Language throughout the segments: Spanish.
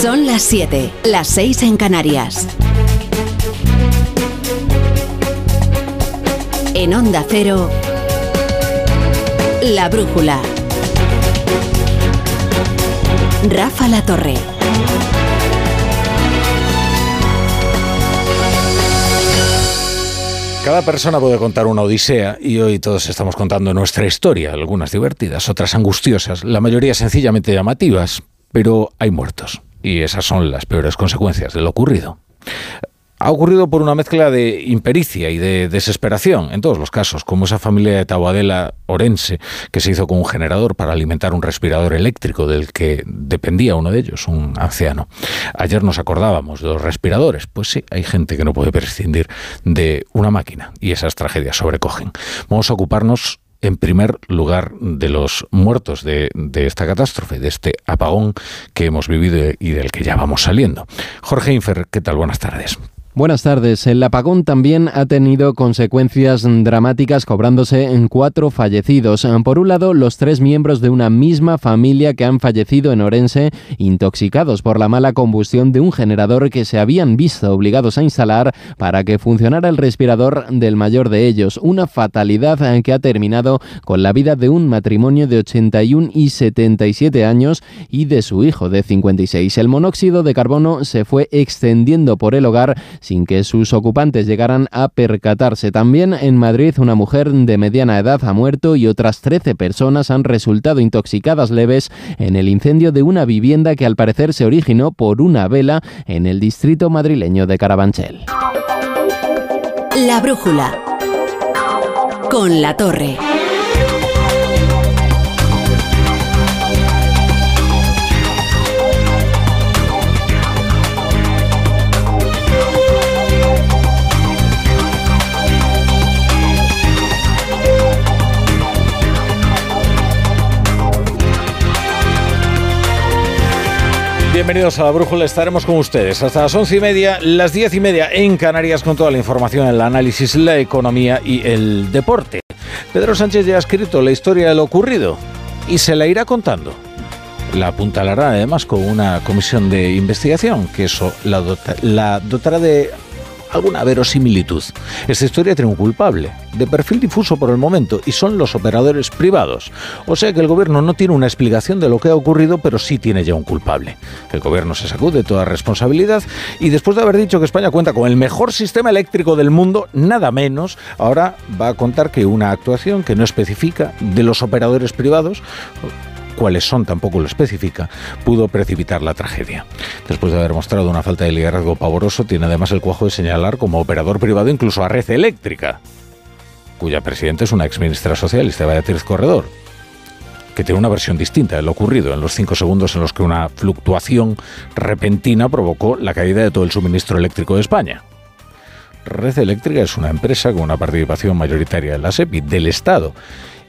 Son las 7, las 6 en Canarias. En Onda Cero, La Brújula. Rafa La Torre. Cada persona puede contar una odisea y hoy todos estamos contando nuestra historia, algunas divertidas, otras angustiosas, la mayoría sencillamente llamativas, pero hay muertos y esas son las peores consecuencias de lo ocurrido ha ocurrido por una mezcla de impericia y de desesperación, en todos los casos, como esa familia de Taboadela Orense, que se hizo con un generador para alimentar un respirador eléctrico del que dependía uno de ellos, un anciano. Ayer nos acordábamos de los respiradores. Pues sí, hay gente que no puede prescindir de una máquina y esas tragedias sobrecogen. Vamos a ocuparnos en primer lugar de los muertos de, de, esta catástrofe, de este apagón que hemos vivido y del que ya vamos saliendo. Jorge Infer, ¿qué tal? Buenas tardes. Buenas tardes. El apagón también ha tenido consecuencias dramáticas cobrándose en cuatro fallecidos. Por un lado, los tres miembros de una misma familia que han fallecido en Orense intoxicados por la mala combustión de un generador que se habían visto obligados a instalar para que funcionara el respirador del mayor de ellos. Una fatalidad que ha terminado con la vida de un matrimonio de 81 y 77 años y de su hijo de 56. El monóxido de carbono se fue extendiendo por el hogar sin que sus ocupantes llegaran a percatarse. También en Madrid una mujer de mediana edad ha muerto y otras 13 personas han resultado intoxicadas leves en el incendio de una vivienda que al parecer se originó por una vela en el distrito madrileño de Carabanchel. La brújula con la torre. Bienvenidos a la Brújula, estaremos con ustedes hasta las once y media, las diez y media en Canarias con toda la información, el análisis, la economía y el deporte. Pedro Sánchez ya ha escrito la historia de lo ocurrido y se la irá contando. La apuntalará además con una comisión de investigación que eso la, la dotará de alguna verosimilitud. Esta historia tiene un culpable, de perfil difuso por el momento, y son los operadores privados. O sea que el gobierno no tiene una explicación de lo que ha ocurrido, pero sí tiene ya un culpable. El gobierno se sacude toda responsabilidad y después de haber dicho que España cuenta con el mejor sistema eléctrico del mundo, nada menos, ahora va a contar que una actuación que no especifica de los operadores privados cuáles son tampoco lo especifica, pudo precipitar la tragedia. Después de haber mostrado una falta de liderazgo pavoroso, tiene además el cuajo de señalar como operador privado incluso a Red Eléctrica, cuya presidenta es una exministra socialista, Beatriz Corredor que tiene una versión distinta de lo ocurrido en los cinco segundos en los que una fluctuación repentina provocó la caída de todo el suministro eléctrico de España. Red Eléctrica es una empresa con una participación mayoritaria en la SEPI del Estado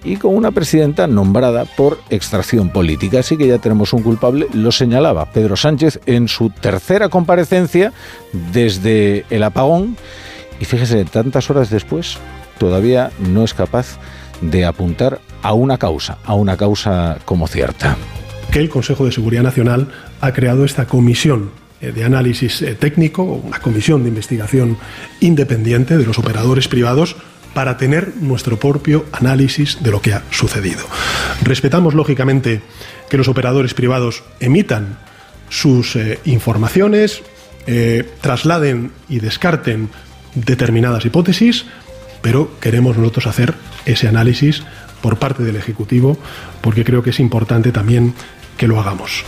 y con una presidenta nombrada por extracción política. Así que ya tenemos un culpable, lo señalaba Pedro Sánchez en su tercera comparecencia desde el apagón y fíjese, tantas horas después todavía no es capaz de apuntar a una causa, a una causa como cierta. Que el Consejo de Seguridad Nacional ha creado esta comisión eh, de análisis eh, técnico, una comisión de investigación independiente de los operadores privados para tener nuestro propio análisis de lo que ha sucedido. Respetamos, lógicamente, que los operadores privados emitan sus eh, informaciones, eh, trasladen y descarten determinadas hipótesis, pero queremos nosotros hacer ese análisis por parte del Ejecutivo porque creo que es importante también que lo hagamos.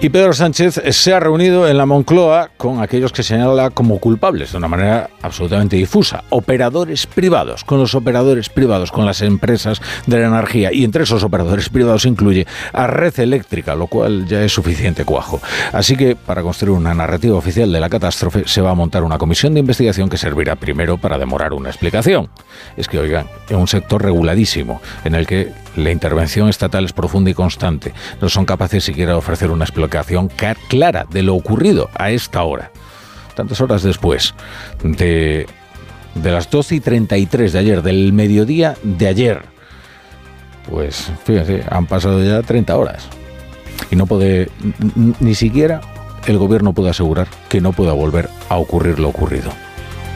Y Pedro Sánchez se ha reunido en la Moncloa con aquellos que señala como culpables de una manera absolutamente difusa, operadores privados, con los operadores privados, con las empresas de la energía. Y entre esos operadores privados incluye a Red Eléctrica, lo cual ya es suficiente cuajo. Así que para construir una narrativa oficial de la catástrofe se va a montar una comisión de investigación que servirá primero para demorar una explicación. Es que, oigan, en un sector reguladísimo, en el que la intervención estatal es profunda y constante, no son capaces siquiera de ofrecer una explicación clara de lo ocurrido a esta hora. Tantas horas después de, de las 12 y 33 de ayer, del mediodía de ayer. Pues fíjense, han pasado ya 30 horas. Y no puede ni siquiera el gobierno puede asegurar que no pueda volver a ocurrir lo ocurrido.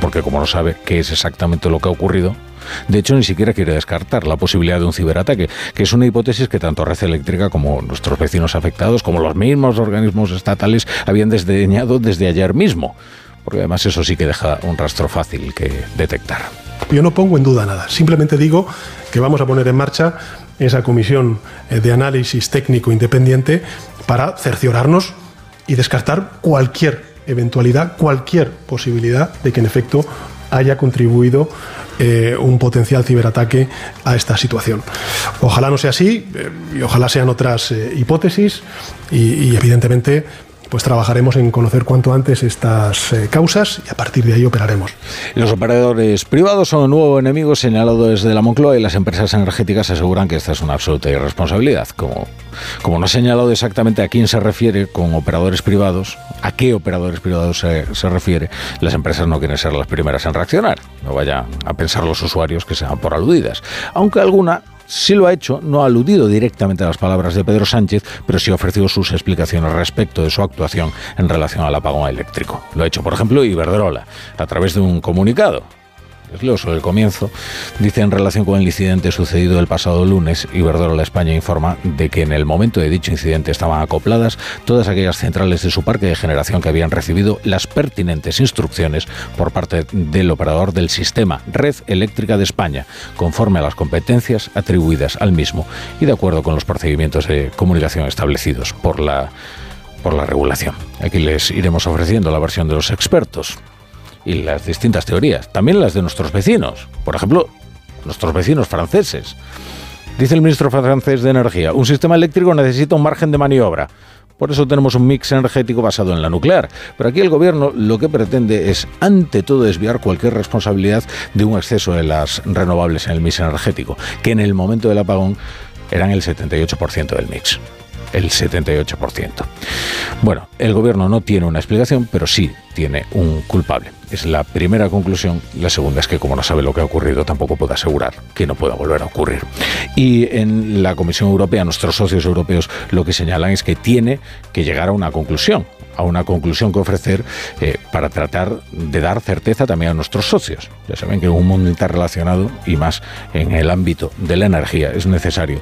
Porque como no sabe qué es exactamente lo que ha ocurrido, de hecho, ni siquiera quiere descartar la posibilidad de un ciberataque, que es una hipótesis que tanto Red Eléctrica como nuestros vecinos afectados, como los mismos organismos estatales, habían desdeñado desde ayer mismo. Porque además eso sí que deja un rastro fácil que detectar. Yo no pongo en duda nada, simplemente digo que vamos a poner en marcha esa comisión eh, de análisis técnico independiente para cerciorarnos y descartar cualquier eventualidad, cualquier posibilidad de que en efecto haya contribuido eh, un potencial ciberataque a esta situación. Ojalá no sea así eh, y ojalá sean otras hipótesis y, y evidentemente pues trabajaremos en conocer cuanto antes estas eh, causas y a partir de ahí operaremos. Los operadores privados son un nuevo enemigo señalado desde la Moncloa y las empresas energéticas aseguran que esta es una absoluta irresponsabilidad. Como, como no ha señalado exactamente a quién se refiere con operadores privados, a qué operadores privados se, se refiere, las empresas no quieren ser las primeras en reaccionar. No vayan a pensar los usuarios que sean por aludidas. Aunque alguna sí lo ha hecho, no ha aludido directamente a las palabras de Pedro Sánchez, pero sí ha ofrecido sus explicaciones respecto de su actuación en relación al apagón eléctrico. Lo ha hecho, por ejemplo, Iberdrola, a través de un comunicado sobre el comienzo. Dice en relación con el incidente sucedido el pasado lunes, Iberdrola España informa de que en el momento de dicho incidente estaban acopladas todas aquellas centrales de su parque de generación que habían recibido las pertinentes instrucciones por parte del operador del sistema Red Eléctrica de España, conforme a las competencias atribuidas al mismo y de acuerdo con los procedimientos de comunicación establecidos por la por la regulación. Aquí les iremos ofreciendo la versión de los expertos y las distintas teorías, también las de nuestros vecinos, por ejemplo, nuestros vecinos franceses. Dice el ministro francés de Energía, un sistema eléctrico necesita un margen de maniobra. Por eso tenemos un mix energético basado en la nuclear. Pero aquí el gobierno lo que pretende es, ante todo, desviar cualquier responsabilidad de un exceso de las renovables en el mix energético, que en el momento del apagón eran el 78% del mix el 78%. Bueno, el gobierno no tiene una explicación, pero sí tiene un culpable. Es la primera conclusión. La segunda es que como no sabe lo que ha ocurrido, tampoco puede asegurar que no pueda volver a ocurrir. Y en la Comisión Europea, nuestros socios europeos lo que señalan es que tiene que llegar a una conclusión a una conclusión que ofrecer eh, para tratar de dar certeza también a nuestros socios. Ya saben que un mundo interrelacionado y más en el ámbito de la energía es necesario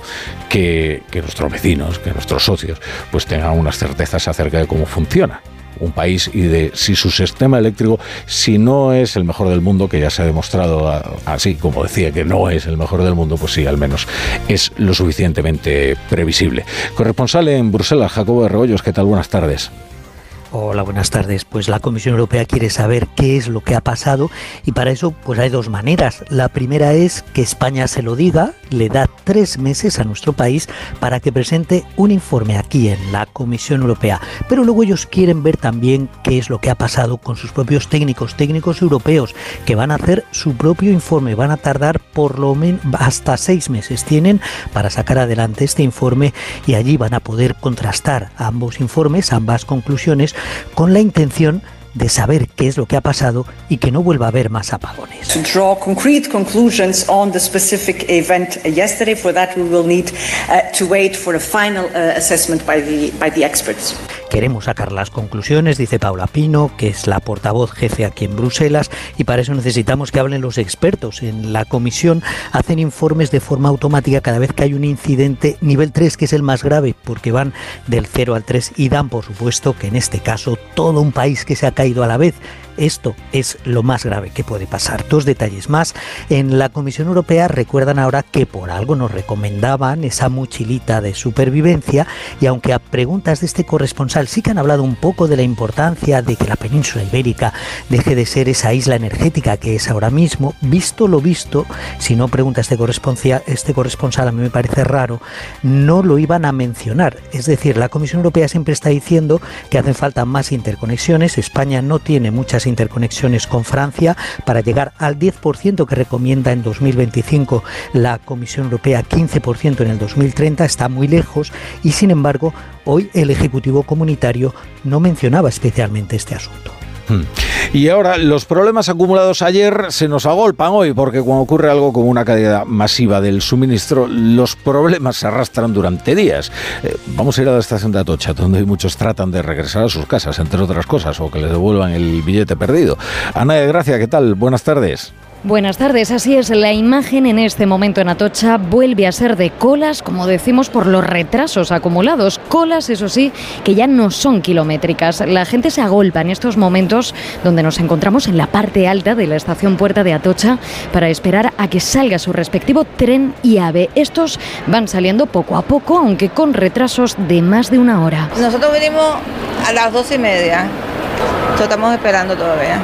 que, que nuestros vecinos, que nuestros socios, pues tengan unas certezas acerca de cómo funciona un país y de si su sistema eléctrico, si no es el mejor del mundo, que ya se ha demostrado así, como decía, que no es el mejor del mundo, pues sí, al menos es lo suficientemente previsible. Corresponsal en Bruselas, Jacobo de Rebollos, ¿qué tal? Buenas tardes. Hola, buenas tardes. Pues la Comisión Europea quiere saber qué es lo que ha pasado y para eso pues hay dos maneras. La primera es que España se lo diga, le da tres meses a nuestro país para que presente un informe aquí en la Comisión Europea. Pero luego ellos quieren ver también qué es lo que ha pasado con sus propios técnicos, técnicos europeos, que van a hacer su propio informe. Van a tardar por lo menos hasta seis meses. Tienen para sacar adelante este informe y allí van a poder contrastar ambos informes, ambas conclusiones con la intención de saber qué es lo que ha pasado y que no vuelva a haber más apagones. To draw concrete conclusions on the specific event yesterday, for that we will need uh, to wait for a final uh, assessment by the by the experts. Queremos sacar las conclusiones, dice Paula Pino, que es la portavoz jefe aquí en Bruselas, y para eso necesitamos que hablen los expertos. En la comisión hacen informes de forma automática cada vez que hay un incidente nivel 3, que es el más grave, porque van del 0 al 3 y dan por supuesto que en este caso todo un país que se ha caído a la vez esto es lo más grave que puede pasar. Dos detalles más. En la Comisión Europea recuerdan ahora que por algo nos recomendaban esa mochilita de supervivencia y aunque a preguntas de este corresponsal sí que han hablado un poco de la importancia de que la península ibérica deje de ser esa isla energética que es ahora mismo, visto lo visto, si no pregunta este corresponsal, este corresponsal a mí me parece raro, no lo iban a mencionar. Es decir, la Comisión Europea siempre está diciendo que hacen falta más interconexiones, España no tiene muchas interconexiones con Francia para llegar al 10% que recomienda en 2025 la Comisión Europea, 15% en el 2030, está muy lejos y sin embargo hoy el Ejecutivo Comunitario no mencionaba especialmente este asunto. Hmm. Y ahora los problemas acumulados ayer se nos agolpan hoy porque cuando ocurre algo como una caída masiva del suministro, los problemas se arrastran durante días. Eh, vamos a ir a la estación de Atocha, donde muchos tratan de regresar a sus casas, entre otras cosas, o que les devuelvan el billete perdido. Ana de Gracia, ¿qué tal? Buenas tardes. Buenas tardes, así es, la imagen en este momento en Atocha vuelve a ser de colas, como decimos, por los retrasos acumulados. Colas, eso sí, que ya no son kilométricas. La gente se agolpa en estos momentos donde nos encontramos en la parte alta de la estación Puerta de Atocha para esperar a que salga su respectivo tren y ave. Estos van saliendo poco a poco, aunque con retrasos de más de una hora. Nosotros venimos a las dos y media. Estamos esperando todavía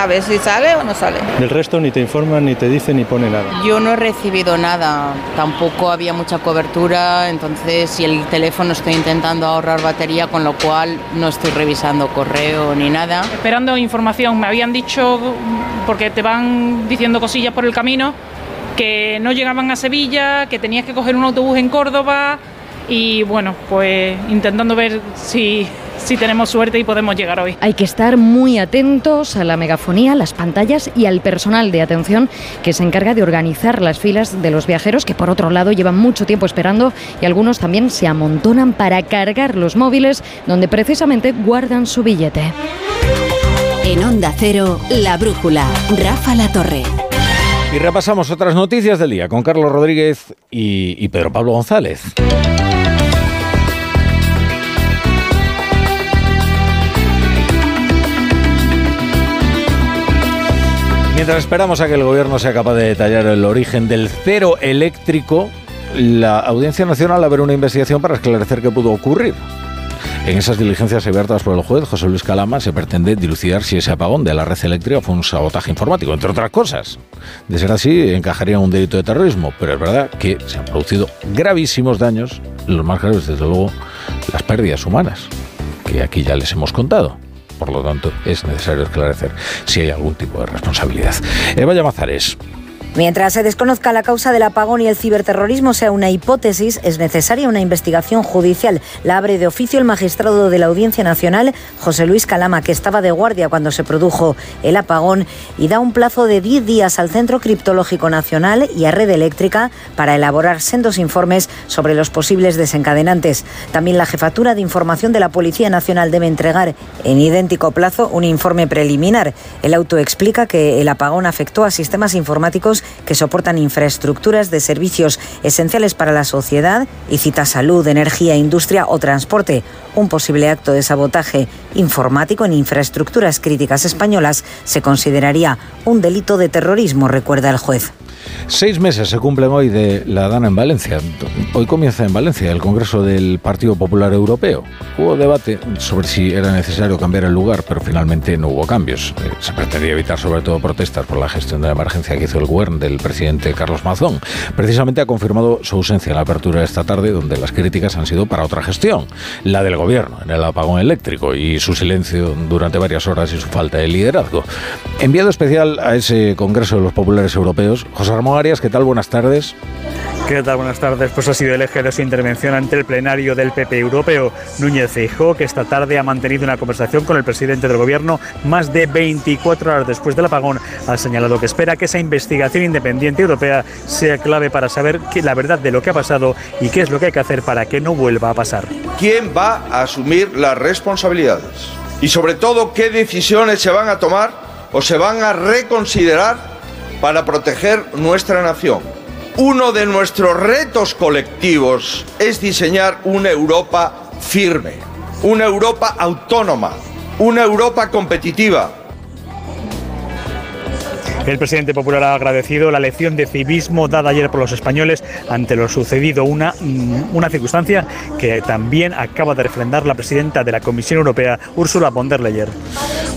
a ver si sale o no sale. Del resto ni te informan, ni te dicen, ni pone nada. Yo no he recibido nada, tampoco había mucha cobertura, entonces si el teléfono estoy intentando ahorrar batería, con lo cual no estoy revisando correo ni nada. Esperando información, me habían dicho, porque te van diciendo cosillas por el camino, que no llegaban a Sevilla, que tenías que coger un autobús en Córdoba y bueno, pues intentando ver si si tenemos suerte y podemos llegar hoy. Hay que estar muy atentos a la megafonía, las pantallas y al personal de atención que se encarga de organizar las filas de los viajeros que por otro lado llevan mucho tiempo esperando y algunos también se amontonan para cargar los móviles donde precisamente guardan su billete. En Onda Cero, La Brújula, Rafa La Torre. Y repasamos otras noticias del día con Carlos Rodríguez y, Pedro Pablo González. Mientras esperamos a que el gobierno sea capaz de detallar el origen del cero eléctrico, la Audiencia Nacional abre una investigación para esclarecer qué pudo ocurrir. En esas diligencias abiertas por el juez José Luis Calama se pretende dilucidar si ese apagón de la red eléctrica fue un sabotaje informático, entre otras cosas. De ser así, encajaría en un delito de terrorismo, pero es verdad que se han producido gravísimos daños, los más graves desde luego las pérdidas humanas, que aquí ya les hemos contado. Por lo tanto, es necesario esclarecer si hay algún tipo de responsabilidad. Eva Llamazares. Mientras se desconozca la causa del apagón y el ciberterrorismo sea una hipótesis, es necesaria una investigación judicial. La abre de oficio el magistrado de la Audiencia Nacional, José Luis Calama, que estaba de guardia cuando se produjo el apagón, y da un plazo de 10 días al Centro Criptológico Nacional y a Red Eléctrica para elaborar sendos informes sobre los posibles desencadenantes. También la Jefatura de Información de la Policía Nacional debe entregar en idéntico plazo un informe preliminar. El auto explica que el apagón afectó a sistemas informáticos que soportan infraestructuras de servicios esenciales para la sociedad y cita salud, energía, industria o transporte. Un posible acto de sabotaje informático en infraestructuras críticas españolas se consideraría un delito de terrorismo, recuerda el juez. Seis meses se cumplen hoy de la Dana en Valencia. Hoy comienza en Valencia el Congreso del Partido Popular Europeo. Hubo debate sobre si era necesario cambiar el lugar, pero finalmente no hubo cambios. Eh, se pretendía evitar sobre todo protestas por la gestión de la emergencia que hizo el gobierno del presidente Carlos Mazón. Precisamente ha confirmado su ausencia en la apertura de esta tarde, donde las críticas han sido para otra gestión, la del gobierno, en el apagón eléctrico y su silencio durante varias horas y su falta de liderazgo. Enviado especial a ese Congreso de los Populares Europeos, José Ramón Arias, ¿qué tal? Buenas tardes. ¿Qué tal? Buenas tardes. Pues ha sido el eje de su intervención ante el plenario del PP Europeo. Núñez Feijóo, que esta tarde ha mantenido una conversación con el presidente del gobierno más de 24 horas después del apagón, ha señalado que espera que esa investigación independiente europea sea clave para saber la verdad de lo que ha pasado y qué es lo que hay que hacer para que no vuelva a pasar. ¿Quién va a asumir las responsabilidades? Y sobre todo, ¿qué decisiones se van a tomar o se van a reconsiderar para proteger nuestra nación. Uno de nuestros retos colectivos es diseñar una Europa firme, una Europa autónoma, una Europa competitiva el presidente popular ha agradecido la lección de civismo dada ayer por los españoles ante lo sucedido, una, mm, una circunstancia que también acaba de refrendar la presidenta de la Comisión Europea, Ursula von der Leyen.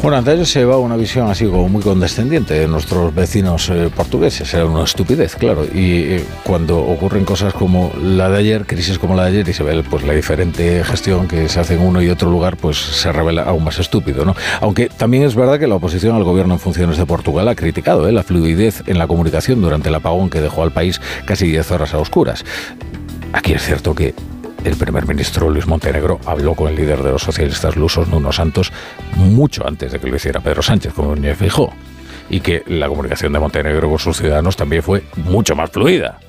Bueno, antes se va una visión así como muy condescendiente de nuestros vecinos eh, portugueses. Era una estupidez, claro. Y eh, cuando ocurren cosas como la de ayer, crisis como la de ayer, y se ve pues la diferente gestión que se hace en uno y otro lugar, pues se revela aún más estúpido, ¿no? Aunque también es verdad que la oposición al gobierno en funciones de Portugal ha criticado ¿eh? la fluidez en la comunicación durante el apagón que dejó al país casi 10 horas a oscuras. Aquí es cierto que el primer ministro Luis Montenegro habló con el líder de los socialistas lusos, Nuno Santos, mucho antes de que lo hiciera Pedro Sánchez, como me fijó, y que la comunicación de Montenegro con sus ciudadanos también fue mucho más fluida.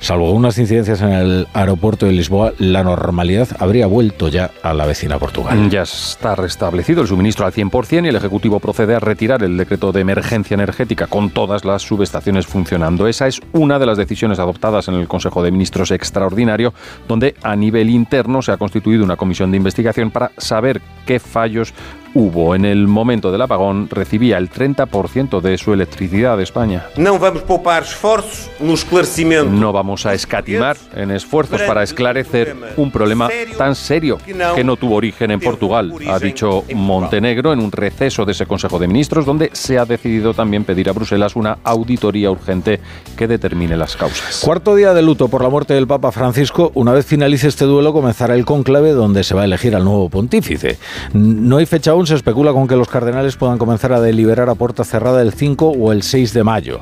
Salvo unas incidencias en el aeropuerto de Lisboa, la normalidad habría vuelto ya a la vecina Portugal. Ya está restablecido el suministro al 100% y el Ejecutivo procede a retirar el decreto de emergencia energética con todas las subestaciones funcionando. Esa es una de las decisiones adoptadas en el Consejo de Ministros extraordinario, donde a nivel interno se ha constituido una comisión de investigación para saber qué fallos hubo. En el momento del apagón recibía el 30% de su electricidad de España. No vamos poupar esfuerzos no esclarecimiento. No vamos a escatimar en esfuerzos para esclarecer un problema tan serio que no tuvo origen en Portugal, ha dicho Montenegro en un receso de ese Consejo de Ministros donde se ha decidido también pedir a Bruselas una auditoría urgente que determine las causas. Cuarto día de luto por la muerte del Papa Francisco. Una vez finalice este duelo comenzará el conclave donde se va a elegir al nuevo pontífice. No hay fecha aún se especula con que los cardenales puedan comenzar a deliberar a puerta cerrada el 5 o el 6 de mayo.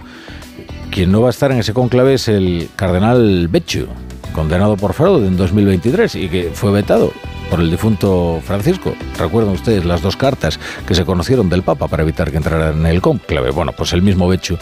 Quien no va a estar en ese conclave es el cardenal Becciu, condenado por fraude en 2023 y que fue vetado por el difunto Francisco. Recuerdan ustedes las dos cartas que se conocieron del Papa para evitar que entrara en el conclave. Bueno, pues el mismo Becciu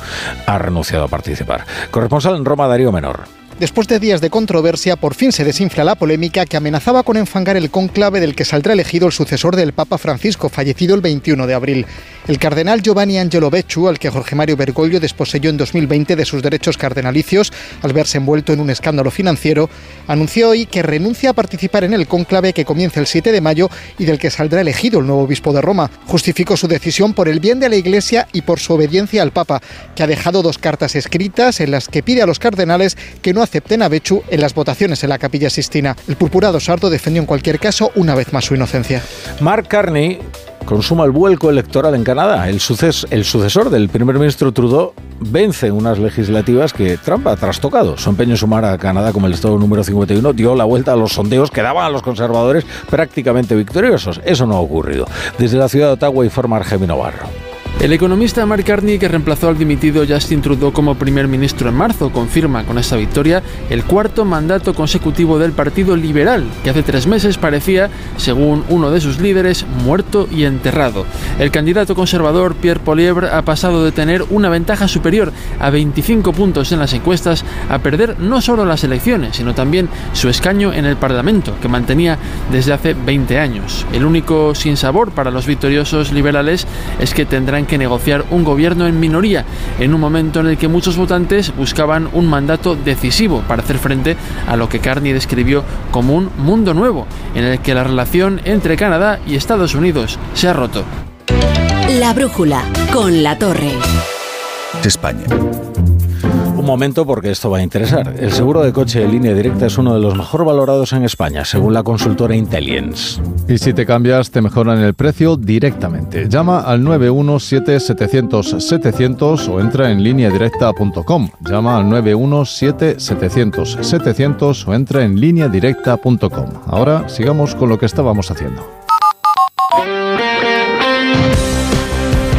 ha renunciado a participar. Corresponsal en Roma, Darío Menor. Después de días de controversia, por fin se desinfla la polémica que amenazaba con enfangar el conclave del que saldrá elegido el sucesor del Papa Francisco, fallecido el 21 de abril. El cardenal Giovanni Angelo Becciu, al que Jorge Mario Bergoglio desposeyó en 2020 de sus derechos cardenalicios al verse envuelto en un escándalo financiero, anunció hoy que renuncia a participar en el conclave que comienza el 7 de mayo y del que saldrá elegido el nuevo obispo de Roma. Justificó su decisión por el bien de la Iglesia y por su obediencia al Papa, que ha dejado dos cartas escritas en las que pide a los cardenales que no acepten a Bechu en las votaciones en la Capilla Sistina. El purpurado sardo defendió en cualquier caso una vez más su inocencia. Mark Carney consuma el vuelco electoral en Canadá. El, sucesor del primer ministro Trudeau vence unas legislativas que Trump ha trastocado. Su empeño en sumar a Canadá como el estado número 51 dio la vuelta a los sondeos que daban a los conservadores prácticamente victoriosos. Eso no ha ocurrido. Desde la ciudad de Ottawa informa Argemino Barro. El economista Mark Carney, que reemplazó al dimitido Justin Trudeau como primer ministro en marzo, confirma con esta victoria el cuarto mandato consecutivo del Partido Liberal, que hace tres meses parecía, según uno de sus líderes, muerto y enterrado. El candidato conservador Pierre Polievre ha pasado de tener una ventaja superior a 25 puntos en las encuestas a perder no solo las elecciones, sino también su escaño en el Parlamento, que mantenía desde hace 20 años. El único sinsabor para los victoriosos liberales es que tendrán que negociar un gobierno en minoría, en un momento en el que muchos votantes buscaban un mandato decisivo para hacer frente a lo que Carney describió como un mundo nuevo, en el que la relación entre Canadá y Estados Unidos se ha roto. La brújula con la torre. España. Momento porque esto va a interesar. El seguro de coche de línea directa es uno de los mejor valorados en España, según la consultora Intellience. Y si te cambias, te mejoran el precio directamente. Llama al 917-700-700 o entra en lineadirecta.com. Llama al 917-700-700 o entra en lineadirecta.com. Ahora sigamos con lo que estábamos haciendo.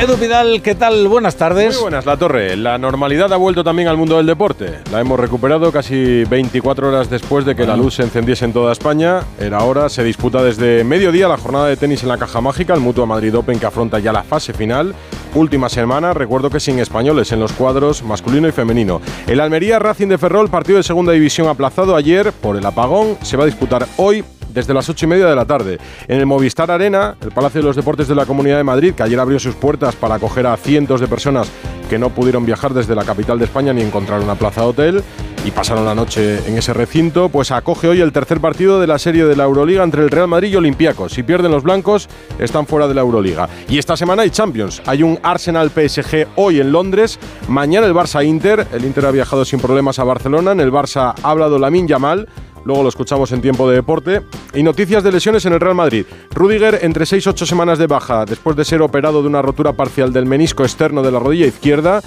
Edu Vidal, ¿qué tal? Buenas tardes. Muy buenas, La Torre. La normalidad ha vuelto también al mundo del deporte. La hemos recuperado casi 24 horas después de que la luz se encendiese en toda España. Era hora, se disputa desde mediodía la jornada de tenis en la Caja Mágica, el Mutua Madrid Open que afronta ya la fase final. Última semana, recuerdo que sin españoles en los cuadros masculino y femenino. El Almería Racing de Ferrol, partido de segunda división aplazado ayer por el apagón, se va a disputar hoy desde las ocho y media de la tarde. En el Movistar Arena, el Palacio de los Deportes de la Comunidad de Madrid, que ayer abrió sus puertas para acoger a cientos de personas que no pudieron viajar desde la capital de España ni encontrar una plaza de hotel y pasaron la noche en ese recinto, pues acoge hoy el tercer partido de la serie de la Euroliga entre el Real Madrid y Olympiacos. Si pierden los blancos, están fuera de la Euroliga. Y esta semana hay Champions. Hay un Arsenal PSG hoy en Londres. Mañana el Barça Inter. El Inter ha viajado sin problemas a Barcelona. En el Barça ha hablado Lamin Yamal. Luego lo escuchamos en tiempo de deporte. Y noticias de lesiones en el Real Madrid. Rudiger entre 6 8 semanas de baja después de ser operado de una rotura parcial del menisco externo de la rodilla izquierda.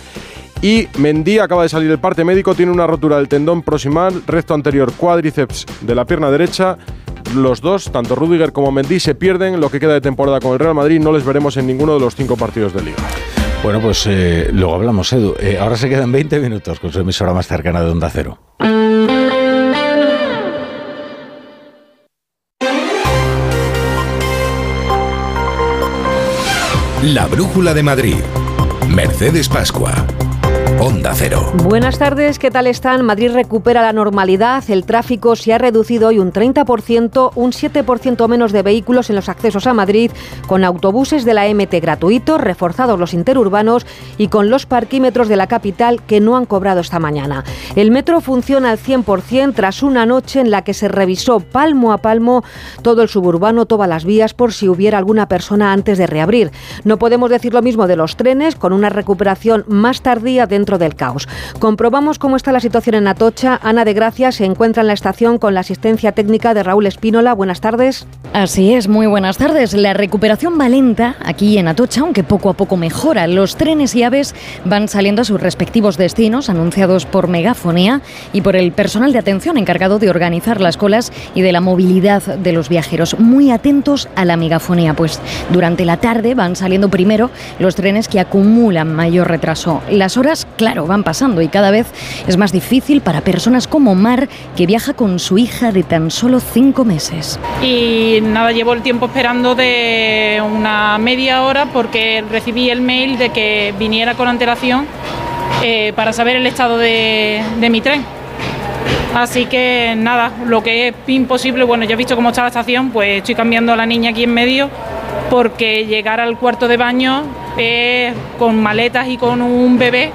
Y Mendy acaba de salir del parte médico, tiene una rotura del tendón proximal, recto anterior cuádriceps de la pierna derecha. Los dos, tanto Rudiger como Mendy, se pierden lo que queda de temporada con el Real Madrid. No les veremos en ninguno de los cinco partidos de liga. Bueno, pues eh, luego hablamos, Edu. Eh, ahora se quedan 20 minutos con su emisora más cercana de Onda Cero. La Brújula de Madrid. Mercedes Pascua. Buenas tardes, ¿qué tal están? Madrid recupera la normalidad, el tráfico se ha reducido hoy un 30%, un 7% menos de vehículos en los accesos a Madrid, con autobuses de la MT gratuitos, reforzados los interurbanos y con los parquímetros de la capital que no han cobrado esta mañana. El metro funciona al 100% tras una noche en la que se revisó palmo a palmo todo el suburbano, todas las vías, por si hubiera alguna persona antes de reabrir. No podemos decir lo mismo de los trenes, con una recuperación más tardía dentro del caos. Comprobamos cómo está la situación en Atocha. Ana de Gracia se encuentra en la estación con la asistencia técnica de Raúl Espínola. Buenas tardes. Así es, muy buenas tardes. La recuperación va lenta aquí en Atocha, aunque poco a poco mejora. Los trenes y aves van saliendo a sus respectivos destinos, anunciados por megafonía y por el personal de atención encargado de organizar las colas y de la movilidad de los viajeros. Muy atentos a la megafonía, pues durante la tarde van saliendo primero los trenes que acumulan mayor retraso. Las horas claro, van pasando y cada vez es más difícil para personas como Mar, que viaja con su hija de tan solo cinco meses. Y nada, llevo el tiempo esperando de una media hora porque recibí el mail de que viniera con antelación eh, para saber el estado de, de mi tren. Así que nada, lo que es imposible, bueno, ya he visto cómo está la estación, pues estoy cambiando a la niña aquí en medio porque llegar al cuarto de baño es con maletas y con un bebé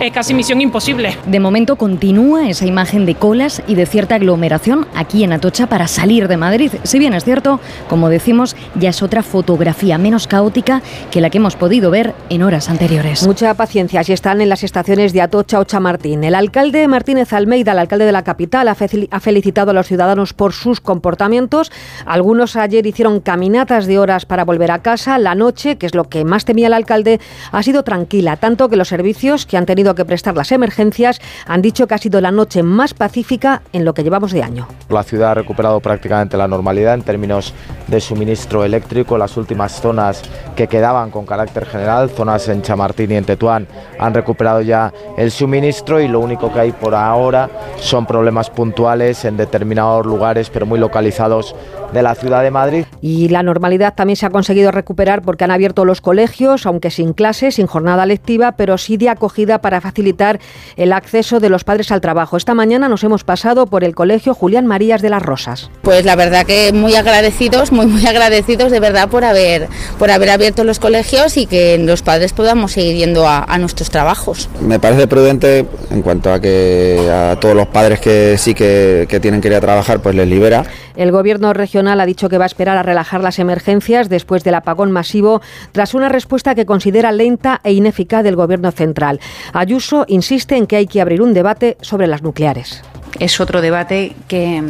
es casi misión imposible. De momento continúa esa imagen de colas y de cierta aglomeración aquí en Atocha para salir de Madrid. Si bien es cierto, como decimos, ya es otra fotografía menos caótica que la que hemos podido ver en horas anteriores. Mucha paciencia si están en las estaciones de Atocha o Chamartín. El alcalde Martínez Almeida, el alcalde de la capital, ha felicitado a los ciudadanos por sus comportamientos. Algunos ayer hicieron caminatas de horas para volver a casa. La noche, que es lo que más temía el alcalde, ha sido tranquila, tanto que los servicios que han tenido que prestar las emergencias han dicho que ha sido la noche más pacífica en lo que llevamos de año. La ciudad ha recuperado prácticamente la normalidad en términos de suministro eléctrico. Las últimas zonas que quedaban con carácter general, zonas en Chamartín y en Tetuán, han recuperado ya el suministro y lo único que hay por ahora son problemas puntuales en determinados lugares, pero muy localizados de la ciudad de Madrid. Y la normalidad también se ha conseguido recuperar porque han abierto los colegios, aunque sin clases, sin jornada lectiva, pero sí de acogida para facilitar el acceso de los padres al trabajo. Esta mañana nos hemos pasado por el colegio Julián Marías de las Rosas. Pues la verdad que muy agradecidos, muy muy agradecidos de verdad por haber por haber abierto los colegios y que los padres podamos seguir yendo a, a nuestros trabajos. Me parece prudente en cuanto a que a todos los padres que sí que, que tienen que ir a trabajar pues les libera. El gobierno regional ha dicho que va a esperar a relajar las emergencias después del apagón masivo tras una respuesta que considera lenta e ineficaz del gobierno central. Ayuso insiste en que hay que abrir un debate sobre las nucleares. Es otro debate que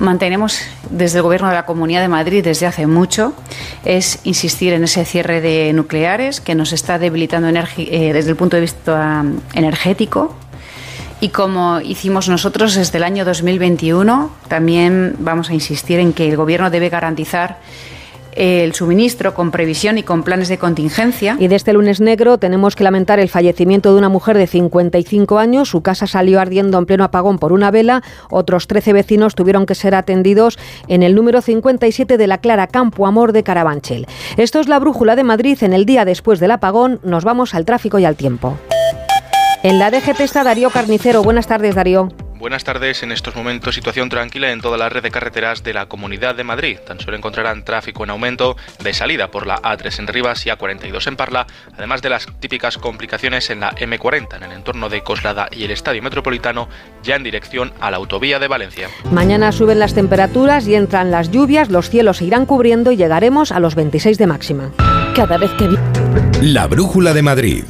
mantenemos desde el Gobierno de la Comunidad de Madrid desde hace mucho. Es insistir en ese cierre de nucleares que nos está debilitando eh, desde el punto de vista energético. Y como hicimos nosotros desde el año 2021, también vamos a insistir en que el Gobierno debe garantizar el suministro con previsión y con planes de contingencia. Y de este lunes negro tenemos que lamentar el fallecimiento de una mujer de 55 años. Su casa salió ardiendo en pleno apagón por una vela. Otros 13 vecinos tuvieron que ser atendidos en el número 57 de la Clara Campo Amor de Carabanchel. Esto es la brújula de Madrid en el día después del apagón. Nos vamos al tráfico y al tiempo. En la DGT está Darío Carnicero. Buenas tardes, Darío. Buenas tardes. En estos momentos situación tranquila en toda la red de carreteras de la Comunidad de Madrid. Tan solo encontrarán tráfico en aumento de salida por la A3 en Rivas y A42 en Parla, además de las típicas complicaciones en la M40 en el entorno de Coslada y el Estadio Metropolitano, ya en dirección a la autovía de Valencia. Mañana suben las temperaturas y entran las lluvias, los cielos se irán cubriendo y llegaremos a los 26 de máxima. Cada vez que La Brújula de Madrid.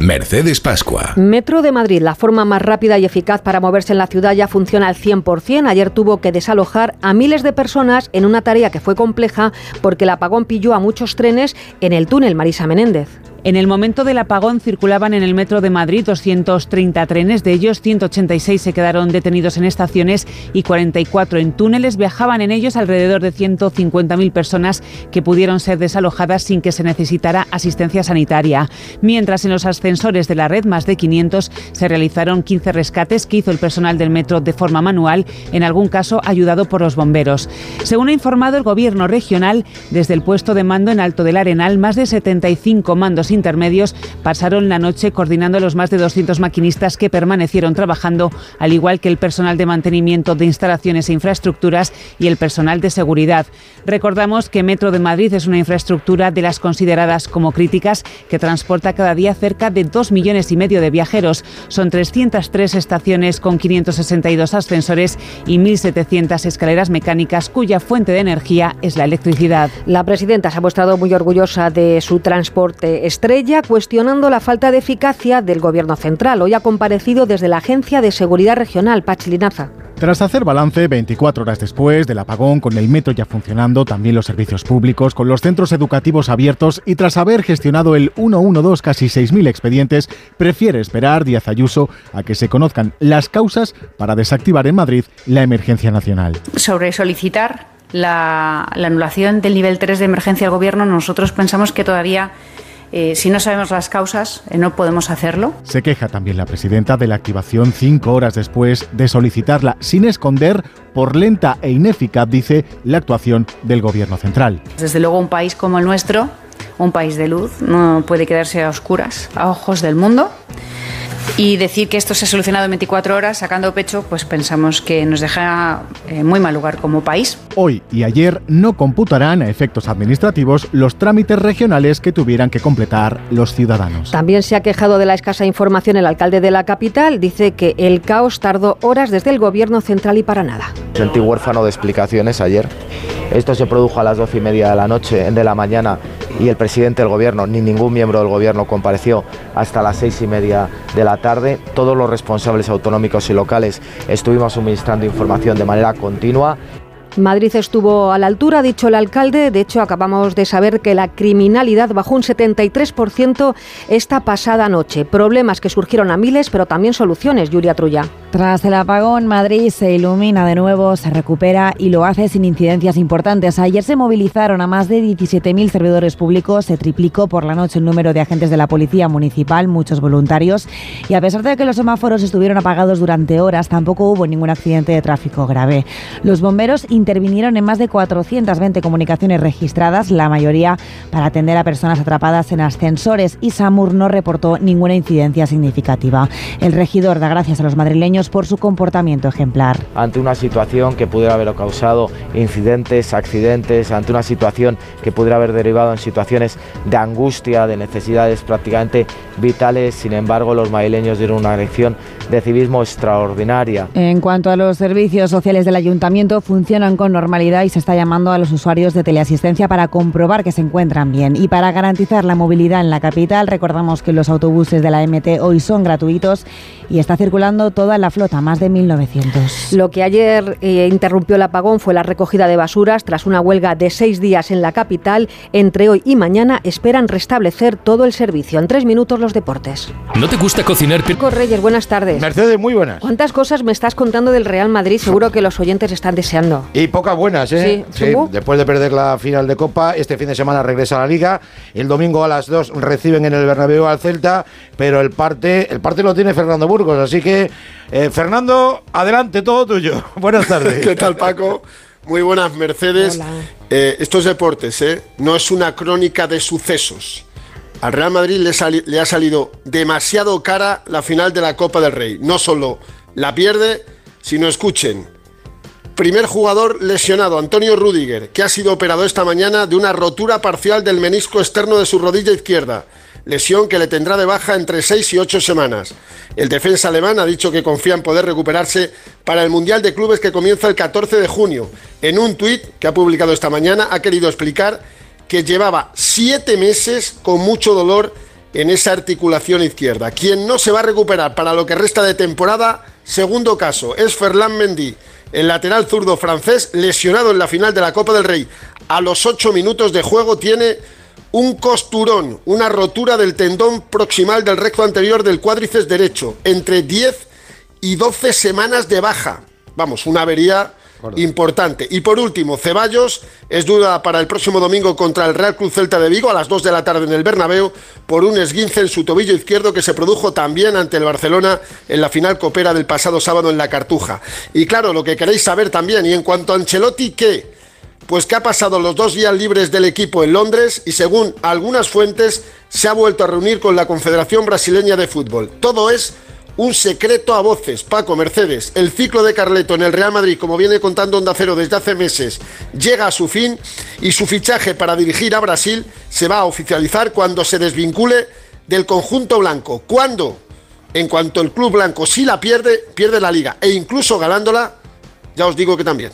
Mercedes Pascua. Metro de Madrid, la forma más rápida y eficaz para moverse en la ciudad, ya funciona al 100%. Ayer tuvo que desalojar a miles de personas en una tarea que fue compleja porque el apagón pilló a muchos trenes en el túnel Marisa Menéndez. En el momento del apagón circulaban en el metro de Madrid 230 trenes, de ellos 186 se quedaron detenidos en estaciones y 44 en túneles. Viajaban en ellos alrededor de 150.000 personas que pudieron ser desalojadas sin que se necesitara asistencia sanitaria. Mientras en los ascensores de la red, más de 500, se realizaron 15 rescates que hizo el personal del metro de forma manual, en algún caso ayudado por los bomberos. Según ha informado el Gobierno regional, desde el puesto de mando en Alto del Arenal, más de 75 mandos intermedios pasaron la noche coordinando los más de 200 maquinistas que permanecieron trabajando, al igual que el personal de mantenimiento de instalaciones e infraestructuras y el personal de seguridad. Recordamos que Metro de Madrid es una infraestructura de las consideradas como críticas que transporta cada día cerca de 2 millones y medio de viajeros. Son 303 estaciones con 562 ascensores y 1.700 escaleras mecánicas cuya fuente de energía es la electricidad. La presidenta se ha mostrado muy orgullosa de su transporte estrella, cuestionando la falta de eficacia del Gobierno central. Hoy ha comparecido desde la Agencia de Seguridad Regional, Pachilinaza. Tras hacer balance 24 horas después del apagón, con el metro ya funcionando, también los servicios públicos, con los centros educativos abiertos y tras haber gestionado el 112 casi 6.000 expedientes, prefiere esperar Díaz Ayuso a que se conozcan las causas para desactivar en Madrid la emergencia nacional. Sobre solicitar la, la anulación del nivel 3 de emergencia al Gobierno, nosotros pensamos que todavía eh, si no sabemos las causas, eh, no podemos hacerlo. Se queja también la presidenta de la activación cinco horas después de solicitarla, sin esconder por lenta e ineficaz, dice, la actuación del Gobierno central. Desde luego, un país como el nuestro, un país de luz, no puede quedarse a oscuras, a ojos del mundo. Y decir que esto se ha solucionado en 24 horas sacando pecho, pues pensamos que nos deja en muy mal lugar como país. Hoy y ayer no computarán a efectos administrativos los trámites regionales que tuvieran que completar los ciudadanos. También se ha quejado de la escasa información el alcalde de la capital. Dice que el caos tardó horas desde el gobierno central y para nada. Sentí huérfano de explicaciones ayer. Esto se produjo a las doce y media de la noche, de la mañana, y el presidente del gobierno, ni ningún miembro del gobierno compareció hasta las seis y media de la tarde. Todos los responsables autonómicos y locales estuvimos suministrando información de manera continua. Madrid estuvo a la altura, ha dicho el alcalde. De hecho, acabamos de saber que la criminalidad bajó un 73% esta pasada noche. Problemas que surgieron a miles, pero también soluciones, Julia Trulla. Tras el apagón, Madrid se ilumina de nuevo, se recupera y lo hace sin incidencias importantes. Ayer se movilizaron a más de 17.000 servidores públicos, se triplicó por la noche el número de agentes de la Policía Municipal, muchos voluntarios, y a pesar de que los semáforos estuvieron apagados durante horas, tampoco hubo ningún accidente de tráfico grave. Los bomberos intervinieron en más de 420 comunicaciones registradas, la mayoría para atender a personas atrapadas en ascensores, y SAMUR no reportó ninguna incidencia significativa. El regidor da gracias a los madrileños por su comportamiento ejemplar. Ante una situación que pudiera haber causado incidentes, accidentes, ante una situación que pudiera haber derivado en situaciones de angustia, de necesidades prácticamente vitales, sin embargo los madrileños dieron una lección de civismo extraordinaria. En cuanto a los servicios sociales del ayuntamiento, funcionan con normalidad y se está llamando a los usuarios de teleasistencia para comprobar que se encuentran bien. Y para garantizar la movilidad en la capital, recordamos que los autobuses de la MT hoy son gratuitos y está circulando toda la flota, más de 1.900. Lo que ayer eh, interrumpió el apagón fue la recogida de basuras. Tras una huelga de seis días en la capital, entre hoy y mañana esperan restablecer todo el servicio. En tres minutos los deportes. ¿No te gusta cocinar? Paco Reyes, buenas tardes. Mercedes, muy buenas. ¿Cuántas cosas me estás contando del Real Madrid? Seguro que los oyentes están deseando. Y pocas buenas, ¿eh? Sí. Después de perder la final de Copa, este fin de semana regresa a la Liga. El domingo a las 2 reciben en el Bernabéu al Celta, pero el parte, el parte lo tiene Fernando Burgos. Así que, eh, Fernando, adelante, todo tuyo. Buenas tardes. ¿Qué tal, Paco? Muy buenas, Mercedes. Eh, estos deportes, ¿eh? No es una crónica de sucesos. Al Real Madrid le, sali- le ha salido demasiado cara la final de la Copa del Rey. No solo la pierde, sino escuchen. Primer jugador lesionado, Antonio Rudiger, que ha sido operado esta mañana de una rotura parcial del menisco externo de su rodilla izquierda. Lesión que le tendrá de baja entre 6 y 8 semanas. El defensa alemán ha dicho que confía en poder recuperarse para el Mundial de Clubes que comienza el 14 de junio. En un tuit que ha publicado esta mañana ha querido explicar que llevaba 7 meses con mucho dolor en esa articulación izquierda. Quien no se va a recuperar para lo que resta de temporada, segundo caso, es Ferland Mendy, el lateral zurdo francés lesionado en la final de la Copa del Rey. A los 8 minutos de juego tiene un costurón, una rotura del tendón proximal del recto anterior del cuádriceps derecho, entre 10 y 12 semanas de baja. Vamos, una avería importante. Y por último, Ceballos es duda para el próximo domingo contra el Real Cruz Celta de Vigo a las 2 de la tarde en el Bernabéu por un esguince en su tobillo izquierdo que se produjo también ante el Barcelona en la final copera del pasado sábado en la Cartuja. Y claro, lo que queréis saber también, y en cuanto a Ancelotti, ¿qué? Pues que ha pasado los dos días libres del equipo en Londres y según algunas fuentes se ha vuelto a reunir con la Confederación Brasileña de Fútbol. Todo es un secreto a voces. Paco Mercedes, el ciclo de Carleto en el Real Madrid, como viene contando Onda Cero desde hace meses, llega a su fin y su fichaje para dirigir a Brasil se va a oficializar cuando se desvincule del conjunto blanco. ¿Cuándo? En cuanto el club blanco, si la pierde, pierde la liga e incluso ganándola, ya os digo que también.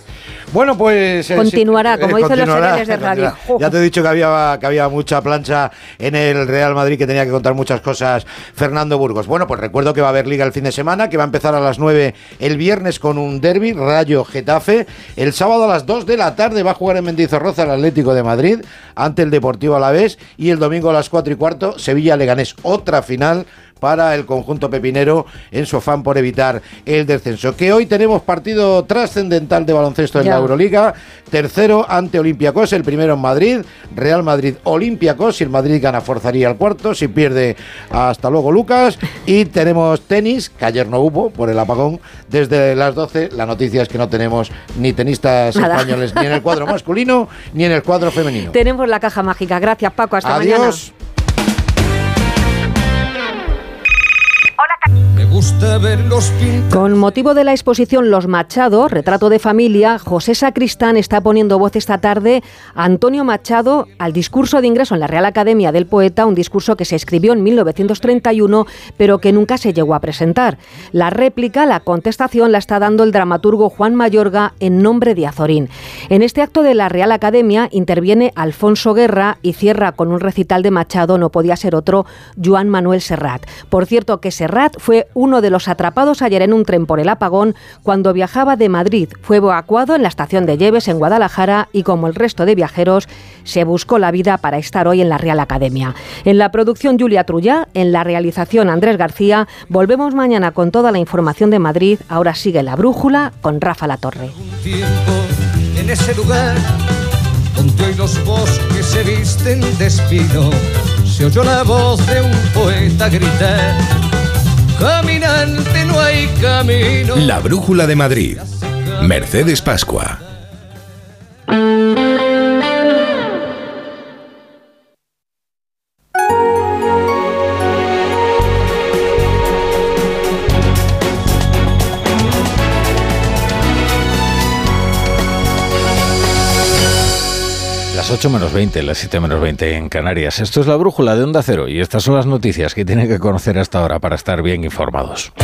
Bueno, pues... eh, Continuará, como dicen los señores de radio. Ya te he dicho que había, que había mucha plancha en el Real Madrid, que tenía que contar muchas cosas Fernando Burgos. Bueno, pues recuerdo que va a haber liga el fin de semana, que va a empezar a las 9 el viernes con un derby, Rayo Getafe. El sábado a las 2 de la tarde va a jugar en Mendizorroza el Atlético de Madrid ante el Deportivo Alavés. Y el domingo a las 4 y cuarto, Sevilla-Leganés. Otra final para el conjunto pepinero en su afán por evitar el descenso. Que hoy tenemos partido trascendental de baloncesto en Ya. la Euroliga. Tercero ante Olympiacos, el primero en Madrid. Real Madrid Olympiacos. Si el Madrid gana, forzaría el cuarto. Si pierde, hasta luego Lucas. Y tenemos tenis, que ayer no hubo por el apagón. Desde las 12, la noticia es que no tenemos ni tenistas Nada. españoles ni en el cuadro masculino ni en el cuadro femenino. Tenemos la caja mágica. Gracias, Paco. Hasta mañana. Adiós. Me Con motivo de la exposición Los Machado, retrato de familia, José Sacristán está poniendo voz esta tarde a Antonio Machado al discurso de ingreso en la Real Academia del Poeta, un discurso que se escribió en 1931, pero que nunca se llegó a presentar. La réplica, la contestación, la está dando el dramaturgo Juan Mayorga en nombre de Azorín. En este acto de la Real Academia interviene Alfonso Guerra y cierra con un recital de Machado, no podía ser otro, Joan Manuel Serrat. Por cierto, que Serrat fue uno de los atrapados ayer en un tren por el apagón cuando viajaba de Madrid. Fue evacuado en la estación de Lleves en Guadalajara y como el resto de viajeros se buscó la vida para estar hoy en la Real Academia. En la producción Julia Trullá, en la realización Andrés García. Volvemos mañana con toda la información de Madrid. Ahora sigue la brújula con Rafa La Torre. en ese lugar donde los bosques se visten de espino se oyó la voz de un poeta gritar caminante no hay camino La Brújula de Madrid. Mercedes Pascua. 8 menos 20, las 7 menos 20 en Canarias. Esto es la brújula de Onda Cero y estas son las noticias que tienen que conocer hasta ahora para estar bien informados.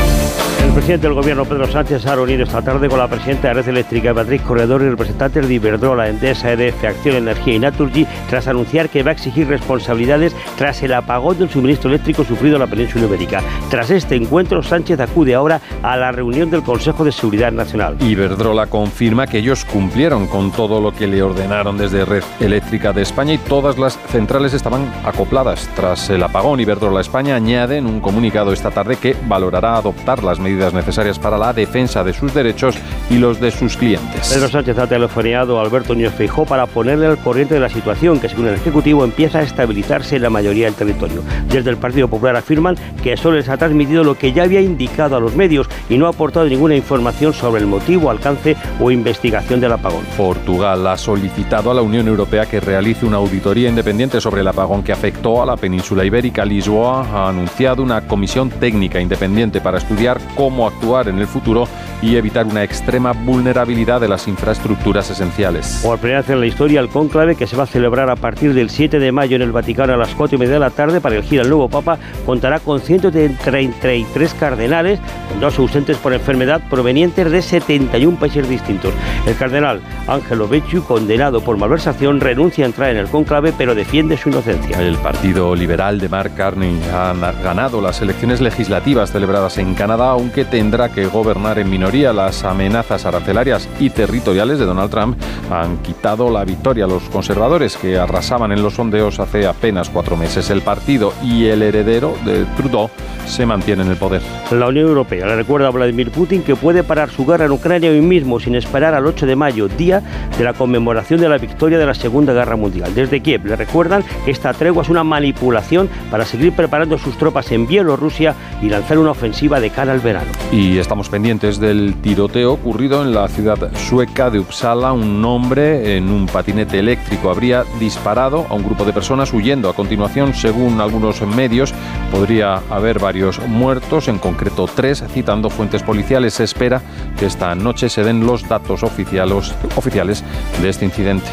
El presidente del gobierno, Pedro Sánchez, ha reunido esta tarde con la presidenta de Red Eléctrica, Beatriz Corredor, y representantes de Iberdrola, Endesa, EDF, Acción Energía y Naturgy, tras anunciar que va a exigir responsabilidades tras el apagón del suministro eléctrico sufrido en la península ibérica. Tras este encuentro, Sánchez acude ahora a la reunión del Consejo de Seguridad Nacional. Iberdrola confirma que ellos cumplieron con todo lo que le ordenaron desde Red Eléctrica de España y todas las centrales estaban acopladas. Tras el apagón, Iberdrola España añade en un comunicado esta tarde que valorará adoptar las medidas necesarias para la defensa de sus derechos y los de sus clientes. Pedro Sánchez ha telefoneado a Alberto Núñez Feijóo para ponerle al corriente de la situación que, según el Ejecutivo, empieza a estabilizarse en la mayoría del territorio. Desde el Partido Popular afirman que solo les ha transmitido lo que ya había indicado a los medios y no ha aportado ninguna información sobre el motivo, alcance o investigación del apagón. Portugal ha solicitado a la Unión Europea que realice una auditoría independiente sobre el apagón que afectó a la península ibérica. Lisboa ha anunciado una comisión técnica independiente para estudiar cómo actuar en el futuro y evitar una extrema vulnerabilidad de las infraestructuras esenciales. Por primera vez en la historia, el cónclave que se va a celebrar a partir del 7 de mayo en el Vaticano a las 4 y media de la tarde para elegir al nuevo Papa contará con 133 cardenales, dos ausentes por enfermedad provenientes de 71 países distintos. El cardenal Ángelo Becciu, condenado por malversación, renuncia a entrar en el cónclave pero defiende su inocencia. El Partido Liberal de Mark Carney ha na- ganado las elecciones legislativas celebradas en Canadá, aunque aunque tendrá que gobernar en minoría. Las amenazas arancelarias y territoriales de Donald Trump han quitado la victoria a los conservadores que arrasaban en los sondeos hace apenas cuatro meses. El partido y el heredero de Trudeau se mantienen en el poder. La Unión Europea le recuerda a Vladimir Putin que puede parar su guerra en Ucrania hoy mismo sin esperar al 8 de mayo, día de la conmemoración de la victoria de la Segunda Guerra Mundial. Desde Kiev le recuerdan que esta tregua es una manipulación para seguir preparando sus tropas en Bielorrusia y lanzar una ofensiva de cara al verano. Y estamos pendientes del tiroteo ocurrido en la ciudad sueca de Uppsala. Un hombre en un patinete eléctrico habría disparado a un grupo de personas huyendo. A continuación, según algunos medios, podría haber varios muertos, en concreto tres, citando fuentes policiales. Se espera que esta noche se den los datos oficiales, oficiales de este incidente.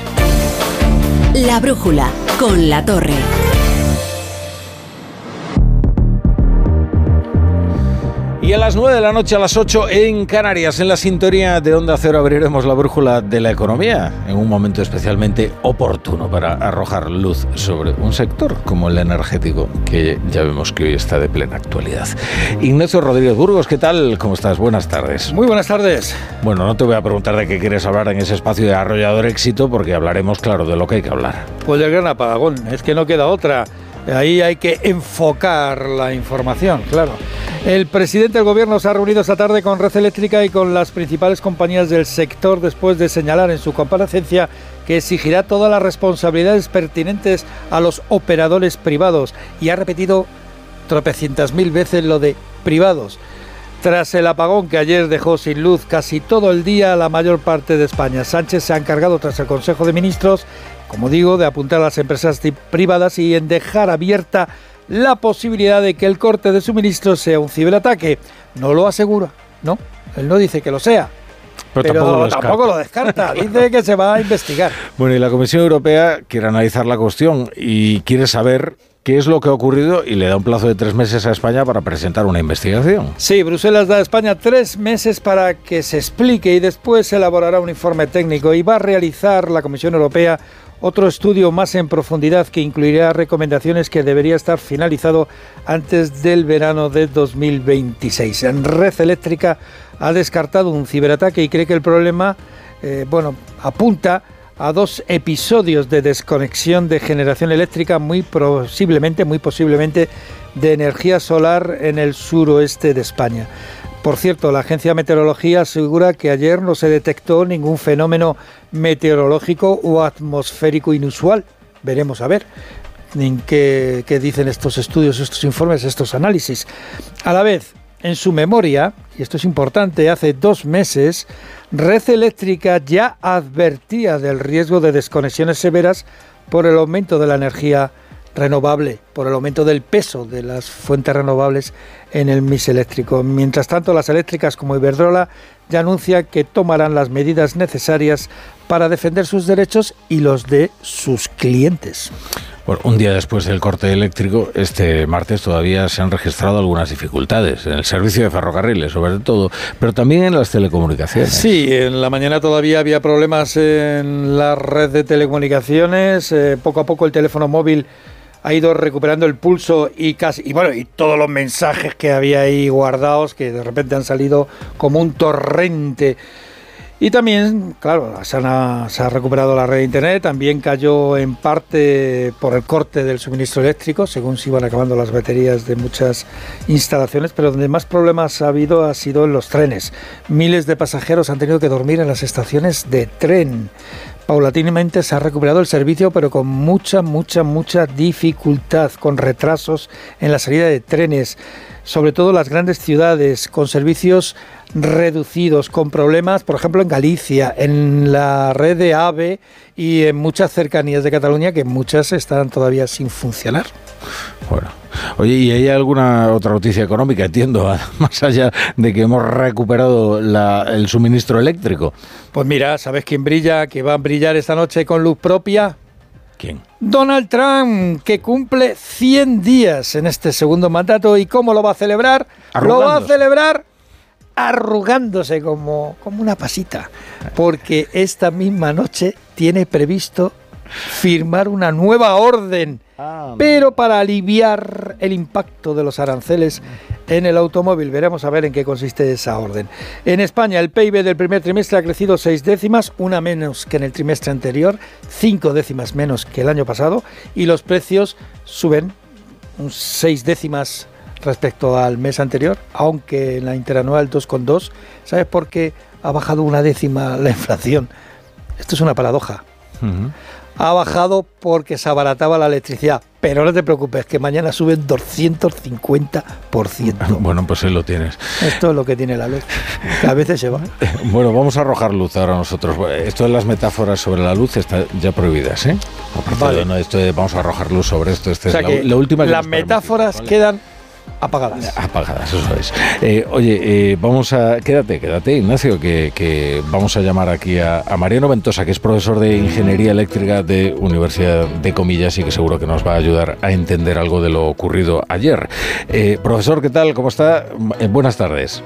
La brújula con la torre. Y a las 9 de la noche, a las 8 en Canarias, en la sintonía de Onda Cero, abriremos la brújula de la economía, en un momento especialmente oportuno para arrojar luz sobre un sector como el energético, que ya vemos que hoy está de plena actualidad. Ignacio Rodríguez Burgos, ¿qué tal? ¿Cómo estás? Buenas tardes. Muy buenas tardes. Bueno, no te voy a preguntar de qué quieres hablar en ese espacio de arrollador éxito, porque hablaremos, claro, de lo que hay que hablar. Pues del gran apagón, es que no queda otra. Ahí hay que enfocar la información, claro. El presidente del gobierno se ha reunido esta tarde con Red Eléctrica y con las principales compañías del sector después de señalar en su comparecencia que exigirá todas las responsabilidades pertinentes a los operadores privados y ha repetido tropecientas mil veces lo de privados. Tras el apagón que ayer dejó sin luz casi todo el día la mayor parte de España, Sánchez se ha encargado tras el Consejo de Ministros, como digo, de apuntar a las empresas privadas y en dejar abierta la posibilidad de que el corte de suministro sea un ciberataque. No lo asegura, ¿no? Él no dice que lo sea. Pero, tampoco, lo, tampoco lo descarta, dice que se va a investigar. Bueno, y la Comisión Europea quiere analizar la cuestión y quiere saber qué es lo que ha ocurrido y le da un plazo de tres meses a España para presentar una investigación. Sí, Bruselas da a España tres meses para que se explique y después se elaborará un informe técnico y va a realizar la Comisión Europea otro estudio más en profundidad que incluirá recomendaciones que debería estar finalizado antes del verano de 2026. En Red Eléctrica ha descartado un ciberataque y cree que el problema, eh, bueno, apunta a dos episodios de desconexión de generación eléctrica muy posiblemente, muy posiblemente de energía solar en el suroeste de España. Por cierto, la Agencia de Meteorología asegura que ayer no se detectó ningún fenómeno meteorológico o atmosférico inusual. Veremos a ver en qué, qué, dicen estos estudios, estos informes, estos análisis. A la vez, en su memoria, y esto es importante, hace dos meses, Red Eléctrica ya advertía del riesgo de desconexiones severas por el aumento de la energía renovable, por el aumento del peso de las fuentes renovables en el mix eléctrico. Mientras tanto, las eléctricas como Iberdrola ya anuncia que tomarán las medidas necesarias para defender sus derechos y los de sus clientes. Bueno, un día después del corte eléctrico, este martes todavía se han registrado algunas dificultades en el servicio de ferrocarriles, sobre todo, pero también en las telecomunicaciones. Sí, en la mañana todavía había problemas en la red de telecomunicaciones. Eh, poco a poco el teléfono móvil ha ido recuperando el pulso y casi y bueno y todos los mensajes que había ahí guardados que de repente han salido como un torrente. Y también claro se, han, se ha recuperado la red de internet también cayó en parte por el corte del suministro eléctrico según se iban acabando las baterías de muchas instalaciones pero donde más problemas ha habido ha sido en los trenes. Miles de pasajeros han tenido que dormir en las estaciones de tren paulatinamente se ha recuperado el servicio, pero con mucha, mucha, mucha dificultad, con retrasos en la salida de trenes, sobre todo las grandes ciudades, con servicios reducidos, con problemas, por ejemplo, en Galicia, en la red de AVE y en muchas cercanías de Cataluña, que muchas están todavía sin funcionar. Bueno. Oye, ¿y hay alguna otra noticia económica? Entiendo, más allá de que hemos recuperado la, el suministro eléctrico. Pues mira, ¿sabes quién brilla? Que va a brillar esta noche con luz propia. ¿Quién? Donald Trump, que cumple 100 días en este segundo mandato. ¿Y cómo lo va a celebrar? Lo va a celebrar arrugándose como, como una pasita. Porque esta misma noche tiene previsto firmar una nueva orden, pero para aliviar el impacto de los aranceles en el automóvil. Veremos a ver en qué consiste esa orden. En España, el PIB del primer trimestre ha crecido seis décimas, una menos que en el trimestre anterior, cinco décimas menos que el año pasado, y los precios suben un seis décimas respecto al mes anterior, aunque en la interanual 2,2. ¿Sabes por qué ha bajado una décima la inflación? Esto es una paradoja. Ha bajado porque se abarataba la electricidad. Pero no te preocupes, que mañana suben 250%. Bueno, pues ahí lo tienes. Esto es lo que tiene la luz, que a veces se va. Bueno, vamos a arrojar luz ahora nosotros. Esto de las metáforas sobre la luz está ya prohibidas, ¿eh? Vale. No, esto de vamos a arrojar luz sobre esto. esto o sea es que la, la última que las metáforas quedan apagadas. Apagadas, eso es. Eh, oye, eh, vamos a. Quédate, quédate, Ignacio, que, que vamos a llamar aquí a, Mariano Ventosa, que es profesor de Ingeniería Eléctrica de Universidad de Comillas y que seguro que nos va a ayudar a entender algo de lo ocurrido ayer. Eh, profesor, ¿qué tal? ¿Cómo está? buenas tardes.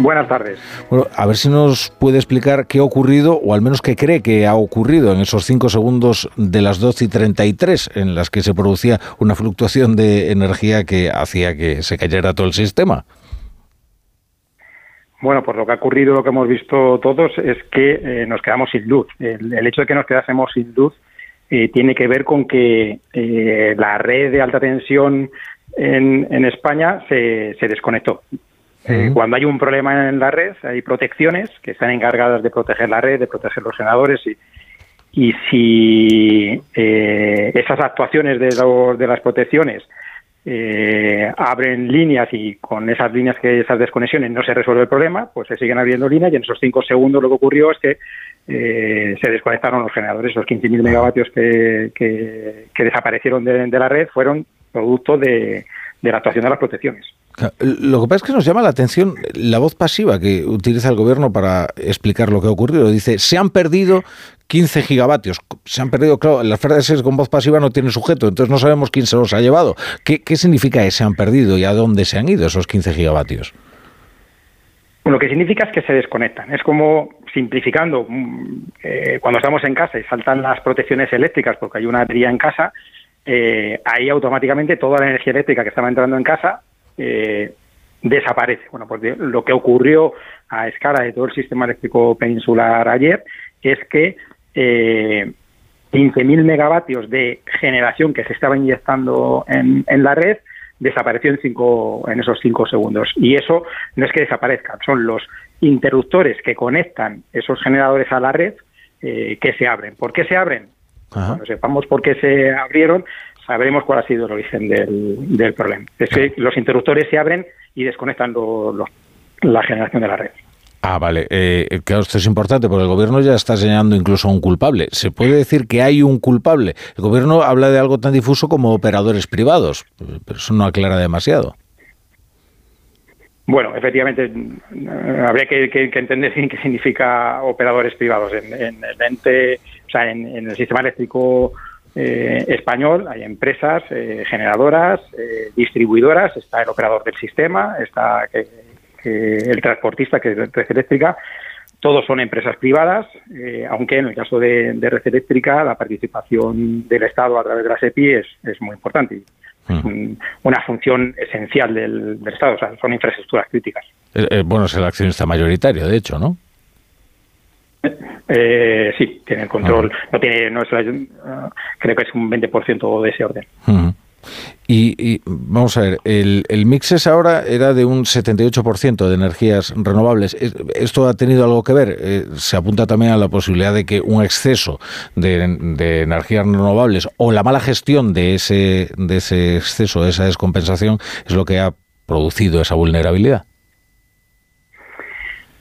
Buenas tardes. Bueno, a ver si nos puede explicar qué ha ocurrido, o al menos qué cree que ha ocurrido en esos cinco segundos de las 12 y 33, en las que se producía una fluctuación de energía que hacía que se cayera todo el sistema. Bueno, pues lo que ha ocurrido, lo que hemos visto todos, es que eh, nos quedamos sin luz. El, el, hecho de que nos quedásemos sin luz eh, tiene que ver con que eh, la red de alta tensión en, en España se, se desconectó. Eh, cuando hay un problema en la red, hay protecciones que están encargadas de proteger la red, de proteger los generadores y, y si eh, esas actuaciones de, lo, de las protecciones eh, abren líneas y con esas líneas que esas desconexiones no se resuelve el problema, pues se siguen abriendo líneas y en esos cinco segundos lo que ocurrió es que eh, se desconectaron los generadores. Esos 15.000 megavatios que, que, que desaparecieron de, de, la red fueron producto de, de la actuación de las protecciones. Lo que pasa es que nos llama la atención la voz pasiva que utiliza el gobierno para explicar lo que ha ocurrido. Dice, se han perdido 15 gigavatios. Se han perdido, claro, las frases con voz pasiva no tienen sujeto, entonces no sabemos quién se los ha llevado. ¿Qué, qué significa que se han perdido y a dónde se han ido esos 15 gigavatios? Lo que significa es que se desconectan. Es como, simplificando, eh, cuando estamos en casa y saltan las protecciones eléctricas porque hay una avería en casa, eh, ahí automáticamente toda la energía eléctrica que estaba entrando en casa eh, desaparece. Bueno, pues lo que ocurrió a escala de todo el sistema eléctrico peninsular ayer es que eh, 15.000 megavatios de generación que se estaba inyectando en, en la red desapareció en, cinco, en esos cinco segundos. Y eso no es que desaparezcan, son los interruptores que conectan esos generadores a la red eh, que se abren. ¿Por qué se abren? Cuando sepamos por qué se abrieron, sabremos cuál ha sido el origen del, del problema. Es que los interruptores se abren y desconectan lo, lo, la generación de la red. Ah, vale. Eh, claro, esto es importante porque el gobierno ya está señalando incluso a un culpable. ¿Se puede decir que hay un culpable? El gobierno habla de algo tan difuso como operadores privados, pero eso no aclara demasiado. Bueno, efectivamente, habría que, que, que entender qué significa operadores privados. En, en el ente, o sea, en, en el sistema eléctrico eh, español hay empresas eh, generadoras, eh, distribuidoras, está el operador del sistema, está el transportista, que es Red Eléctrica, todos son empresas privadas, eh, aunque en el caso de, de, Red Eléctrica la participación del Estado a través de la SEPI es, es muy importante. Es un, una función esencial del, del, Estado, o sea, son infraestructuras críticas. Bueno, es el accionista mayoritario, de hecho, ¿no? Eh, sí, tiene el control. Ah. No tiene, no es, uh, creo que es un 20% de ese orden. Uh -huh. Y, y, vamos a ver, el, el, mix es ahora era de un 78% de energías renovables. ¿Esto ha tenido algo que ver? Eh, se apunta también a la posibilidad de que un exceso de, de, energías renovables o la mala gestión de ese, de ese exceso, de esa descompensación, es lo que ha producido esa vulnerabilidad.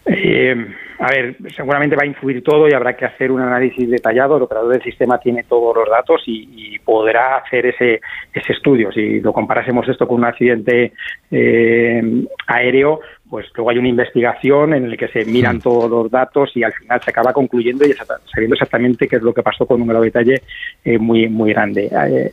Eh, a ver, seguramente va a influir todo y habrá que hacer un análisis detallado. El operador del sistema tiene todos los datos y, y podrá hacer ese, ese estudio. Si lo comparásemos esto con un accidente eh, aéreo, pues luego hay una investigación en la que se miran todos los datos y al final se acaba concluyendo y sabiendo exactamente qué es lo que pasó con un grado de detalle eh, muy, muy grande. Eh,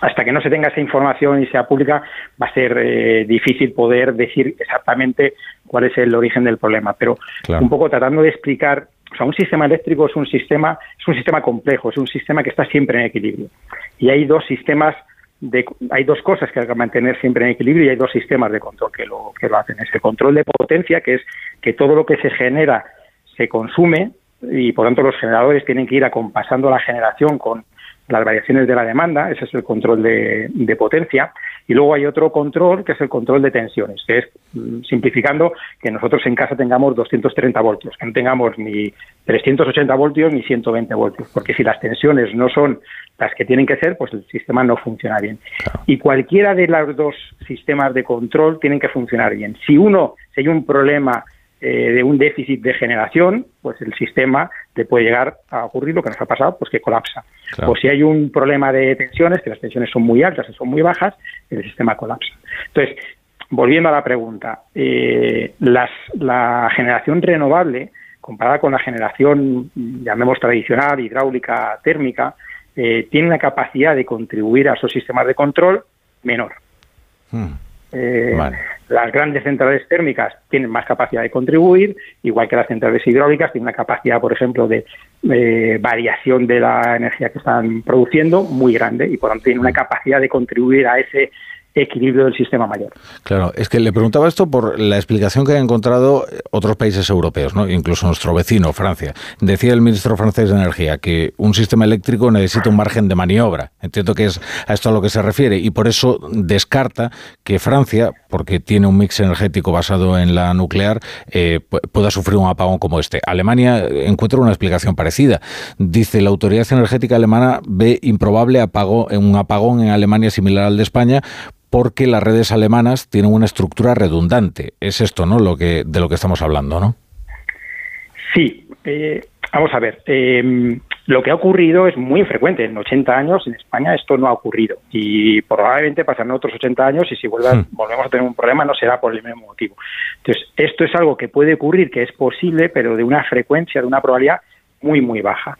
hasta que no se tenga esa información y sea pública, va a ser eh, difícil poder decir exactamente cuál es el origen del problema. Pero claro. un poco tratando de explicar, o sea, un sistema eléctrico es un sistema, es un sistema complejo, es un sistema que está siempre en equilibrio. Y hay dos sistemas de, hay dos cosas que hay que mantener siempre en equilibrio y hay dos sistemas de control que lo, que lo hacen. Es el control de potencia, que es que todo lo que se genera se consume y por tanto los generadores tienen que ir acompasando la generación con las variaciones de la demanda, ese es el control de, potencia, y luego hay otro control que es el control de tensiones, que es, mm, simplificando, que nosotros en casa tengamos 230 voltios, que no tengamos ni 380 voltios ni 120 voltios, porque si las tensiones no son las que tienen que ser, pues el sistema no funciona bien. Y cualquiera de los dos sistemas de control tienen que funcionar bien. Si uno, si hay un problema eh, de un déficit de generación, pues el sistema le puede llegar a ocurrir lo que nos ha pasado, pues que colapsa. O si hay un problema de tensiones, que las tensiones son muy altas o son muy bajas, el sistema colapsa. Entonces, volviendo a la pregunta, eh, la generación renovable, comparada con la generación, llamemos tradicional, hidráulica, térmica, eh, tiene una capacidad de contribuir a esos sistemas de control menor. Hmm. Eh, las grandes centrales térmicas tienen más capacidad de contribuir, igual que las centrales hidráulicas tienen una capacidad, por ejemplo, de variación de la energía que están produciendo muy grande y por tanto tienen una capacidad de contribuir a ese equilibrio del sistema mayor. Claro, es que le preguntaba esto por la explicación que han encontrado otros países europeos, ¿no? incluso nuestro vecino, Francia. Decía el ministro francés de Energía que un sistema eléctrico necesita un margen de maniobra. Entiendo que es a esto a lo que se refiere y por eso descarta que Francia, porque tiene un mix energético basado en la nuclear, eh, pueda sufrir un apagón como este. Alemania encuentra una explicación parecida. Dice la autoridad energética alemana ve improbable apago, un apagón en Alemania similar al de España porque las redes alemanas tienen una estructura redundante. Es esto, ¿no? Lo que de lo que estamos hablando, ¿no? Sí. Eh, vamos a ver. Em, lo que ha ocurrido es muy frecuente. En 80 años en España esto no ha ocurrido y probablemente pasarán otros 80 años y si hmm. volvemos a tener un problema no será por el mismo motivo. Entonces, esto es algo que puede ocurrir, que es posible, pero de una frecuencia, de una probabilidad muy, muy baja.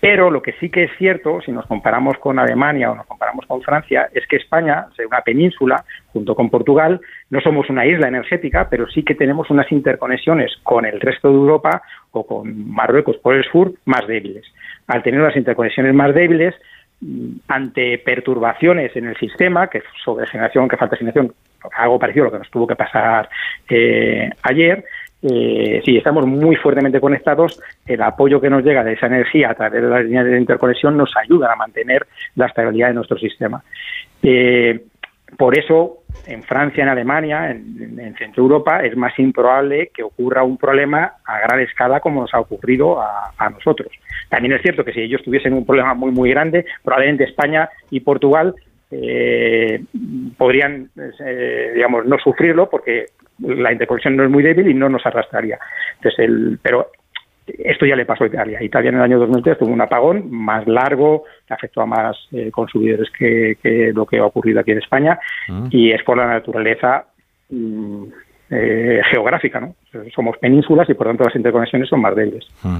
Pero lo que sí que es cierto, si nos comparamos con Alemania o nos comparamos con Francia, es que España, es una península, junto con Portugal, no somos una isla energética, pero sí que tenemos unas interconexiones con el resto de Europa o con Marruecos por el sur más débiles. Al tener las interconexiones más débiles, mm, ante perturbaciones en el sistema, que sobre generación, que falta generación, algo parecido a lo que nos tuvo que pasar eh, ayer, eh, sí, estamos muy fuertemente conectados. El apoyo que nos llega de esa energía a través de las líneas de interconexión nos ayuda a mantener la estabilidad de nuestro sistema. Eh, por eso, en Francia, en Alemania, en, Centro Europa, es más improbable que ocurra un problema a gran escala como nos ha ocurrido a, nosotros. También es cierto que si ellos tuviesen un problema muy, muy grande, probablemente España y Portugal eh, podrían, eh, digamos, no sufrirlo porque la interconexión no es muy débil y no nos arrastraría. Entonces, el, pero esto ya le pasó a Italia. Italia en el año 2003 tuvo un apagón más largo, que afectó a más eh, consumidores que, lo que ha ocurrido aquí en España, mm. y es por la naturaleza mm, eh, geográfica, ¿no? Somos penínsulas y por tanto las interconexiones son más débiles. Mm.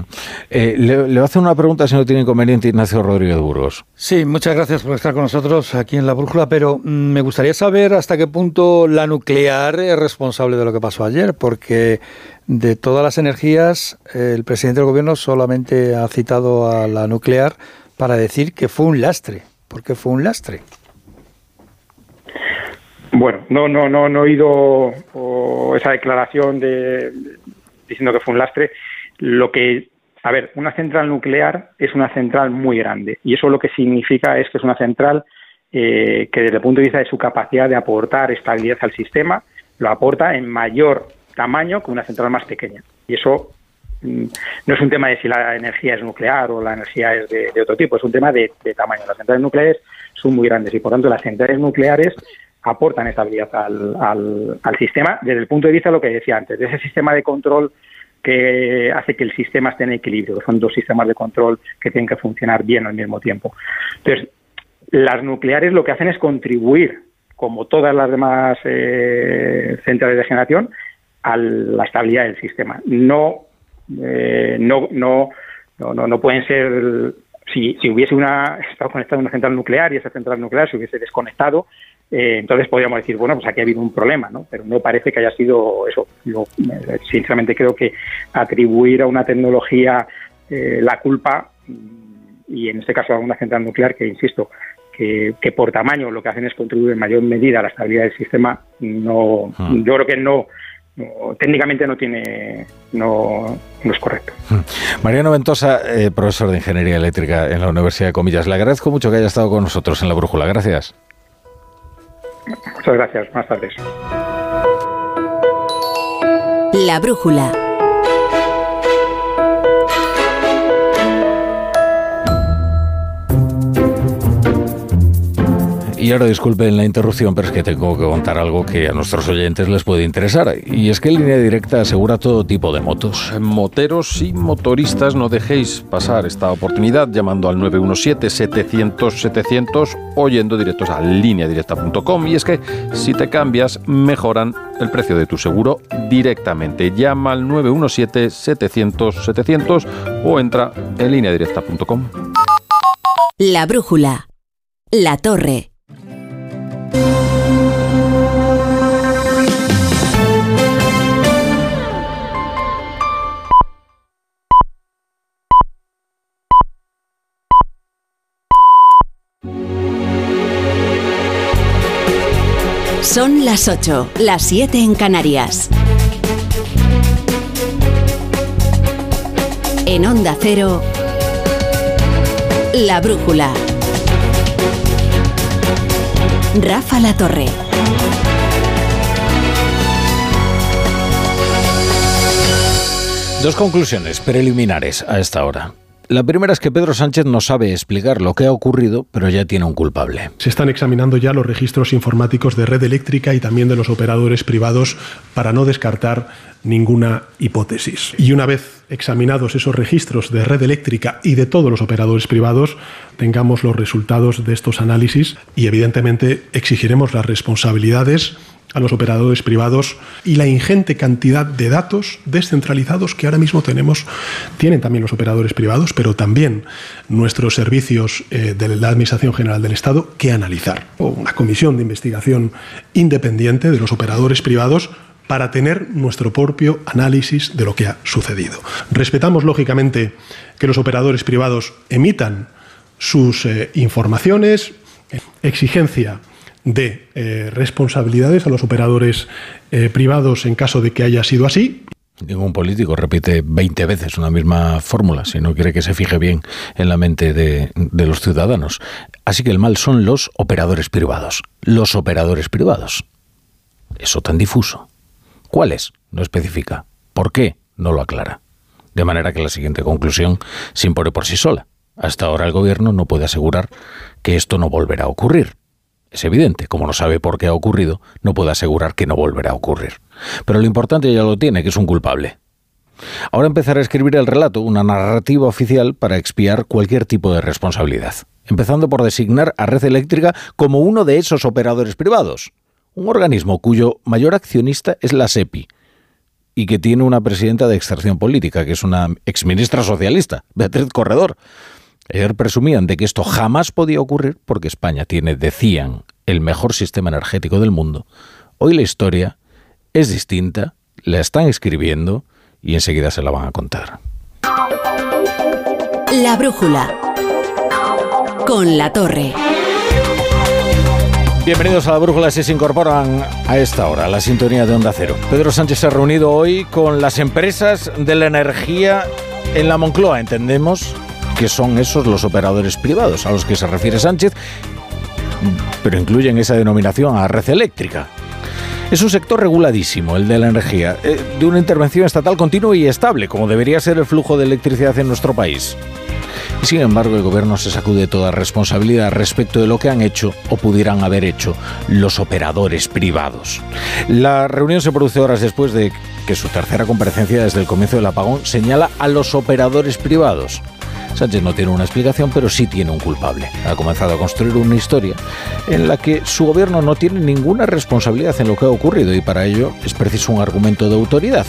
Eh, le, le, hace una pregunta si no tiene inconveniente Ignacio Rodríguez Burgos. Sí, muchas gracias por estar con nosotros aquí en La Brújula, pero mm, me gustaría saber hasta qué punto la nuclear es responsable de lo que pasó ayer, porque de todas las energías el presidente del gobierno solamente ha citado a la nuclear para decir que fue un lastre. ¿Por qué fue un lastre? Bueno, no, no, no, no he oído esa declaración de, diciendo que fue un lastre. Lo que, a ver, una central nuclear es una central muy grande y eso lo que significa es que es una central eh, que desde el punto de vista de su capacidad de aportar estabilidad al sistema, lo aporta en mayor tamaño que una central más pequeña. Y eso mm, no es un tema de si la energía es nuclear o la energía es de, otro tipo, es un tema de, de, tamaño. Las centrales nucleares son muy grandes y por tanto las centrales nucleares aportan estabilidad al, al, sistema desde el punto de vista de lo que decía antes, de ese sistema de control que hace que el sistema esté en equilibrio. Son dos sistemas de control que tienen que funcionar bien al mismo tiempo. Entonces, las nucleares lo que hacen es contribuir, como todas las demás eh, centrales de generación, a la estabilidad del sistema. No, eh, no, no, no, no, pueden ser si, si, hubiese una, estado conectada una central nuclear y esa central nuclear se hubiese desconectado, eh, entonces podríamos decir, bueno, pues aquí ha habido un problema, ¿no? Pero no parece que haya sido eso. Yo eh, sinceramente creo que atribuir a una tecnología eh, la culpa, y en este caso a una central nuclear que, insisto, que, que, por tamaño lo que hacen es contribuir en mayor medida a la estabilidad del sistema, no, Ah. yo creo que no, no, técnicamente no tiene, no, no es correcto. Mariano Ventosa, eh, profesor de Ingeniería Eléctrica en la Universidad de Comillas. Le agradezco mucho que haya estado con nosotros en la Brújula. Gracias. Muchas gracias. Buenas tardes. La Brújula. Y ahora disculpen la interrupción, pero es que tengo que contar algo que a nuestros oyentes les puede interesar. Y es que Línea Directa asegura todo tipo de motos. Moteros y motoristas, no dejéis pasar esta oportunidad llamando al 917-700-700 o yendo directos a lineadirecta.com. Y es que si te cambias, mejoran el precio de tu seguro directamente. Llama al 917-700-700 o entra en lineadirecta.com. La Brújula. La Torre. Son las 8, las 7 en Canarias. En Onda Cero, La Brújula. Rafa La Torre. Dos conclusiones preliminares a esta hora. La primera es que Pedro Sánchez no sabe explicar lo que ha ocurrido, pero ya tiene un culpable. Se están examinando ya los registros informáticos de red eléctrica y también de los operadores privados para no descartar ninguna hipótesis. Y una vez examinados esos registros de red eléctrica y de todos los operadores privados, tengamos los resultados de estos análisis y evidentemente exigiremos las responsabilidades a los operadores privados y la ingente cantidad de datos descentralizados que ahora mismo tenemos, tienen también los operadores privados, pero también nuestros servicios eh, de la Administración General del Estado que analizar. O una comisión de investigación independiente de los operadores privados para tener nuestro propio análisis de lo que ha sucedido. Respetamos, lógicamente, que los operadores privados emitan sus eh, informaciones, exigencia de eh, responsabilidades a los operadores eh, privados en caso de que haya sido así. Ningún político repite 20 veces una misma fórmula si no quiere que se fije bien en la mente de, de los ciudadanos. Así que el mal son los operadores privados. Los operadores privados. Eso tan difuso. ¿Cuáles? No especifica. ¿Por qué? No lo aclara. De manera que la siguiente conclusión se impone por sí sola. Hasta ahora el gobierno no puede asegurar que esto no volverá a ocurrir. Es evidente, como no sabe por qué ha ocurrido, no puede asegurar que no volverá a ocurrir. Pero lo importante ya lo tiene, que es un culpable. Ahora empezará a escribir el relato, una narrativa oficial para expiar cualquier tipo de responsabilidad, empezando por designar a Red Eléctrica como uno de esos operadores privados, un organismo cuyo mayor accionista es la SEPI y que tiene una presidenta de extracción política, que es una exministra socialista, Beatriz Corredor. Ayer presumían de que esto jamás podía ocurrir porque España tiene, decían, el mejor sistema energético del mundo. Hoy la historia es distinta, la están escribiendo y enseguida se la van a contar. La brújula. Con la torre. Bienvenidos a la brújula si se incorporan a esta hora, a la sintonía de Onda Cero. Pedro Sánchez se ha reunido hoy con las empresas de la energía en la Moncloa, entendemos que son esos los operadores privados a los que se refiere Sánchez, pero incluyen esa denominación a red eléctrica. Es un sector reguladísimo, el de la energía, eh, de una intervención estatal continua y estable, como debería ser el flujo de electricidad en nuestro país. Sin embargo, el gobierno se sacude toda responsabilidad respecto de lo que han hecho o pudieran haber hecho los operadores privados. La reunión se produce horas después de que su tercera comparecencia desde el comienzo del apagón señala a los operadores privados. Sánchez no tiene una explicación, pero sí tiene un culpable. Ha comenzado a construir una historia en la que su gobierno no tiene ninguna responsabilidad en lo que ha ocurrido y para ello es preciso un argumento de autoridad.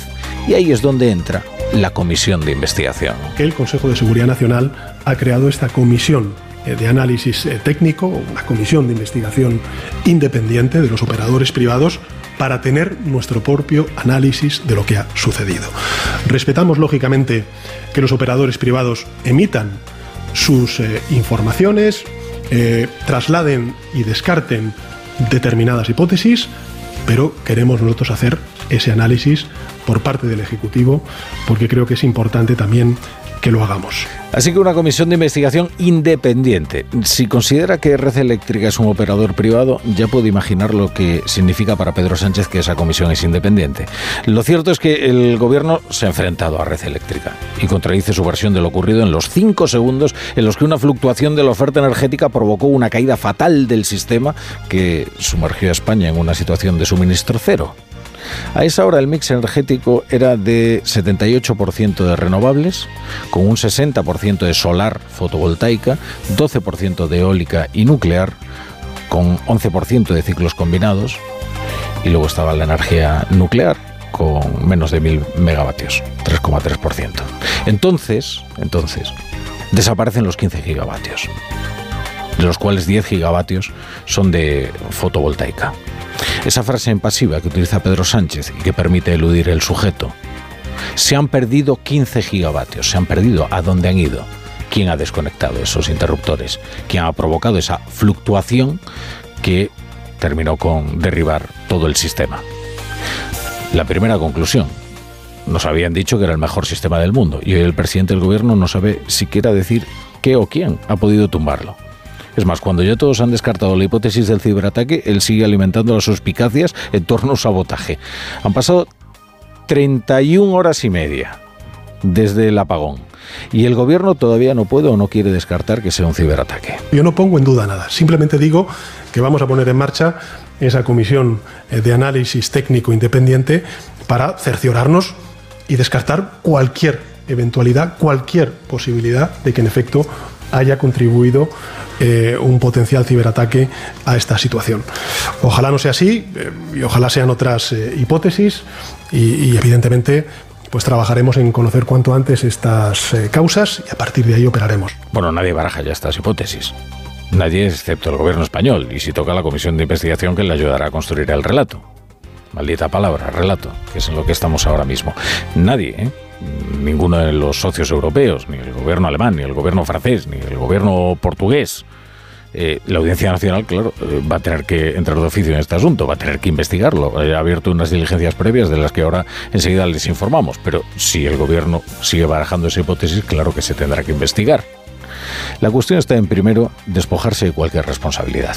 Y ahí es donde entra la comisión de investigación. El Consejo de Seguridad Nacional ha creado esta comisión eh, de análisis eh, técnico, una comisión de investigación independiente de los operadores privados para tener nuestro propio análisis de lo que ha sucedido. Respetamos, lógicamente, que los operadores privados emitan sus eh, informaciones, eh, trasladen y descarten determinadas hipótesis, pero queremos nosotros hacer ese análisis por parte del Ejecutivo porque creo que es importante también que lo hagamos. Así que una comisión de investigación independiente. Si considera que Red Eléctrica es un operador privado, ya puede imaginar lo que significa para Pedro Sánchez que esa comisión es independiente. Lo cierto es que el gobierno se ha enfrentado a Red Eléctrica y contradice su versión de lo ocurrido en los cinco segundos en los que una fluctuación de la oferta energética provocó una caída fatal del sistema que sumergió a España en una situación de suministro cero. A esa hora el mix energético era de 78% de renovables, con un 60% de solar fotovoltaica, 12% de eólica y nuclear, con 11% de ciclos combinados, y luego estaba la energía nuclear, con menos de 1000 megavatios, 3,3%. Entonces, entonces, desaparecen los 15 gigavatios, de los cuales 10 gigavatios son de fotovoltaica. Esa frase en pasiva que utiliza Pedro Sánchez y que permite eludir el sujeto. Se han perdido 15 gigavatios, se han perdido. ¿A dónde han ido? ¿Quién ha desconectado esos interruptores? ¿Quién ha provocado esa fluctuación que terminó con derribar todo el sistema? La primera conclusión. Nos habían dicho que era el mejor sistema del mundo y hoy el presidente del gobierno no sabe siquiera decir qué o quién ha podido tumbarlo. Es más, cuando ya todos han descartado la hipótesis del ciberataque, él sigue alimentando las suspicacias en torno a sabotaje. Han pasado 31 horas y media desde el apagón. Y el gobierno todavía no puede o no quiere descartar que sea un ciberataque. Yo no pongo en duda nada. Simplemente digo que vamos a poner en marcha esa comisión eh, de análisis técnico independiente para cerciorarnos y descartar cualquier eventualidad, cualquier posibilidad de que en efecto haya contribuido eh, un potencial ciberataque a esta situación. Ojalá no sea así eh, y ojalá sean otras eh, hipótesis y, evidentemente pues trabajaremos en conocer cuanto antes estas causas y a partir de ahí operaremos. Bueno, nadie baraja ya estas hipótesis. Nadie excepto el gobierno español y si toca la comisión de investigación que le ayudará a construir el relato. Maldita palabra, relato, que es en lo que estamos ahora mismo. Nadie, ¿eh? Ninguno de los socios europeos, ni el gobierno alemán, ni el gobierno francés, ni el gobierno portugués. Eh, la Audiencia Nacional, claro, eh, va a tener que entrar de oficio en este asunto, va a tener que investigarlo. Ha abierto unas diligencias previas de las que ahora enseguida les informamos, pero si el gobierno sigue barajando esa hipótesis, claro que se tendrá que investigar. La cuestión está en, primero, despojarse de cualquier responsabilidad.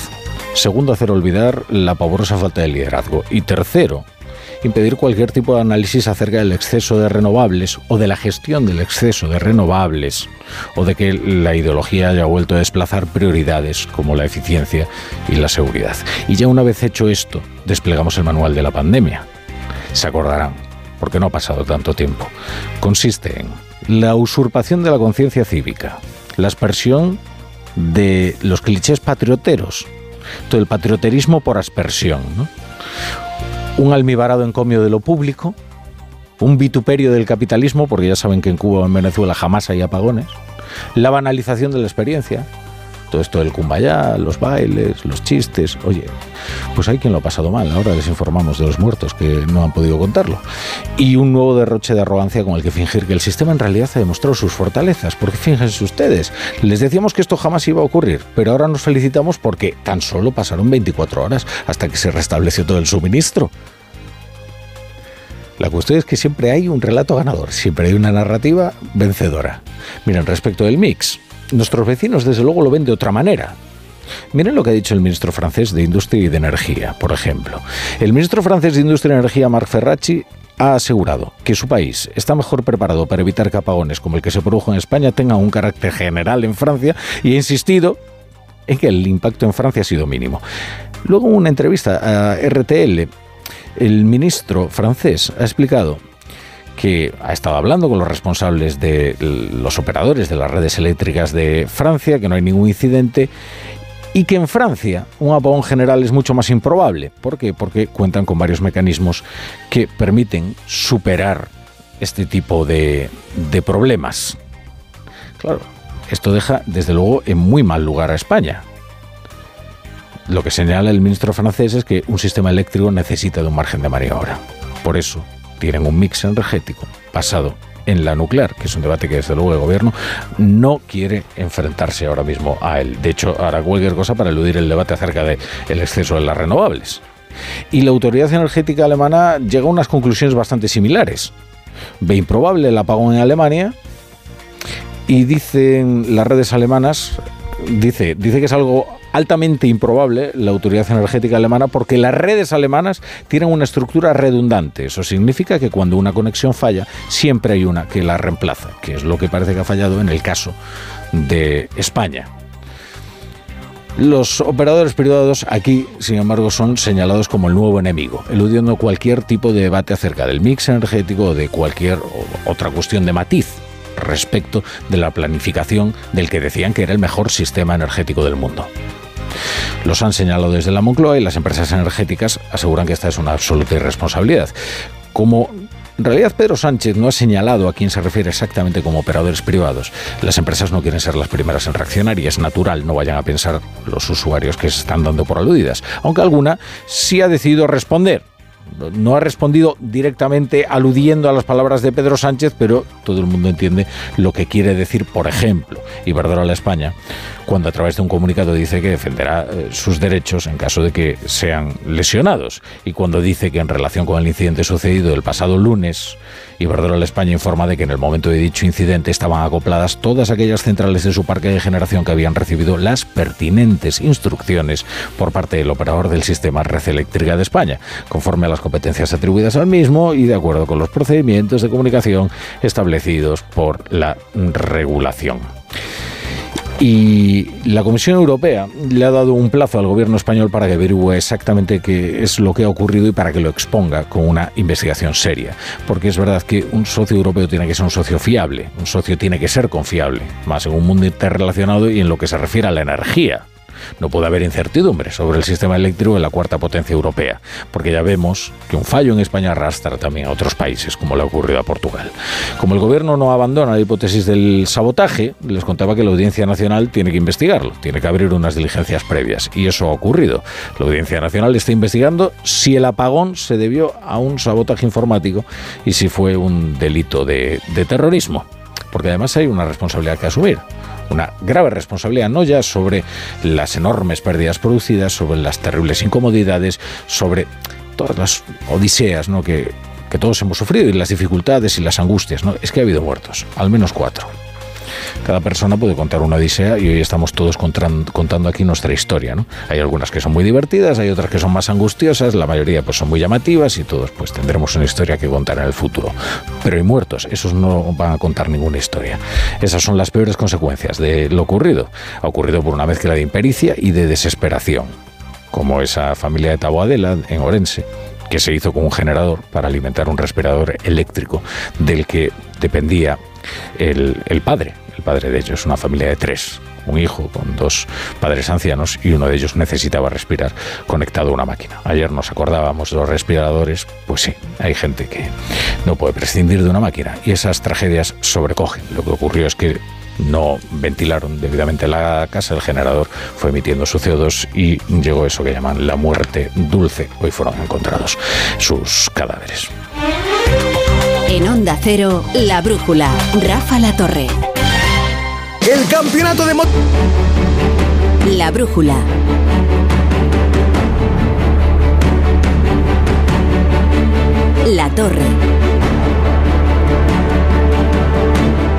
Segundo, hacer olvidar la pavorosa falta de liderazgo. Y tercero, impedir cualquier tipo de análisis acerca del exceso de renovables o de la gestión del exceso de renovables o de que la ideología haya vuelto a desplazar prioridades como la eficiencia y la seguridad. Y ya una vez hecho esto, desplegamos el manual de la pandemia. Se acordarán, porque no ha pasado tanto tiempo. Consiste en la usurpación de la conciencia cívica, la aspersión de los clichés patrioteros, todo el patrioterismo por aspersión, ¿no? Un almibarado encomio de lo público, un vituperio del capitalismo, porque ya saben que en Cuba o en Venezuela jamás hay apagones, la banalización de la experiencia, todo esto del cumbayá, los bailes, los chistes. Oye, pues hay quien lo ha pasado mal. Ahora les informamos de los muertos que no han podido contarlo. Y un nuevo derroche de arrogancia con el que fingir que el sistema en realidad ha demostrado sus fortalezas. Porque fíjense ustedes, les decíamos que esto jamás iba a ocurrir, pero ahora nos felicitamos porque tan solo pasaron 24 horas hasta que se restableció todo el suministro. La cuestión es que siempre hay un relato ganador, siempre hay una narrativa vencedora. Miren, respecto del mix, Nuestros vecinos, desde luego, lo ven de otra manera. Miren lo que ha dicho el ministro francés de Industria y de Energía, por ejemplo. El ministro francés de Industria y Energía, Marc Ferracci, ha asegurado que su país está mejor preparado para evitar que apagones como el que se produjo en España tengan un carácter general en Francia y ha insistido en que el impacto en Francia ha sido mínimo. Luego, en una entrevista a RTL, el ministro francés ha explicado que ha estado hablando con los responsables de los operadores de las redes eléctricas de Francia, que no hay ningún incidente y que en Francia un apagón general es mucho más improbable. ¿Por qué? Porque cuentan con varios mecanismos que permiten superar este tipo de, problemas. Claro, esto deja desde luego en muy mal lugar a España. Lo que señala el ministro francés es que un sistema eléctrico necesita de un margen de maniobra. Por eso, tienen un mix energético basado en la nuclear, que es un debate que desde luego el gobierno no quiere enfrentarse ahora mismo a él. De hecho, hará cualquier cosa para eludir el debate acerca del el exceso de las renovables. Y la Autoridad Energética Alemana llega a unas conclusiones bastante similares. Ve improbable el apagón en Alemania y dicen las redes alemanas, dice, dice que es algo altamente improbable la autoridad energética alemana porque las redes alemanas tienen una estructura redundante. Eso significa que cuando una conexión falla, siempre hay una que la reemplaza, que es lo que parece que ha fallado en el caso de España. Los operadores privados aquí, sin embargo, son señalados como el nuevo enemigo, eludiendo cualquier tipo de debate acerca del mix energético o de cualquier otra cuestión de matiz respecto de la planificación del que decían que era el mejor sistema energético del mundo. Los han señalado desde la Moncloa y las empresas energéticas aseguran que esta es una absoluta irresponsabilidad. Como en realidad, Pedro Sánchez no ha señalado a quién se refiere exactamente como operadores privados. Las empresas no quieren ser las primeras en reaccionar y es natural, no vayan a pensar los usuarios que se están dando por aludidas. Aunque alguna sí ha decidido responder no ha respondido directamente aludiendo a las palabras de Pedro Sánchez, pero todo el mundo entiende lo que quiere decir, por ejemplo, Iberdrola España, cuando a través de un comunicado dice que defenderá eh, sus derechos en caso de que sean lesionados, y cuando dice que en relación con el incidente sucedido el pasado lunes, Iberdrola España informa de que en el momento de dicho incidente estaban acopladas todas aquellas centrales de su parque de generación que habían recibido las pertinentes instrucciones por parte del operador del sistema Red Eléctrica de España, conforme a las competencias atribuidas al mismo y de acuerdo con los procedimientos de comunicación establecidos por la regulación. Y la Comisión Europea le ha dado un plazo al gobierno español para que averigüe exactamente qué es lo que ha ocurrido y para que lo exponga con una investigación seria. Porque es verdad que un socio europeo tiene que ser un socio fiable, un socio tiene que ser confiable, más en un mundo interrelacionado y en lo que se refiere a la energía. No puede haber incertidumbre sobre el sistema eléctrico de la cuarta potencia europea, porque ya vemos que un fallo en España arrastra también a otros países, como le ha ocurrido a Portugal. Como el gobierno no abandona la hipótesis del sabotaje, les contaba que la Audiencia Nacional tiene que investigarlo, tiene que abrir unas diligencias previas, y eso ha ocurrido. La Audiencia Nacional está investigando si el apagón se debió a un sabotaje informático y si fue un delito de, de terrorismo, porque además hay una responsabilidad que asumir una grave responsabilidad, no ya sobre las enormes pérdidas producidas, sobre las terribles incomodidades, sobre todas las odiseas ¿no? que, que todos hemos sufrido y las dificultades y las angustias. ¿no? Es que ha habido muertos, al menos cuatro. Cada persona puede contar una odisea y hoy estamos todos contando aquí nuestra historia. ¿no? Hay algunas que son muy divertidas, hay otras que son más angustiosas, la mayoría pues son muy llamativas y todos pues tendremos una historia que contar en el futuro. Pero hay muertos, esos no van a contar ninguna historia. Esas son las peores consecuencias de lo ocurrido. Ha ocurrido por una mezcla de impericia y de desesperación, como esa familia de Taboadela en Orense que se hizo con un generador para alimentar un respirador eléctrico del que dependía el, padre, el padre de ellos, una familia de tres, un hijo con dos padres ancianos y uno de ellos necesitaba respirar conectado a una máquina. Ayer nos acordábamos de los respiradores, pues sí, hay gente que no puede prescindir de una máquina y esas tragedias sobrecogen. Lo que ocurrió es que no ventilaron debidamente la casa, el generador fue emitiendo su CO2 y llegó eso que llaman la muerte dulce. Hoy fueron encontrados sus cadáveres. En Onda Cero, La Brújula, Rafa La Torre. El campeonato de... La Brújula. La Torre.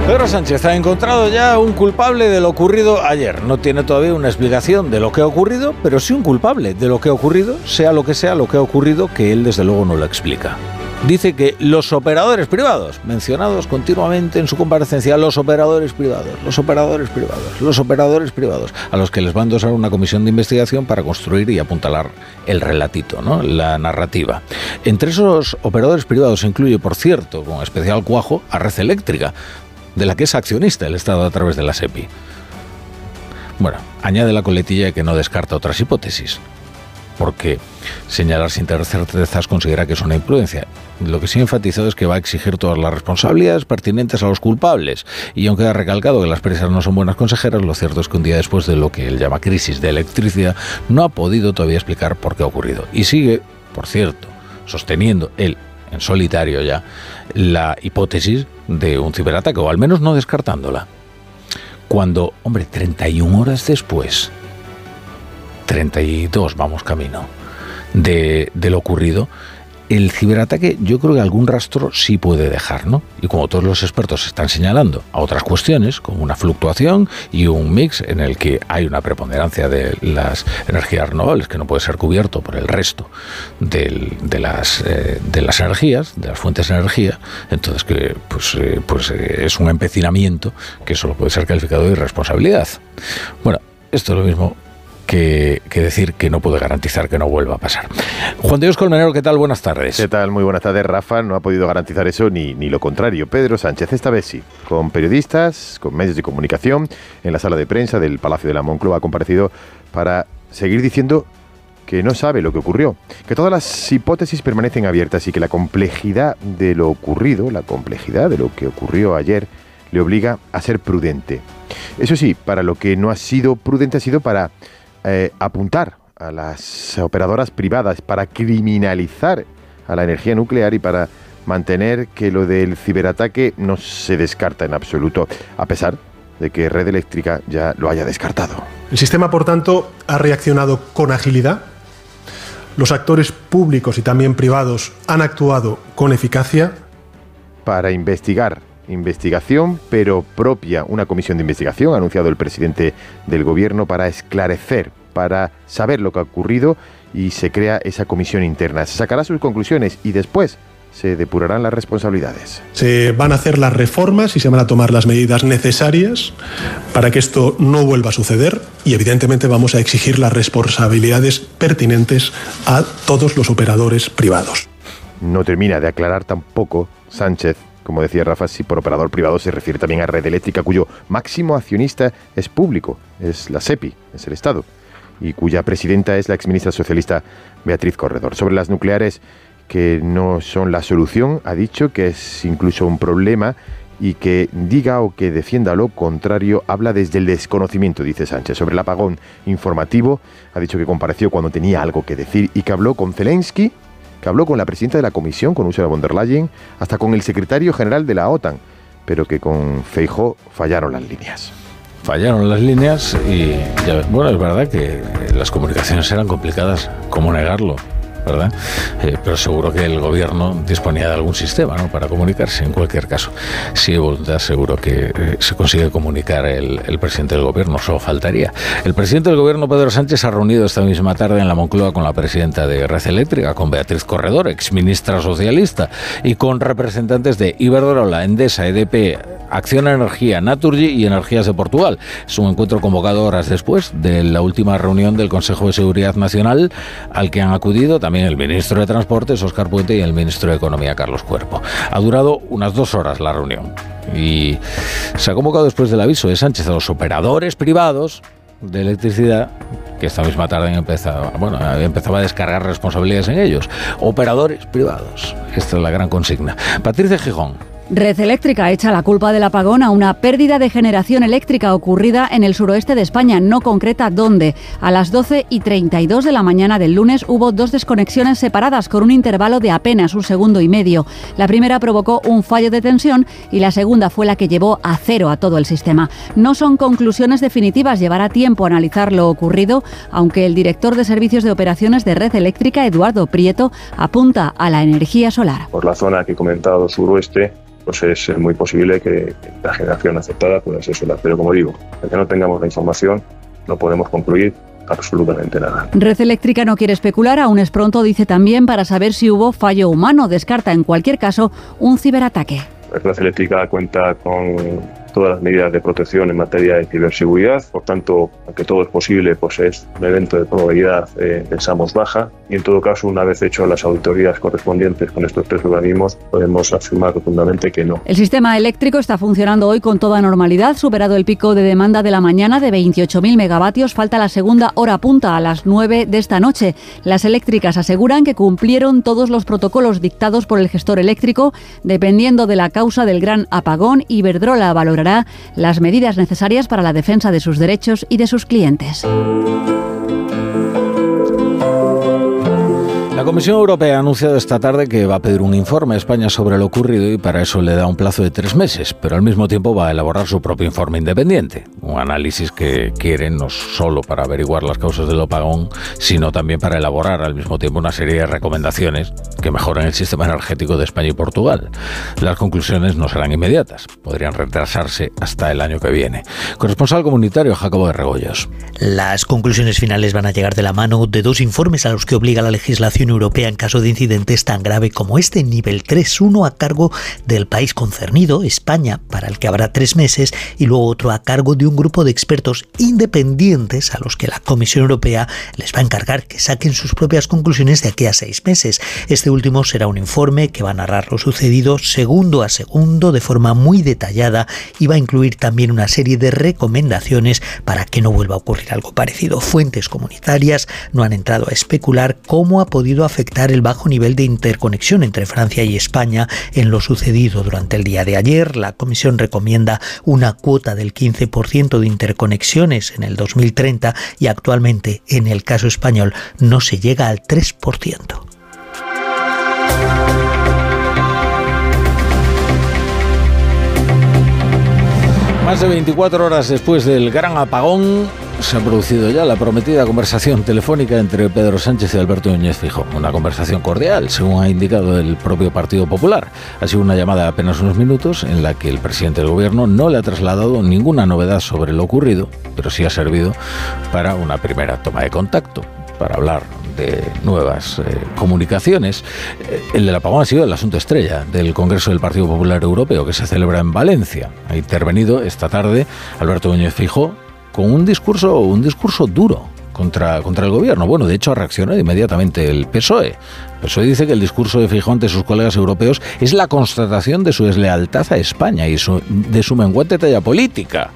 Pedro Sánchez ha encontrado ya un culpable de lo ocurrido ayer. No tiene todavía una explicación de lo que ha ocurrido, pero sí un culpable de lo que ha ocurrido, sea lo que sea lo que ha ocurrido, que él desde luego no lo explica dice que los operadores privados, mencionados continuamente en su comparecencia, los operadores privados, los operadores privados, los operadores privados, a los que les van a dosar una comisión de investigación para construir y apuntalar el relatito, ¿no? la narrativa. Entre esos operadores privados se incluye, por cierto, con especial cuajo, a Red Eléctrica, de la que es accionista el Estado a través de la SEPI. Bueno, añade la coletilla que no descarta otras hipótesis porque señalar sin tener certezas considera que es una imprudencia. Lo que sí ha enfatizado es que va a exigir todas las responsabilidades pertinentes a los culpables. Y aunque ha recalcado que las presas no son buenas consejeras, lo cierto es que un día después de lo que él llama crisis de electricidad, no ha podido todavía explicar por qué ha ocurrido. Y sigue, por cierto, sosteniendo él en solitario ya la hipótesis de un ciberataque, o al menos no descartándola. Cuando, hombre, 31 horas después, 32 vamos camino, de, lo ocurrido, el ciberataque yo creo que algún rastro sí puede dejar, ¿no? Y como todos los expertos están señalando a otras cuestiones, como una fluctuación y un mix en el que hay una preponderancia de las energías renovables que no puede ser cubierto por el resto de, las, eh, de las energías, de las fuentes de energía, entonces que pues, eh, pues eh, es un empecinamiento que solo puede ser calificado de irresponsabilidad. Bueno, esto es lo mismo que, decir que no puede garantizar que no vuelva a pasar. Juan Dios Colmenero, ¿qué tal? Buenas tardes. ¿Qué tal? Muy buenas tardes, Rafa. No ha podido garantizar eso ni, ni lo contrario. Pedro Sánchez, esta vez sí, con periodistas, con medios de comunicación, en la sala de prensa del Palacio de la Moncloa ha comparecido para seguir diciendo que no sabe lo que ocurrió, que todas las hipótesis permanecen abiertas y que la complejidad de lo ocurrido, la complejidad de lo que ocurrió ayer, le obliga a ser prudente. Eso sí, para lo que no ha sido prudente ha sido para eh, apuntar a las operadoras privadas, para criminalizar a la energía nuclear y para mantener que lo del ciberataque no se descarta en absoluto, a pesar de que Red Eléctrica ya lo haya descartado. El sistema, por tanto, ha reaccionado con agilidad. Los actores públicos y también privados han actuado con eficacia. Para investigar, investigación, pero propia, una comisión de investigación, ha anunciado el presidente del gobierno, para esclarecer, para saber lo que ha ocurrido y se crea esa comisión interna. Se sacará sus conclusiones y después se depurarán las responsabilidades. Se van a hacer las reformas y se van a tomar las medidas necesarias para que esto no vuelva a suceder y evidentemente vamos a exigir las responsabilidades pertinentes a todos los operadores privados. No termina de aclarar tampoco Sánchez, como decía Rafa, si por operador privado se refiere también a Red Eléctrica, cuyo máximo accionista es público, es la SEPI, es el Estado, y cuya presidenta es la exministra socialista Beatriz Corredor. Sobre las nucleares que no son la solución, ha dicho que es incluso un problema y que diga o que defienda lo contrario, habla desde el desconocimiento, dice Sánchez. Sobre el apagón informativo, ha dicho que compareció cuando tenía algo que decir y que habló con Zelensky, que habló con la presidenta de la Comisión, con Ursula von der Leyen, hasta con el secretario general de la OTAN, pero que con Feijó fallaron las líneas. Fallaron las líneas y, bueno, es verdad que las comunicaciones eran complicadas, ¿cómo negarlo? ¿Verdad? Eh, pero seguro que el gobierno disponía de algún sistema ¿no? para comunicarse en cualquier caso. Si hay voluntad, seguro que eh, se consigue comunicar el, el presidente del gobierno, solo faltaría. El presidente del gobierno, Pedro Sánchez, ha reunido esta misma tarde en la Moncloa con la presidenta de Red Eléctrica, con Beatriz Corredor, exministra socialista, y con representantes de Iberdrola, Endesa, EDP, Acción Energía, Naturgy y Energías de Portugal. Es un encuentro convocado horas después de la última reunión del Consejo de Seguridad Nacional al que han acudido también el ministro de Transportes, Óscar Puente, y el ministro de Economía, Carlos Cuerpo. Ha durado unas dos horas la reunión y se ha convocado después del aviso de Sánchez a los operadores privados de electricidad que esta misma tarde empezaba, bueno, empezaba a descargar responsabilidades en ellos. Operadores privados. Esta es la gran consigna. Patricia Gijón. Red Eléctrica echa la culpa del apagón a una pérdida de generación eléctrica ocurrida en el suroeste de España, no concreta dónde. A las 12 y 32 de la mañana del lunes hubo dos desconexiones separadas con un intervalo de apenas un segundo y medio. La primera provocó un fallo de tensión y la segunda fue la que llevó a cero a todo el sistema. No son conclusiones definitivas, llevará tiempo analizar lo ocurrido, aunque el director de Servicios de Operaciones de Red Eléctrica, Eduardo Prieto, apunta a la energía solar. Por la zona que he comentado, suroeste, pues es muy posible que la generación afectada pueda ser solar. Pero como digo, hasta que no tengamos la información, no podemos concluir absolutamente nada. Red Eléctrica no quiere especular, aún es pronto, dice también, para saber si hubo fallo humano. Descarta en cualquier caso un ciberataque. Red Eléctrica cuenta con todas las medidas de protección en materia de ciberseguridad, por tanto, aunque todo es posible, pues es un evento de probabilidad, eh, pensamos, baja, y en todo caso, una vez hecho las auditorías correspondientes con estos tres organismos, podemos afirmar rotundamente que no. El sistema eléctrico está funcionando hoy con toda normalidad, superado el pico de demanda de la mañana de 28.000 megavatios, falta la segunda hora punta a las 9 de esta noche. Las eléctricas aseguran que cumplieron todos los protocolos dictados por el gestor eléctrico, dependiendo de la causa del gran apagón, Iberdrola las medidas necesarias para la defensa de sus derechos y de sus clientes. La Comisión Europea ha anunciado esta tarde que va a pedir un informe a España sobre lo ocurrido y para eso le da un plazo de tres meses, pero al mismo tiempo va a elaborar su propio informe independiente. Un análisis que quiere no solo para averiguar las causas del apagón, sino también para elaborar al mismo tiempo una serie de recomendaciones que mejoran el sistema energético de España y Portugal. Las conclusiones no serán inmediatas, podrían retrasarse hasta el año que viene. Corresponsal comunitario Jacobo de Regoyos. Las conclusiones finales van a llegar de la mano de dos informes a los que obliga la legislación Europea en caso de incidentes tan grave como este, nivel 3.1 a cargo del país concernido, España, para el que habrá tres meses, y luego otro a cargo de un grupo de expertos independientes a los que la Comisión Europea les va a encargar que saquen sus propias conclusiones de aquí a seis meses. Este último será un informe que va a narrar lo sucedido segundo a segundo de forma muy detallada y va a incluir también una serie de recomendaciones para que no vuelva a ocurrir algo parecido. Fuentes comunitarias no han entrado a especular cómo ha podido afectar el bajo nivel de interconexión entre Francia y España en lo sucedido durante el día de ayer. La Comisión recomienda una cuota del 15% de interconexiones en el 2030 y actualmente en el caso español no se llega al 3%. Más de 24 horas después del gran apagón, se ha producido ya la prometida conversación telefónica entre Pedro Sánchez y Alberto Núñez Fijo. Una conversación cordial, según ha indicado el propio Partido Popular. Ha sido una llamada de apenas unos minutos en la que el presidente del gobierno no le ha trasladado ninguna novedad sobre lo ocurrido, pero sí ha servido para una primera toma de contacto, para hablar de nuevas eh, comunicaciones. Eh, el del apagón ha sido el asunto estrella del Congreso del Partido Popular Europeo que se celebra en Valencia. Ha intervenido esta tarde Alberto Núñez Fijo con un discurso, un discurso duro contra, contra el gobierno. Bueno, de hecho ha reaccionado inmediatamente el PSOE. PSOE dice que el discurso de Fijón ante sus colegas europeos es la constatación de su deslealtad a España y de su menguante talla política.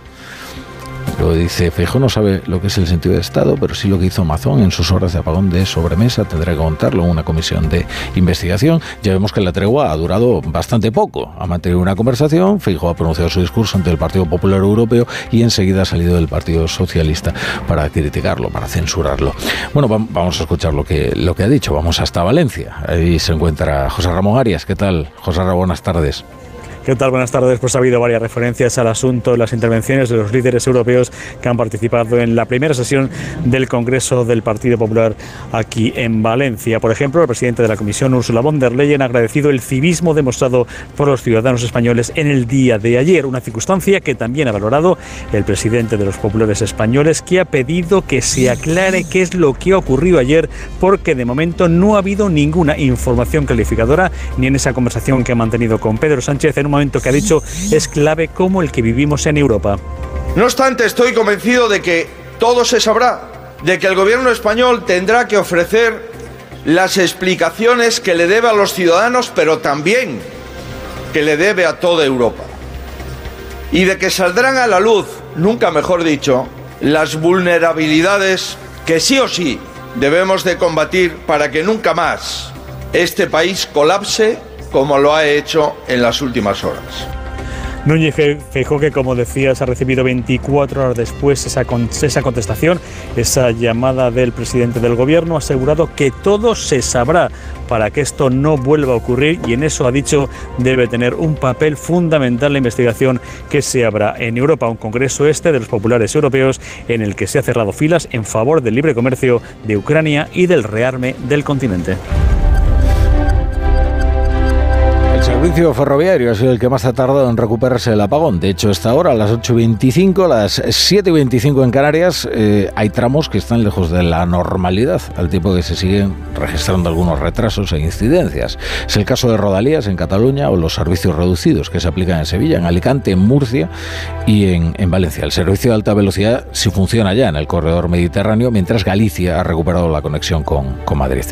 Lo dice Feijóo no sabe lo que es el sentido de Estado, pero sí lo que hizo Amazon en sus horas de apagón de sobremesa. Tendrá que contarlo en una comisión de investigación. Ya vemos que la tregua ha durado bastante poco. Ha mantenido una conversación, Feijóo ha pronunciado su discurso ante el Partido Popular Europeo y enseguida ha salido del Partido Socialista para criticarlo, para censurarlo. Bueno, vamos a escuchar lo que, lo que ha dicho. Vamos hasta Valencia. Ahí se encuentra José Ramón Arias. ¿Qué tal? José Ramón, buenas tardes. ¿Qué tal? Buenas tardes. Pues ha habido varias referencias al asunto las intervenciones de los líderes europeos que han participado en la primera sesión del Congreso del Partido Popular aquí en Valencia. Por ejemplo, el presidente de la Comisión, Ursula von der Leyen, ha agradecido el civismo demostrado por los ciudadanos españoles en el día de ayer, una circunstancia que también ha valorado el presidente de los populares españoles, que ha pedido que se aclare qué es lo que ha ocurrido ayer, porque de momento no ha habido ninguna información calificadora ni en esa conversación que ha mantenido con Pedro Sánchez en un momento que ha dicho es clave como el que vivimos en Europa. No obstante, estoy convencido de que todo se sabrá, de que el gobierno español tendrá que ofrecer las explicaciones que le debe a los ciudadanos, pero también que le debe a toda Europa. Y de que saldrán a la luz, nunca mejor dicho, las vulnerabilidades que sí o sí debemos de combatir para que nunca más este país colapse como lo ha hecho en las últimas horas. Núñez Feijóo que, como decías, ha recibido 24 horas después esa, esa contestación, esa llamada del presidente del gobierno, ha asegurado que todo se sabrá para que esto no vuelva a ocurrir y en eso ha dicho debe tener un papel fundamental la investigación que se habrá en Europa, un congreso este de los populares europeos en el que se ha cerrado filas en favor del libre comercio de Ucrania y del rearme del continente. Servicio ferroviario ha sido el que más ha tardado en recuperarse del apagón. De hecho, esta hora, a las 8.25, las 7.25 en Canarias, eh, hay tramos que están lejos de la normalidad, al tiempo que se siguen registrando algunos retrasos e incidencias. Es el caso de Rodalías en Cataluña o los servicios reducidos que se aplican en Sevilla, en Alicante, en Murcia y en, en Valencia. El servicio de alta velocidad sí funciona ya en el corredor mediterráneo, mientras Galicia ha recuperado la conexión con, con Madrid.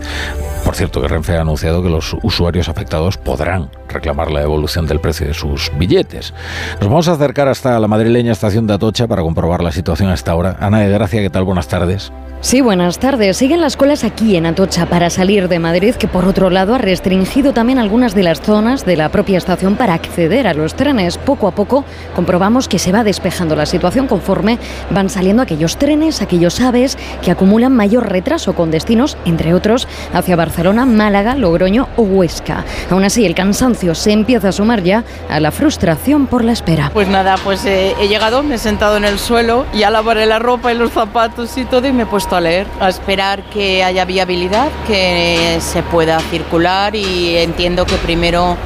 Por cierto, que Renfe ha anunciado que los usuarios afectados podrán reclamar la evolución del precio de sus billetes. Nos vamos a acercar hasta la madrileña estación de Atocha para comprobar la situación a esta hora. Ana de Gracia, ¿qué tal? Buenas tardes. Sí, buenas tardes. Siguen las colas aquí en Atocha para salir de Madrid, que por otro lado ha restringido también algunas de las zonas de la propia estación para acceder a los trenes. Poco a poco comprobamos que se va despejando la situación conforme van saliendo aquellos trenes, aquellos aves que acumulan mayor retraso con destinos, entre otros, hacia Barcelona Barcelona, Málaga, Logroño o Huesca. Aún así, el cansancio se empieza a sumar ya a la frustración por la espera. Pues nada, pues eh, he llegado, me he sentado en el suelo, ya lavaré la ropa y los zapatos y todo y me he puesto a leer, a esperar que haya viabilidad, que se pueda circular y entiendo que primero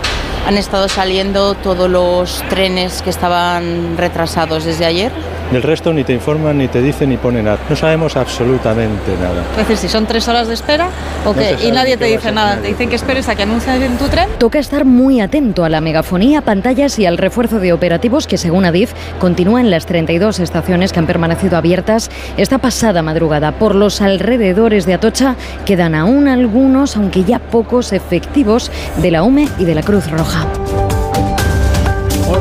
han estado saliendo todos los trenes que estaban retrasados desde ayer. Del resto ni te informan, ni te dicen, ni ponen nada. No sabemos absolutamente nada. Es decir, si son tres horas de espera o qué, y nadie te dice nada, te dicen que esperes a que anuncien en tu tren. Toca estar muy atento a la megafonía, pantallas y al refuerzo de operativos que, según Adif, continúa en las 32 estaciones que han permanecido abiertas esta pasada madrugada. Por los alrededores de Atocha quedan aún algunos, aunque ya pocos efectivos, de la UME y de la Cruz Roja.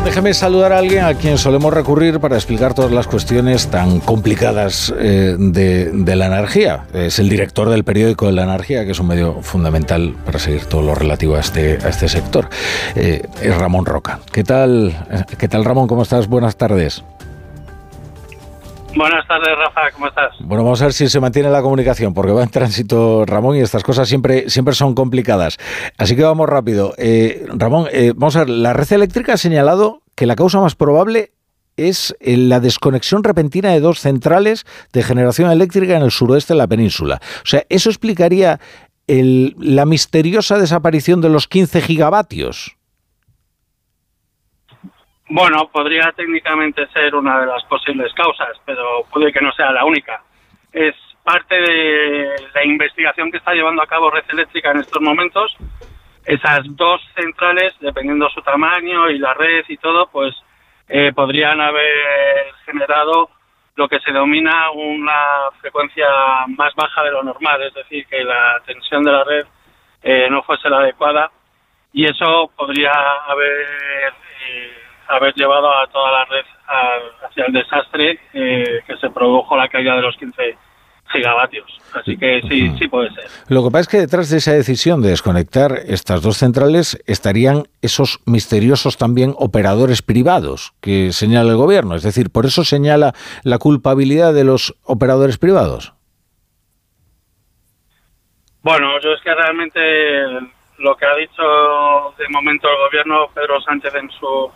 Déjeme saludar a alguien a quien solemos recurrir para explicar todas las cuestiones tan complicadas eh, de, la energía. Es el director del periódico de la energía, que es un medio fundamental para seguir todo lo relativo a este, este sector. Eh, es Ramón Roca. ¿Qué tal, ¿Qué tal, Ramón? ¿Cómo estás? Buenas tardes. Buenas tardes, Rafa, ¿cómo estás? Bueno, vamos a ver si se mantiene la comunicación, porque va en tránsito Ramón y estas cosas siempre, siempre son complicadas. Así que vamos rápido. Eh, Ramón, eh, vamos a ver, la red eléctrica ha señalado que la causa más probable es eh, la desconexión repentina de dos centrales de generación eléctrica en el suroeste de la península. O sea, eso explicaría el, la misteriosa desaparición de los 15 gigavatios. Bueno, podría técnicamente ser una de las posibles causas, pero puede que no sea la única. Es parte de la investigación que está llevando a cabo Red Eléctrica en estos momentos. Esas dos centrales, dependiendo su tamaño y la red y todo, pues eh, podrían haber generado lo que se denomina una frecuencia más baja de lo normal, es decir, que la tensión de la red eh, no fuese la adecuada y eso podría haber eh, haber llevado a toda la red a, hacia el desastre eh, que se produjo la caída de los 15 gigavatios. Así que sí, sí puede ser. Lo que pasa es que detrás de esa decisión de desconectar estas dos centrales estarían esos misteriosos también operadores privados que señala el gobierno. Es decir, por eso señala la culpabilidad de los operadores privados. Bueno, yo es que realmente lo que ha dicho de momento el gobierno Pedro Sánchez en su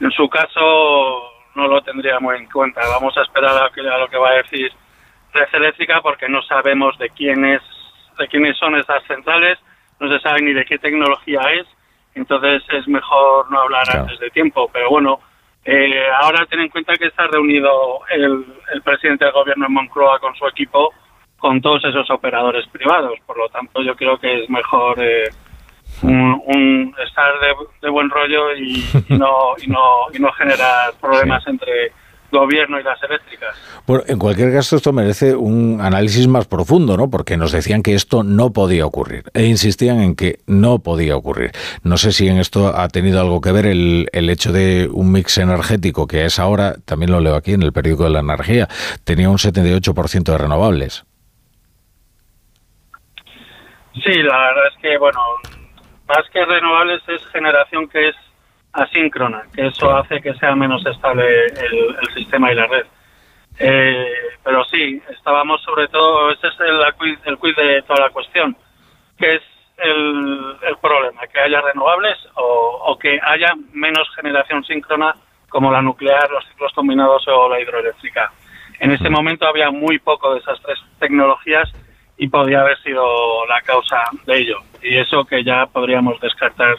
en su caso no lo tendríamos en cuenta. Vamos a esperar a, a lo que va a decir Red Eléctrica porque no sabemos de quiénes de quiénes son esas centrales, no se sabe ni de qué tecnología es, entonces es mejor no hablar antes de tiempo. Pero bueno, eh, ahora ten en cuenta que está reunido el, el presidente del gobierno en Moncloa con su equipo con todos esos operadores privados, por lo tanto yo creo que es mejor eh, un, un estar de, de, buen rollo y, y, no, y, no, y no generar problemas sí. entre gobierno y las eléctricas. Bueno, en cualquier caso esto merece un análisis más profundo, ¿no? Porque nos decían que esto no podía ocurrir e insistían en que no podía ocurrir. No sé si en esto ha tenido algo que ver el, el hecho de un mix energético que es ahora, también lo leo aquí en el periódico de la energía, tenía un 78% de renovables. Sí, la verdad es que, bueno, más que renovables es generación que es asíncrona, que eso hace que sea menos estable el, el sistema y la red. Eh, pero sí, estábamos sobre todo, ese es el, el quiz de toda la cuestión, que es el, el problema, que haya renovables o, o, que haya menos generación síncrona como la nuclear, los ciclos combinados o la hidroeléctrica. En ese momento había muy poco de esas tres tecnologías y podría haber sido la causa de ello. Y eso que ya podríamos descartar,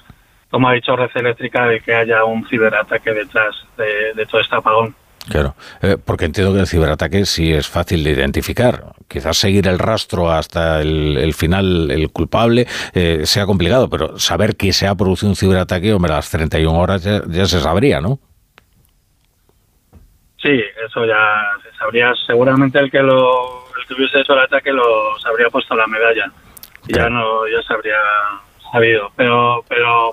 como ha dicho Red Eléctrica, de que haya un ciberataque detrás de, de todo este apagón. Claro, eh, porque entiendo que el ciberataque sí es fácil de identificar. Quizás seguir el rastro hasta el, el final, el culpable, eh, sea complicado, pero saber que se ha producido un ciberataque, hombre, a las 31 horas ya, ya se sabría, ¿no? Sí, eso ya se sabría. Seguramente el que lo que hubiese hecho el ataque lo se habría puesto la medalla. Y ya no, ya se habría sabido. Pero, pero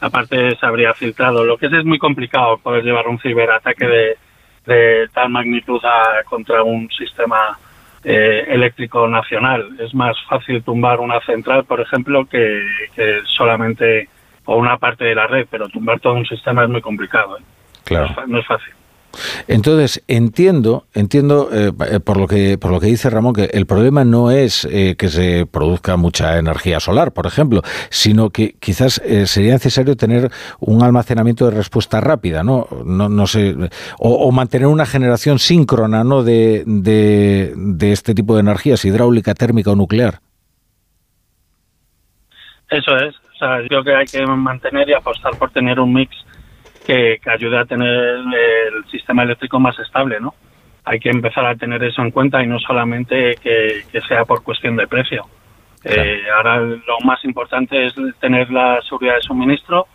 aparte se habría filtrado. Lo que es es muy complicado poder llevar un ciberataque de, de tal magnitud a, contra un sistema eh, eléctrico nacional. Es más fácil tumbar una central, por ejemplo, que, que solamente o una parte de la red, pero tumbar todo un sistema es muy complicado. ¿eh? Claro. No, es, no es fácil. Entonces, entiendo, entiendo eh, eh, por, lo que, por lo que dice Ramón, que el problema no es eh, que se produzca mucha energía solar, por ejemplo, sino que quizás sería necesario tener un almacenamiento de respuesta rápida, ¿no? no, no sé, o, mantener una generación síncrona ¿no? de, de, de este tipo de energías, hidráulica, térmica o nuclear. Eso es. O sea, creo que hay que mantener y apostar por tener un mix que, ayude a tener el sistema eléctrico más estable, ¿no? Hay que empezar a tener eso en cuenta y no solamente que, sea por cuestión de precio. Eh, ahora lo más importante es tener la seguridad de suministro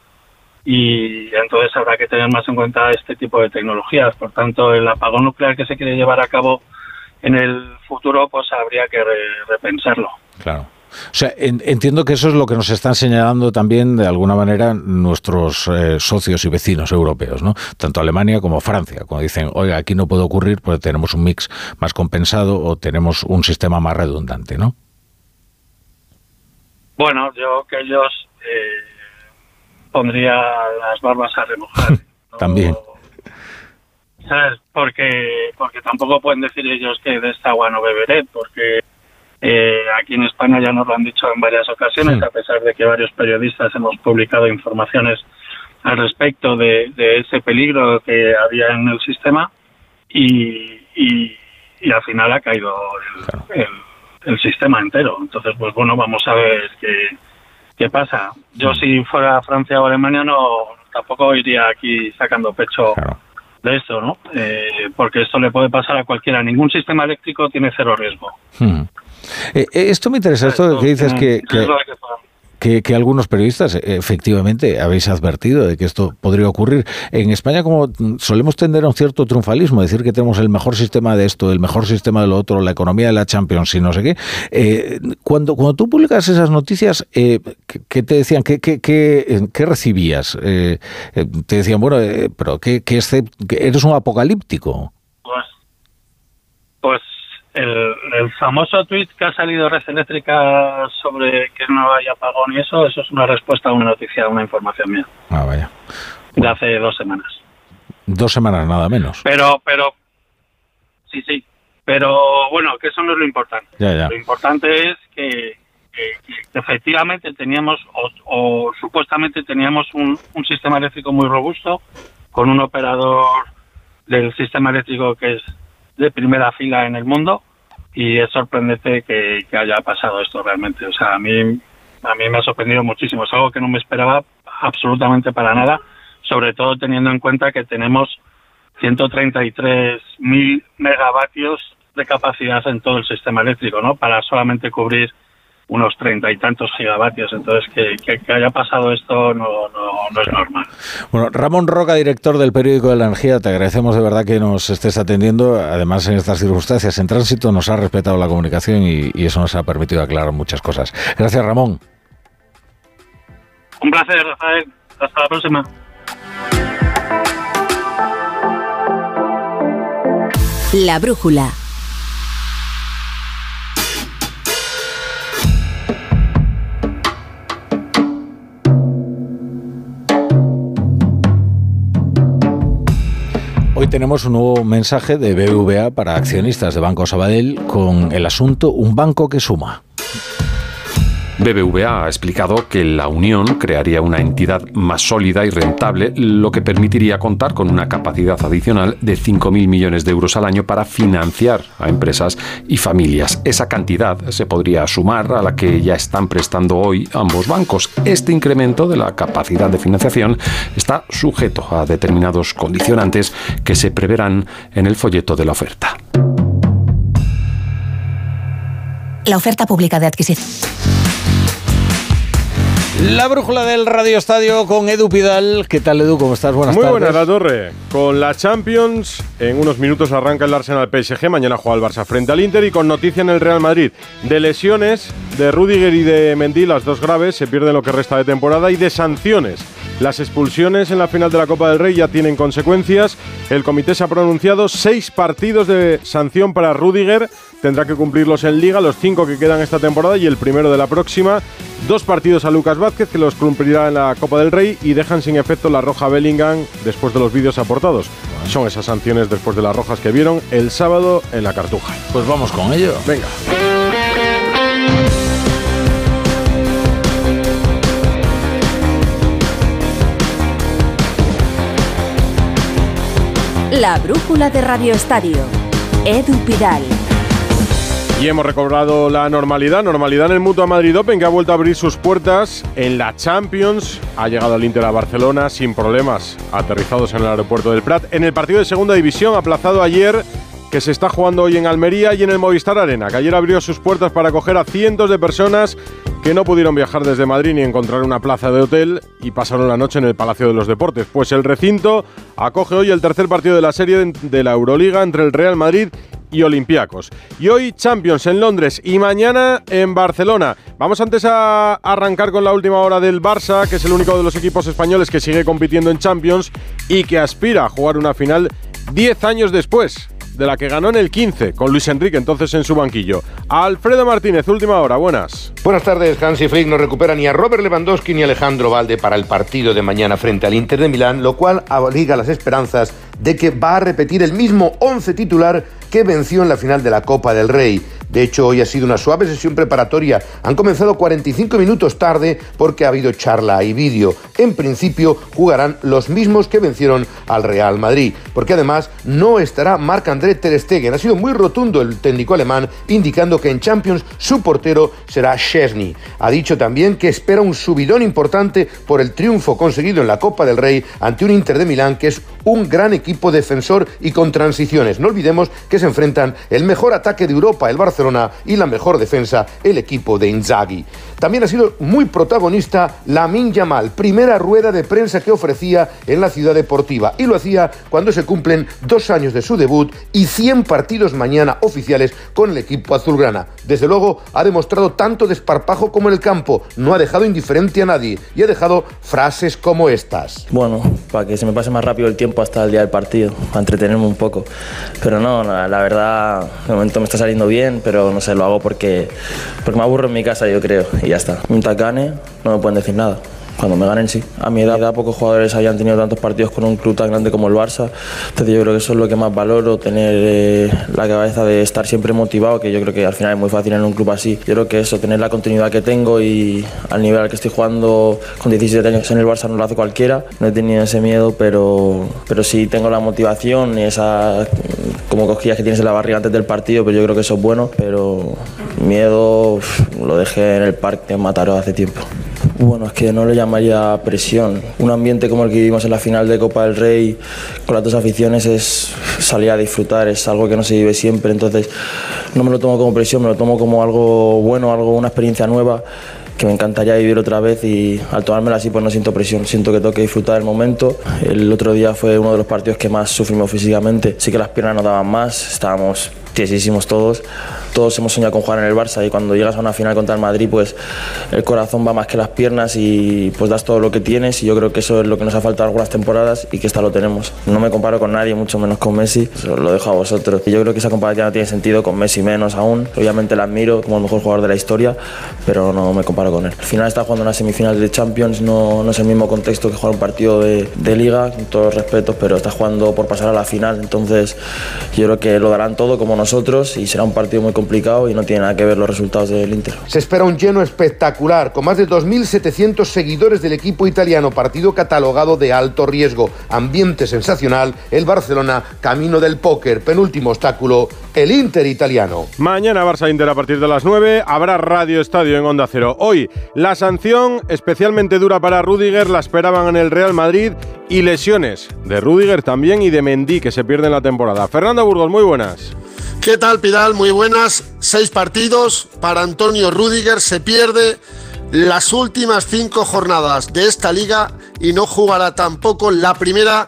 y entonces habrá que tener más en cuenta este tipo de tecnologías. Por tanto, el apagón nuclear que se quiere llevar a cabo en el futuro, pues habría que repensarlo. Claro. O sea, entiendo que eso es lo que nos están señalando también de alguna manera nuestros eh, socios y vecinos europeos, ¿no? Tanto Alemania como Francia, cuando dicen, oiga, aquí no puede ocurrir porque tenemos un mix más compensado o tenemos un sistema más redundante, ¿no? Bueno, yo que ellos eh, pondría las barbas a remojar. También. ¿Sabes? Porque, porque tampoco pueden decir ellos que de esta agua no beberé, porque eh, aquí en España ya nos lo han dicho en varias ocasiones, a pesar de que varios periodistas hemos publicado informaciones al respecto de, ese peligro que había en el sistema y, al final ha caído el, sistema entero. Entonces, pues bueno, vamos a ver qué, qué pasa. Yo si fuera Francia o Alemania no tampoco iría aquí sacando pecho de esto, ¿no? Eh, porque esto le puede pasar a cualquiera. Ningún sistema eléctrico tiene cero riesgo. Hmm. Eh, eh, esto me interesa, esto que dices que, que, algunos periodistas eh, efectivamente habéis advertido de que esto podría ocurrir. En España, como solemos tender a un cierto triunfalismo, decir que tenemos el mejor sistema de esto, el mejor sistema de lo otro, la economía de la Champions y no sé qué. cuando, cuando tú publicas esas noticias, ¿qué te decían? ¿Qué, qué, qué, recibías? te decían, bueno, pero ¿qué, qué eres un apocalíptico? Pues, pues el, famoso tuit que ha salido Red Eléctrica sobre que no hay apagón y eso, eso es una respuesta a una noticia, a una información mía. Ah, vaya. De hace dos semanas. Dos semanas, nada menos. Pero, pero, sí, sí. Pero bueno, que eso no es lo importante. Lo importante es que, efectivamente teníamos, o, supuestamente teníamos un, un sistema eléctrico muy robusto, con un operador del sistema eléctrico que es de primera fila en el mundo y es sorprendente que, haya pasado esto realmente. O sea, a mí, a mí me ha sorprendido muchísimo. Es algo que no me esperaba absolutamente para nada, sobre todo teniendo en cuenta que tenemos 133.000 megavatios de capacidad en todo el sistema eléctrico, ¿no? Para solamente cubrir unos treinta y tantos gigavatios. Entonces, que, que, haya pasado esto no, no, es normal. Bueno, Ramón Roca, director del periódico de la Energía, te agradecemos de verdad que nos estés atendiendo. Además, en estas circunstancias en tránsito nos ha respetado la comunicación y, y eso nos ha permitido aclarar muchas cosas. Gracias, Ramón. Un placer, Rafael. Hasta la próxima. La brújula. Hoy tenemos un nuevo mensaje de BBVA para accionistas de Banco Sabadell con el asunto Un banco que suma. BBVA ha explicado que la unión crearía una entidad más sólida y rentable, lo que permitiría contar con una capacidad adicional de 5.000 millones de euros al año para financiar a empresas y familias. Esa cantidad se podría sumar a la que ya están prestando hoy ambos bancos. Este incremento de la capacidad de financiación está sujeto a determinados condicionantes que se preverán en el folleto de la oferta. La oferta pública de adquisición. La brújula del Radio Estadio con Edu Pidal. ¿Qué tal, Edu? ¿Cómo estás? Buenas Muy tardes. buenas, la torre. Con la Champions, en unos minutos arranca el Arsenal PSG. Mañana juega el Barça frente al Inter. Y con noticia en el Real Madrid de lesiones de Rudiger y de Mendy, las dos graves, se pierden lo que resta de temporada. Y de sanciones. Las expulsiones en la final de la Copa del Rey ya tienen consecuencias. El comité se ha pronunciado seis partidos de sanción para Rudiger tendrá que cumplirlos en Liga, los cinco que quedan esta temporada y el primero de la próxima. Dos partidos a Lucas Vázquez, que los cumplirá en la Copa del Rey, y dejan sin efecto la roja Bellingham después de los vídeos aportados. son esas sanciones después de las rojas que vieron el sábado en la Cartuja. Pues vamos con ello. Venga. La brújula de Radio Estadio. Edu Pidal. Y hemos recobrado la normalidad, normalidad en el Mutua Madrid Open que ha vuelto a abrir sus puertas en la Champions. Ha llegado el Inter a Barcelona sin problemas, aterrizados en el aeropuerto del Prat. En el partido de segunda división, aplazado ayer, que se está jugando hoy en Almería y en el Movistar Arena, que ayer abrió sus puertas para acoger a cientos de personas que no pudieron viajar desde Madrid ni encontrar una plaza de hotel y pasaron la noche en el Palacio de los Deportes. Pues el recinto acoge hoy el tercer partido de la serie de la Euroliga entre el Real Madrid y Olympiacos. Y hoy Champions en Londres y mañana en Barcelona. Vamos antes a arrancar con la última hora del Barça, que es el único de los equipos españoles que sigue compitiendo en Champions y que aspira a jugar una final 10 años después de la que ganó en el 15, con Luis Enrique entonces en su banquillo. Alfredo Martínez, última hora, buenas. Buenas tardes, Hansi Flick no recupera ni a Robert Lewandowski ni a Alejandro Valde para el partido de mañana frente al Inter de Milán, lo cual abriga las esperanzas de que va a repetir el mismo 11 titular que venció en la final de la Copa del Rey. De hecho, hoy ha sido una suave sesión preparatoria. Han comenzado 45 minutos tarde porque ha habido charla y vídeo. En principio, jugarán los mismos que vencieron al Real Madrid, porque además no estará Marc-André Ter Stegen. Ha sido muy rotundo el técnico alemán, indicando que en Champions su portero será Chesney. Ha dicho también que espera un subidón importante por el triunfo conseguido en la Copa del Rey ante un Inter de Milán que es un gran equipo defensor y con transiciones. No olvidemos que se enfrentan el mejor ataque de Europa, el Barcelona, y la mejor defensa, el equipo de Inzaghi. También ha sido muy protagonista Lamin Yamal, primera rueda de prensa que ofrecía en la ciudad deportiva, y lo hacía cuando se cumplen dos años de su debut y 100 partidos mañana oficiales con el equipo azulgrana. Desde luego ha demostrado tanto desparpajo como en el campo, no ha dejado indiferente a nadie y ha dejado frases como estas. Bueno, para que se me pase más rápido el tiempo hasta el día del partido, para entretenerme un poco. Pero no, la, la verdad, de momento me está saliendo bien, pero no sé, lo hago porque, porque me aburro en mi casa, yo creo, y ya está. Un tacane, no me pueden decir nada. Cuando me ganen, sí. A mi edad, pocos jugadores habían tenido tantos partidos con un club tan grande como el Barça. Entonces, yo creo que eso es lo que más valoro, tener eh, la cabeza de estar siempre motivado, que yo creo que al final es muy fácil en un club así. Yo creo que eso, tener la continuidad que tengo y al nivel al que estoy jugando con 17 años en el Barça no lo hace cualquiera. No he tenido ese miedo, pero, pero sí tengo la motivación y esa como cosquillas que tienes en la barriga antes del partido, pero yo creo que eso es bueno. Pero miedo lo dejé en el parque en Mataró hace tiempo. Bueno, es que no lo llamaría presión. Un ambiente como el que vivimos en la final de Copa del Rey con las dos aficiones es salir a disfrutar, es algo que no se vive siempre, entonces no me lo tomo como presión, me lo tomo como algo bueno, algo una experiencia nueva que me encantaría vivir otra vez y al tomármela así pues no siento presión, siento que tengo que disfrutar del momento. El otro día fue uno de los partidos que más sufrimos físicamente, sí que las piernas no daban más, estábamos tiesísimos todos, todos hemos soñado con jugar en el Barça y cuando llegas a una final contra el Madrid pues el corazón va más que las piernas y pues das todo lo que tienes y yo creo que eso es lo que nos ha faltado algunas temporadas y que esta lo tenemos. No me comparo con nadie, mucho menos con Messi, eso lo dejo a vosotros. Yo creo que esa comparativa no tiene sentido con Messi menos aún, obviamente la admiro como el mejor jugador de la historia, pero no me comparo con él. Al final está jugando una semifinal de Champions, no, no es el mismo contexto que jugar un partido de, de liga, con todos los respetos, pero está jugando por pasar a la final, entonces yo creo que lo darán todo como nosotros y será un partido muy complicado y no tiene nada que ver los resultados del Inter. Se espera un lleno espectacular, con más de 2.700 seguidores del equipo italiano, partido catalogado de alto riesgo, ambiente sensacional, el Barcelona, camino del póker, penúltimo obstáculo, el Inter italiano. Mañana Barça Inter a partir de las 9 habrá Radio Estadio en Onda Cero. Hoy la sanción especialmente dura para Rudiger la esperaban en el Real Madrid y lesiones de Rudiger también y de Mendy que se pierden la temporada. Fernando Burgos, muy buenas. ¿Qué tal, Pidal? Muy buenas. Seis partidos para Antonio Rudiger. Se pierde las últimas cinco jornadas de esta liga y no jugará tampoco la primera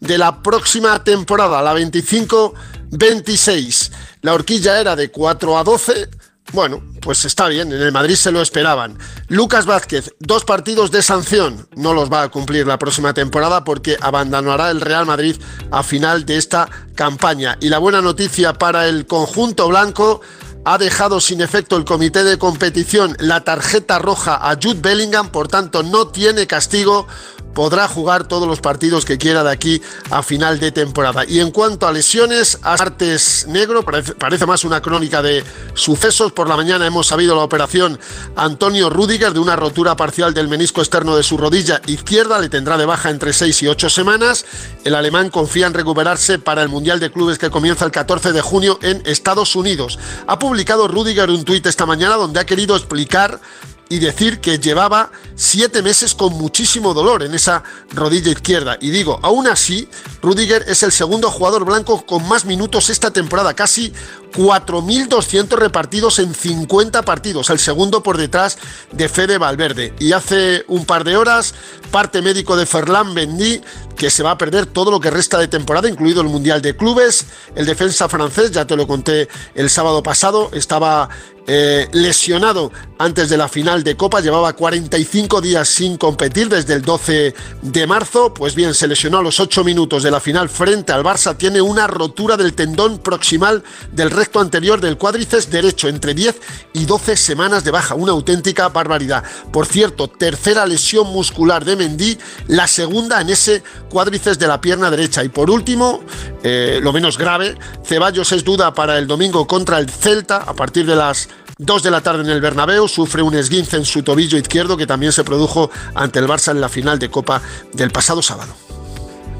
de la próxima temporada, la 25-26. La horquilla era de 4 a 12. Bueno, pues está bien, en el Madrid se lo esperaban. Lucas Vázquez, dos partidos de sanción, no los va a cumplir la próxima temporada porque abandonará el Real Madrid a final de esta campaña. Y la buena noticia para el conjunto blanco, ha dejado sin efecto el comité de competición la tarjeta roja a Jude Bellingham, por tanto no tiene castigo podrá jugar todos los partidos que quiera de aquí a final de temporada. Y en cuanto a lesiones, Artes Negro, parece, parece más una crónica de sucesos. Por la mañana hemos sabido la operación Antonio Rudiger de una rotura parcial del menisco externo de su rodilla izquierda, le tendrá de baja entre 6 y 8 semanas. El alemán confía en recuperarse para el Mundial de Clubes que comienza el 14 de junio en Estados Unidos. Ha publicado Rudiger un tuit esta mañana donde ha querido explicar y decir que llevaba siete meses con muchísimo dolor en esa rodilla izquierda. Y digo, aún así, Rudiger es el segundo jugador blanco con más minutos esta temporada, casi 4.200 repartidos en 50 partidos, el segundo por detrás de Fede Valverde. Y hace un par de horas, parte médico de Ferland Mendy, que se va a perder todo lo que resta de temporada, incluido el Mundial de Clubes. El defensa francés, ya te lo conté el sábado pasado, estaba eh, lesionado antes de la final de Copa, llevaba 45 días sin competir desde el 12 de marzo, pues bien, se lesionó a los 8 minutos de la final frente al Barça, tiene una rotura del tendón proximal del recto anterior del cuádriceps derecho, entre 10 y 12 semanas de baja, una auténtica barbaridad. Por cierto, tercera lesión muscular de Mendy, la segunda en ese cuádriceps de la pierna derecha. Y por último, eh, lo menos grave, Ceballos es duda para el domingo contra el Celta. A partir de las 2 de la tarde en el Bernabéu, sufre un esguince en su tobillo izquierdo que también se produjo ante el Barça en la final de Copa del pasado sábado.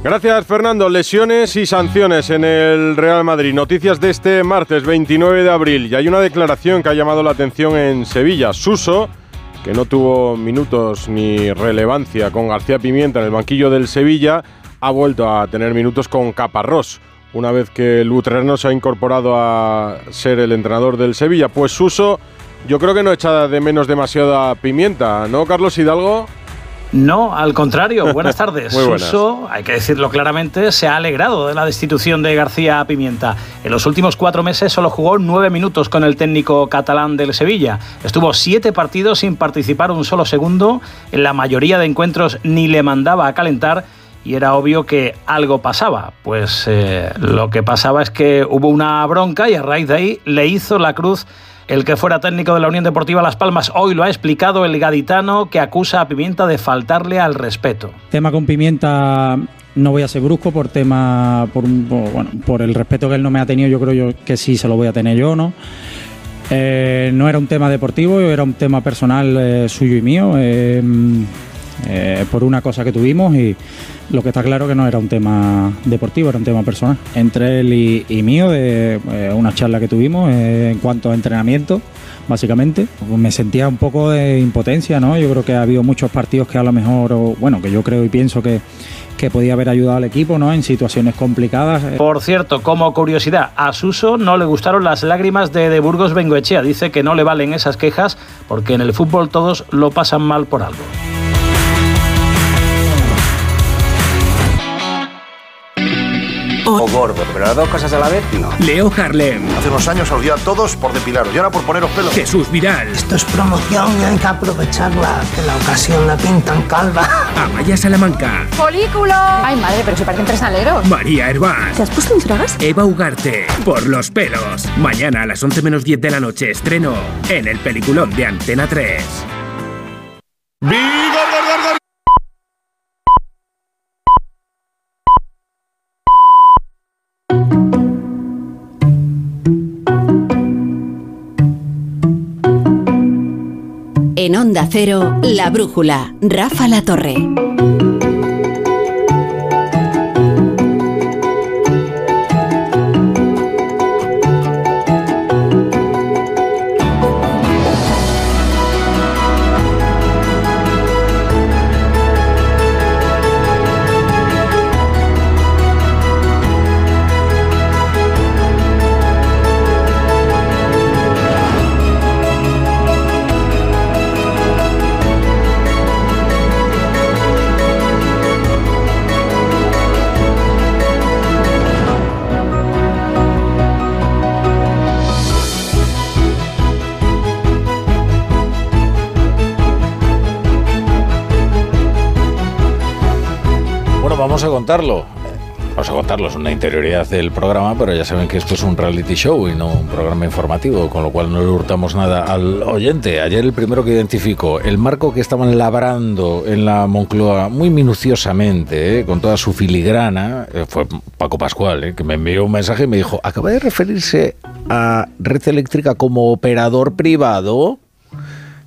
Gracias Fernando. Lesiones y sanciones en el Real Madrid. Noticias de este martes 29 de abril. Y hay una declaración que ha llamado la atención en Sevilla. Suso, que no tuvo minutos ni relevancia con García Pimienta en el banquillo del Sevilla, ha vuelto a tener minutos con Caparrós. Una vez que el se ha incorporado a ser el entrenador del Sevilla, pues Suso, yo creo que no echa de menos demasiada pimienta, ¿no, Carlos Hidalgo? No, al contrario. Buenas tardes. Muy buenas. Suso, hay que decirlo claramente, se ha alegrado de la destitución de García Pimienta. En los últimos cuatro meses solo jugó nueve minutos con el técnico catalán del Sevilla. Estuvo siete partidos sin participar un solo segundo. En la mayoría de encuentros ni le mandaba a calentar y era obvio que algo pasaba. Pues eh, lo que pasaba es que hubo una bronca y a raíz de ahí le hizo la cruz el que fuera técnico de la Unión Deportiva Las Palmas. Hoy lo ha explicado el gaditano que acusa a Pimienta de faltarle al respeto. Tema con Pimienta no voy a ser brusco por tema por, por, bueno, por el respeto que él no me ha tenido yo creo yo que sí se lo voy a tener yo no Eh, no era un tema deportivo era un tema personal eh, suyo y mío eh, eh, por una cosa que tuvimos y lo que está claro que no era un tema deportivo era un tema personal entre él y, y mío de eh, una charla que tuvimos eh, en cuanto a entrenamiento básicamente. Pues me sentía un poco de impotencia, ¿no? Yo creo que ha habido muchos partidos que a lo mejor, o, bueno, que yo creo y pienso que, que podía haber ayudado al equipo, ¿no? En situaciones complicadas. Por cierto, como curiosidad, a Suso no le gustaron las lágrimas de, de Burgos Bengoechea. Dice que no le valen esas quejas porque en el fútbol todos lo pasan mal por algo. O gordo, pero las dos cosas a la vez no. Leo Harlem. Hace unos años os a todos por depilaros y ahora por poneros pelo. Jesús Viral. Esto es promoción y hay que aprovecharla, que la ocasión la pintan calva. Amaya Salamanca. ¡Folículo! Ay, madre, pero si parecen tres aleros. María Herbás. ¿Te has puesto mis bragas? Eva Ugarte. Por los pelos. Mañana a las 11 menos 10 de la noche estreno en el peliculón de Antena 3. En Onda Cero, La Brújula, Rafa La Torre. Contarlo. vamos a contarlo, es una interioridad del programa, pero ya saben que esto es un reality show y no un programa informativo, con lo cual no le hurtamos nada al oyente. Ayer el primero que identificó el marco que estaban labrando en la Moncloa muy minuciosamente, eh, con toda su filigrana, eh, fue Paco Pascual, eh, que me envió un mensaje y me dijo, acaba de referirse a Red Eléctrica como operador privado.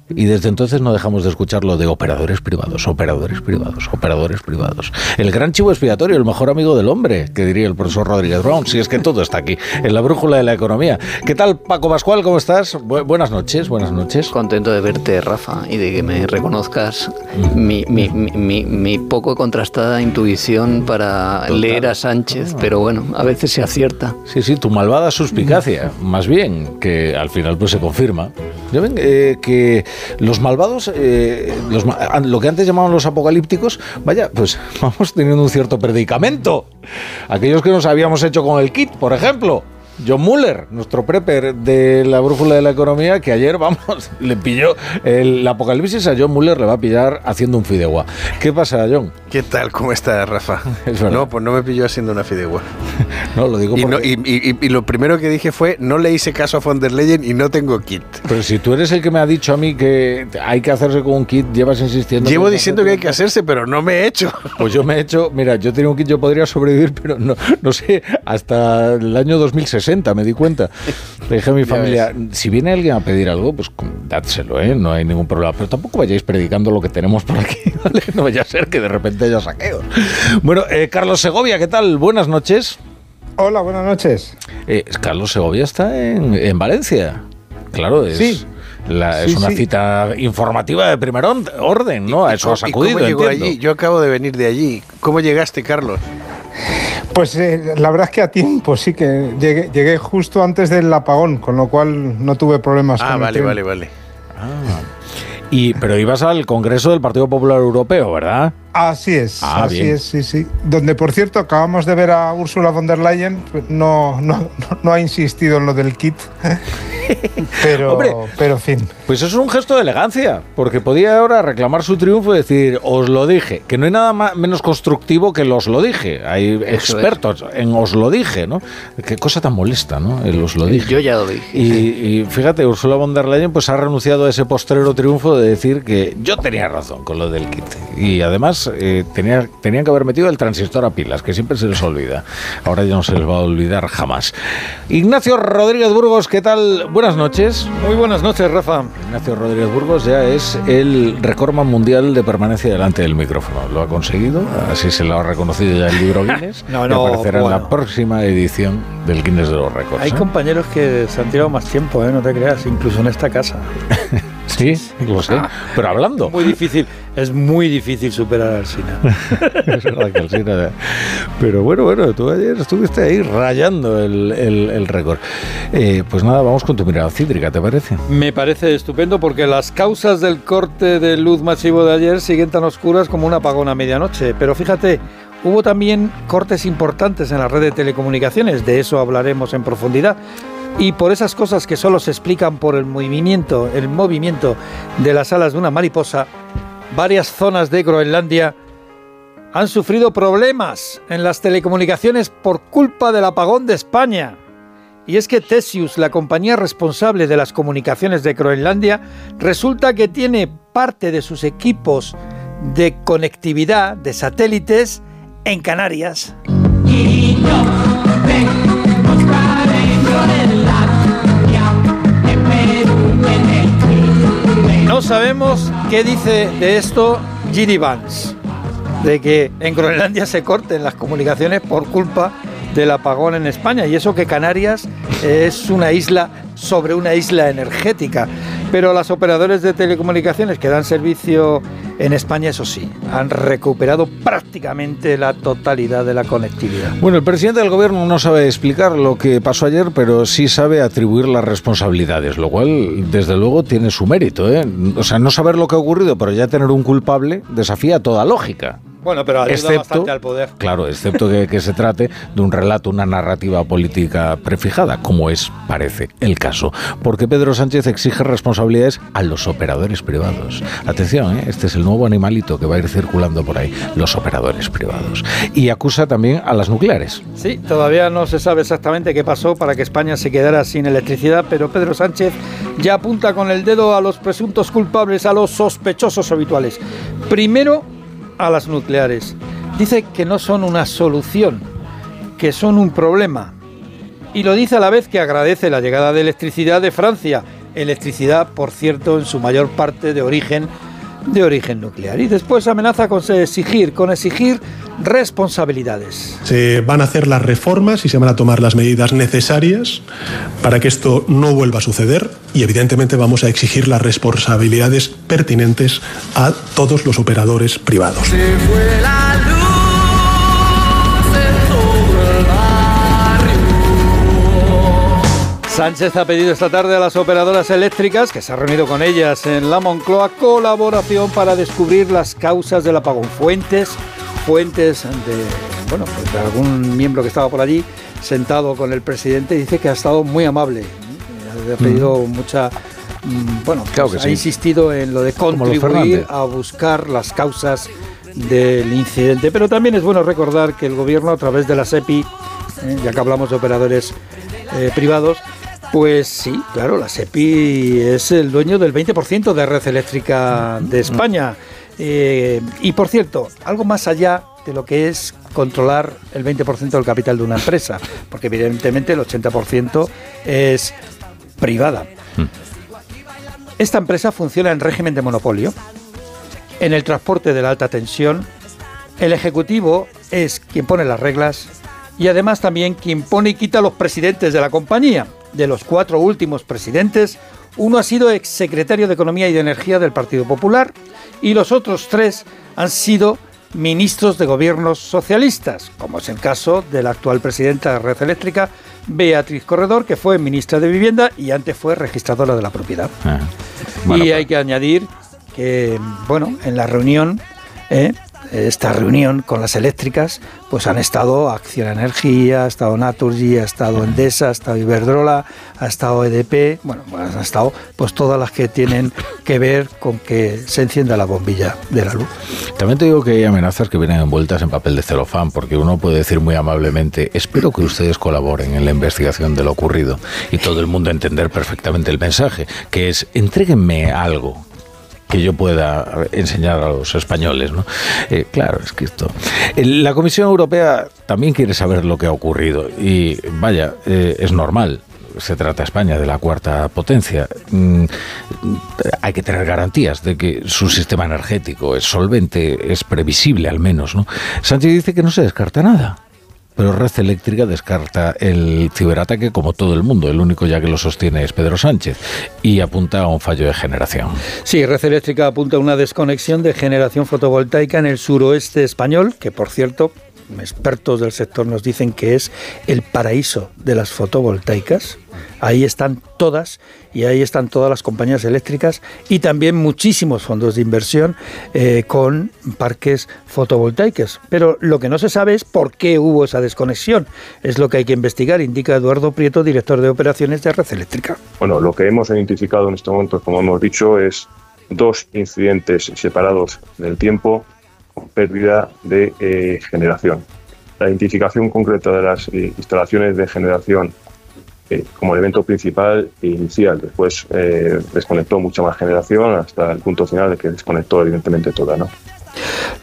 Y desde entonces no dejamos de escucharlo de operadores privados, operadores privados, operadores privados. El gran chivo expiatorio, el mejor amigo del hombre, que diría el profesor Rodríguez Brown, si es que todo está aquí, en la brújula de la economía. ¿Qué tal, Paco Pascual? ¿Cómo estás? buenas noches, buenas noches. Contento de verte, Rafa, y de que me reconozcas mi, mi, mi, mi poco contrastada intuición para leer a Sánchez, pero bueno, a veces se acierta. Sí, sí, tu malvada suspicacia, más bien, que al final pues se confirma. Ya ven eh, que los malvados, eh, los, lo que antes llamaban los apocalípticos, vaya, pues vamos teniendo un cierto predicamento. Aquellos que nos habíamos hecho con el kit, por ejemplo. John Muller, nuestro prepper de la brújula de la economía, que ayer, vamos, le pilló el, apocalipsis a John Muller, le va a pillar haciendo un fideuá. ¿Qué pasa, John? ¿Qué tal? ¿Cómo estás, Rafa? no, pues no me pilló haciendo una fideuá. no, lo digo y, y, y, lo primero que dije fue, no le hice caso a von der Leyen y no tengo kit. Pero si tú eres el que me ha dicho a mí que hay que hacerse con un kit, llevas insistiendo... Llevo diciendo que hay que hacerse, pero no me he hecho. Pues yo me he hecho, mira, yo tenía un kit, yo podría sobrevivir, pero no, no sé, hasta el año 2060 me di cuenta. Le dije a mi familia, si viene alguien a pedir algo, pues dádselo, ¿eh? no hay ningún problema. Pero tampoco vayáis predicando lo que tenemos por aquí, ¿vale? No vaya a ser que de repente haya saqueos. Bueno, eh, Carlos Segovia, ¿qué tal? Buenas noches. Hola, buenas noches. Eh, Carlos Segovia está en, Valencia. Claro, es... Sí. Es una cita informativa de primer orden, ¿no? A eso ha sacudido. ¿Cómo llegó allí? Yo acabo de venir de allí. ¿Cómo llegaste, Carlos? Pues eh, la verdad es que a tiempo, sí que llegué, llegué, justo antes del apagón, con lo cual no tuve problemas. Ah, vale, vale, vale, ah. Y, pero ibas al Congreso del Partido Popular Europeo, ¿verdad? Así es, ah, así es, sí, sí. Donde, por cierto, acabamos de ver a Ursula von der Leyen, no, no, no ha insistido en lo del kit. pero, Hombre, pero, en fin. Pues eso es un gesto de elegancia, porque podía ahora reclamar su triunfo y decir, os lo dije, que no hay nada más, menos constructivo que los lo dije. Hay expertos en os lo dije, ¿no? Qué cosa tan molesta, ¿no? El os lo dije. Yo ya lo dije. Y, fíjate, Ursula von der Leyen pues ha renunciado a ese postrero triunfo de decir que yo tenía razón con lo del kit. Y además eh, tenía, tenían que haber metido el transistor a pilas, que siempre se les olvida. Ahora ya no se les va a olvidar jamás. Ignacio Rodríguez Burgos, ¿qué tal? Buenas noches. Muy buenas noches, Rafa. Ignacio Rodríguez Burgos ya es el recordman mundial de permanencia delante del micrófono. Lo ha conseguido, así se lo ha reconocido ya el libro Guinness. no, no, y aparecerá en la próxima edición del Guinness de los Récords. Hay ¿eh? compañeros que se han tirado más tiempo, ¿eh? no te creas, incluso en esta casa. sí, lo sé, pero hablando. Muy difícil, es muy difícil superar al Sina. es verdad que Sina. Pero bueno, bueno, tú ayer estuviste ahí rayando el, el, récord. Eh, pues nada, vamos con tu mirada cítrica, ¿te parece? Me parece estupendo porque las causas del corte de luz masivo de ayer siguen tan oscuras como un apagón a medianoche. Pero fíjate, Hubo también cortes importantes en la red de telecomunicaciones, de eso hablaremos en profundidad. Y por esas cosas que solo se explican por el movimiento, el movimiento de las alas de una mariposa, varias zonas de Groenlandia han sufrido problemas en las telecomunicaciones por culpa del apagón de España. Y es que Tesius, la compañía responsable de las comunicaciones de Groenlandia, resulta que tiene parte de sus equipos de conectividad de satélites en Canarias. No sabemos qué dice de esto Giri Vance, de que en Groenlandia se corten las comunicaciones por culpa del apagón en España y eso que Canarias es una isla sobre una isla energética. Pero las operadoras de telecomunicaciones que dan servicio en España, eso sí, han recuperado prácticamente la totalidad de la conectividad. Bueno, el presidente del gobierno no sabe explicar lo que pasó ayer, pero sí sabe atribuir las responsabilidades, lo cual, desde luego, tiene su mérito. ¿eh? O sea, no saber lo que ha ocurrido, pero ya tener un culpable desafía toda lógica. Bueno, pero ayuda excepto, bastante al poder. Claro, excepto que, que se trate de un relato, una narrativa política prefijada, como es, parece, el caso. Porque Pedro Sánchez exige responsabilidades a los operadores privados. Atención, ¿eh? este es el nuevo animalito que va a ir circulando por ahí, los operadores privados. Y acusa también a las nucleares. Sí, todavía no se sabe exactamente qué pasó para que España se quedara sin electricidad, pero Pedro Sánchez ya apunta con el dedo a los presuntos culpables, a los sospechosos habituales. Primero, a las nucleares. Dice que no son una solución, que son un problema. Y lo dice a la vez que agradece la llegada de electricidad de Francia. Electricidad, por cierto, en su mayor parte de origen de origen nuclear. Y después amenaza con exigir, con exigir responsabilidades. Se van a hacer las reformas y se van a tomar las medidas necesarias para que esto no vuelva a suceder y evidentemente vamos a exigir las responsabilidades pertinentes a todos los operadores privados. Sánchez ha pedido esta tarde a las operadoras eléctricas, que se ha reunido con ellas en la Moncloa, colaboración para descubrir las causas del apagón. Fuentes, fuentes de, bueno, pues de algún miembro que estaba por allí sentado con el presidente dice que ha estado muy amable. Ha pedido mucha mm, bueno, Claro pues que ha sí. insistido en lo de contribuir a buscar las causas del incidente. Pero también es bueno recordar que el gobierno, a través de la SEPI, eh, ya que hablamos de operadores eh, privados, pues sí, claro, la SEPI es el dueño del 20% de red eléctrica de España. Eh, y por cierto, algo más allá de lo que es controlar el 20% del capital de una empresa, porque evidentemente el 80% es privada. Esta empresa funciona en régimen de monopolio. En el transporte de la alta tensión, el Ejecutivo es quien pone las reglas y además también quien pone y quita a los presidentes de la compañía. De los cuatro últimos presidentes, uno ha sido exsecretario de Economía y de Energía del Partido Popular y los otros tres han sido ministros de gobiernos socialistas, como es el caso de la actual presidenta de Red Eléctrica, Beatriz Corredor, que fue ministra de Vivienda y antes fue registradora de la propiedad. Ah. y hay que añadir que, bueno, en la reunión, ¿eh? Esta reunión con las eléctricas, pues han estado Acción Energía, ha estado Naturgy, ha estado Endesa, ha estado Iberdrola, ha estado EDP, bueno, pues han estado pues todas las que tienen que ver con que se encienda la bombilla de la luz. También te digo que hay amenazas que vienen envueltas en papel de celofán, porque uno puede decir muy amablemente, espero que ustedes colaboren en la investigación de lo ocurrido y todo el mundo entender perfectamente el mensaje, que es, entréguenme algo que yo pueda enseñar a los españoles. ¿no? Eh, claro, es que esto... Eh, La Comisión Europea también quiere saber lo que ha ocurrido y vaya, eh, es normal. Se trata España de la cuarta potencia. Mm, hay que tener garantías de que su sistema energético es solvente, es previsible al menos. ¿no? Sánchez dice que no se descarta nada. Pero Red Eléctrica descarta el ciberataque como todo el mundo. El único ya que lo sostiene es Pedro Sánchez y apunta a un fallo de generación. Sí, Red Eléctrica apunta a una desconexión de generación fotovoltaica en el suroeste español, que por cierto, expertos del sector nos dicen que es el paraíso de las fotovoltaicas. Ahí están todas y ahí están todas las compañías eléctricas y también muchísimos fondos de inversión eh, con parques fotovoltaicos. Pero lo que no se sabe es por qué hubo esa desconexión. Es lo que hay que investigar, indica Eduardo Prieto, director de operaciones de Red Eléctrica. Bueno, lo que hemos identificado en este momento, como hemos dicho, es dos incidentes separados del tiempo pérdida de eh, generación. La identificación concreta de las eh, instalaciones de generación eh, como elemento principal e inicial. Después desconectó mucha más generación hasta el punto final de que desconectó evidentemente toda. ¿no?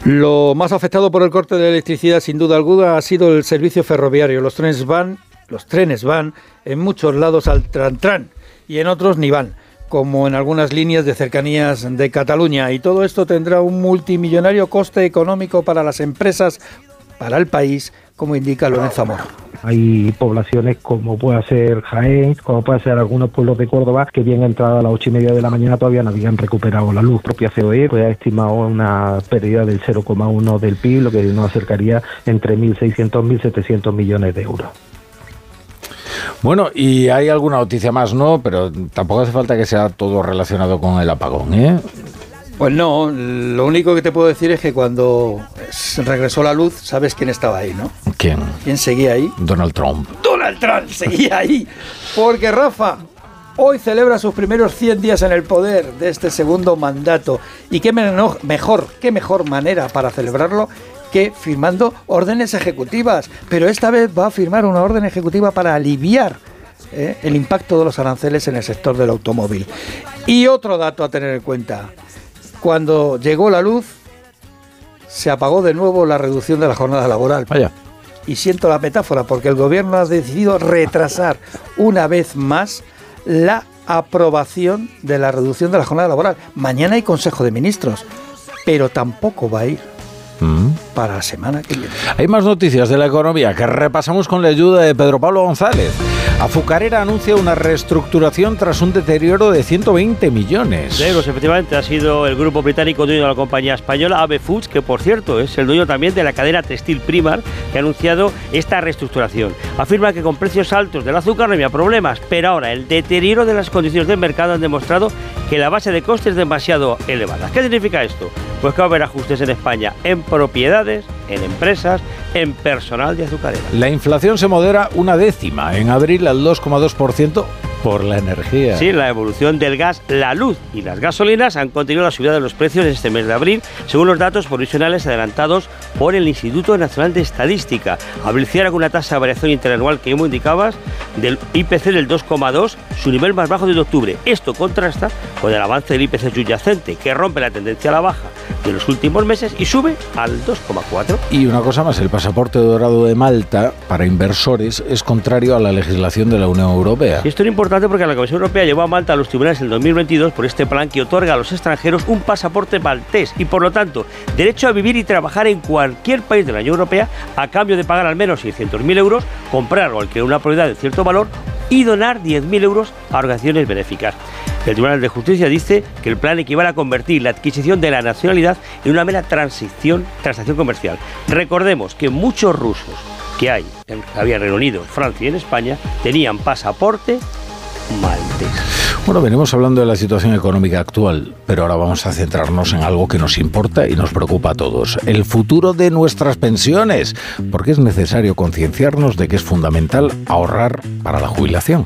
Lo más afectado por el corte de electricidad, sin duda alguna, ha sido el servicio ferroviario. Los trenes van, los trenes van en muchos lados al tran-tran y en otros ni van, como en algunas líneas de cercanías de Cataluña. Y todo esto tendrá un multimillonario coste económico para las empresas, para el país, como indica Lorenzo Amor. Hay poblaciones como puede ser Jaén, como puede ser algunos pueblos de Córdoba, que bien entrada a las ocho y media de la mañana todavía no habían recuperado la luz. Propia COE pues, ha estimado una pérdida del 0,1 del PIB, lo que nos acercaría entre 1.600 y 1.700 millones de euros. Bueno, y hay alguna noticia más, ¿no? Pero tampoco hace falta que sea todo relacionado con el apagón, ¿eh? Pues no, lo único que te puedo decir es que cuando regresó la luz, sabes quién estaba ahí, ¿no? ¿Quién? ¿Quién seguía ahí? Donald Trump. Donald Trump seguía ahí. Porque Rafa hoy celebra sus primeros 100 días en el poder de este segundo mandato. Y qué mejor, qué mejor manera para celebrarlo que firmando órdenes ejecutivas. Pero esta vez va a firmar una orden ejecutiva para aliviar eh, el impacto de los aranceles en el sector del automóvil. Y otro dato a tener en cuenta. Cuando llegó la luz, se apagó de nuevo la reducción de la jornada laboral. Vaya. Y siento la metáfora, porque el gobierno ha decidido retrasar una vez más la aprobación de la reducción de la jornada laboral. Mañana hay Consejo de Ministros, pero tampoco va a ir mm. para la semana que viene. Hay más noticias de la economía que repasamos con la ayuda de Pedro Pablo González. Azucarera anuncia una reestructuración tras un deterioro de 120 millones. De efectivamente, ha sido el grupo británico dueño de la compañía española Ave Foods, que por cierto es el dueño también de la cadena textil Primar, que ha anunciado esta reestructuración. Afirma que con precios altos del azúcar no había problemas, pero ahora el deterioro de las condiciones del mercado han demostrado que la base de costes es demasiado elevada. ¿Qué significa esto? Pues que va a haber ajustes en España en propiedades, en empresas, en personal de azucarera. La inflación se modera una décima, en abril al 2,2% por la energía. Sí, la evolución del gas, la luz y las gasolinas han continuado la subida de los precios este mes de abril, según los datos provisionales adelantados por el Instituto Nacional de Estadística. Abril cierra con una tasa de variación interanual que, como indicabas, del IPC del 2,2, su nivel más bajo desde octubre. Esto contrasta con el avance del IPC subyacente, que rompe la tendencia a la baja de los últimos meses y sube al 2,4. Y una cosa más, el pasaporte dorado de Malta para inversores es contrario a la legislación de la Unión Europea. Y esto es importante porque la Comisión Europea llevó a Malta a los tribunales en 2022 por este plan que otorga a los extranjeros un pasaporte maltés y por lo tanto derecho a vivir y trabajar en cualquier país de la Unión Europea a cambio de pagar al menos 600.000 euros, comprar o alquilar una propiedad de cierto valor y donar 10.000 euros a organizaciones benéficas. El Tribunal de Justicia dice que el plan equivale a convertir la adquisición de la nacionalidad en una mera transición, transacción comercial. Recordemos que muchos rusos que hay en, había Reino Unido, Francia y en España tenían pasaporte maltes. Bueno, venimos hablando de la situación económica actual, pero ahora vamos a centrarnos en algo que nos importa y nos preocupa a todos, el futuro de nuestras pensiones, porque es necesario concienciarnos de que es fundamental ahorrar para la jubilación.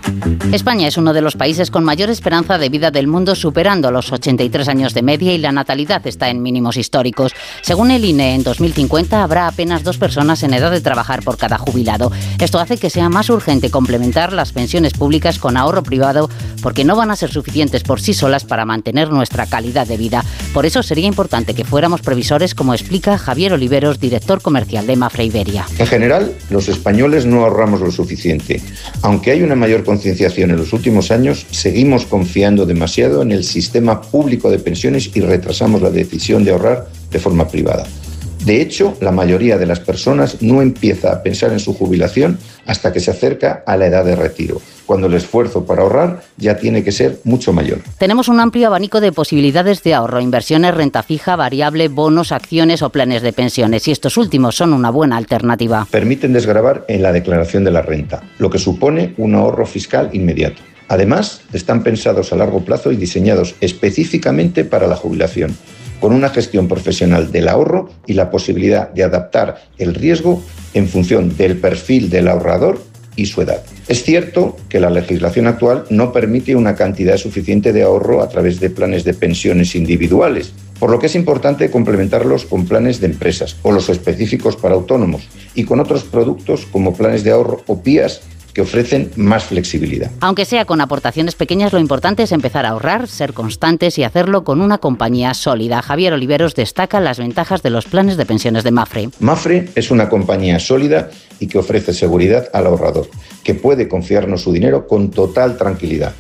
España es uno de los países con mayor esperanza de vida del mundo, superando los 83 años de media y la natalidad está en mínimos históricos. Según el INE, en 2050 habrá apenas dos personas en edad de trabajar por cada jubilado. Esto hace que sea más urgente complementar las pensiones públicas con ahorro privado porque no van a ser suficientes por sí solas para mantener nuestra calidad de vida. Por eso sería importante que fuéramos previsores, como explica Javier Oliveros, director comercial de Mafra Iberia. En general, los españoles no ahorramos lo suficiente. Aunque hay una mayor concienciación en los últimos años, seguimos confiando demasiado en el sistema público de pensiones y retrasamos la decisión de ahorrar de forma privada. De hecho, la mayoría de las personas no empieza a pensar en su jubilación hasta que se acerca a la edad de retiro, cuando el esfuerzo para ahorrar ya tiene que ser mucho mayor. Tenemos un amplio abanico de posibilidades de ahorro, inversiones, renta fija, variable, bonos, acciones o planes de pensiones, y estos últimos son una buena alternativa. Permiten desgravar en la declaración de la renta, lo que supone un ahorro fiscal inmediato. Además, están pensados a largo plazo y diseñados específicamente para la jubilación con una gestión profesional del ahorro y la posibilidad de adaptar el riesgo en función del perfil del ahorrador y su edad. Es cierto que la legislación actual no permite una cantidad suficiente de ahorro a través de planes de pensiones individuales, por lo que es importante complementarlos con planes de empresas o los específicos para autónomos y con otros productos como planes de ahorro o PIAs que ofrecen más flexibilidad. Aunque sea con aportaciones pequeñas, lo importante es empezar a ahorrar, ser constantes y hacerlo con una compañía sólida. Javier Oliveros destaca las ventajas de los planes de pensiones de Mafre. Mafre es una compañía sólida y que ofrece seguridad al ahorrador, que puede confiarnos su dinero con total tranquilidad.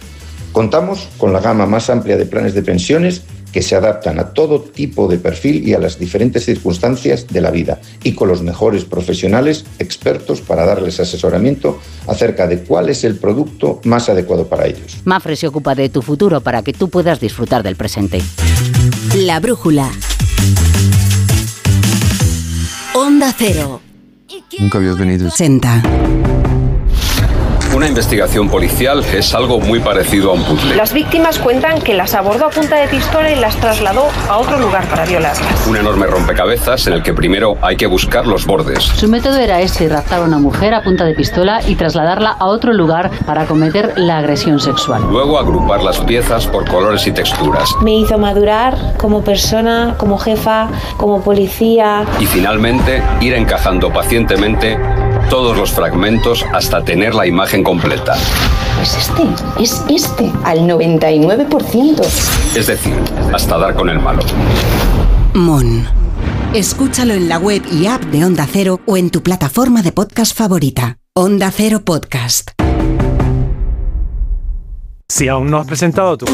Contamos con la gama más amplia de planes de pensiones que se adaptan a todo tipo de perfil y a las diferentes circunstancias de la vida y con los mejores profesionales expertos para darles asesoramiento acerca de cuál es el producto más adecuado para ellos. Mafre se ocupa de tu futuro para que tú puedas disfrutar del presente. La brújula. Onda Cero. Nunca habías venido. 60. Una investigación policial es algo muy parecido a un puzzle. Las víctimas cuentan que las abordó a punta de pistola y las trasladó a otro lugar para violarlas. Un enorme rompecabezas en el que primero hay que buscar los bordes. Su método era ese, raptar a una mujer a punta de pistola y trasladarla a otro lugar para cometer la agresión sexual. Luego agrupar las piezas por colores y texturas. Me hizo madurar como persona, como jefa, como policía. Y finalmente ir encajando pacientemente todos los fragmentos hasta tener la imagen completa. Es este, es este, al 99%. Es decir, hasta dar con el malo. Mon. Escúchalo en la web y app de Onda Cero o en tu plataforma de podcast favorita. Onda Cero Podcast. Si aún no has presentado tu...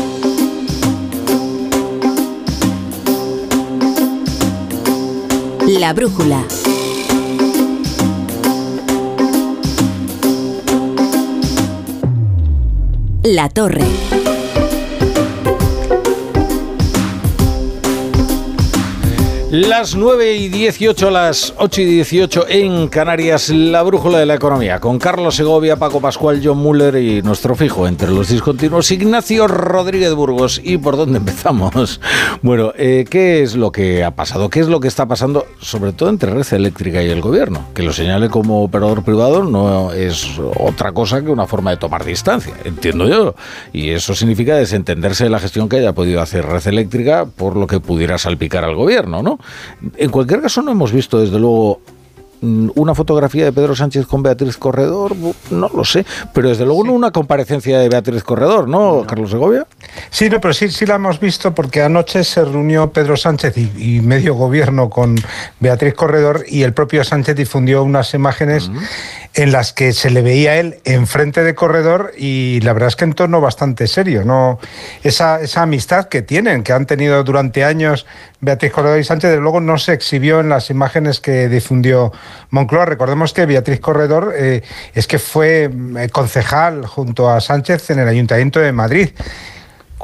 La brújula. La torre. Las 9 y 18, las 8 y 18 en Canarias, la brújula de la economía, con Carlos Segovia, Paco Pascual, John Muller y nuestro fijo entre los discontinuos, Ignacio Rodríguez Burgos. ¿Y por dónde empezamos? Bueno, eh, ¿qué es lo que ha pasado? ¿Qué es lo que está pasando, sobre todo entre Red Eléctrica y el gobierno? Que lo señale como operador privado no es otra cosa que una forma de tomar distancia, entiendo yo. Y eso significa desentenderse de la gestión que haya podido hacer Red Eléctrica por lo que pudiera salpicar al gobierno, ¿no? En cualquier caso, no hemos visto, desde luego, mm, una fotografía de Pedro Sánchez con Beatriz Corredor, no lo sé, pero desde luego no una comparecencia de Beatriz Corredor, ¿no, Carlos Segovia? Sí, no, pero sí, sí la hemos visto porque anoche se reunió Pedro Sánchez y, y medio gobierno con Beatriz Corredor y el propio Sánchez difundió unas imágenes en las que se le veía él enfrente de Corredor y la verdad es que en tono bastante serio, ¿no? Esa, esa amistad que tienen, que han tenido durante años Beatriz Corredor y Sánchez, de luego no se exhibió en las imágenes que difundió Moncloa. Recordemos que Beatriz Corredor eh, es que fue eh, concejal junto a Sánchez en el Ayuntamiento de Madrid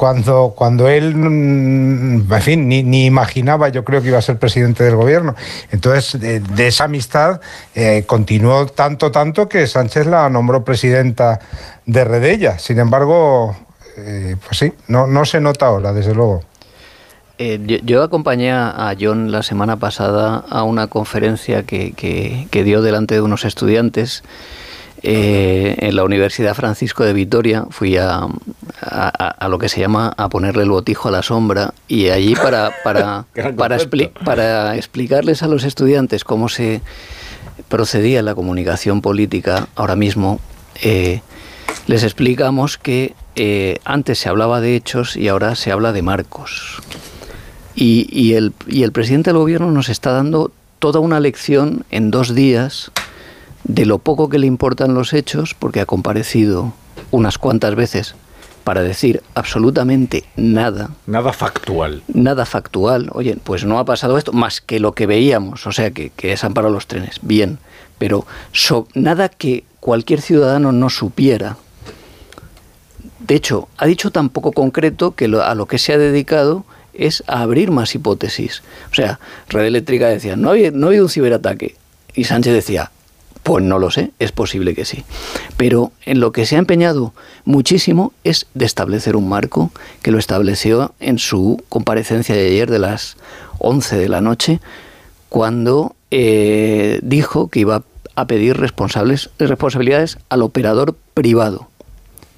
cuando, cuando él, mm, en fin, ni, ni, imaginaba, yo creo que iba a ser presidente del gobierno. Entonces, de, esa amistad eh, continuó tanto, tanto que Sánchez la nombró presidenta de Redella. Sin embargo, eh, pues sí, no, no se nota ahora, desde luego. Eh, yo, yo, acompañé a John la semana pasada a una conferencia que, que, que dio delante de unos estudiantes eh, en la Universidad Francisco de Vitoria fui a, a, a, lo que se llama a ponerle el botijo a la sombra y allí para, para, para, expli para explicarles a los estudiantes cómo se procedía la comunicación política ahora mismo, eh, les explicamos que eh, antes se hablaba de hechos y ahora se habla de marcos. Y, y, el, y el presidente del gobierno nos está dando toda una lección en dos días de lo poco que le importan los hechos, porque ha comparecido unas cuantas veces para decir absolutamente nada. Nada factual. Nada factual. Oye, pues no ha pasado esto más que lo que veíamos, o sea, que, que han parado los trenes. Bien, pero so, nada que cualquier ciudadano no supiera. De hecho, ha dicho tan poco concreto que lo, a lo que se ha dedicado es a abrir más hipótesis. O sea, Red Eléctrica decía, no ha, no ha habido un ciberataque. Y Sánchez decía, pues no lo sé, es posible que sí. Pero en lo que se ha empeñado muchísimo es de establecer un marco que lo estableció en su comparecencia de ayer de las 11 de la noche, cuando eh, dijo que iba a pedir responsables, responsabilidades al operador privado.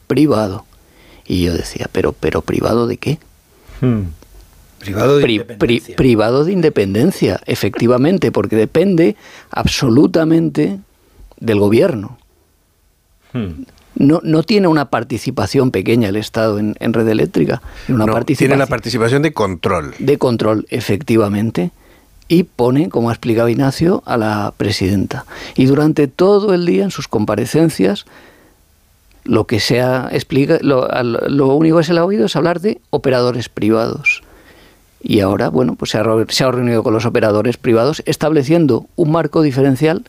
Privado. Y yo decía, pero, pero privado de qué? Hmm. Privado de, pri, pri, privado de independencia, efectivamente, porque depende absolutamente del gobierno. Hmm. No, no, tiene una participación pequeña el Estado en, en red eléctrica. Una no, tiene una participación de control. De control, efectivamente. Y pone, como ha explicado Ignacio, a la presidenta. Y durante todo el día en sus comparecencias, lo que se ha explica, lo, lo único que se le ha oído es hablar de operadores privados. Y ahora, bueno, pues se ha, se ha reunido con los operadores privados estableciendo un marco diferencial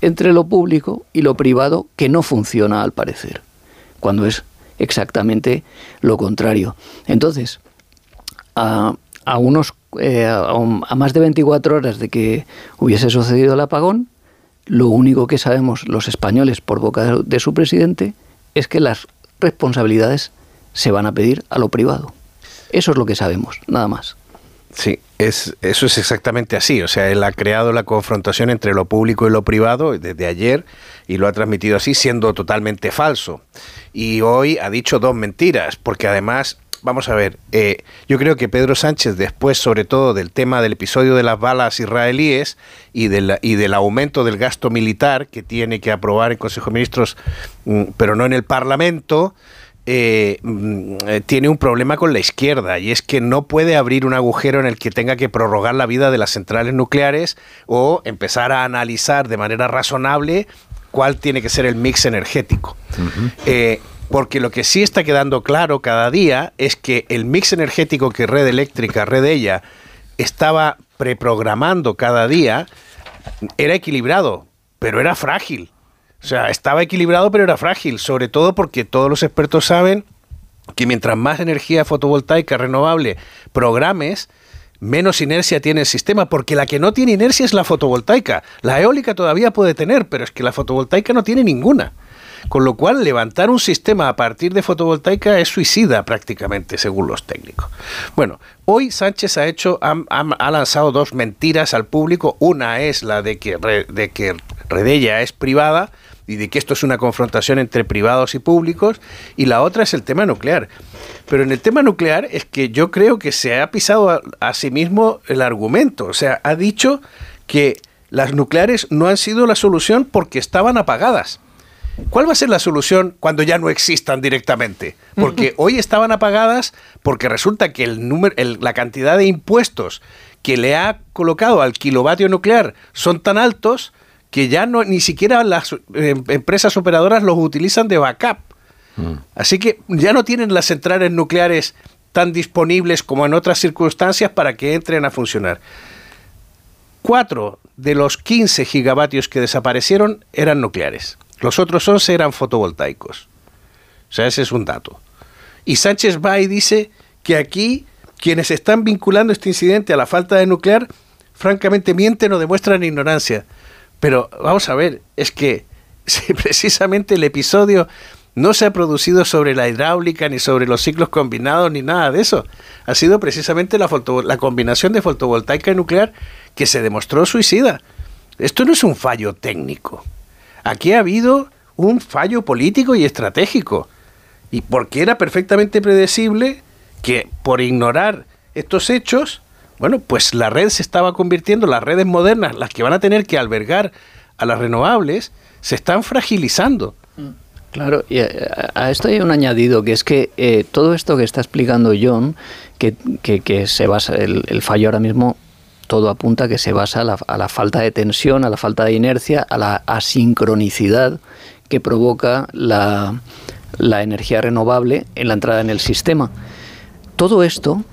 entre lo público y lo privado que no funciona al parecer, cuando es exactamente lo contrario. Entonces, a, a unos eh, a, a, más de 24 horas de que hubiese sucedido el apagón, lo único que sabemos los españoles por boca de su presidente es que las responsabilidades se van a pedir a lo privado. Eso es lo que sabemos, nada más. Sí, es, eso es exactamente así. O sea, él ha creado la confrontación entre lo público y lo privado desde ayer y lo ha transmitido así, siendo totalmente falso. Y hoy ha dicho dos mentiras, porque además, vamos a ver, eh, yo creo que Pedro Sánchez, después sobre todo del tema del episodio de las balas israelíes y, del y del aumento del gasto militar que tiene que aprobar en Consejo de Ministros, mm, pero no en el Parlamento, eh, mm, eh, tiene un problema con la izquierda y es que no puede abrir un agujero en el que tenga que prorrogar la vida de las centrales nucleares o empezar a analizar de manera razonable cuál tiene que ser el mix energético. Eh, porque lo que sí está quedando claro cada día es que el mix energético que Red Eléctrica, Red Ella, estaba preprogramando cada día era equilibrado, pero era frágil. O sea, estaba equilibrado pero era frágil, sobre todo porque todos los expertos saben que mientras más energía fotovoltaica renovable programes, menos inercia tiene el sistema, porque la que no tiene inercia es la fotovoltaica. La eólica todavía puede tener, pero es que la fotovoltaica no tiene ninguna. Con lo cual, levantar un sistema a partir de fotovoltaica es suicida prácticamente, según los técnicos. Bueno, hoy Sánchez ha hecho, ha, ha lanzado dos mentiras al público. Una es la de que, de que Redella es privada y de que esto es una confrontación entre privados y públicos, y la otra es el tema nuclear. Pero en el tema nuclear es que yo creo que se ha pisado a, sí mismo el argumento, o sea, ha dicho que las nucleares no han sido la solución porque estaban apagadas. ¿Cuál va a ser la solución cuando ya no existan directamente? Porque hoy estaban apagadas porque resulta que el número, la cantidad de impuestos que le ha colocado al kilovatio nuclear son tan altos que ya no ni siquiera las eh, empresas operadoras los utilizan de backup. Mm. Así que ya no tienen las centrales nucleares tan disponibles como en otras circunstancias para que entren a funcionar. Cuatro de los 15 gigavatios que desaparecieron eran nucleares. Los otros 11 eran fotovoltaicos. O sea, ese es un dato. Y Sánchez va y dice que aquí quienes están vinculando este incidente a la falta de nuclear, francamente mienten o demuestran ignorancia. Pero vamos a ver, es que si precisamente el episodio no se ha producido sobre la hidráulica, ni sobre los ciclos combinados, ni nada de eso. Ha sido precisamente la, la combinación de fotovoltaica y nuclear que se demostró suicida. Esto no es un fallo técnico. Aquí ha habido un fallo político y estratégico. Y porque era perfectamente predecible que por ignorar estos hechos, bueno, pues la red se estaba convirtiendo, las redes modernas, las que van a tener que albergar a las renovables, se están fragilizando. Claro, y a, esto hay un añadido, que es que eh, todo esto que está explicando John, que, se basa, el, el, fallo ahora mismo, todo apunta que se basa a la, a la falta de tensión, a la falta de inercia, a la asincronicidad que provoca la, la energía renovable en la entrada en el sistema. Todo esto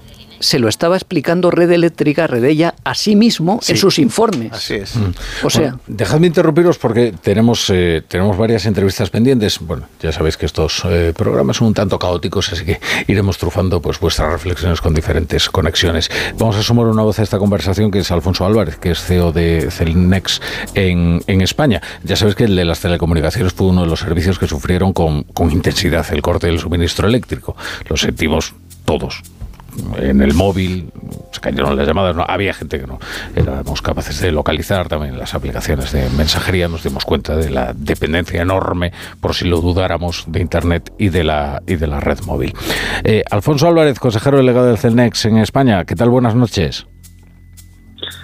se lo estaba explicando Red Eléctrica, Redella, a sí mismo en sus informes. Así es. Mm. O sea, dejadme interrumpiros porque tenemos, eh, tenemos varias entrevistas pendientes. Bueno, ya sabéis que estos eh, programas son un tanto caóticos, así que iremos trufando pues vuestras reflexiones con diferentes conexiones. Vamos a sumar una voz a esta conversación que es Alfonso Álvarez, que es CEO de Celnex en, en España. Ya sabéis que el de las telecomunicaciones fue uno de los servicios que sufrieron con, con intensidad el corte del suministro eléctrico. Lo sentimos todos en el móvil, se cayeron las llamadas, no, había gente que no éramos capaces de localizar, también las aplicaciones de mensajería nos dimos cuenta de la dependencia enorme, por si lo dudáramos, de Internet y de la, y de la red móvil. Eh, Alfonso Álvarez, consejero delegado del CELNEX en España, ¿qué tal? Buenas noches.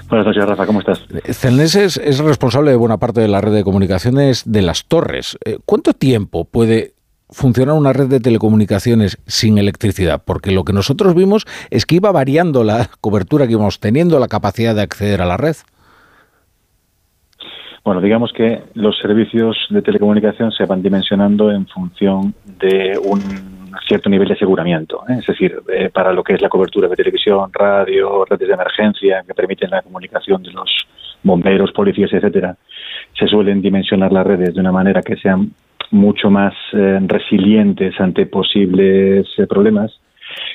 Buenas noches, Rafa, ¿cómo estás? CELNEX es, responsable de buena parte de la red de comunicaciones de las torres. Eh, ¿Cuánto tiempo puede funcionar una red de telecomunicaciones sin electricidad, porque lo que nosotros vimos es que iba variando la cobertura que íbamos teniendo, la capacidad de acceder a la red. Bueno, digamos que los servicios de telecomunicación se van dimensionando en función de un cierto nivel de aseguramiento, ¿eh? es decir, eh, para lo que es la cobertura de televisión, radio, redes de emergencia que permiten la comunicación de los bomberos, policías, etcétera, se suelen dimensionar las redes de una manera que sean mucho más eh, resilientes ante posibles eh, problemas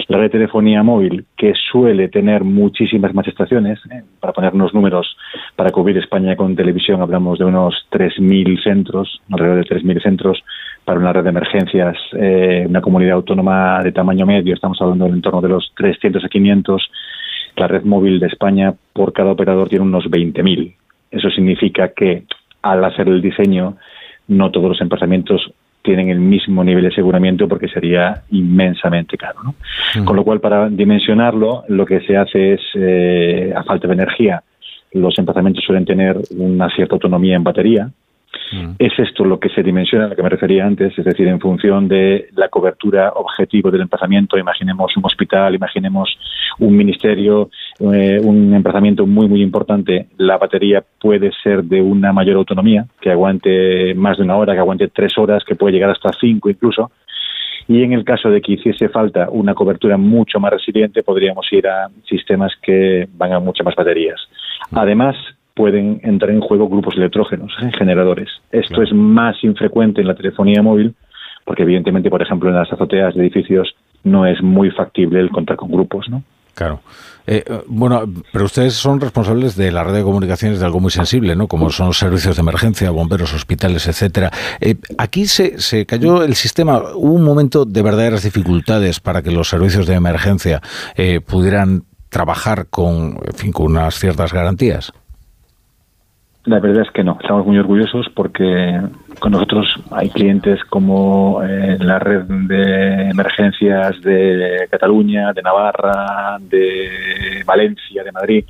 La red de telefonía móvil, que suele tener muchísimas más estaciones, ¿eh? para poner unos números, para cubrir España con televisión hablamos de unos 3.000 centros, alrededor de 3.000 centros, para una red de emergencias, una comunidad autónoma de tamaño medio, estamos hablando en torno de los 300 a 500. La red móvil de España por cada operador tiene unos 20.000. Eso significa que al hacer el diseño, no todos los emplazamientos tienen el mismo nivel de aseguramiento porque sería inmensamente caro. ¿no? Con lo cual, para dimensionarlo, lo que se hace es, eh, a falta de energía, los emplazamientos suelen tener una cierta autonomía en batería, Mm. Es esto lo que se dimensiona, a lo que me refería antes, es decir, en función de la cobertura objetivo del emplazamiento, imaginemos un hospital, imaginemos un ministerio, eh, un emplazamiento muy, muy importante, la batería puede ser de una mayor autonomía, que aguante más de una hora, que aguante tres horas, que puede llegar hasta cinco incluso, y en el caso de que hiciese falta una cobertura mucho más resiliente, podríamos ir a sistemas que van a muchas más baterías. Mm. Además, pueden entrar en juego grupos electrógenos, ¿eh? generadores. Esto es más infrecuente en la telefonía móvil porque evidentemente, por ejemplo, en las azoteas de edificios no es muy factible el contar con grupos, ¿no? Claro. Eh, bueno, pero ustedes son responsables de la red de comunicaciones de algo muy sensible, ¿no? Como son los servicios de emergencia, bomberos, hospitales, etcétera. Eh, aquí se, se cayó el sistema. Hubo un momento de verdaderas dificultades para que los servicios de emergencia pudieran trabajar con, con unas ciertas garantías. La verdad es que no, estamos muy orgullosos porque con nosotros hay clientes como eh, la red de emergencias de Cataluña, de Navarra, de Valencia, de Madrid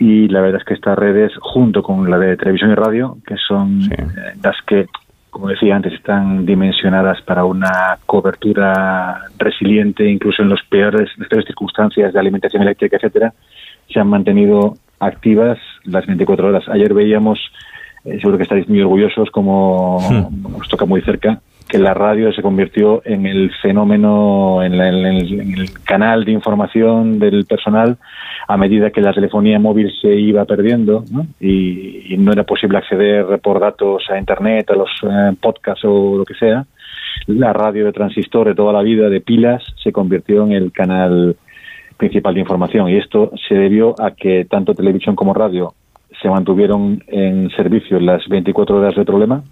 y la verdad es que estas redes, junto con la de televisión y radio, que son eh, las que, como decía antes, están dimensionadas para una cobertura resiliente, incluso en los peores, las peores circunstancias de alimentación eléctrica, etcétera, se han mantenido activas las 24 horas. Ayer veíamos, eh, seguro que estáis muy orgullosos, como hmm. nos toca muy cerca, que la radio se convirtió en el fenómeno, en, el, canal de información del personal a medida que la telefonía móvil se iba perdiendo Y, no era posible acceder por datos a Internet, a los eh, podcasts o lo que sea. La radio de transistor de toda la vida, de pilas, se convirtió en el canal principal de información y esto se debió a que tanto televisión como radio se mantuvieron en servicio las 24 horas de problema.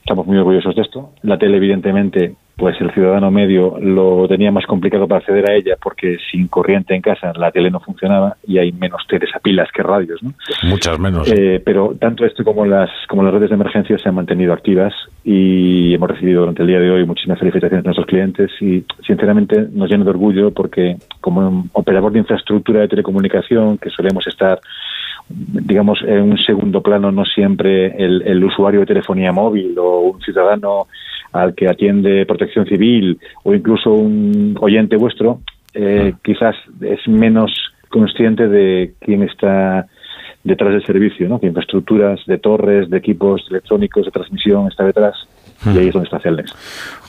Estamos muy orgullosos de esto. La tele, evidentemente, pues el ciudadano medio lo tenía más complicado para acceder a ella porque sin corriente en casa la tele no funcionaba y hay menos teles a pilas que radios, ¿no? Muchas menos. Eh, pero tanto esto como las como las redes de emergencia se han mantenido activas y hemos recibido durante el día de hoy muchísimas felicitaciones de nuestros clientes y sinceramente nos llena de orgullo porque como operador de infraestructura de telecomunicación que solemos estar digamos, en un segundo plano no siempre el, usuario de telefonía móvil o un ciudadano al que atiende protección civil o incluso un oyente vuestro, eh, ah. quizás es menos consciente de quién está detrás del servicio, ¿no? que infraestructuras de torres, de equipos electrónicos de transmisión está detrás y ahí es donde está Celnex.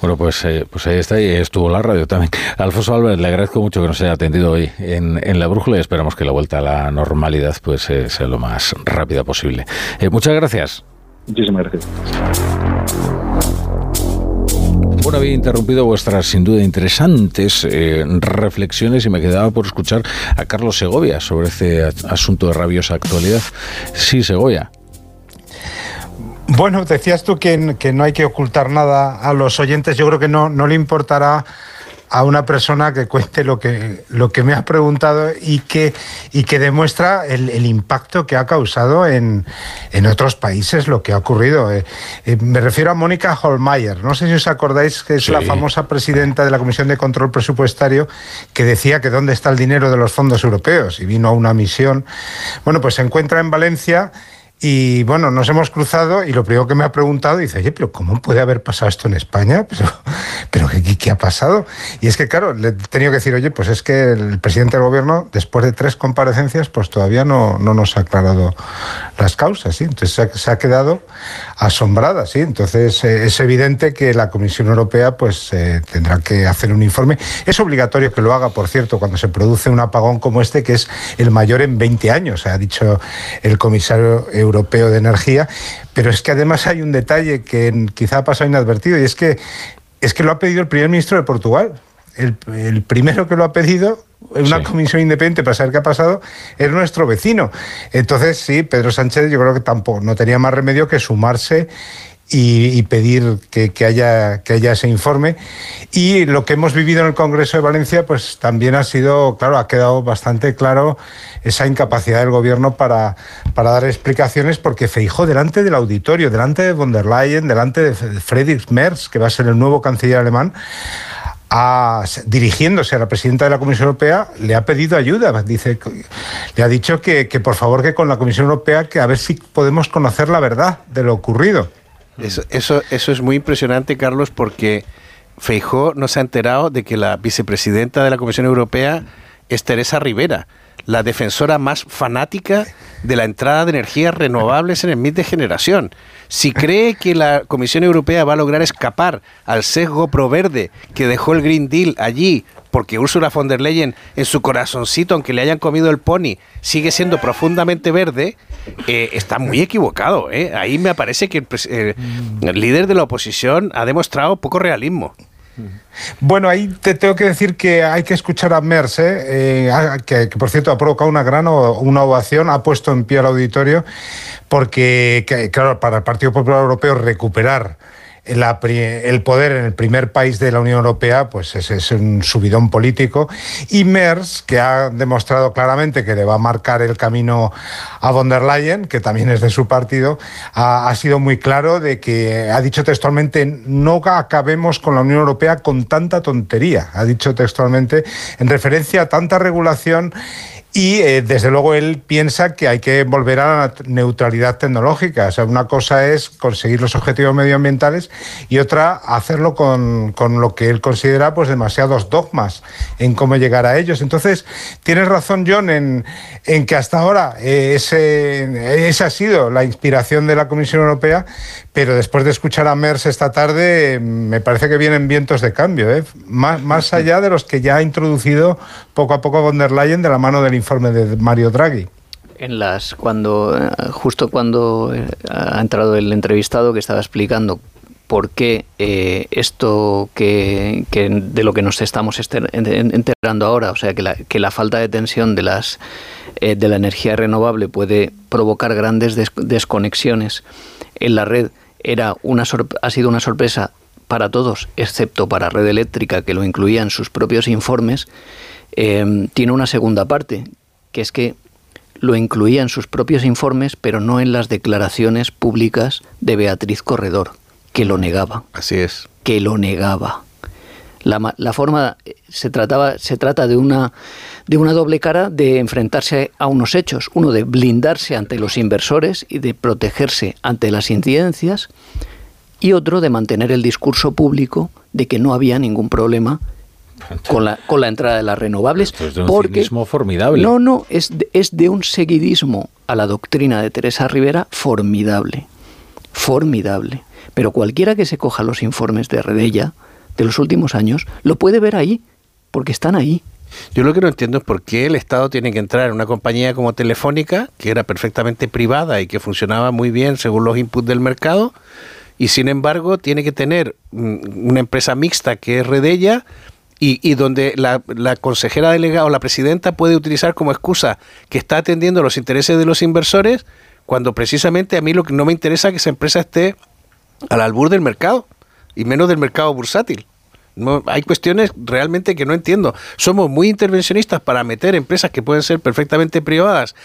Bueno, pues, eh, pues ahí está y estuvo la radio también. Alfonso Álvarez, le agradezco mucho que nos haya atendido hoy en, en La Brújula y esperamos que la vuelta a la normalidad pues eh, sea lo más rápida posible. Eh, muchas gracias. Muchísimas gracias. Bueno, había interrumpido vuestras sin duda interesantes reflexiones y me quedaba por escuchar a Carlos Segovia sobre este asunto de rabiosa actualidad. Sí, Segovia. Bueno, decías tú que, no hay que ocultar nada a los oyentes. Yo creo que no, no le importará a una persona que cuente lo que, lo que me ha preguntado y que, y que demuestra el, impacto que ha causado en, otros países lo que ha ocurrido. Eh, eh, me refiero a Mónica Holmeyer. No sé si os acordáis que es la famosa presidenta de la Comisión de Control Presupuestario que decía que dónde está el dinero de los fondos europeos y vino a una misión. Bueno, pues se encuentra en Valencia y bueno, nos hemos cruzado y lo primero que me ha preguntado dice, oye, pero ¿cómo puede haber pasado esto en España? Pero, pero ¿qué, ¿qué, ha pasado? Y es que, claro, le he tenido que decir, oye, pues es que el presidente del gobierno, después de tres comparecencias, pues todavía no, no nos ha aclarado las causas, ¿sí? Entonces se ha, quedado asombrada, ¿sí? Entonces eh, es evidente que la Comisión Europea, pues eh, tendrá que hacer un informe. Es obligatorio que lo haga, por cierto, cuando se produce un apagón como este, que es el mayor en 20 años, ha dicho el comisario Europeo de Energía, pero es que además hay un detalle que quizá ha pasado inadvertido y es que es que lo ha pedido el primer ministro de Portugal. el, el primero que lo ha pedido una comisión independiente para saber qué ha pasado, es nuestro vecino. Entonces, sí, Pedro Sánchez yo creo que tampoco no tenía más remedio que sumarse y, pedir que, haya, que haya ese informe. Y lo que hemos vivido en el Congreso de Valencia, pues también ha sido, claro, ha quedado bastante claro esa incapacidad del gobierno para, para dar explicaciones, porque Feijó delante del auditorio, delante de von der Leyen, delante de Friedrich Merz, que va a ser el nuevo canciller alemán, dirigiéndose a la presidenta de la Comisión Europea, le ha pedido ayuda. Dice, le ha dicho que, que, por favor que con la Comisión Europea que a ver si podemos conocer la verdad de lo ocurrido. Eso, eso, eso es muy impresionante, Carlos, porque Feijó no se ha enterado de que la vicepresidenta de la Comisión Europea es Teresa Rivera la defensora más fanática de la entrada de energías renovables en el mix de generación. Si cree que la Comisión Europea va a lograr escapar al sesgo pro verde que dejó el Green Deal allí, porque Ursula von der Leyen en su corazoncito, aunque le hayan comido el pony, sigue siendo profundamente verde, eh, está muy equivocado. ¿eh? Ahí me parece que el líder de la oposición ha demostrado poco realismo. Bueno, ahí te tengo que decir que hay que escuchar a Merce, eh, que, por cierto ha provocado una gran una ovación, ha puesto en pie al auditorio, porque, claro, para el Partido Popular Europeo recuperar el poder en el primer país de la Unión Europea, pues es un subidón político. Y Merz, que ha demostrado claramente que le va a marcar el camino a von der Leyen, que también es de su partido, ha, sido muy claro de que ha dicho textualmente, no acabemos con la Unión Europea con tanta tontería. Ha dicho textualmente, en referencia a tanta regulación y eh, desde luego él piensa que hay que volver a la neutralidad tecnológica. O sea, una cosa es conseguir los objetivos medioambientales y otra hacerlo con, con, lo que él considera pues demasiados dogmas en cómo llegar a ellos. Entonces, tienes razón, John, en, en que hasta ahora eh, ese, esa ha sido la inspiración de la Comisión Europea, pero después de escuchar a Mers esta tarde, me parece que vienen vientos de cambio, ¿eh? más, más allá de los que ya ha introducido poco a poco von der Leyen de la mano del informe de Mario Draghi. En las cuando eh, justo cuando eh, ha entrado el entrevistado que estaba explicando por qué eh, esto que, de lo que nos estamos enterando ahora, o sea que la, que la falta de tensión de las de la energía renovable puede provocar grandes desconexiones en la red era una ha sido una sorpresa para todos, excepto para Red Eléctrica, que lo incluía en sus propios informes, Em, tiene una segunda parte, que es que lo incluía en sus propios informes, pero no en las declaraciones públicas de Beatriz Corredor, que lo negaba. Así es. Que lo negaba. La, la, forma se trataba se trata de una de una doble cara de enfrentarse a unos hechos, uno de blindarse ante los inversores y de protegerse ante las incidencias y otro de mantener el discurso público de que no había ningún problema con la, con la entrada de las renovables. es de un porque, formidable. No, no, es de, es de un seguidismo a la doctrina de Teresa Rivera formidable. Formidable. Pero cualquiera que se coja los informes de Redella de los últimos años lo puede ver ahí, porque están ahí. Yo lo que no entiendo es por qué el Estado tiene que entrar en una compañía como Telefónica, que era perfectamente privada y que funcionaba muy bien según los inputs del mercado, y sin embargo tiene que tener mm, una empresa mixta que es Redella y, donde la, consejera delegada o la presidenta puede utilizar como excusa que está atendiendo los intereses de los inversores, cuando precisamente a mí lo que no me interesa es que esa empresa esté al albur del mercado y menos del mercado bursátil. No, hay cuestiones realmente que no entiendo. Somos muy intervencionistas para meter empresas que pueden ser perfectamente privadas,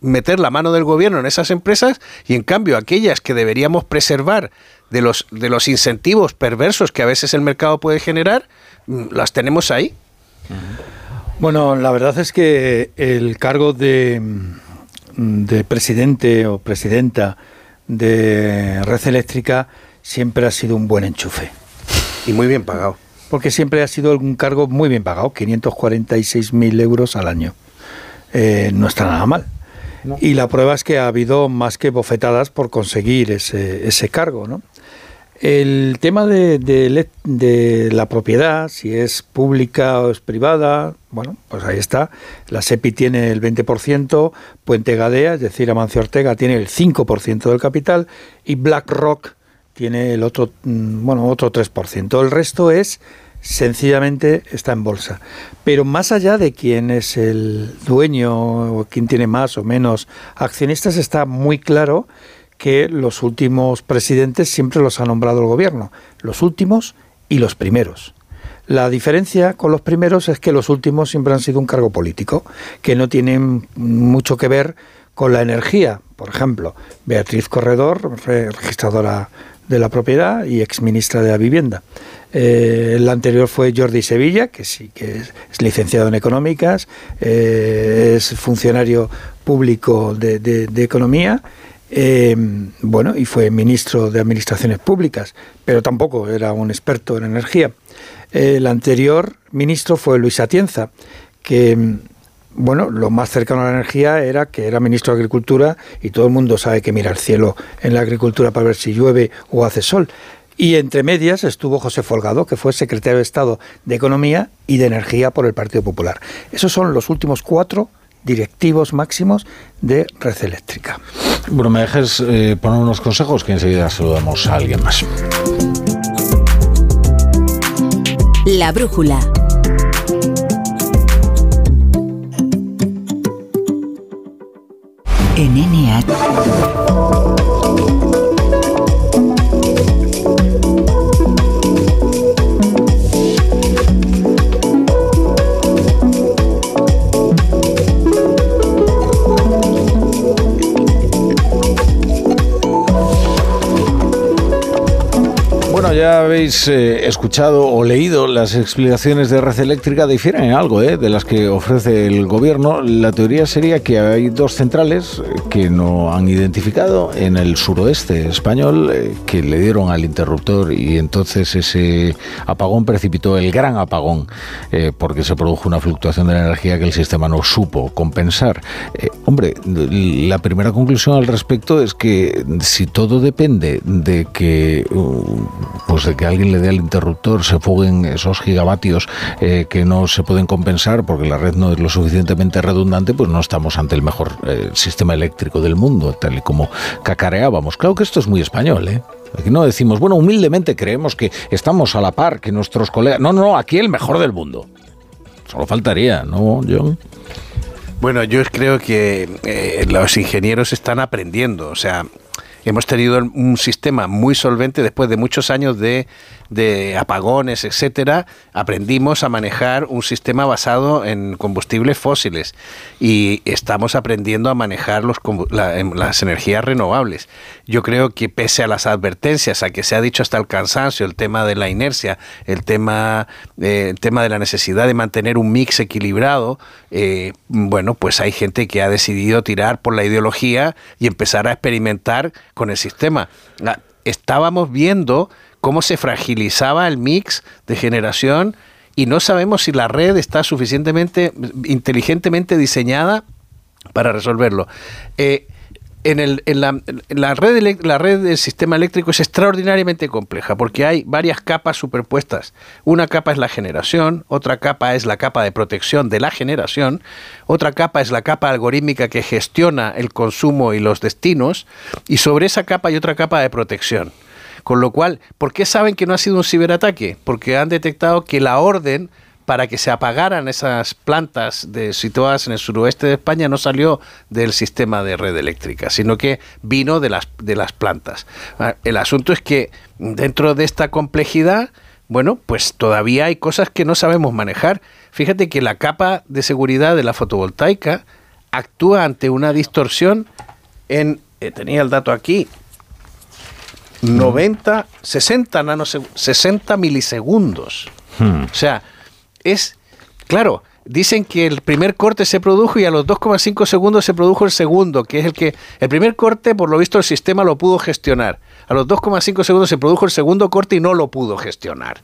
meter la mano del gobierno en esas empresas y en cambio aquellas que deberíamos preservar de los, de los incentivos perversos que a veces el mercado puede generar, las tenemos ahí. Bueno, la verdad es que el cargo de, de presidente o presidenta de Red Eléctrica siempre ha sido un buen enchufe. Y muy bien pagado. Porque siempre ha sido un cargo muy bien pagado, 546.000 euros al año. Eh, no está nada mal. Y la prueba es que ha habido más que bofetadas por conseguir ese, ese cargo, ¿no? El tema de, de, la propiedad, si es pública o es privada, bueno, pues ahí está. La SEPI tiene el 20%, Puente Gadea, es decir, Amancio Ortega, tiene el 5% del capital y BlackRock tiene el otro, mm, bueno, otro 3%. El resto es sencillamente está en bolsa. Pero más allá de quién es el dueño o quién tiene más o menos accionistas, está muy claro que los últimos presidentes siempre los ha nombrado el gobierno, los últimos y los primeros. La diferencia con los primeros es que los últimos siempre han sido un cargo político, que no tienen mucho que ver con la energía. Por ejemplo, Beatriz Corredor, registradora de la propiedad y exministra de la vivienda. Eh, el anterior fue Jordi Sevilla, que sí que es, licenciado en económicas, eh, es funcionario público de, Economía. Eh, bueno, y fue ministro de Administraciones Públicas, pero tampoco era un experto en energía. El anterior ministro fue Luis Atienza, que bueno, lo más cercano a la energía era que era ministro de Agricultura y todo el mundo sabe que mira al cielo en la agricultura para ver si llueve o hace sol. Y entre medias estuvo José Folgado, que fue secretario de Estado de Economía y de Energía por el Partido Popular. Esos son los últimos cuatro directivos máximos de Red Eléctrica. Bueno, me dejes eh, poner unos consejos que enseguida saludamos a alguien más. La brújula. En NH. Ya habéis eh, escuchado o leído las explicaciones de red eléctrica, difieren en algo eh, de las que ofrece el gobierno. La teoría sería que hay dos centrales eh, que no han identificado en el suroeste español que le dieron al interruptor y entonces ese apagón precipitó el gran apagón porque se produjo una fluctuación de la energía que el sistema no supo compensar. hombre, la primera conclusión al respecto es que si todo depende de que uh, pues de que alguien le dé al interruptor, se fuguen esos gigavatios eh, que no se pueden compensar porque la red no es lo suficientemente redundante, pues no estamos ante el mejor eh, sistema eléctrico del mundo, tal y como cacareábamos. Claro que esto es muy español, ¿eh? Aquí no decimos, bueno, humildemente creemos que estamos a la par que nuestros colegas. No, no, aquí el mejor del mundo. Solo faltaría, ¿no, John? Bueno, yo creo que eh, los ingenieros están aprendiendo, o sea, hemos tenido un sistema muy solvente después de muchos años de de apagones, etcétera, aprendimos a manejar un sistema basado en combustibles fósiles y estamos aprendiendo a manejar los, em, las energías renovables. Yo creo que pese a las advertencias, a que se ha dicho hasta el cansancio, el tema de la inercia, el tema, eh, tema de la necesidad de mantener un mix equilibrado, eh, bueno, pues hay gente que ha decidido tirar por la ideología y empezar a experimentar con el sistema. Ah, estábamos viendo cómo se fragilizaba el mix de generación y no sabemos si la red está suficientemente inteligentemente diseñada para resolverlo. Eh, en, el, en, la, la, red, la red del sistema eléctrico es extraordinariamente compleja porque hay varias capas superpuestas. Una capa es la generación, otra capa es la capa de protección de la generación, otra capa es la capa algorítmica que gestiona el consumo y los destinos, y sobre esa capa hay otra capa de protección. Con lo cual, ¿por qué saben que no ha sido un ciberataque? Porque han detectado que la orden para que se apagaran esas plantas de, situadas en el suroeste de España no salió del sistema de red eléctrica, sino que vino de las, de las plantas. Ah, el asunto es que dentro de esta complejidad, bueno, pues todavía hay cosas que no sabemos manejar. Fíjate que la capa de seguridad de la fotovoltaica actúa ante una distorsión en, eh, tenía el dato aquí, 90, 60, 60 milisegundos. Hmm. O sea, es, claro, dicen que el primer corte se produjo y a los 2,5 segundos se produjo el segundo, que es el que, el primer corte, por lo visto, el sistema lo pudo gestionar. A los 2,5 segundos se produjo el segundo corte y no lo pudo gestionar.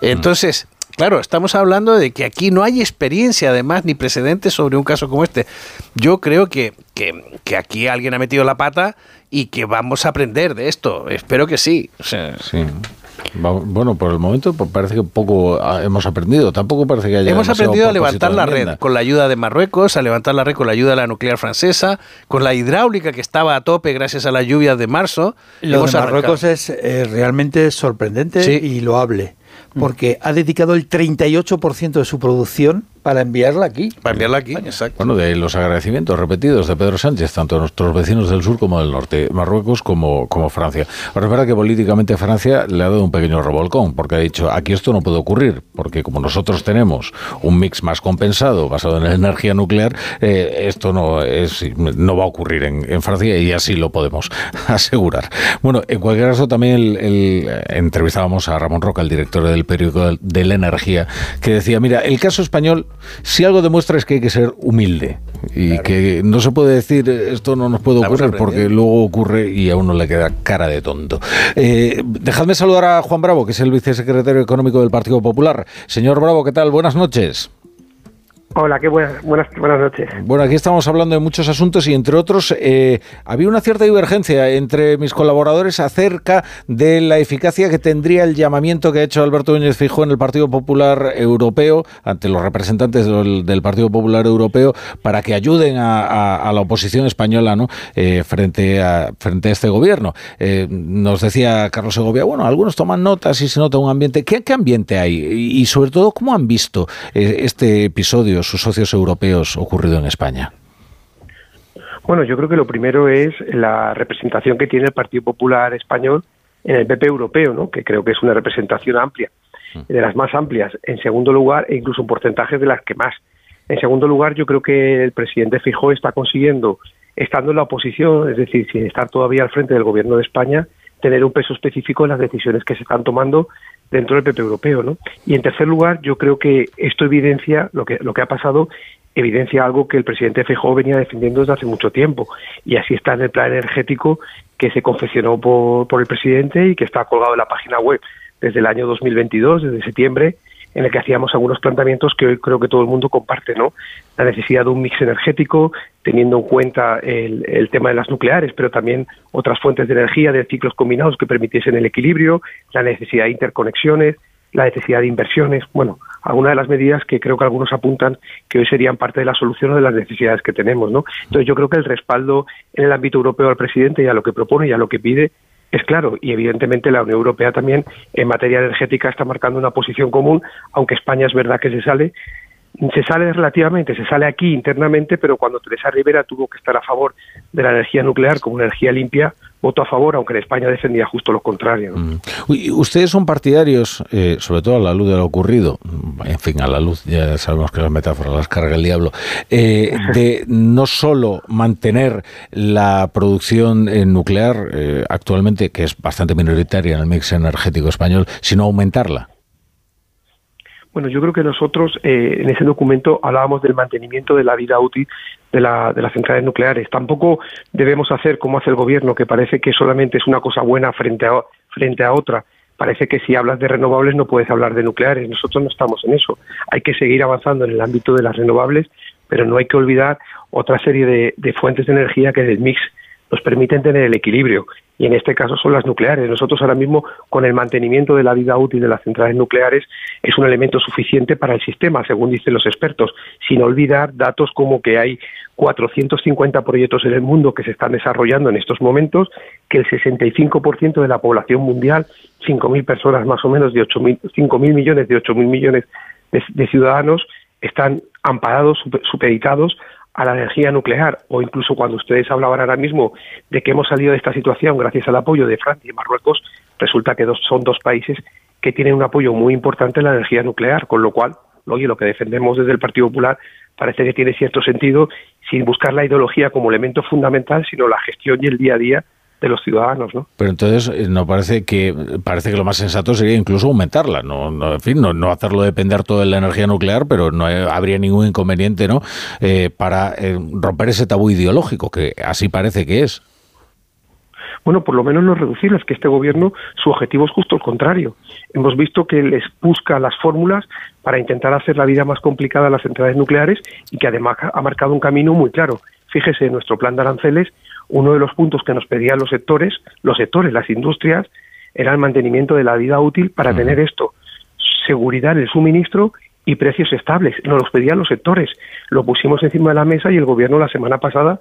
Hmm. Claro, estamos hablando de que aquí no hay experiencia, además, ni precedentes sobre un caso como este. Yo creo que, que, que aquí alguien ha metido la pata y que vamos a aprender de esto. Espero que sí. sí. Bueno, por el momento pues parece que poco hemos aprendido. Tampoco parece que haya. Hemos aprendido a levantar la red con la ayuda de Marruecos, a levantar la red con la ayuda de la nuclear francesa, con la hidráulica que estaba a tope gracias a las lluvias de marzo. Lo de Marruecos es eh, realmente sorprendente y loable porque ha dedicado el 38% de su producción para enviarla aquí. Para enviarla aquí, exacto. Bueno, de los agradecimientos repetidos de Pedro Sánchez, tanto a nuestros vecinos del sur como del norte, Marruecos como, como Francia. Ahora es verdad que políticamente Francia le ha dado un pequeño revolcón, porque ha dicho, aquí esto no puede ocurrir, porque como nosotros tenemos un mix más compensado basado en la energía nuclear, eh, esto no, es, no va a ocurrir en, Francia y así lo podemos asegurar. Bueno, en cualquier caso también el, entrevistábamos a Ramón Roca, el director del periódico de la energía, que decía, mira, el caso español si algo demuestra es que hay que ser humilde y que no se puede decir esto no nos puede ocurrir porque luego ocurre y a uno le queda cara de tonto. Eh, dejadme saludar a Juan Bravo, que es el vicesecretario económico del Partido Popular. Señor Bravo, ¿qué tal? Buenas noches. Hola, qué buenas, buenas, buenas noches. Bueno, aquí estamos hablando de muchos asuntos y entre otros eh, había una cierta divergencia entre mis colaboradores acerca de la eficacia que tendría el llamamiento que ha hecho Alberto Núñez Fijó en el Partido Popular Europeo ante los representantes del, Partido Popular Europeo para que ayuden a, la oposición española ¿no? Eh, frente, a, frente a este gobierno. Eh, nos decía Carlos Segovia, bueno, algunos toman notas y se nota un ambiente. ¿Qué, ambiente hay? Y, y sobre todo, ¿cómo han visto este episodio? Sus socios europeos ocurrido en España? Bueno, yo creo que lo primero es la representación que tiene el Partido Popular Español en el PP europeo, ¿no? que creo que es una representación amplia, mm. de las más amplias. En segundo lugar, e incluso en porcentajes de las que más. En segundo lugar, yo creo que el presidente Fijó está consiguiendo, estando en la oposición, es decir, sin estar todavía al frente del gobierno de España, tener un peso específico en las decisiones que se están tomando dentro del PP europeo, ¿no? Y en tercer lugar, yo creo que esto evidencia lo que lo que ha pasado evidencia algo que el presidente Feijóo venía defendiendo desde hace mucho tiempo y así está en el plan energético que se confeccionó por, por el presidente y que está colgado en la página web desde el año 2022, desde septiembre, en el que hacíamos algunos planteamientos que hoy creo que todo el mundo comparte, ¿no? La necesidad de un mix energético, teniendo en cuenta el, el, tema de las nucleares, pero también otras fuentes de energía de ciclos combinados que permitiesen el equilibrio, la necesidad de interconexiones, la necesidad de inversiones, bueno, algunas de las medidas que creo que algunos apuntan que hoy serían parte de la solución o de las necesidades que tenemos, ¿no? Entonces yo creo que el respaldo en el ámbito europeo al presidente y a lo que propone y a lo que pide es claro, y evidentemente la Unión Europea también en materia energética está marcando una posición común, aunque España es verdad que se sale, se sale relativamente, se sale aquí internamente, pero cuando Teresa Rivera tuvo que estar a favor de la energía nuclear como energía limpia, votó a favor, aunque en España defendía justo lo contrario. Mm. Ustedes son partidarios, eh, sobre todo a la luz de lo ocurrido, en fin, a la luz, ya sabemos que las metáforas las carga el diablo, eh, de no solo mantener la producción eh, nuclear actualmente, que es bastante minoritaria en el mix energético español, sino aumentarla. Bueno, yo creo que nosotros eh, en ese documento hablábamos del mantenimiento de la vida útil de, la, de las centrales nucleares. Tampoco debemos hacer como hace el gobierno, que parece que solamente es una cosa buena frente a, frente a otra. Parece que si hablas de renovables no puedes hablar de nucleares. Nosotros no estamos en eso. Hay que seguir avanzando en el ámbito de las renovables, pero no hay que olvidar otra serie de, de fuentes de energía que del mix nos permiten tener el equilibrio y en este caso son las nucleares. Nosotros ahora mismo, con el mantenimiento de la vida útil de las centrales nucleares, es un elemento suficiente para el sistema, según dicen los expertos, sin olvidar datos como que hay 450 proyectos en el mundo que se están desarrollando en estos momentos, que el 65% de la población mundial, 5.000 personas más o menos, de 5.000 millones, de 8.000 millones de, ciudadanos, están amparados, supeditados a la energía nuclear o incluso cuando ustedes hablaban ahora mismo de que hemos salido de esta situación gracias al apoyo de Francia y Marruecos, resulta que dos, son dos países que tienen un apoyo muy importante en la energía nuclear, con lo cual, oye, lo que defendemos desde el Partido Popular parece que tiene cierto sentido sin buscar la ideología como elemento fundamental, sino la gestión y el día a día de los ciudadanos, ¿no? Pero entonces eh, no parece que parece que lo más sensato sería incluso aumentarla, no, en fin, no, no, hacerlo depender todo de la energía nuclear, pero no habría ningún inconveniente, ¿no? Eh, para eh, romper ese tabú ideológico que así parece que es. Bueno, por lo menos no reducirlas, que este gobierno su objetivo es justo el contrario. Hemos visto que les busca las fórmulas para intentar hacer la vida más complicada a las centrales nucleares y que además ha marcado un camino muy claro. Fíjese, en nuestro plan de aranceles uno de los puntos que nos pedían los sectores, los sectores, las industrias, era el mantenimiento de la vida útil para tener esto, seguridad en el suministro y precios estables. Nos los pedían los sectores. Lo pusimos encima de la mesa y el gobierno la semana pasada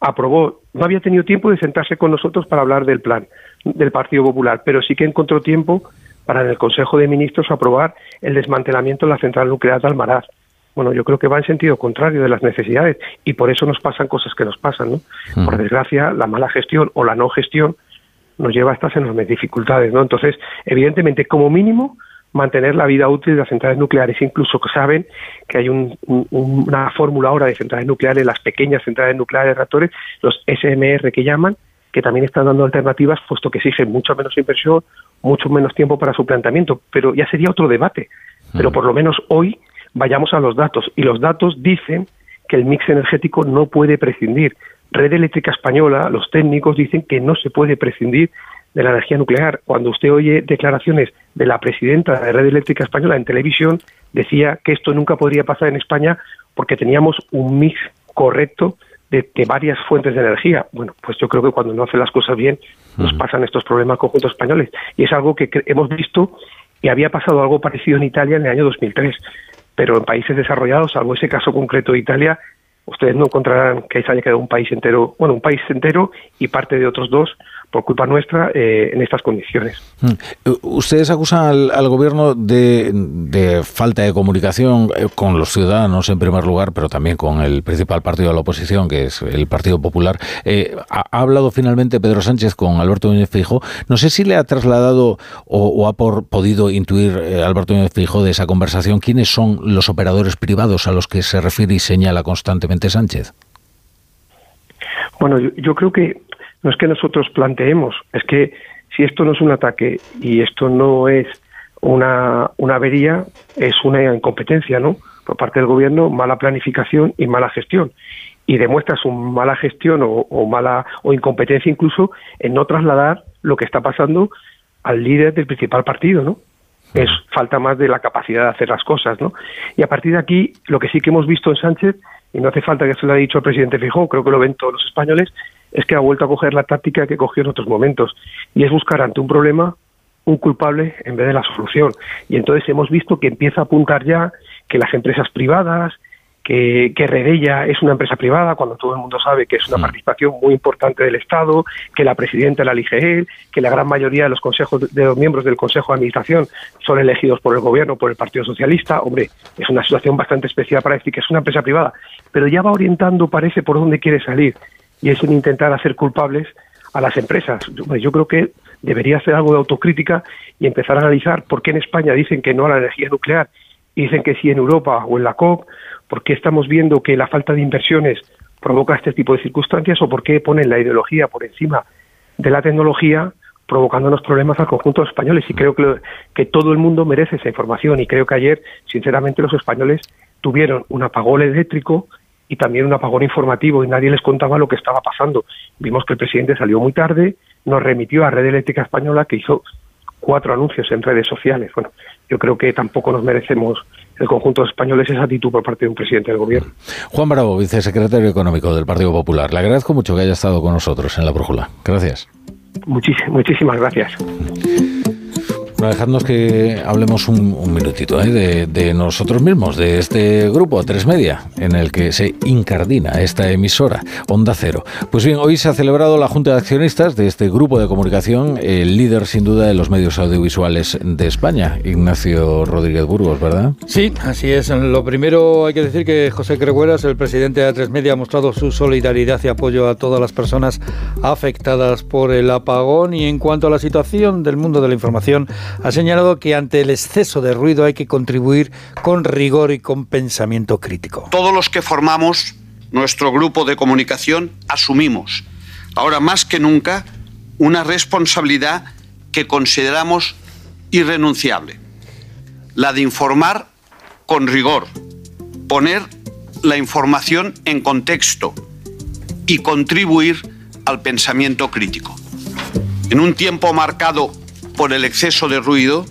aprobó. No había tenido tiempo de sentarse con nosotros para hablar del plan del Partido Popular, pero sí que encontró tiempo para en el Consejo de Ministros aprobar el desmantelamiento de la central nuclear de Almaraz. Bueno, yo creo que va en sentido contrario de las necesidades y por eso nos pasan cosas que nos pasan, ¿no? Por desgracia, la mala gestión o la no gestión nos lleva a estas enormes dificultades, ¿no? Entonces, evidentemente, como mínimo, mantener la vida útil de las centrales nucleares. Incluso saben que hay una fórmula ahora de centrales nucleares, las pequeñas centrales nucleares de reactores, los SMR que llaman, que también están dando alternativas, puesto que exigen mucho menos inversión, mucho menos tiempo para su planteamiento. Pero ya sería otro debate. Pero por lo menos hoy vayamos a los datos. Y los datos dicen que el mix energético no puede prescindir. Red Eléctrica Española, los técnicos dicen que no se puede prescindir de la energía nuclear. Cuando usted oye declaraciones de la presidenta de Red Eléctrica Española en televisión, decía que esto nunca podría pasar en España porque teníamos un mix correcto de, varias fuentes de energía. Bueno, pues yo creo que cuando no hace las cosas bien nos pasan estos problemas conjuntos españoles. Y es algo que hemos visto y había pasado algo parecido en Italia en el año 2003. Pero en países desarrollados, salvo ese caso concreto de Italia, ustedes no encontrarán que se haya quedado un país entero, bueno, un país entero y parte de otros dos por culpa nuestra eh, en estas condiciones. Mm. Ustedes acusan al, gobierno de, falta de comunicación eh, con los ciudadanos en primer lugar, pero también con el principal partido de la oposición, que es el Partido Popular. Eh, ha, hablado finalmente Pedro Sánchez con Alberto Núñez Fijo. No sé si le ha trasladado o, ha podido intuir Alberto Núñez Fijo de esa conversación quiénes son los operadores privados a los que se refiere y señala constantemente Sánchez. Bueno, yo creo que no es que nosotros planteemos, es que si esto no es un ataque y esto no es una, una avería, es una incompetencia, ¿no? Por parte del gobierno, mala planificación y mala gestión. Y demuestra su mala gestión o, mala o incompetencia incluso en no trasladar lo que está pasando al líder del principal partido, ¿no? Es falta más de la capacidad de hacer las cosas, ¿no? Y a partir de aquí, lo que sí que hemos visto en Sánchez, y no hace falta que se lo haya dicho el presidente Fijón, creo que lo ven todos los españoles, es que ha vuelto a coger la táctica que cogió en otros momentos y es buscar ante un problema un culpable en vez de la solución. Y entonces hemos visto que empieza a apuntar ya que las empresas privadas, que, que Redella es una empresa privada, cuando todo el mundo sabe que es una participación muy importante del Estado, que la presidenta la elige él, que la gran mayoría de los consejos de los miembros del Consejo de Administración son elegidos por el gobierno, por el Partido Socialista. Hombre, es una situación bastante especial para decir que es una empresa privada, pero ya va orientando, parece, por dónde quiere salir y es en intentar hacer culpables a las empresas. Yo, creo que debería hacer algo de autocrítica y empezar a analizar por qué en España dicen que no a la energía nuclear y dicen que sí en Europa o en la COP, por qué estamos viendo que la falta de inversiones provoca este tipo de circunstancias o por qué ponen la ideología por encima de la tecnología provocándonos problemas al conjunto de españoles y creo que, que todo el mundo merece esa información y creo que ayer sinceramente los españoles tuvieron un apagón eléctrico y también un apagón informativo y nadie les contaba lo que estaba pasando. Vimos que el presidente salió muy tarde, nos remitió a Red Eléctrica Española que hizo cuatro anuncios en redes sociales. Bueno, yo creo que tampoco nos merecemos el conjunto de españoles esa actitud por parte de un presidente del gobierno. Juan Bravo, vicesecretario económico del Partido Popular. Le agradezco mucho que haya estado con nosotros en la brújula. Gracias. muchísimas gracias. Dejadnos que hablemos un, minutito ¿eh? de, nosotros mismos, de este grupo, Tres Media, en el que se incardina esta emisora, Onda Cero. Pues bien, hoy se ha celebrado la Junta de Accionistas de este grupo de comunicación, el líder sin duda de los medios audiovisuales de España, Ignacio Rodríguez Burgos, ¿verdad? Sí, así es. Lo primero hay que decir que José Cregueras, el presidente de Tres Media, ha mostrado su solidaridad y apoyo a todas las personas afectadas por el apagón y en cuanto a la situación del mundo de la información, ha señalado que ante el exceso de ruido hay que contribuir con rigor y con pensamiento crítico. Todos los que formamos nuestro grupo de comunicación asumimos, ahora más que nunca, una responsabilidad que consideramos irrenunciable, la de informar con rigor, poner la información en contexto y contribuir al pensamiento crítico. En un tiempo marcado por el exceso de ruido,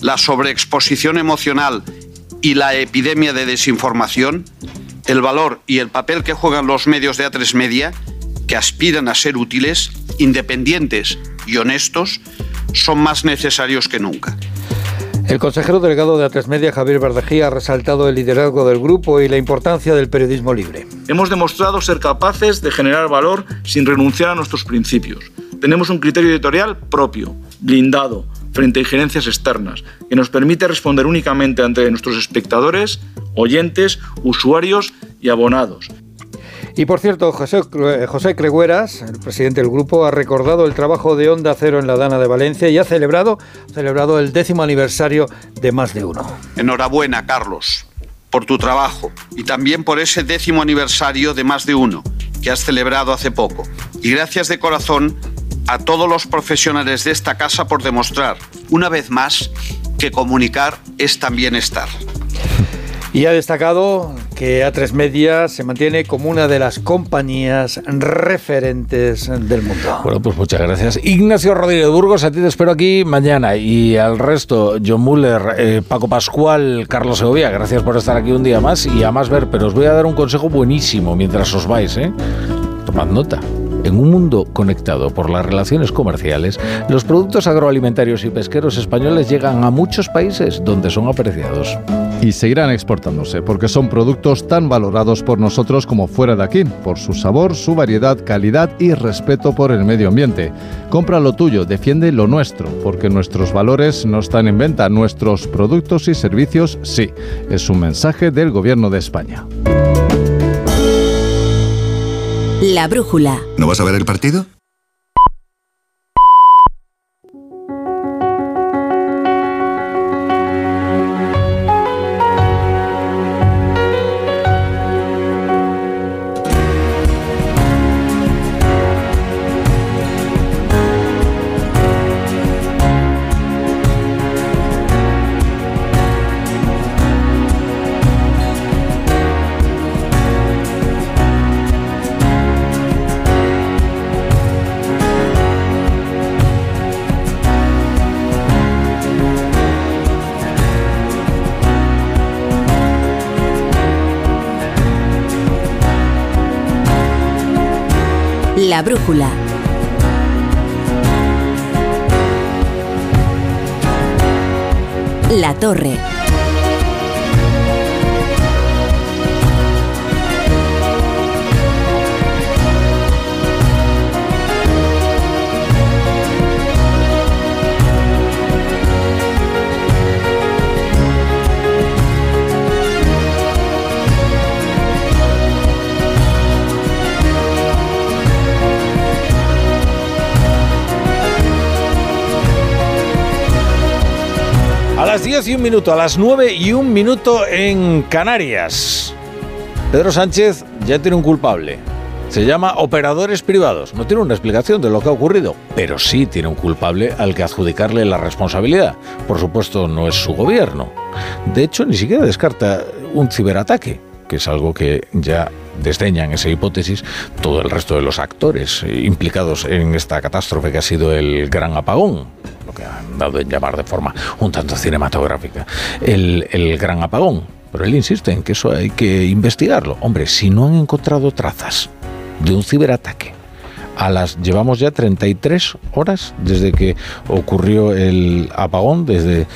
la sobreexposición emocional y la epidemia de desinformación, el valor y el papel que juegan los medios de A3 Media, que aspiran a ser útiles, independientes y honestos, son más necesarios que nunca. El consejero delegado de A3 Media, Javier Verdejí, ha resaltado el liderazgo del grupo y la importancia del periodismo libre. Hemos demostrado ser capaces de generar valor sin renunciar a nuestros principios. Tenemos un criterio editorial propio, blindado, frente a injerencias externas, que nos permite responder únicamente ante nuestros espectadores, oyentes, usuarios y abonados. Y por cierto, José, José Cregueras, el presidente del grupo, ha recordado el trabajo de Onda Cero en la Dana de Valencia y ha celebrado, celebrado el décimo aniversario de Más de Uno. Enhorabuena, Carlos, por tu trabajo y también por ese décimo aniversario de Más de Uno que has celebrado hace poco. Y gracias de corazón a todos los profesionales de esta casa por demostrar, una vez más, que comunicar es también estar. Y ha destacado que A3 Media se mantiene como una de las compañías referentes del mundo. Bueno, pues muchas gracias. Ignacio Rodríguez Burgos, a ti te espero aquí mañana. Y al resto, John Muller, eh, Paco Pascual, Carlos Segovia, gracias por estar aquí un día más y a más ver. Pero os voy a dar un consejo buenísimo mientras os vais, ¿eh? Tomad nota. En un mundo conectado por las relaciones comerciales, los productos agroalimentarios y pesqueros españoles llegan a muchos países donde son apreciados. Y seguirán exportándose porque son productos tan valorados por nosotros como fuera de aquí, por su sabor, su variedad, calidad y respeto por el medio ambiente. Compra lo tuyo, defiende lo nuestro, porque nuestros valores no están en venta, nuestros productos y servicios sí. Es un mensaje del Gobierno de España. La brújula. ¿No vas a ver el partido? La brújula. La torre. Las 10 y un minuto, a las 9 y un minuto en Canarias. Pedro Sánchez ya tiene un culpable. Se llama operadores privados. No tiene una explicación de lo que ha ocurrido, pero sí tiene un culpable al que adjudicarle la responsabilidad. Por supuesto, no es su gobierno. De hecho, ni siquiera descarta un ciberataque, que es algo que ya desdeñan esa hipótesis todo el resto de los actores implicados en esta catástrofe que ha sido el gran apagón lo que han dado en llamar de forma un tanto cinematográfica, el, el gran apagón. Pero él insiste en que eso hay que investigarlo. Hombre, si no han encontrado trazas de un ciberataque, a las llevamos ya 33 horas desde que ocurrió el apagón, desde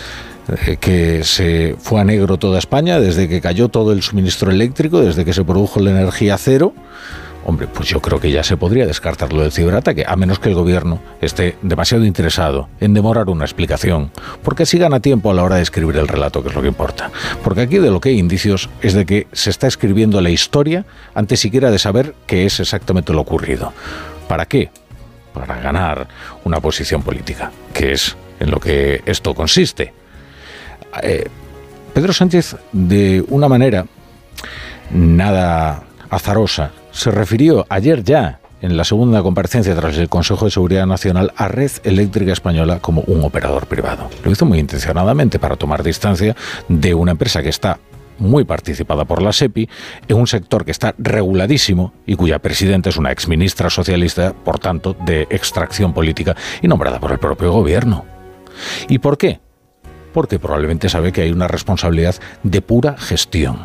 que se fue a negro toda España, desde que cayó todo el suministro eléctrico, desde que se produjo la energía cero. Hombre, pues yo creo que ya se podría descartar lo del ciberataque, a menos que el gobierno esté demasiado interesado en demorar una explicación, porque así gana tiempo a la hora de escribir el relato, que es lo que importa. Porque aquí de lo que hay indicios es de que se está escribiendo la historia antes siquiera de saber qué es exactamente lo ocurrido. ¿Para qué? Para ganar una posición política, que es en lo que esto consiste. Eh, Pedro Sánchez, de una manera nada azarosa, se refirió ayer ya en la segunda comparecencia tras el Consejo de Seguridad Nacional a Red Eléctrica Española como un operador privado. Lo hizo muy intencionadamente para tomar distancia de una empresa que está muy participada por la SEPI, en un sector que está reguladísimo y cuya presidenta es una exministra socialista, por tanto, de extracción política y nombrada por el propio gobierno. ¿Y por qué? Porque probablemente sabe que hay una responsabilidad de pura gestión.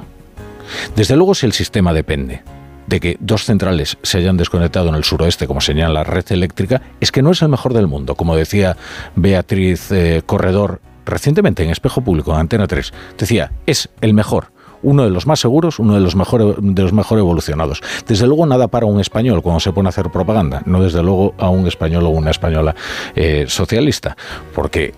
Desde luego, si el sistema depende de que dos centrales se hayan desconectado en el suroeste, como señala la red eléctrica, es que no es el mejor del mundo. Como decía Beatriz eh, Corredor recientemente en Espejo Público, en Antena 3, decía, es el mejor uno de los más seguros, uno de los mejor, de los mejor evolucionados. Desde luego nada para un español cuando se pone a hacer propaganda, no desde luego a un español o una española eh, socialista, porque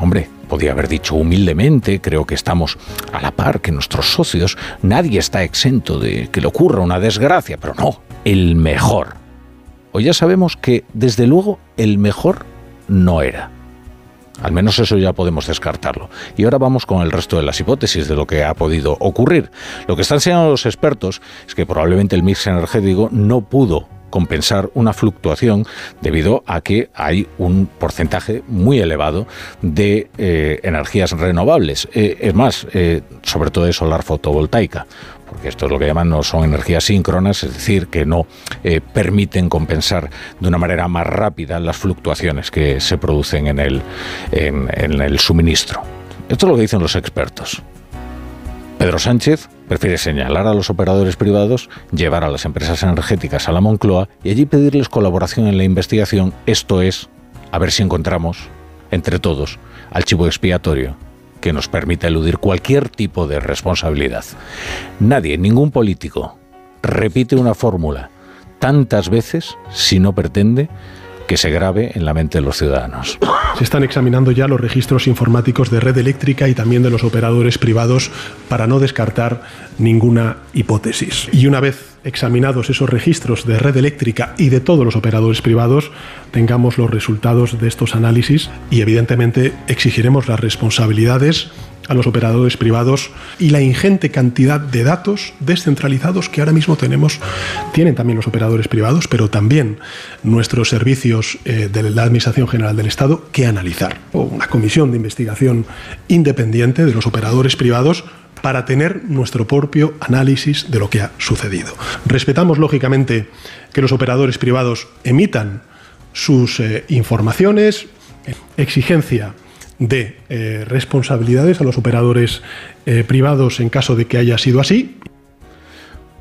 Hombre, podía haber dicho humildemente, creo que estamos a la par que nuestros socios, nadie está exento de que le ocurra una desgracia, pero no, el mejor. Hoy ya sabemos que, desde luego, el mejor no era. Al menos eso ya podemos descartarlo. Y ahora vamos con el resto de las hipótesis de lo que ha podido ocurrir. Lo que están enseñando los expertos es que probablemente el mix energético no pudo compensar una fluctuación debido a que hay un porcentaje muy elevado de eh, energías renovables. Eh, es más, eh, sobre todo de solar fotovoltaica porque esto es lo que llaman no son energías síncronas, es decir, que no permiten compensar de una manera más rápida las fluctuaciones que se producen en el, en el suministro. Esto es lo que dicen los expertos. Pedro Sánchez prefiere señalar a los operadores privados, llevar a las empresas energéticas a la Moncloa y allí pedirles colaboración en la investigación, esto es, a ver si encontramos, entre todos, al chivo expiatorio que nos permita eludir cualquier tipo de responsabilidad. Nadie, ningún político, repite una fórmula tantas veces si no pretende que se grabe en la mente de los ciudadanos. Se están examinando ya los registros informáticos de red eléctrica y también de los operadores privados para no descartar ninguna hipótesis. Y una vez examinados esos registros de red eléctrica y de todos los operadores privados, tengamos los resultados de estos análisis y evidentemente exigiremos las responsabilidades a los operadores privados y la ingente cantidad de datos descentralizados que ahora mismo tenemos, tienen también los operadores privados, pero también nuestros servicios eh, de la Administración General del Estado que analizar. O una comisión de investigación independiente de los operadores privados para tener nuestro propio análisis de lo que ha sucedido. Respetamos, lógicamente, que los operadores privados emitan sus eh, informaciones, exigencia de eh, responsabilidades a los operadores eh, privados en caso de que haya sido así.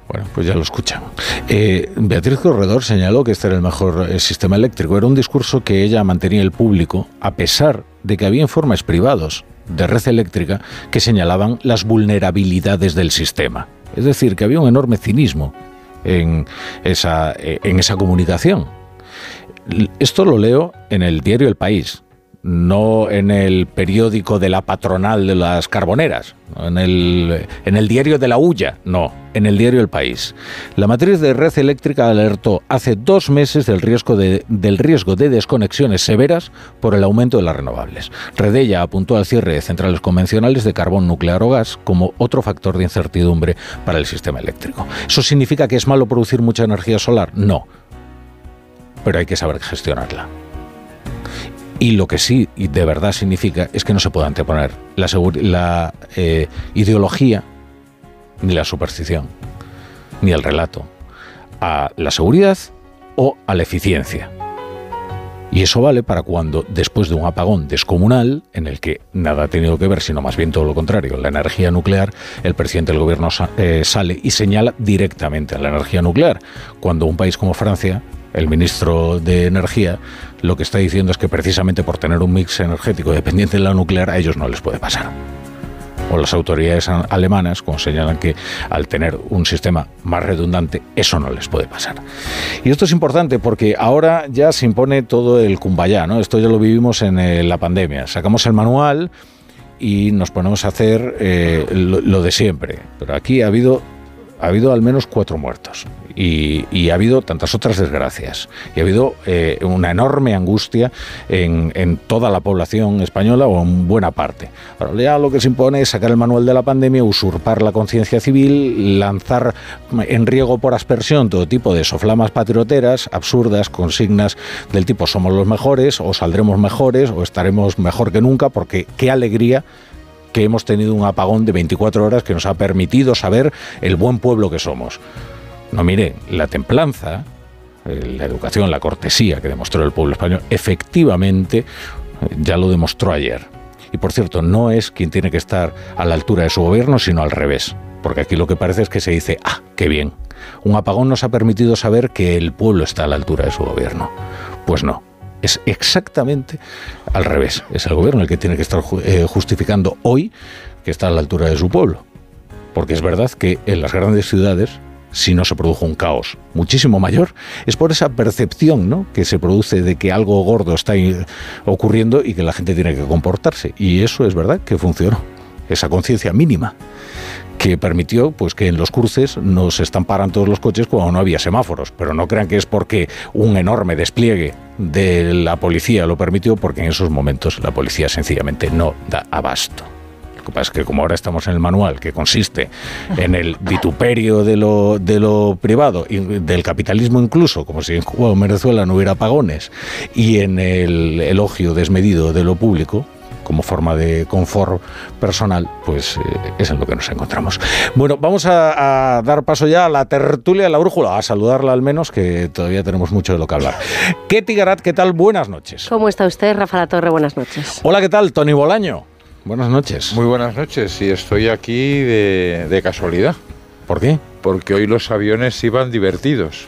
Bueno, pues ya lo escuchan. Eh, Beatriz Corredor señaló que este era el mejor sistema eléctrico. Era un discurso que ella mantenía el público, a pesar de que había informes privados de red eléctrica que señalaban las vulnerabilidades del sistema. Es decir, que había un enorme cinismo en esa, en esa comunicación. Esto lo leo en el diario El País, no en el periódico de la patronal de las carboneras, en, el, en el diario de la Hulla, no, en el diario El País. La matriz de red eléctrica alertó hace dos meses del riesgo de, del riesgo de desconexiones severas por el aumento de las renovables. Redella apuntó al cierre de centrales convencionales de carbón, nuclear o gas como otro factor de incertidumbre para el sistema eléctrico. ¿Eso significa que es malo producir mucha energía solar? No, pero hay que saber gestionarla. Y lo que sí y de verdad significa es que no se puede anteponer la, eh, ideología ni la superstición, ni el relato, a la seguridad o a la eficiencia. Y eso vale para cuando, después de un apagón descomunal, en el que nada ha tenido que ver, sino más bien todo lo contrario, la energía nuclear, el presidente del gobierno eh, sale y señala directamente a la energía nuclear, cuando un país como Francia el ministro de Energía, lo que está diciendo es que precisamente por tener un mix energético dependiente de la nuclear, a ellos no les puede pasar. O las autoridades alemanas, señalan que al tener un sistema más redundante, eso no les puede pasar. Y esto es importante porque ahora ya se impone todo el cumbayá, ¿no? Esto ya lo vivimos en eh, la pandemia. Sacamos el manual y nos ponemos a hacer eh, lo de siempre. Pero aquí ha habido ha habido al menos cuatro muertos y, ha habido tantas otras desgracias y ha habido eh, una enorme angustia en, toda la población española o en buena parte. Ahora ya lo que se impone es sacar el manual de la pandemia, usurpar la conciencia civil, lanzar en riego por aspersión todo tipo de soflamas patrioteras, absurdas, consignas del tipo somos los mejores o saldremos mejores o estaremos mejor que nunca porque qué alegría que hemos tenido un apagón de 24 horas que nos ha permitido saber el buen pueblo que somos. No, mire, la templanza, eh, la educación, la cortesía que demostró el pueblo español, efectivamente eh, ya lo demostró ayer. Y por cierto, no es quien tiene que estar a la altura de su gobierno, sino al revés. Porque aquí lo que parece es que se dice, ah, qué bien. Un apagón nos ha permitido saber que el pueblo está a la altura de su gobierno. Pues no, es exactamente al revés. Es el gobierno el que tiene que estar eh, justificando hoy que está a la altura de su pueblo. Porque es verdad que en las grandes ciudades si no se produjo un caos muchísimo mayor. Es por esa percepción ¿no? que se produce de que algo gordo está ocurriendo y que la gente tiene que comportarse. Y eso es verdad que funcionó, esa conciencia mínima que permitió pues que en los cruces no se estamparan todos los coches cuando no había semáforos. Pero no crean que es porque un enorme despliegue de la policía lo permitió, porque en esos momentos la policía sencillamente no da abasto. Lo que pasa es que como ahora estamos en el manual, que consiste en el vituperio de lo, de lo privado, y del capitalismo incluso, como si en Venezuela no hubiera apagones, y en el elogio desmedido de lo público, como forma de confort personal, pues eh, es en lo que nos encontramos. Bueno, vamos a, dar paso ya a la tertulia de la brújula, a saludarla al menos, que todavía tenemos mucho de lo que hablar. Ketty Garat, ¿qué tal? Buenas noches. ¿Cómo está usted, Rafa La Torre? Buenas noches. Hola, ¿qué tal? Tony Bolaño. Buenas noches. Muy buenas noches y estoy aquí de, de casualidad. ¿Por qué? Porque hoy los aviones iban divertidos.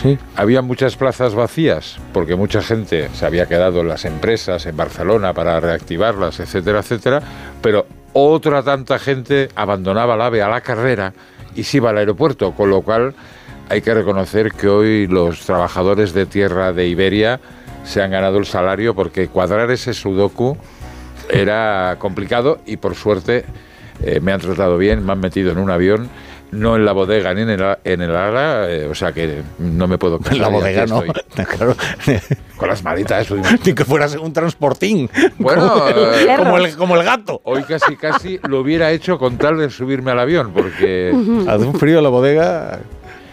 Sí. Había muchas plazas vacías porque mucha gente se había quedado en las empresas en Barcelona para reactivarlas, etcétera, etcétera, pero otra tanta gente abandonaba el AVE a la carrera y se iba al aeropuerto, con lo cual hay que reconocer que hoy los trabajadores de tierra de Iberia se han ganado el salario porque cuadrar ese sudoku era complicado y por suerte eh, me han tratado bien, me han metido en un avión no en la bodega ni en el, en el ala, eh, o sea que no me puedo En la bodega no, claro. Con las malitas. Ni que fueras un transportín. Bueno, como, eh, como, el, como el gato. Hoy casi casi lo hubiera hecho con tal de subirme al avión, porque... Hace un frío en la bodega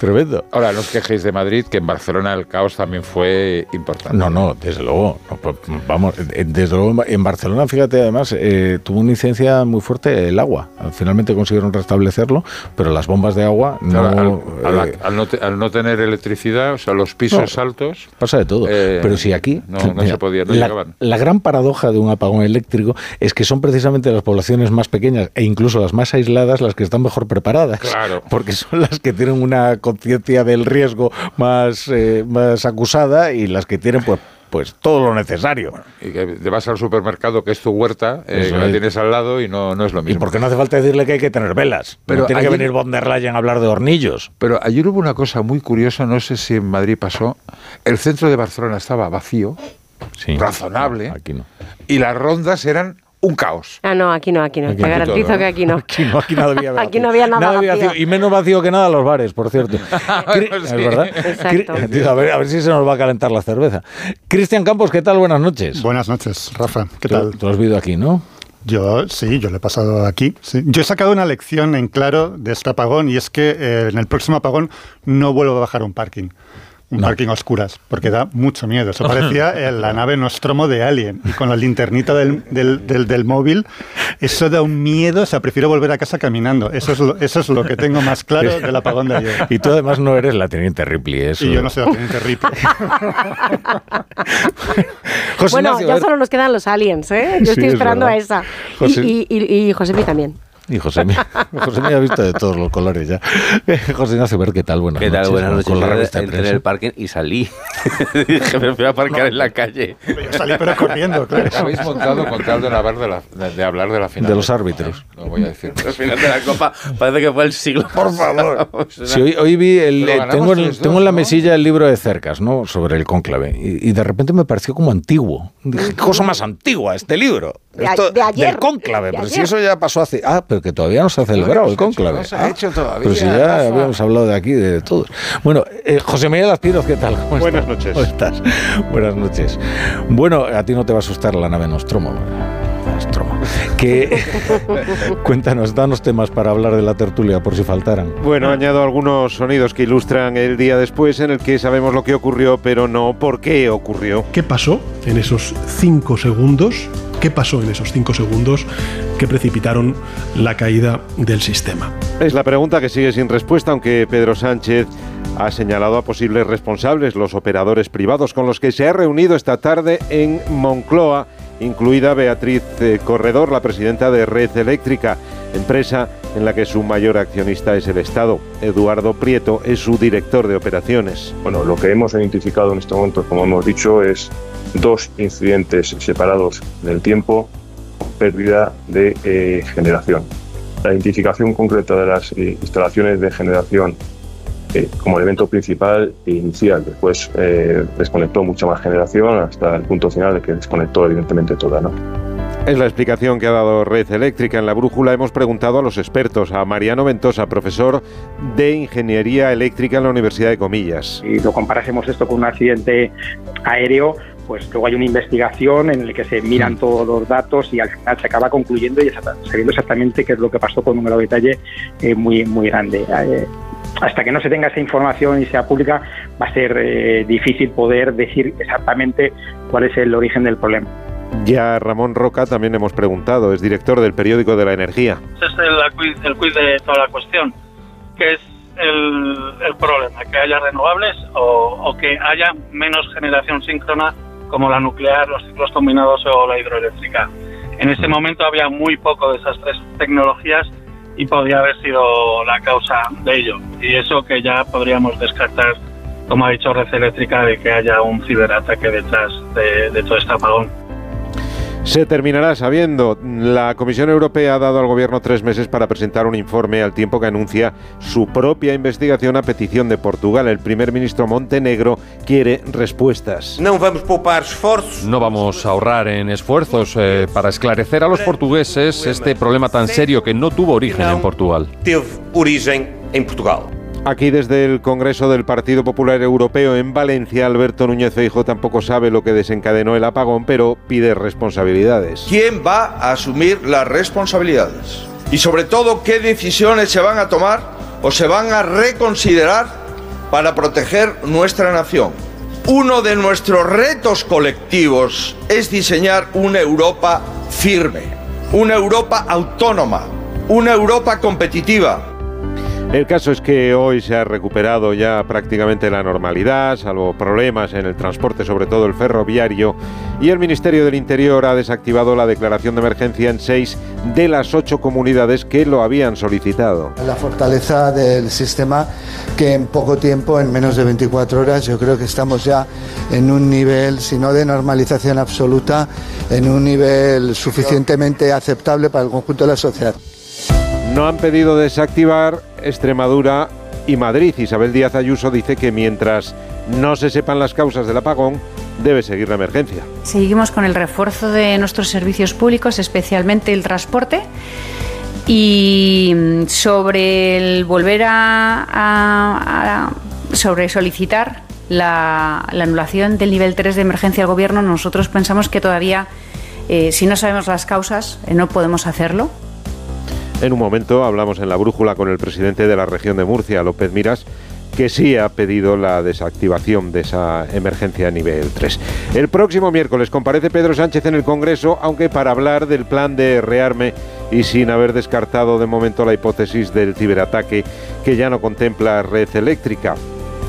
Tremendo. Ahora, no os quejéis de Madrid, que en Barcelona el caos también fue importante. No, no, desde luego. Pues, vamos, eh, desde luego en Barcelona, fíjate, además, eh, tuvo una incidencia muy fuerte el agua. Finalmente consiguieron restablecerlo, pero las bombas de agua no... Eh, al, no, tener electricidad, o sea, los pisos altos... Pasa de todo. pero si aquí... No, se podía, la, llegaban. La gran paradoja de un apagón eléctrico es que son precisamente las poblaciones más pequeñas e incluso las más aisladas las que están mejor preparadas. Claro. Porque son las que tienen una conciencia del riesgo más, eh, más acusada y las que tienen pues pues todo lo necesario. Y que te vas al supermercado, que es tu huerta, eh, que la tienes al lado y no, no es lo mismo. Y porque no hace falta decirle que hay que tener velas. Pero tiene que venir von der Leyen a hablar de hornillos. Pero ayer hubo una cosa muy curiosa, no sé si en Madrid pasó. El centro de Barcelona estaba vacío, razonable, aquí no. y las rondas eran un caos. Ah, no, aquí no, aquí no. Te garantizo que aquí no. Aquí no, aquí no había, aquí no había nada, vacío. Y menos vacío que nada los bares, por cierto. Pues ¿Es verdad? Exacto. A ver, a ver si se nos va a calentar la cerveza. Cristian Campos, ¿qué tal? Buenas noches. Buenas noches, Rafa. ¿Qué Tú- tal? Tú has vivido aquí, ¿no? Yo sí, yo lo he pasado aquí. sí. Yo he sacado una lección en claro de este apagón y es que eh, en el próximo apagón no vuelvo a bajar a un parking. Un parking a oscuras, porque da mucho miedo. Eso parecía la nave Nostromo de Alien. Y con la linternita del, del, del- del móvil, eso da un miedo. O sea, prefiero volver a casa caminando. Eso es lo, eso es lo que tengo más claro del apagón de ayer. Y tú además no eres la teniente Ripley, eso. Y yo no soy la teniente Ripley. José bueno, Ignacio, ya solo nos quedan los aliens, ¿eh? Yo Sí, estoy es esperando a esa. José- Y, y, y, y Josepi también. Y José Mí, José Mí ha visto de todos los colores ya. José Ignacio, ver qué tal, buenas ¿Qué tal? noches. Buenas Con- noches. La entré en el parking y salí. Dije, me voy a aparcar en la calle. Yo salí pero corriendo, claro. Habéis montado con tal de hablar de, la, de, de hablar de la final. De los árbitros. No voy a decir. Al final de la copa parece que fue el siglo. Por favor. Sí, hoy, hoy vi el, eh, tengo, en- 3-2, tengo en la ¿no? mesilla el libro de cercas, ¿no? Sobre el cónclave. Y, y de repente me pareció como antiguo. Dije, ¿qué cosa más antigua este libro? De a- de ayer. Del cónclave. De Pero si eso ya pasó hace. Ah, pero que todavía no se ha celebrado el cónclave. No se ha hecho todavía. Pero si ya habíamos hablado de aquí, de todos. Bueno, eh, José Miguel Aspiros, ¿qué tal? ¿Cómo Buenas estás? noches. ¿Cómo estás? Buenas noches. Bueno, a ti no te va a asustar la nave Nostromo. Que, cuéntanos, danos temas para hablar de la tertulia, por si faltaran. Bueno, añado algunos sonidos que ilustran el día después en el que sabemos lo que ocurrió, pero no por qué ocurrió. ¿Qué pasó en esos cinco segundos? ¿Qué pasó en esos cinco segundos que precipitaron la caída del sistema? Es la pregunta que sigue sin respuesta, aunque Pedro Sánchez ha señalado a posibles responsables, los operadores privados con los que se ha reunido esta tarde en Moncloa, incluida Beatriz eh, Corredor, la presidenta de Red Eléctrica, empresa en la que su mayor accionista es el Estado. Eduardo Prieto es su director de operaciones. Bueno, lo que hemos identificado en este momento, como hemos dicho, es dos incidentes separados en el tiempo con pérdida de eh, generación. La identificación concreta de las eh, instalaciones de generación eh, como elemento principal e inicial. Después eh, desconectó mucha más generación hasta el punto final de que desconectó evidentemente toda. ¿no? Es la explicación que ha dado Red Eléctrica. En la brújula hemos preguntado a los expertos, a Mariano Ventosa, profesor de Ingeniería Eléctrica en la Universidad de Comillas. Si lo comparásemos esto con un accidente aéreo, pues luego hay una investigación en la que se miran todos los datos y al final se acaba concluyendo y sabiendo exactamente qué es lo que pasó con un grado de detalle eh, muy, muy grande. Eh, hasta que no se tenga esa información y sea pública, va a ser eh, difícil poder decir exactamente cuál es el origen del problema. Ya Ramón Roca también hemos preguntado, es director del periódico de la energía. Ese es el, el quiz de toda la cuestión. ¿Qué es el, el problema? ¿Que haya renovables o, o, que haya menos generación síncrona como la nuclear, los ciclos combinados o la hidroeléctrica? En ese momento había muy poco de esas tres tecnologías y podría haber sido la causa de ello. Y eso que ya podríamos descartar, como ha dicho Red Eléctrica, de que haya un ciberataque detrás de, de todo este apagón. Se terminará sabiendo. La Comisión Europea ha dado al Gobierno tres meses para presentar un informe al tiempo que anuncia su propia investigación a petición de Portugal. El primer ministro Montenegro quiere respuestas. No vamos a ahorrar en esfuerzos eh, para esclarecer a los portugueses este problema tan serio que no tuvo origen en Portugal. origen en Portugal. Aquí desde el Congreso del Partido Popular Europeo en Valencia, Alberto Núñez Feijo tampoco sabe lo que desencadenó el apagón, pero pide responsabilidades. ¿Quién va a asumir las responsabilidades? Y sobre todo, ¿qué decisiones se van a tomar o se van a reconsiderar para proteger nuestra nación? Uno de nuestros retos colectivos es diseñar una Europa firme, una Europa autónoma, una Europa competitiva el caso es que hoy se ha recuperado ya prácticamente la normalidad, salvo problemas en el transporte, sobre todo el ferroviario, y el Ministerio del Interior ha desactivado la declaración de emergencia en seis de las ocho comunidades que lo habían solicitado. La fortaleza del sistema que en poco tiempo, en menos de 24 horas, yo creo que estamos ya en un nivel, si no de normalización absoluta, en un nivel suficientemente aceptable para el conjunto de la sociedad. No han pedido desactivar Extremadura y Madrid. Isabel Díaz Ayuso dice que mientras no se sepan las causas del apagón, debe seguir la emergencia. Seguimos con el refuerzo de nuestros servicios públicos, especialmente el transporte. Y sobre el volver a, sobre solicitar la, la, anulación del nivel 3 de emergencia al gobierno, nosotros pensamos que todavía, eh, si no sabemos las causas, eh, no podemos hacerlo. En un momento hablamos en la brújula con el presidente de la región de Murcia, López Miras, que sí ha pedido la desactivación de esa emergencia nivel 3. El próximo miércoles comparece Pedro Sánchez en el Congreso, aunque para hablar del plan de rearme y sin haber descartado de momento la hipótesis del ciberataque que ya no contempla red eléctrica.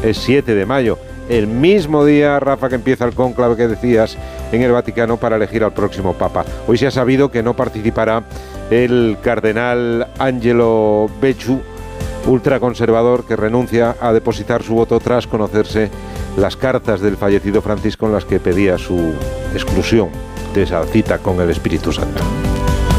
Es 7 de mayo, el mismo día, Rafa, que empieza el cónclave que decías en el Vaticano para elegir al próximo Papa. Hoy se ha sabido que no participará el cardenal Angelo Becciu, ultraconservador, que renuncia a depositar su voto tras conocerse las cartas del fallecido Francisco en las que pedía su exclusión de esa cita con el Espíritu Santo.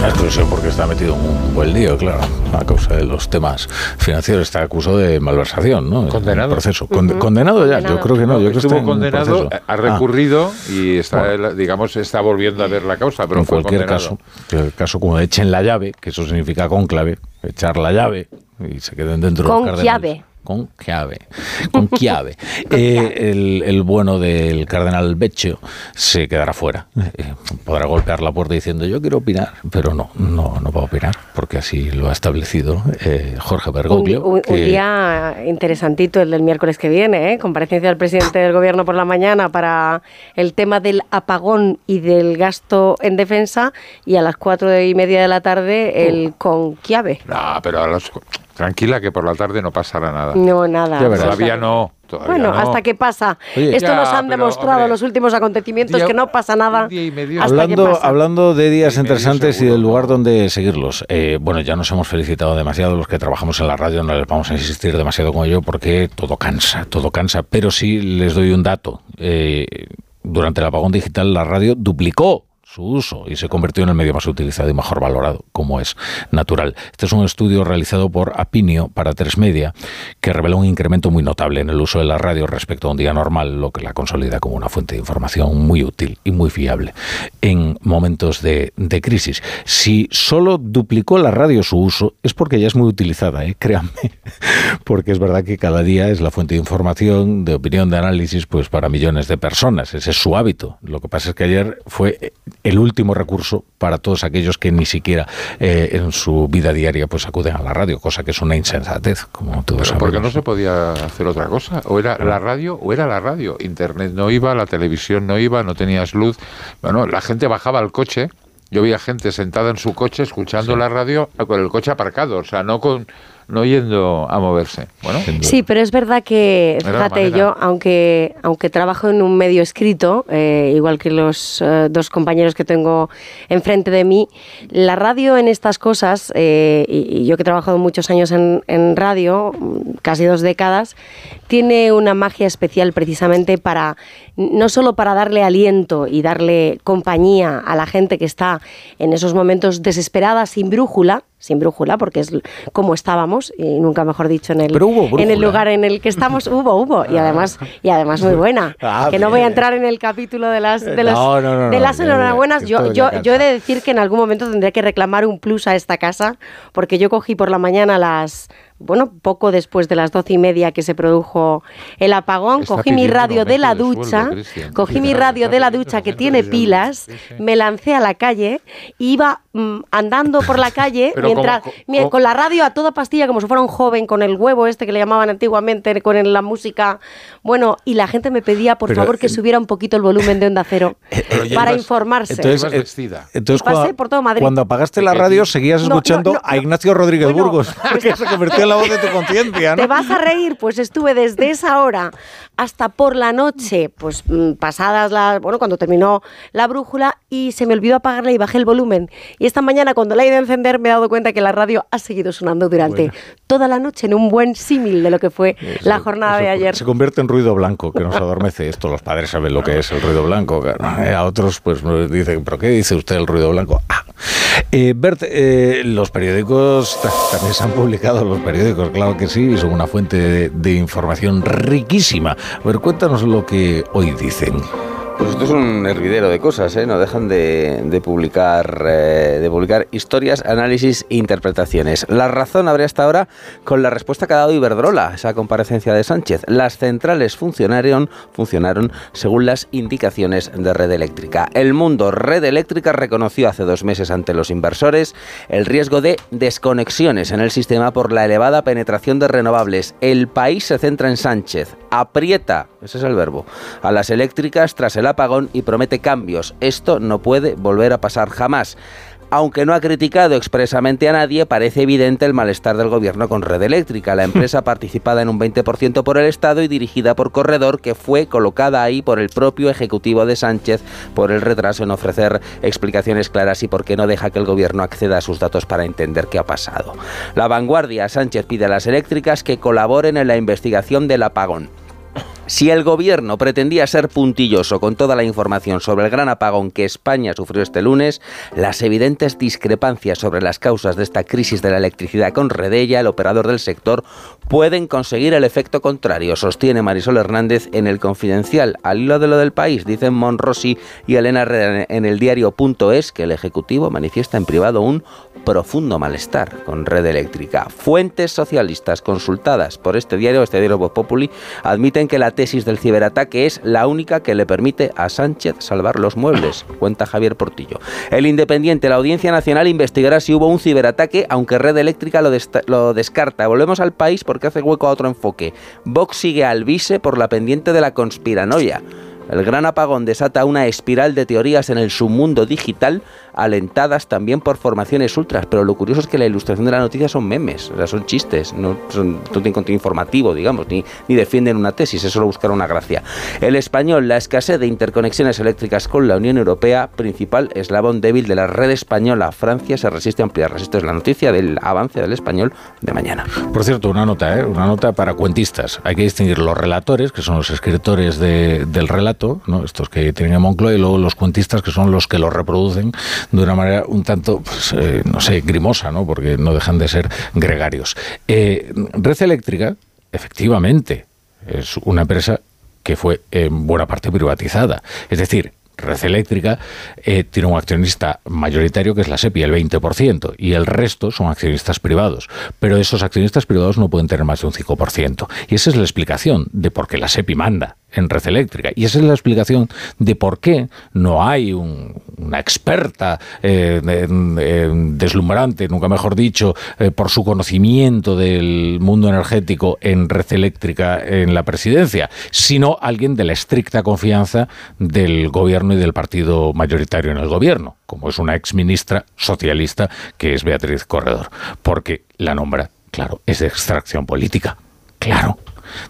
La exclusión porque está metido en un buen lío, claro, a causa de los temas financieros. Está acusado de malversación, ¿no? Condenado. proceso. Con, uh -huh. Condenado ya, condenado. yo creo que no. no yo creo estuvo que condenado, ha recurrido ah. y está, bueno. digamos, está volviendo a ver la causa, pero en cualquier caso, el caso como echen la llave, que eso significa conclave, echar la llave y se queden dentro con los llave con chiave, con chiave. eh, el, el, bueno del cardenal Beccio se quedará fuera. Eh, podrá golpear la puerta diciendo yo quiero opinar, pero no, no, no va a opinar, porque así lo ha establecido eh, Jorge Bergoglio. Un, un, que... un, día interesantito el del miércoles que viene, ¿eh? comparecencia del presidente del gobierno por la mañana para el tema del apagón y del gasto en defensa y a las cuatro y media de la tarde el con chiave. No, pero a las Tranquila que por la tarde no pasará nada. No, nada. Todavía no. Todavía bueno, no. hasta que pasa. Oye, Esto ya, nos han pero, demostrado hombre, los últimos acontecimientos día, que no pasa nada. Hasta hablando, que pasa. hablando de días interesantes y del lugar donde seguirlos. Eh, bueno, ya nos hemos felicitado demasiado los que trabajamos en la radio, no les vamos a insistir demasiado con ello porque todo cansa, todo cansa. Pero sí les doy un dato. Eh, durante el apagón digital la radio duplicó su uso y se convirtió en el medio más utilizado y mejor valorado, como es natural. Este es un estudio realizado por Apinio para Tres Media que reveló un incremento muy notable en el uso de la radio respecto a un día normal, lo que la consolida como una fuente de información muy útil y muy fiable en momentos de, de crisis. Si solo duplicó la radio su uso, es porque ya es muy utilizada, ¿eh? créanme, porque es verdad que cada día es la fuente de información, de opinión, de análisis, pues para millones de personas. Ese es su hábito. Lo que pasa es que ayer fue el último recurso para todos aquellos que ni siquiera eh, en su vida diaria pues acuden a la radio, cosa que es una insensatez, como todos sabemos. Porque no se podía hacer otra cosa. O era la radio o era la radio. Internet no iba, la televisión no iba, no tenías luz. Bueno, la gente bajaba al coche. Yo veía gente sentada en su coche escuchando la radio con el coche aparcado, o sea, no con no yendo a moverse. Bueno, sí, pero es verdad que, fíjate, yo, aunque, aunque trabajo en un medio escrito, eh, igual que los eh, dos compañeros que tengo enfrente de mí, la radio en estas cosas, eh, y, yo que he trabajado muchos años en, en radio, casi dos décadas, tiene una magia especial precisamente para, no solo para darle aliento y darle compañía a la gente que está en esos momentos desesperada, sin brújula, sin brújula, porque es como estábamos, y nunca mejor dicho, en el, en el lugar en el que estamos, hubo, hubo, y además, y además muy buena. Ah, que no voy a entrar en el capítulo de las, de de las enhorabuenas. Yo, yo, yo he de decir que en algún momento tendría que reclamar un plus a esta casa, porque yo cogí por la mañana las bueno, poco después de las doce y media que se produjo el apagón, cogí mi radio de la ducha, cogí mi radio de la ducha que tiene pilas, me lancé a la calle, iba mm, andando por la calle mientras con la radio a toda pastilla como si fuera un joven con el huevo este que le llamaban antiguamente con la música, bueno, y la gente me pedía por favor que subiera un poquito el volumen de onda cero para informarse. Entonces, entonces cuando, por todo Madrid. cuando apagaste la radio seguías escuchando a Ignacio Rodríguez Burgos, que se convirtió la voz de tu conciencia, ¿no? Te vas a reír, pues estuve desde esa hora hasta por la noche, pues mm, pasadas las, bueno, cuando terminó la brújula y se me olvidó apagarla y bajé el volumen. Y esta mañana cuando la he ido a encender me he dado cuenta que la radio ha seguido sonando durante toda la noche en un buen símil de lo que fue la jornada de ayer. Se convierte en ruido blanco que nos adormece. Esto los padres saben lo que es el ruido blanco. Eh, a otros pues dicen, ¿pero qué dice usted el ruido blanco? Ah. Eh, Bert, eh, los periódicos también se han publicado, los periódicos, claro que sí, son una fuente de información riquísima. A ver, cuéntanos lo que hoy dicen. Pues esto es un hervidero de cosas, ¿eh? No dejan de, publicar, eh, de publicar historias, análisis e interpretaciones. La razón habría hasta ahora con la respuesta que ha dado Iberdrola, esa comparecencia de Sánchez. Las centrales funcionaron, funcionaron según las indicaciones de Red Eléctrica. El mundo Red Eléctrica reconoció hace dos meses ante los inversores el riesgo de desconexiones en el sistema por la elevada penetración de renovables. El país se centra en Sánchez, aprieta, ese es el verbo, a las eléctricas tras el apagón y promete cambios. Esto no puede volver a pasar jamás. Aunque no ha criticado expresamente a nadie, parece evidente el malestar del gobierno con Red Eléctrica, la empresa participada en un 20% por el Estado y dirigida por Corredor, que fue colocada ahí por el propio Ejecutivo de Sánchez por el retraso en ofrecer explicaciones claras y porque no deja que el gobierno acceda a sus datos para entender qué ha pasado. La vanguardia, Sánchez pide a las eléctricas que colaboren en la investigación del apagón. Si el gobierno pretendía ser puntilloso con toda la información sobre el gran apagón que España sufrió este lunes, las evidentes discrepancias sobre las causas de esta crisis de la electricidad con Redella, el operador del sector, pueden conseguir el efecto contrario, sostiene Marisol Hernández en el Confidencial. Al hilo de lo del país, dicen Monrosi y Elena Herrera en el diario.es que el Ejecutivo manifiesta en privado un profundo malestar con Red Eléctrica. Fuentes socialistas consultadas por este diario, este diario Populi, admiten que la tesis del ciberataque es la única que le permite a Sánchez salvar los muebles, cuenta Javier Portillo. El Independiente, la Audiencia Nacional investigará si hubo un ciberataque, aunque Red Eléctrica lo, lo descarta. Volvemos al país porque hace hueco a otro enfoque. Vox sigue al vice por la pendiente de la conspiranoia. El gran apagón desata una espiral de teorías en el submundo digital, alentadas también por formaciones ultras. Pero lo curioso es que la ilustración de la noticia son memes, o sea, son chistes, no, son, contenido informativo, digamos, ni, ni defienden una tesis, es solo buscar una gracia. El español, la escasez de interconexiones eléctricas con la Unión Europea, principal eslabón débil de la red española. Francia se resiste a ampliar. Esto es la noticia del avance del español de mañana. Por cierto, una nota, ¿eh? una nota para cuentistas. Hay que distinguir los relatores, que son los escritores del relato, estos que tienen en Moncloa, y luego los cuentistas que son los que lo reproducen de una manera un tanto, pues, eh, no sé, grimosa, ¿no? porque no dejan de ser gregarios. Eh, Red Eléctrica, efectivamente, es una empresa que fue en buena parte privatizada. Es decir, Red Eléctrica eh, tiene un accionista mayoritario que es la SEPI, el 20%, y el resto son accionistas privados. Pero esos accionistas privados no pueden tener más de un 5%. Y esa es la explicación de por qué la SEPI manda en red eléctrica. Y esa es la explicación de por qué no hay una experta eh, deslumbrante, nunca mejor dicho, eh, por su conocimiento del mundo energético en red eléctrica en la presidencia, sino alguien de la estricta confianza del gobierno y del partido mayoritario en el gobierno, como es una exministra socialista que es Beatriz Corredor, porque la nombra, claro, es de extracción política. Claro,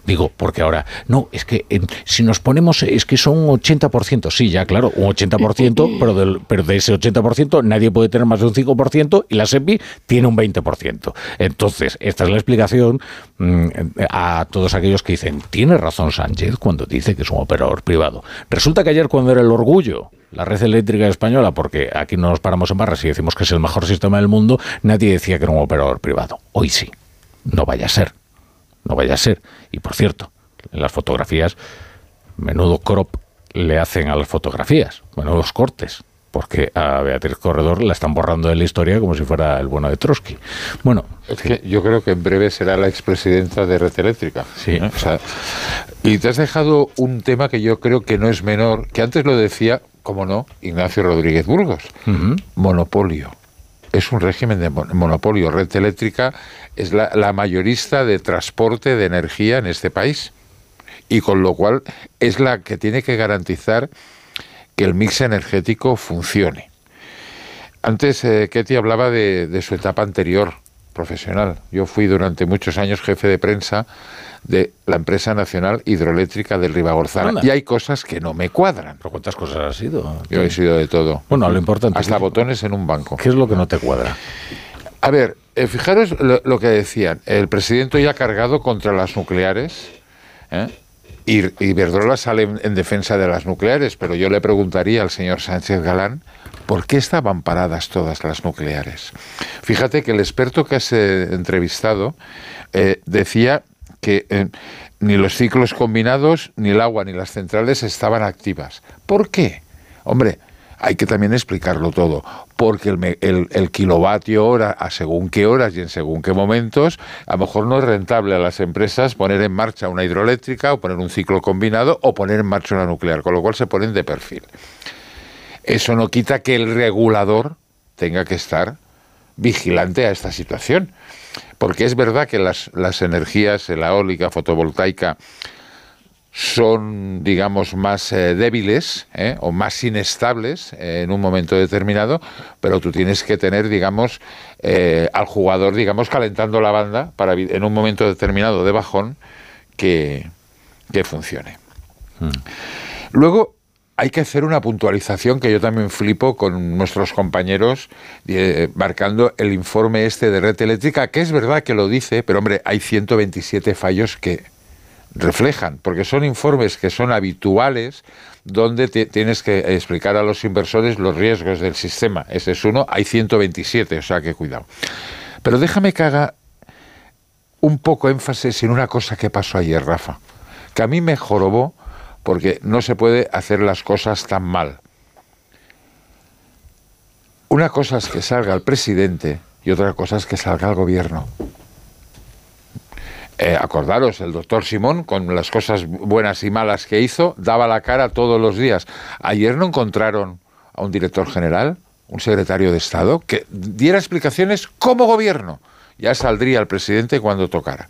Digo, porque ahora, no, es que eh, si nos ponemos, es que son un 80%, sí, ya claro, un 80%, pero, del, pero de ese 80% nadie puede tener más de un 5% y la SEPI tiene un 20%. Entonces, esta es la explicación mm, a todos aquellos que dicen, tiene razón Sánchez cuando dice que es un operador privado. Resulta que ayer cuando era el orgullo la red eléctrica española, porque aquí no nos paramos en barras y decimos que es el mejor sistema del mundo, nadie decía que era un operador privado. Hoy sí, no vaya a ser no vaya a ser. Y por cierto, en las fotografías, menudo crop le hacen a las fotografías, menudos cortes, porque a Beatriz Corredor la están borrando de la historia como si fuera el bueno de Trotsky. Bueno, es que yo creo que en breve será la expresidenta de Red Eléctrica. Sí. y te has dejado un tema que yo creo que no es menor, que antes lo decía, como no, Ignacio Rodríguez Burgos, monopolio es un régimen de monopolio. Red Eléctrica es la, mayorista de transporte de energía en este país y con lo cual es la que tiene que garantizar que el mix energético funcione. Antes eh, Ketty hablaba de su etapa anterior profesional. Yo fui durante muchos años jefe de prensa de la empresa nacional hidroeléctrica del Ribagorzana. Y hay cosas que no me cuadran. ¿Pero cuántas cosas has sido? Yo he sido de todo. Bueno, lo importante. Hasta botones en un banco. ¿Qué es lo que no te cuadra? A ver, eh, fijaros lo, que decían. El presidente ya ha cargado contra las nucleares. ¿eh? Y, Iberdrola sale en, defensa de las nucleares, pero yo le preguntaría al señor Sánchez Galán por qué estaban paradas todas las nucleares. Fíjate que el experto que has eh, entrevistado decía que eh, ni los ciclos combinados, ni el agua, ni las centrales estaban activas. ¿Por qué? Hombre, hay que también explicarlo todo, porque el, kilovatio hora, a según qué horas y en según qué momentos, a lo mejor no es rentable a las empresas poner en marcha una hidroeléctrica o poner un ciclo combinado o poner en marcha una nuclear, con lo cual se ponen de perfil. Eso no quita que el regulador tenga que estar vigilante a esta situación porque es verdad que las, las energías, la eólica, fotovoltaica, son, digamos, más eh, débiles ¿eh? o más inestables eh, en un momento determinado, pero tú tienes que tener, digamos, al jugador, digamos, calentando la banda para en un momento determinado de bajón que, que funcione. Hmm. Luego, hay que hacer una puntualización que yo también flipo con nuestros compañeros eh, marcando el informe este de red eléctrica, que es verdad que lo dice, pero hombre, hay 127 fallos que reflejan, porque son informes que son habituales donde tienes que explicar a los inversores los riesgos del sistema. Ese es uno, hay 127, o sea que cuidado. Pero déjame que haga un poco énfasis en una cosa que pasó ayer, Rafa, que a mí me jorobó porque no se puede hacer las cosas tan mal. Una cosa es que salga el presidente y otra cosa es que salga el gobierno. Eh, acordaros, el doctor Simón, con las cosas buenas y malas que hizo, daba la cara todos los días. Ayer no encontraron a un director general, un secretario de Estado, que diera explicaciones como gobierno. Ya saldría el presidente cuando tocara.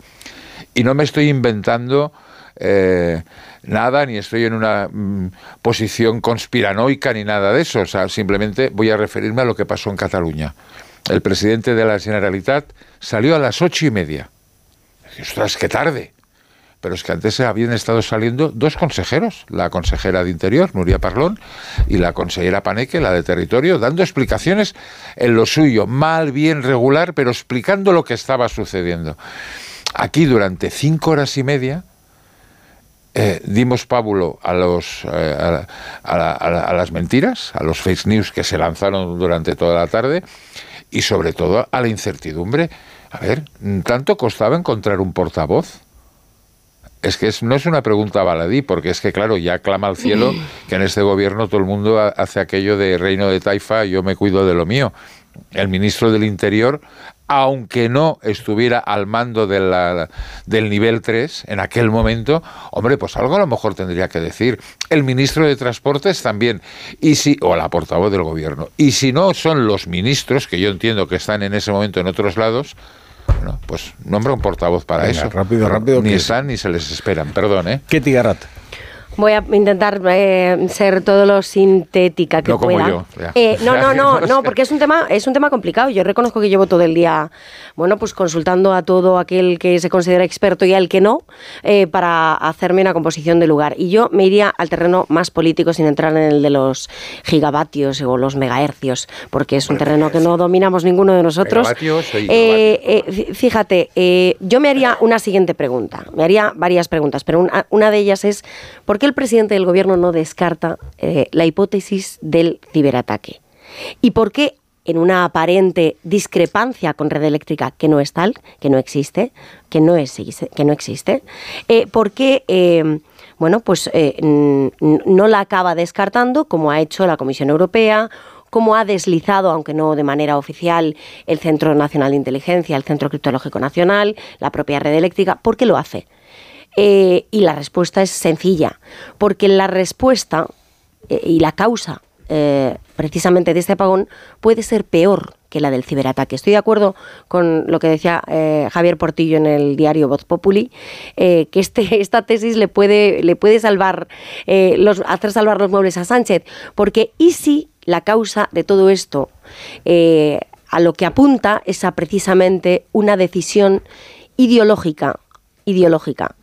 Y no me estoy inventando eh, nada, ni estoy en una mm, posición conspiranoica ni nada de eso. O sea, simplemente voy a referirme a lo que pasó en Cataluña. El presidente de la Generalitat salió a las ocho y media. Ostras, qué tarde. Pero es que antes habían estado saliendo dos consejeros, la consejera de Interior, Nuria Parlón, y la consejera Paneque, la de Territorio, dando explicaciones en lo suyo, mal, bien, regular, pero explicando lo que estaba sucediendo. Aquí durante cinco horas y media eh, dimos pábulo a, los, eh, a, a- a- las mentiras, a los fake news que se lanzaron durante toda la tarde y sobre todo a la incertidumbre. A ver, ¿tanto costaba encontrar un portavoz? Es que es- no es una pregunta baladí, porque es que, claro, ya clama al cielo que en este gobierno todo el mundo ha- hace aquello de reino de taifa, yo me cuido de lo mío. El ministro del Interior, aunque no estuviera al mando de la- del nivel 3 en aquel momento, hombre, pues algo a lo mejor tendría que decir. El ministro de Transportes también, y si, o la portavoz del gobierno. Y si no son los ministros, que yo entiendo que están en ese momento en otros lados, bueno, pues nombra un portavoz para Venga, eso. rápido, rápido, Ni que- están ni se les esperan, perdón, ¿eh? ¿Qué tigarat? Voy a intentar eh, ser todo lo sintética que No como pueda. yo, ya. Eh, no, no, no, No porque es un tema, es un tema complicado. Yo reconozco que llevo todo el día, bueno, pues consultando a todo aquel que se considera experto y al que no, eh, para hacerme una composición de lugar. Y yo me iría al terreno más político sin entrar en el de los gigavatios o los megahercios, porque es un terreno que no dominamos ninguno de nosotros. Eh, eh, fí- fíjate, eh, yo me haría una siguiente pregunta. Me haría varias preguntas, pero una, una de ellas es, ¿por qué el presidente del gobierno no descarta eh, la hipótesis del ciberataque? ¿Y por qué en una aparente discrepancia con red eléctrica que no es tal, que no existe, que no, existe, eh, ¿por qué eh, bueno, pues, no la acaba descartando como ha hecho la Comisión Europea como ha deslizado, aunque no de manera oficial, el Centro Nacional de Inteligencia, el Centro Criptológico Nacional, la propia red eléctrica. ¿Por qué lo hace? Eh, y la respuesta es sencilla, porque la respuesta eh, y la causa eh, precisamente de este apagón puede ser peor que la del ciberataque. Estoy de acuerdo con lo que decía eh, Javier Portillo en el diario Voz Populi, que este, esta tesis le puede, le puede salvar, los, hacer salvar los muebles a Sánchez, porque ¿y si la causa de todo esto a lo que apunta es a precisamente una decisión ideológica ideológica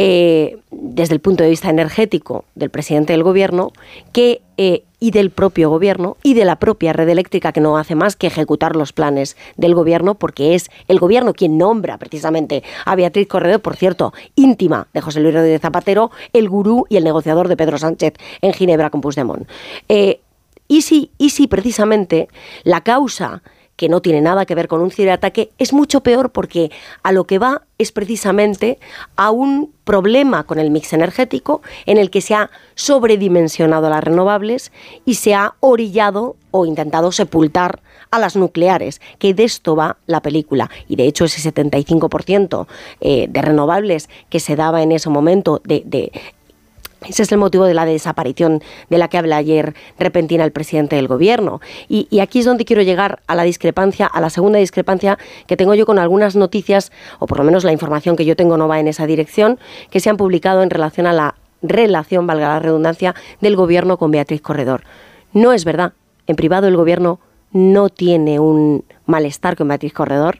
eh, desde el punto de vista energético del presidente del gobierno que eh, y del propio gobierno y de la propia red eléctrica que no hace más que ejecutar los planes del gobierno porque es el gobierno quien nombra precisamente a Beatriz Corredor, por cierto, íntima de José Luis Rodríguez Zapatero, el gurú y el negociador de Pedro Sánchez en Ginebra con Puigdemont. Eh, y si, y si precisamente la causa que no tiene nada que ver con un ciberataque, es mucho peor porque a lo que va es precisamente a un problema con el mix energético en el que se ha sobredimensionado las renovables y se ha orillado o intentado sepultar a las nucleares, que de esto va la película. Y de hecho ese 75% eh, de renovables que se daba en ese momento de, de ese es el motivo de la desaparición de la que habla ayer repentina el presidente del gobierno. Y, y, aquí es donde quiero llegar a la discrepancia, a la segunda discrepancia que tengo yo con algunas noticias, o por lo menos la información que yo tengo no va en esa dirección, que se han publicado en relación a la relación, valga la redundancia, del gobierno con Beatriz Corredor. No es verdad. En privado el gobierno no tiene un malestar con Beatriz Corredor.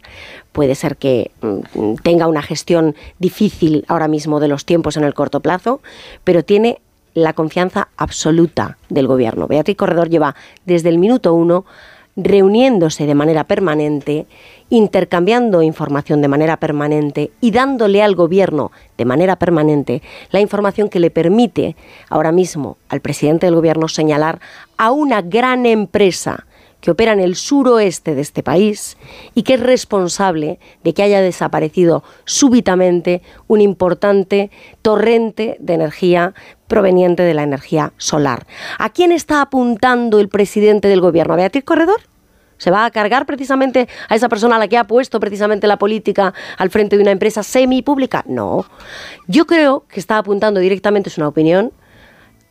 Puede ser que mm, tenga una gestión difícil ahora mismo de los tiempos en el corto plazo, pero tiene la confianza absoluta del gobierno. Beatriz Corredor lleva desde el minuto uno reuniéndose de manera permanente, intercambiando información de manera permanente y dándole al gobierno de manera permanente la información que le permite ahora mismo al presidente del gobierno señalar a una gran empresa que opera en el suroeste de este país y que es responsable de que haya desaparecido súbitamente un importante torrente de energía proveniente de la energía solar. ¿A quién está apuntando el presidente del gobierno? ¿A Beatriz Corredor? ¿Se va a cargar precisamente a esa persona a la que ha puesto precisamente la política al frente de una empresa semipública? No. Yo creo que está apuntando directamente, es una opinión,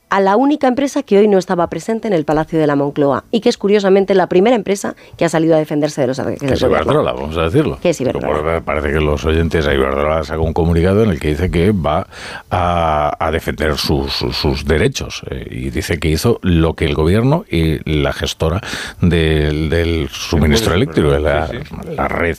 a la única empresa que hoy no estaba presente en el Palacio de la Moncloa y que es curiosamente la primera empresa que ha salido a defenderse de los ataques Que es. Iberdrola, vamos a decirlo. Que es Iberdrola. Como Parece que los oyentes a Iberdrola sacó un comunicado en el que dice que va a, a defender sus, sus- sus derechos eh, y dice que hizo lo que el gobierno y la gestora del, del suministro eléctrico, de la, sí, sí. la red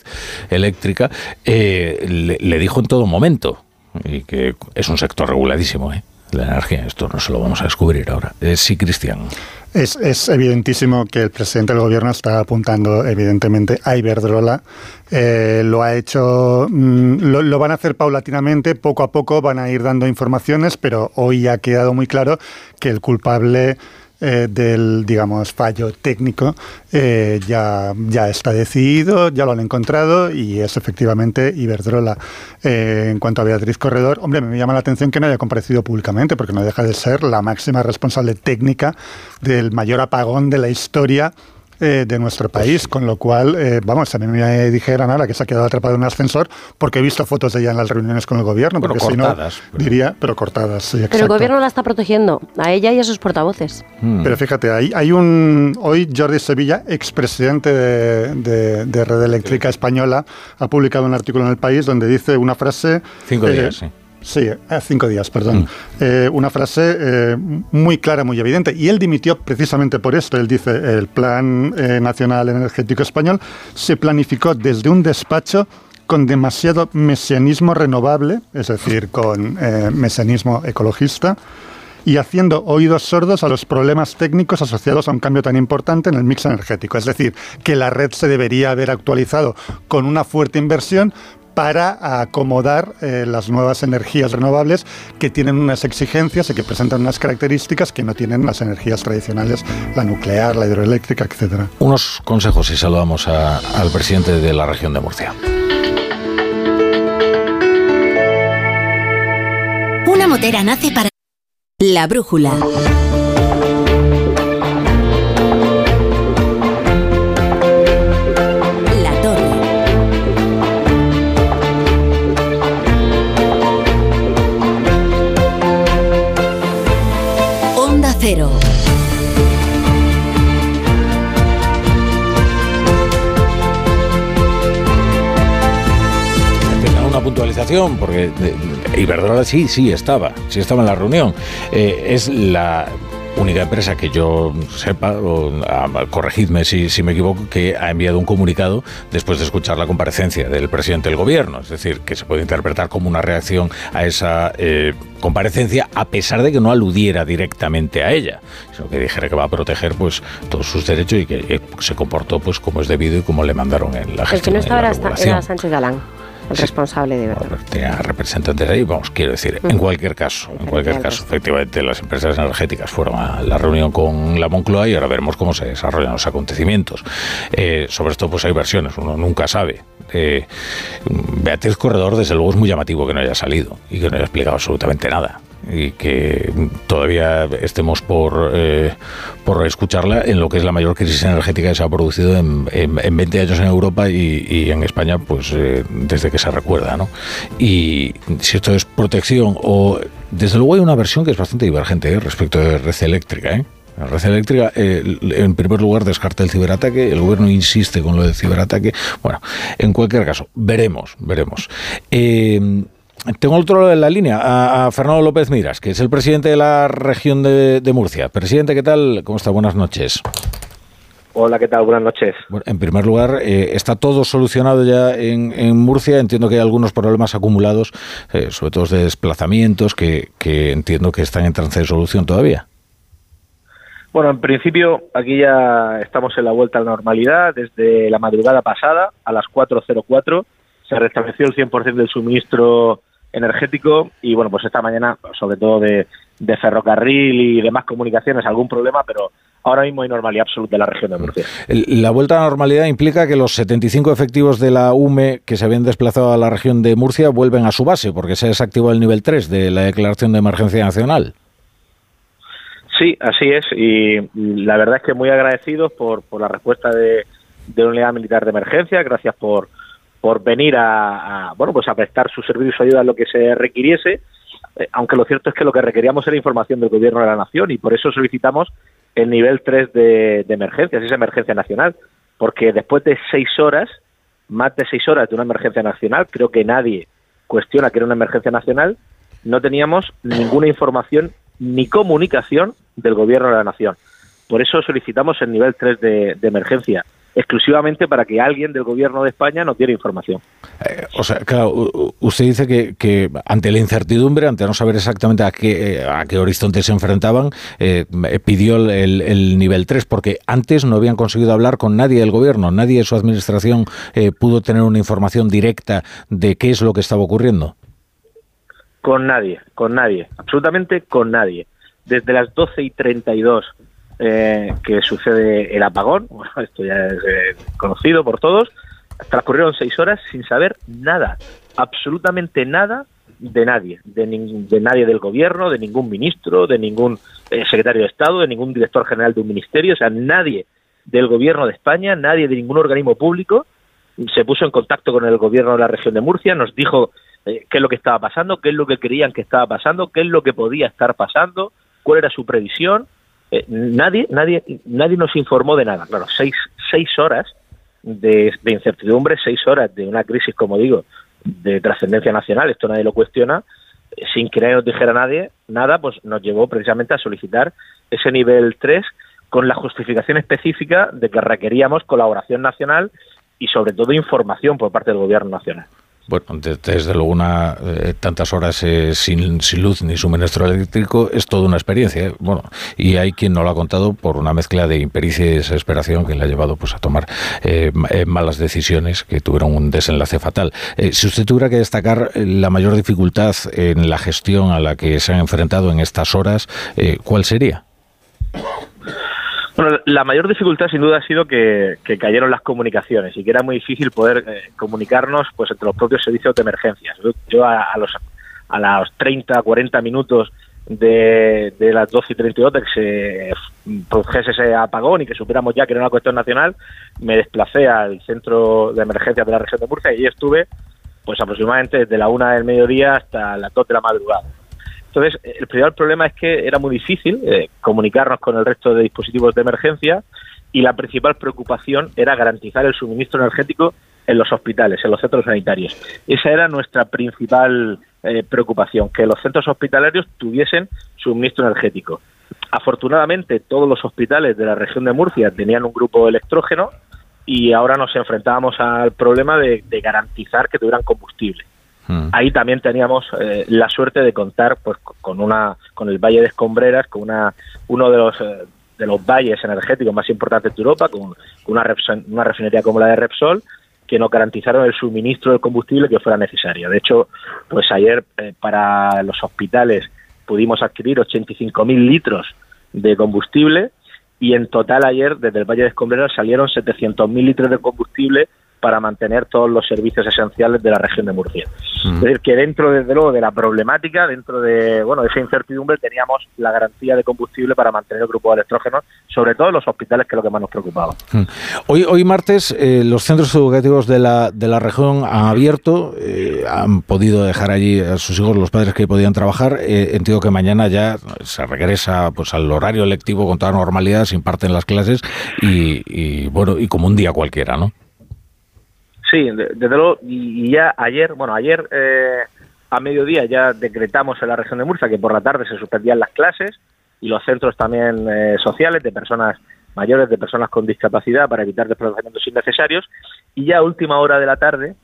eléctrica, eh, le, le dijo en todo momento y que es un sector reguladísimo, ¿eh? La energía. Esto no se lo vamos a descubrir ahora. Eh, sí, Cristian. Es, evidentísimo que el presidente del gobierno está apuntando, evidentemente, a Iberdrola. Eh, lo ha hecho, mm, lo, van a hacer paulatinamente, poco a poco van a ir dando informaciones, pero hoy ha quedado muy claro que el culpable eh, del, digamos, fallo técnico eh, ya, ya está decidido, ya lo han encontrado y es efectivamente Iberdrola. Eh, en cuanto a Beatriz Corredor, hombre, me llama la atención que no haya comparecido públicamente porque no deja de ser la máxima responsable técnica del mayor apagón de la historia eh, de nuestro país, con lo cual, eh, vamos, a mí me dijeran ahora que se ha quedado atrapado en un ascensor porque he visto fotos de ella en las reuniones con el gobierno, porque si no, diría, pero cortadas, sí, Pero el gobierno la está protegiendo, a ella y a sus portavoces. Hmm. Pero fíjate, hay, hay un, hoy Jordi Sevilla, expresidente de, de, Red Eléctrica Española, ha publicado un artículo en El País donde dice una frase... Cinco eh, días, sí Sí, cinco días, perdón. Mm. Eh, una frase eh, muy clara, muy evidente. Y él dimitió precisamente por esto. Él dice, el Plan eh, Nacional Energético Español se planificó desde un despacho con demasiado mesianismo renovable, es decir, con mesianismo ecologista, y haciendo oídos sordos a los problemas técnicos asociados a un cambio tan importante en el mix energético. Es decir, que la red se debería haber actualizado con una fuerte inversión, para acomodar eh, las nuevas energías renovables que tienen unas exigencias y que presentan unas características que no tienen las energías tradicionales, la nuclear, la hidroeléctrica, etcétera. Unos consejos y saludamos al presidente de la región de Murcia. Una motera nace para la brújula. Una puntualización, porque Iberdrola sí, sí estaba, sí estaba en la reunión. Eh, es la única empresa que yo sepa, o, corregidme si, si, me equivoco, que ha enviado un comunicado después de escuchar la comparecencia del presidente del gobierno. Es decir, que se puede interpretar como una reacción a esa eh, comparecencia, a pesar de que no aludiera directamente a ella, sino que dijera que va a proteger pues todos sus derechos y que se comportó pues como es debido y como le mandaron en la gestión. El que no estaba era Sánchez Galán el responsable de verdad. Tenía representantes ahí, vamos, quiero decir, en cualquier caso, en cualquier caso, efectivamente las empresas energéticas fueron a la reunión con la Moncloa y ahora veremos cómo se desarrollan los acontecimientos. Eh, sobre esto, pues hay versiones, uno nunca sabe. Eh, Beatriz Corredor, desde luego, es muy llamativo que no haya salido y que no haya explicado absolutamente nada y que todavía estemos por, eh, por escucharla en lo que es la mayor crisis energética que se ha producido en, en, 20 años en Europa y, en España pues eh, desde que se recuerda. ¿no? Y si esto es protección o... Desde luego hay una versión que es bastante divergente ¿eh? respecto de red eléctrica. ¿eh? La red eléctrica, en primer lugar, descarta el ciberataque, el gobierno insiste con lo del ciberataque. Bueno, en cualquier caso, veremos, veremos. Eh, tengo otro lado de la línea, a, Fernando López Miras, que es el presidente de la región de, Murcia. Presidente, ¿qué tal? ¿Cómo está? Buenas noches. Hola, ¿qué tal? Buenas noches. Bueno, en primer lugar, eh, ¿está todo solucionado ya en, Murcia? Entiendo que hay algunos problemas acumulados, eh, sobre todo de desplazamientos, que, que entiendo que están en trance de solución todavía. Bueno, en principio aquí ya estamos en la vuelta a la normalidad. Desde la madrugada pasada, a las 4.04, se restableció el 100% del suministro energético y bueno, pues esta mañana, sobre todo de, ferrocarril y demás comunicaciones, algún problema, pero ahora mismo hay normalidad absoluta en la región de Murcia. La vuelta a la normalidad implica que los 75 efectivos de la UME que se habían desplazado a la región de Murcia vuelven a su base, porque se desactivó el nivel 3 de la declaración de emergencia nacional. Sí, así es, y la verdad es que muy agradecidos por, por la respuesta de, de la unidad militar de emergencia, gracias por por venir a, bueno pues a prestar su servicio y su ayuda en lo que se requiriese, eh, aunque lo cierto es que lo que requeríamos era información del Gobierno de la Nación y por eso solicitamos el nivel 3 de, de emergencias, esa emergencia nacional, porque después de seis horas, más de seis horas de una emergencia nacional, creo que nadie cuestiona que era una emergencia nacional, no teníamos ninguna información ni comunicación del Gobierno de la Nación. Por eso solicitamos el nivel 3 de, de emergencia exclusivamente para que alguien del gobierno de España nos diera información. Eh, o sea, claro, usted dice que, que, ante la incertidumbre, ante no saber exactamente a qué, a qué horizonte se enfrentaban, eh, pidió el, el, nivel 3, porque antes no habían conseguido hablar con nadie del gobierno, nadie de su administración eh, pudo tener una información directa de qué es lo que estaba ocurriendo. Con nadie, con nadie, absolutamente con nadie. Desde las 12 y 32 eh, que sucede el apagón, bueno, esto ya es eh, conocido por todos, transcurrieron seis horas sin saber nada, absolutamente nada de nadie, de, nadie del gobierno, de ningún ministro, de ningún eh, secretario de Estado, de ningún director general de un ministerio, o sea, nadie del gobierno de España, nadie de ningún organismo público se puso en contacto con el gobierno de la región de Murcia, nos dijo qué es lo que estaba pasando, qué es lo que creían que estaba pasando, qué es lo que podía estar pasando, cuál era su previsión, eh, nadie, nadie, nadie nos informó de nada. Claro, seis, seis horas de, incertidumbre, seis horas de una crisis, como digo, de trascendencia nacional, esto nadie lo cuestiona, eh, sin que nadie nos dijera nadie, nada, pues nos llevó precisamente a solicitar ese nivel 3 con la justificación específica de que requeríamos colaboración nacional y sobre todo información por parte del gobierno nacional. Bueno, desde luego una, eh, tantas horas eh, sin, sin, luz ni suministro eléctrico es toda una experiencia. ¿eh? Bueno, y hay quien no lo ha contado por una mezcla de impericia y desesperación que le ha llevado pues a tomar malas decisiones que tuvieron un desenlace fatal. si usted tuviera que destacar la mayor dificultad en la gestión a la que se han enfrentado en estas horas, ¿cuál sería? Bueno, la mayor dificultad sin duda ha sido que, cayeron las comunicaciones y que era muy difícil poder eh, comunicarnos pues entre los propios servicios de emergencias. Yo a, los a los 30, 40 minutos de, las 12 y 32 de que se produjese ese apagón y que supiéramos ya que era una cuestión nacional, me desplacé al centro de emergencias de la región de Murcia y allí estuve pues aproximadamente desde la una del mediodía hasta las 2 de la madrugada. Entonces, el principal problema es que era muy difícil eh, comunicarnos con el resto de dispositivos de emergencia y la principal preocupación era garantizar el suministro energético en los hospitales, en los centros sanitarios. Esa era nuestra principal eh, preocupación, que los centros hospitalarios tuviesen suministro energético. Afortunadamente, todos los hospitales de la región de Murcia tenían un grupo electrógeno y ahora nos enfrentábamos al problema de garantizar que tuvieran combustible. Mm. Ahí también teníamos eh, la suerte de contar pues con una con el Valle de Escombreras, con una uno de los eh, de los valles energéticos más importantes de Europa, con, una, una refinería como la de Repsol, que nos garantizaron el suministro del combustible que fuera necesario. De hecho, pues ayer eh, para los hospitales pudimos adquirir 85.000 litros de combustible y en total ayer desde el Valle de Escombreras salieron 700.000 litros de combustible para mantener todos los servicios esenciales de la región de Murcia. Mm. Es decir, que dentro, desde luego, de la problemática, dentro de, bueno, de esa incertidumbre, teníamos la garantía de combustible para mantener el grupo de electrógenos, sobre todo en los hospitales, que es lo que más nos preocupaba. Mm. Hoy, hoy martes, eh, los centros educativos de la, de la región han abierto, eh, han podido dejar allí a sus hijos los padres que podían trabajar. Eh, entiendo que mañana ya se regresa pues al horario lectivo con toda normalidad, se imparten las clases y, y bueno, y como un día cualquiera, ¿no? Sí, desde luego, y, ya ayer, bueno, ayer eh, a mediodía ya decretamos en la región de Murcia que por la tarde se suspendían las clases y los centros también eh, sociales de personas mayores, de personas con discapacidad para evitar desplazamientos innecesarios y ya a última hora de la tarde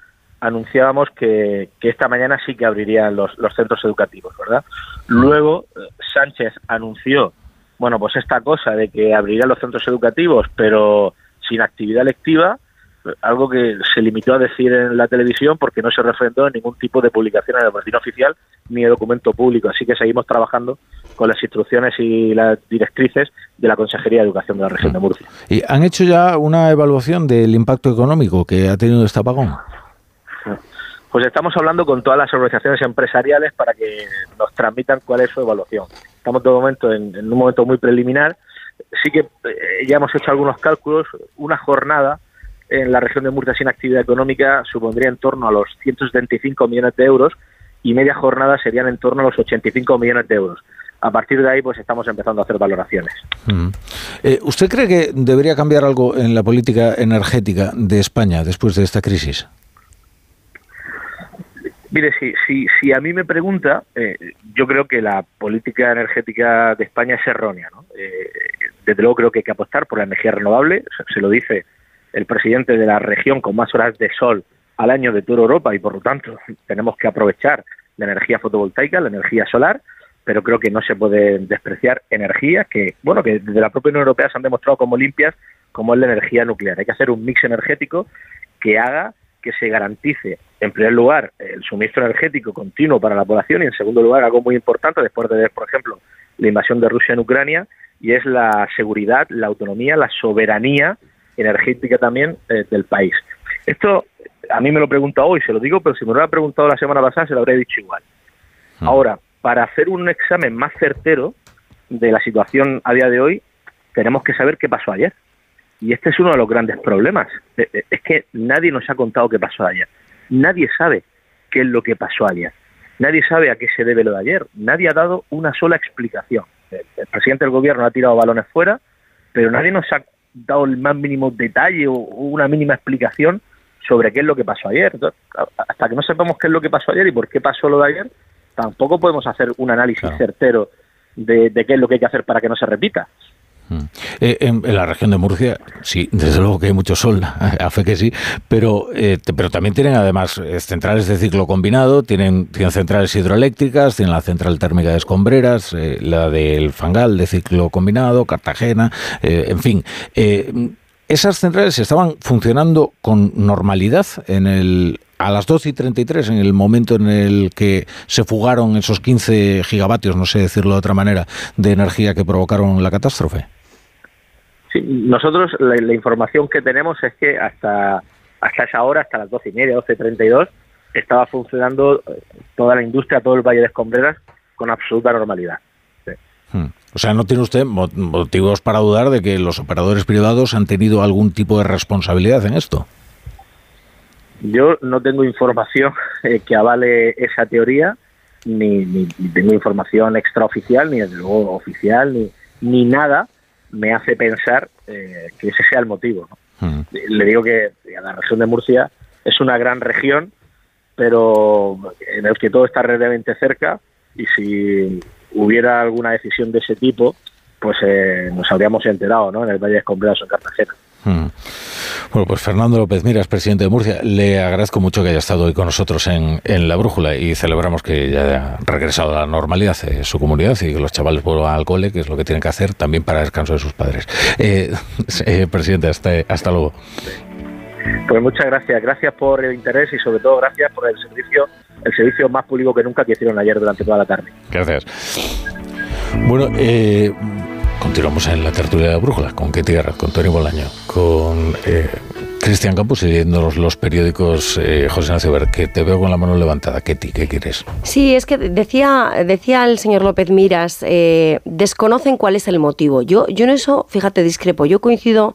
anunciábamos que, que esta mañana sí que abrirían los, los centros educativos, ¿verdad? Luego eh, Sánchez anunció, bueno, pues esta cosa de que abrirían los centros educativos pero sin actividad lectiva algo que se limitó a decir en la televisión porque no se refrendó en ningún tipo de publicación en el boletín oficial ni de documento público. Así que seguimos trabajando con las instrucciones y las directrices de la Consejería de Educación de la región de Murcia. ¿Y han hecho ya una evaluación del impacto económico que ha tenido este apagón? Pues estamos hablando con todas las organizaciones empresariales para que nos transmitan cuál es su evaluación. Estamos todo momento en, en un momento muy preliminar. Sí que eh, ya hemos hecho algunos cálculos. Una jornada en la región de Murcia sin actividad económica supondría en torno a los 175 millones de euros y media jornada serían en torno a los 85 millones de euros. A partir de ahí, pues estamos empezando a hacer valoraciones. Mm. Eh, ¿Usted cree que debería cambiar algo en la política energética de España después de esta crisis? Mire, si, si, si a mí me pregunta, eh, yo creo que la política energética de España es errónea. ¿no? Eh, desde luego creo que hay que apostar por la energía renovable, se lo dice el presidente de la región con más horas de sol al año de toda Europa y por lo tanto tenemos que aprovechar la energía fotovoltaica, la energía solar, pero creo que no se puede despreciar energías que, bueno, que desde la propia Unión Europea se han demostrado como limpias, como es la energía nuclear. Hay que hacer un mix energético que haga que se garantice, en primer lugar, el suministro energético continuo para la población y, en segundo lugar, algo muy importante, después de ver, por ejemplo, la invasión de Rusia en Ucrania, y es la seguridad, la autonomía, la soberanía energética también eh, del país. Esto a mí me lo pregunta hoy, se lo digo, pero si me lo hubiera preguntado la semana pasada se lo habría dicho igual. Hmm. Ahora, para hacer un examen más certero de la situación a día de hoy, tenemos que saber qué pasó ayer. Y este es uno de los grandes problemas. Eh, eh, es que nadie nos ha contado qué pasó ayer. Nadie sabe qué es lo que pasó ayer. Nadie sabe a qué se debe lo de ayer. Nadie ha dado una sola explicación. El presidente del gobierno ha tirado balones fuera, pero nadie nos ha dado el más mínimo detalle o una mínima explicación sobre qué es lo que pasó ayer. hasta que no sepamos qué es lo que pasó ayer y por qué pasó lo de ayer, tampoco podemos hacer un análisis certero de, qué es lo que hay que hacer para que no se repita. Eh, en, la región de Murcia, sí, desde luego que hay mucho sol, a fe que sí, pero, eh, pero también tienen además eh, centrales de ciclo combinado, tienen, centrales hidroeléctricas, tienen la central térmica de Escombreras, la del Fangal de ciclo combinado, Cartagena, en fin. esas centrales estaban funcionando con normalidad en el a las 12 y 33, en el momento en el que se fugaron esos 15 gigavatios, no sé decirlo de otra manera, de energía que provocaron la catástrofe? Sí, nosotros la, información que tenemos es que hasta, hasta esa hora, hasta las 12 y media, 12 y 32, estaba funcionando eh, toda la industria, todo el Valle de Escombreras con absoluta normalidad. Hmm. O sea, ¿no tiene usted motivos para dudar de que los operadores privados han tenido algún tipo de responsabilidad en esto? Yo no tengo información eh, que avale esa teoría, ni, tengo información extraoficial, ni desde luego oficial, ni, ni nada me hace pensar eh, que ese sea el motivo. Hmm. Le digo que la región de Murcia es una gran región, pero en el que todo está relativamente cerca y si hubiera alguna decisión de ese tipo, pues eh, nos habríamos enterado ¿no? en el Valle de Escombreras o en Cartagena. Hmm. Bueno, pues Fernando López Miras, presidente de Murcia, le agradezco mucho que haya estado hoy con nosotros en, La Brújula y celebramos que ya haya regresado a la normalidad eh, su comunidad y que los chavales vuelvan al cole, que es lo que tienen que hacer también para el descanso de sus padres. Eh, eh, presidente, hasta, hasta luego. Pues muchas gracias, gracias por el interés y sobre todo gracias por el servicio, el servicio más público que nunca que hicieron ayer durante toda la tarde. Gracias. Bueno, eh, Continuamos en la tertulia de brújula con Ketty con Tony Bolaño, con eh, Cristian Campos y leyendo los, periódicos. Eh, José Ignacio que te veo con la mano levantada. Ketty, ¿qué quieres? Sí, es que decía, decía el señor López Miras, eh, desconocen cuál es el motivo. Yo, yo en eso, fíjate, discrepo. Yo coincido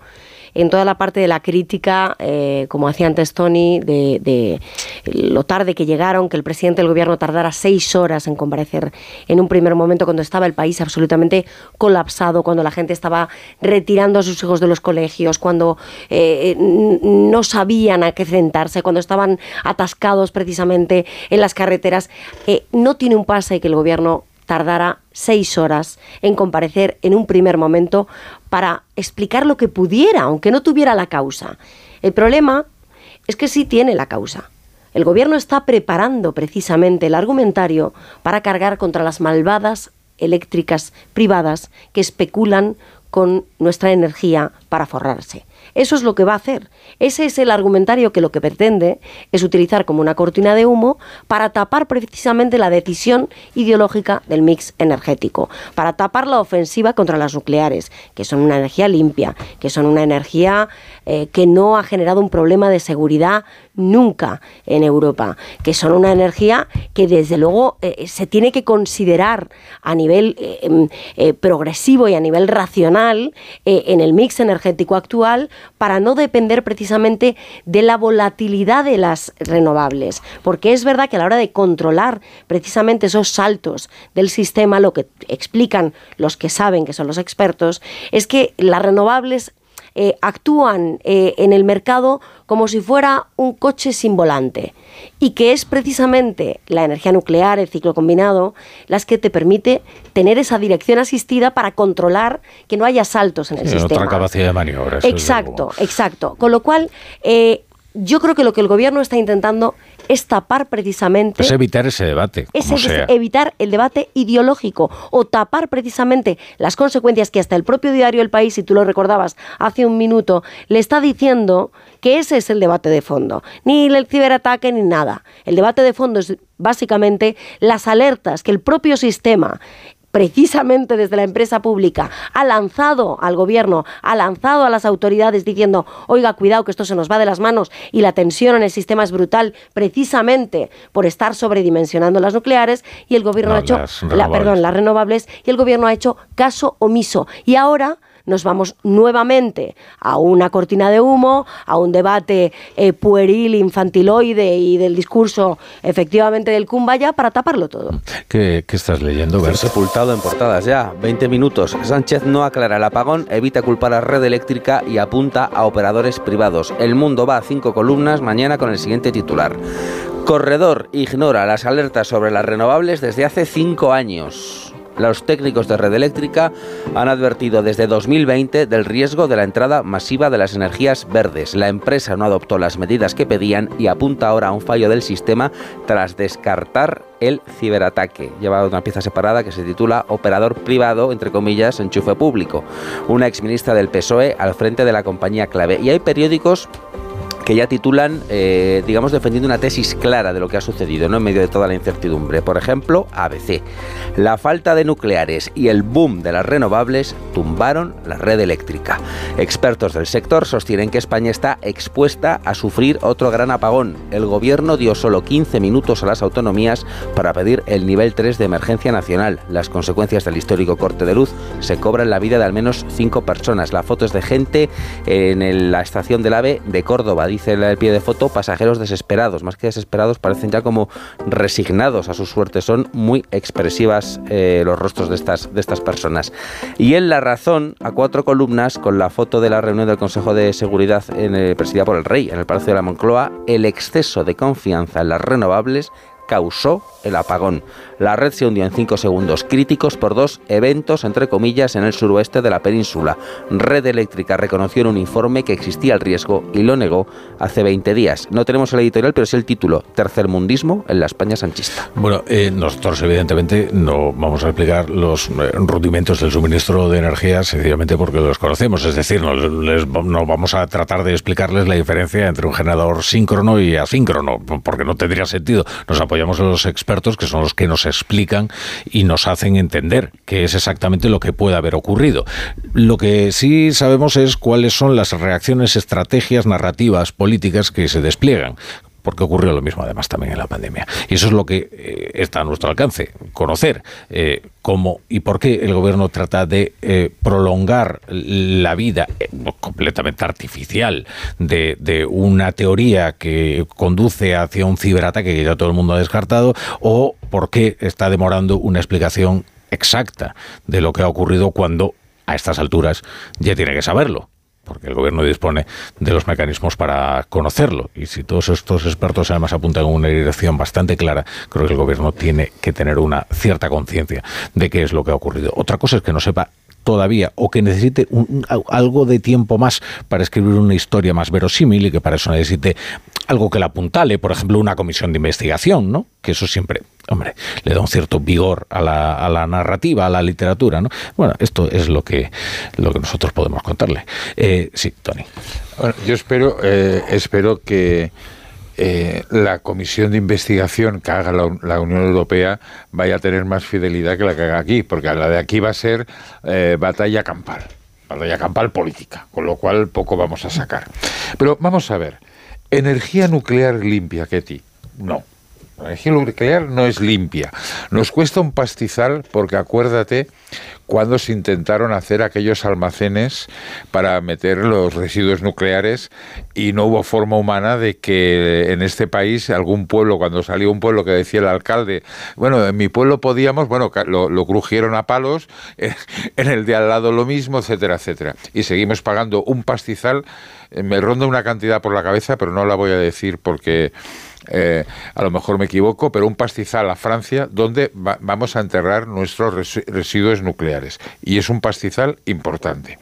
en toda la parte de la crítica, eh, como hacía antes Tony, de, lo tarde que llegaron, que el presidente del gobierno tardara seis horas en comparecer en un primer momento cuando estaba el país absolutamente colapsado, cuando la gente estaba retirando a sus hijos de los colegios, cuando eh, no sabían a qué sentarse, cuando estaban atascados precisamente en las carreteras. Eh, no tiene un pase que el gobierno tardara seis horas en comparecer en un primer momento para explicar lo que pudiera, aunque no tuviera la causa. El problema es que sí tiene la causa. El gobierno está preparando precisamente el argumentario para cargar contra las malvadas eléctricas privadas que especulan con nuestra energía para forrarse. Eso es lo que va a hacer. Ese es el argumentario que lo que pretende es utilizar como una cortina de humo para tapar precisamente la decisión ideológica del mix energético, para tapar la ofensiva contra las nucleares, que son una energía limpia, que son una energía eh, que no ha generado un problema de seguridad nunca en Europa, que son una energía que desde luego eh, se tiene que considerar a nivel eh, em, progresivo y a nivel racional en el mix energético actual para no depender precisamente de la volatilidad de las renovables. Porque es verdad que a la hora de controlar precisamente esos saltos del sistema, lo que explican los que saben, que son los expertos, es que las renovables eh, actúan eh, en el mercado como si fuera un coche sin volante y que es precisamente la energía nuclear, el ciclo combinado, las que te permite tener esa dirección asistida para controlar que no haya saltos en el Sí, sistema. otra capacidad de maniobra. Exacto, exacto. Con lo cual, eh, yo creo que lo que el gobierno está intentando es tapar precisamente Es evitar ese debate, es como sea. evitar el debate ideológico o tapar precisamente las consecuencias que hasta el propio diario El País, si tú lo recordabas hace un minuto, le está diciendo que ese es el debate de fondo. Ni el ciberataque ni nada. El debate de fondo es básicamente las alertas que el propio sistema precisamente desde la empresa pública ha lanzado al gobierno, ha lanzado a las autoridades diciendo, oiga, cuidado que esto se nos va de las manos y la tensión en el sistema es brutal precisamente por estar sobredimensionando las nucleares y el gobierno No, ha hecho, la, perdón, las renovables y el gobierno ha hecho caso omiso. Y ahora nos vamos nuevamente a una cortina de humo, a un debate eh, pueril, infantiloide y del discurso efectivamente del Kumbaya para taparlo todo. ¿Qué, qué estás leyendo, Ver Berto? sepultado en portadas ya. 20 minutos. Sánchez no aclara el apagón, evita culpar a red eléctrica y apunta a operadores privados. El mundo va a cinco columnas mañana con el siguiente titular. Corredor ignora las alertas sobre las renovables desde hace cinco años. Los técnicos de red eléctrica han advertido desde 2020 del riesgo de la entrada masiva de las energías verdes. La empresa no adoptó las medidas que pedían y apunta ahora a un fallo del sistema tras descartar el ciberataque. Lleva una pieza separada que se titula Operador privado, entre comillas, enchufe público. Una exministra del PSOE al frente de la compañía clave. Y hay periódicos que ya titulan, eh, digamos, defendiendo una tesis clara de lo que ha sucedido, ¿no? En medio de toda la incertidumbre. Por ejemplo, ABC. La falta de nucleares y el boom de las renovables tumbaron la red eléctrica. Expertos del sector sostienen que España está expuesta a sufrir otro gran apagón. El gobierno dio solo 15 minutos a las autonomías para pedir el nivel 3 de emergencia nacional. Las consecuencias del histórico corte de luz se cobran la vida de al menos 5 personas. La foto es de gente en la estación del AVE de Córdoba. Dice el pie de foto, pasajeros desesperados. Más que desesperados, parecen ya como resignados a su suerte. Son muy expresivas eh, los rostros de estas, de estas personas. Y en La Razón, a cuatro columnas, con la foto de la reunión del Consejo de Seguridad en presidida por el Rey, en el Palacio de la Moncloa, el exceso de confianza en las renovables causó el apagón. La red se hundió en 5 segundos críticos por dos eventos, entre comillas, en el suroeste de la península. Red Eléctrica reconoció en un informe que existía el riesgo y lo negó hace 20 días. No tenemos el editorial, pero es el título, Tercermundismo en la España sanchista. Bueno, eh, nosotros evidentemente no vamos a explicar los eh, rudimentos del suministro de energía sencillamente porque los conocemos. Es decir, no, no vamos a tratar de explicarles la diferencia entre un generador síncrono y asíncrono, porque no tendría sentido. Nos apoyamos en los expertos que son los que nos explican y nos hacen entender qué es exactamente lo que puede haber ocurrido. Lo que sí sabemos es cuáles son las reacciones, estrategias, narrativas, políticas que se despliegan porque ocurrió lo mismo además también en la pandemia. Y eso es lo que eh, está a nuestro alcance, conocer eh, cómo y por qué el gobierno trata de eh, prolongar la vida completamente artificial de, de una teoría que conduce hacia un ciberataque que ya todo el mundo ha descartado, o por qué está demorando una explicación exacta de lo que ha ocurrido cuando a estas alturas ya tiene que saberlo porque el gobierno dispone de los mecanismos para conocerlo. Y si todos estos expertos además apuntan en una dirección bastante clara, creo que el gobierno tiene que tener una cierta conciencia de qué es lo que ha ocurrido. Otra cosa es que no sepa todavía o que necesite un- algo de tiempo más para escribir una historia más verosímil y que para eso necesite algo que la apuntale, por ejemplo, una comisión de investigación, ¿no? Que eso siempre, hombre, le da un cierto vigor a la, a la narrativa, a la literatura, ¿no? Bueno, esto es lo que, lo que nosotros podemos contarle. Eh, sí, Tony. Yo espero, eh, espero que eh, la comisión de investigación que haga la, Unión Europea vaya a tener más fidelidad que la que haga aquí, porque la de aquí va a ser eh, batalla campal, batalla campal política, con lo cual poco vamos a sacar. Pero vamos a ver, energía nuclear limpia, Ketty, no. La energía nuclear no es limpia. Nos cuesta un pastizal porque acuérdate cuando se intentaron hacer aquellos almacenes para meter los residuos nucleares y no hubo forma humana de que en este país algún pueblo, cuando salió un pueblo que decía el alcalde, bueno, en mi pueblo podíamos, bueno, lo, lo crujieron a palos, en el de al lado lo mismo, etcétera, etcétera. Y seguimos pagando un pastizal, eh, me ronda una cantidad por la cabeza, pero no la voy a decir porque... Eh, a lo mejor me equivoco, pero un pastizal a Francia donde vamos a enterrar nuestros residuos nucleares. Y es un pastizal importante.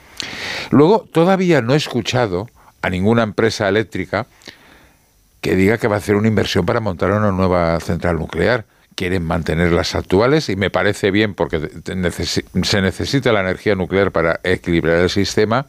Luego, todavía no he escuchado a ninguna empresa eléctrica que diga que va a hacer una inversión para montar una nueva central nuclear. Quieren mantener las actuales y me parece bien porque se necesita la energía nuclear para equilibrar el sistema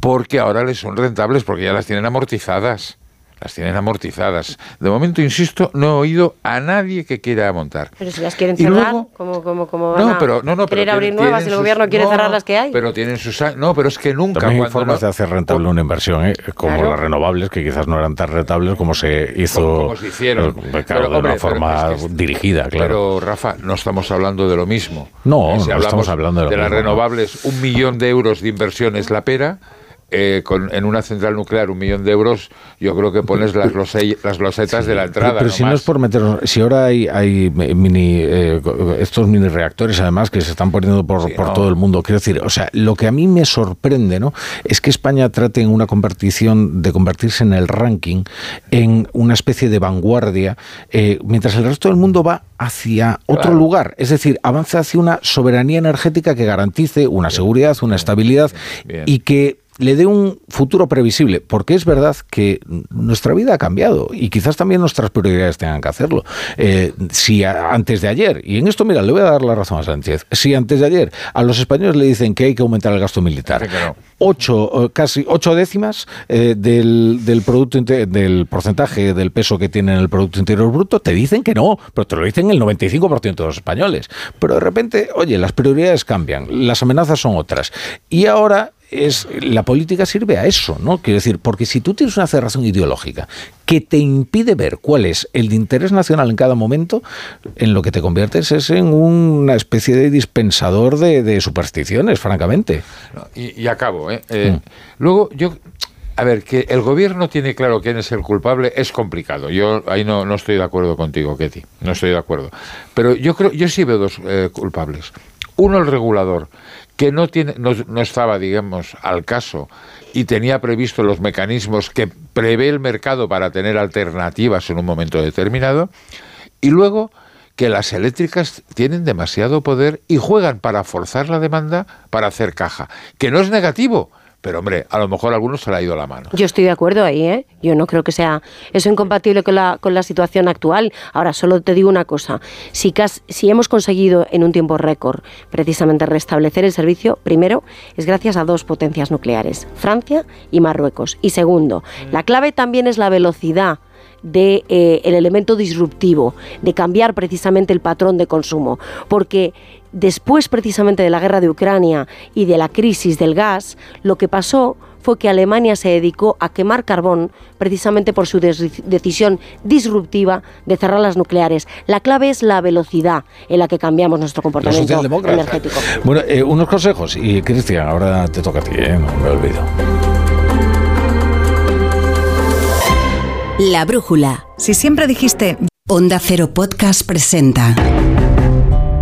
porque ahora les son rentables porque ya las tienen amortizadas las tienen amortizadas. De momento, insisto, no he oído a nadie que quiera montar. Pero si las quieren cerrar, ¿cómo, cómo, cómo van no, pero, no, no, pero abrir nuevas el gobierno quiere cerrar las que hay? Pero tienen sus... No, pero es que nunca... También hay formas de hacer rentable una inversión, ¿eh? como las renovables, que quizás no eran tan rentables como se hizo... Como, se hicieron. Eh, claro, de una forma dirigida, claro. Pero, Rafa, no estamos hablando de lo mismo. No, no estamos hablando de lo de las renovables, un millón de euros de inversión es la pera eh, con, en una central nuclear un millón de euros, yo creo que pones las, las losetas de la entrada. Pero, si no es por meternos, si ahora hay, hay mini, eh, estos mini reactores además que se están poniendo por, por todo el mundo, quiero decir, o sea, lo que a mí me sorprende, ¿no? Es que España trate en una convertición de convertirse en el ranking en una especie de vanguardia, eh, mientras el resto del mundo va hacia otro lugar, es decir, avanza hacia una soberanía energética que garantice una seguridad, una estabilidad y que le dé un futuro previsible, porque es verdad que nuestra vida ha cambiado y quizás también nuestras prioridades tengan que hacerlo. Eh, si antes de ayer, y en esto, mira, le voy a dar la razón a Sánchez, si antes de ayer a los españoles le dicen que hay que aumentar el gasto militar, ocho, casi ocho décimas eh, del, del, producto del porcentaje del peso que tiene en el Producto Interior Bruto, te dicen que no, pero te lo dicen el 95% de los españoles. Pero de repente, oye, las prioridades cambian, las amenazas son otras. Y ahora es la política sirve a eso, ¿no? Quiero decir, porque si tú tienes una cerrazón ideológica que te impide ver cuál es el de interés nacional en cada momento, en lo que te conviertes es en una especie de dispensador de, supersticiones, francamente. y, acabo, ¿eh? Eh mm. Luego, yo a ver, que el gobierno tiene claro quién es el culpable es complicado. Yo ahí no, no estoy de acuerdo contigo, Ketty. No estoy de acuerdo. Pero yo creo, yo sí veo dos eh, culpables. Uno, el regulador, que no, tiene, no, estaba, digamos, al caso y tenía previsto los mecanismos que prevé el mercado para tener alternativas en un momento determinado. Y luego que las eléctricas tienen demasiado poder y juegan para forzar la demanda para hacer caja, que no es negativo, pero hombre, a lo mejor a algunos se le ha ido la mano. Yo estoy de acuerdo ahí, ¿eh? Yo no creo que sea eso incompatible con la, con la situación actual. Ahora, solo te digo una cosa. Si, si hemos conseguido en un tiempo récord precisamente restablecer el servicio, primero, es gracias a dos potencias nucleares, Francia y Marruecos. Y segundo, la clave también es la velocidad de eh, el elemento disruptivo, de cambiar precisamente el patrón de consumo, porque después precisamente de la guerra de Ucrania y de la crisis del gas, lo que pasó fue que Alemania se dedicó a quemar carbón precisamente por su decisión disruptiva de cerrar las nucleares. La clave es la velocidad en la que cambiamos nuestro comportamiento energético. Bueno, eh, unos consejos. Y Cristian, ahora te toca a ti, ¿eh? no me olvido. La brújula. Si siempre dijiste... Onda Cero Podcast presenta.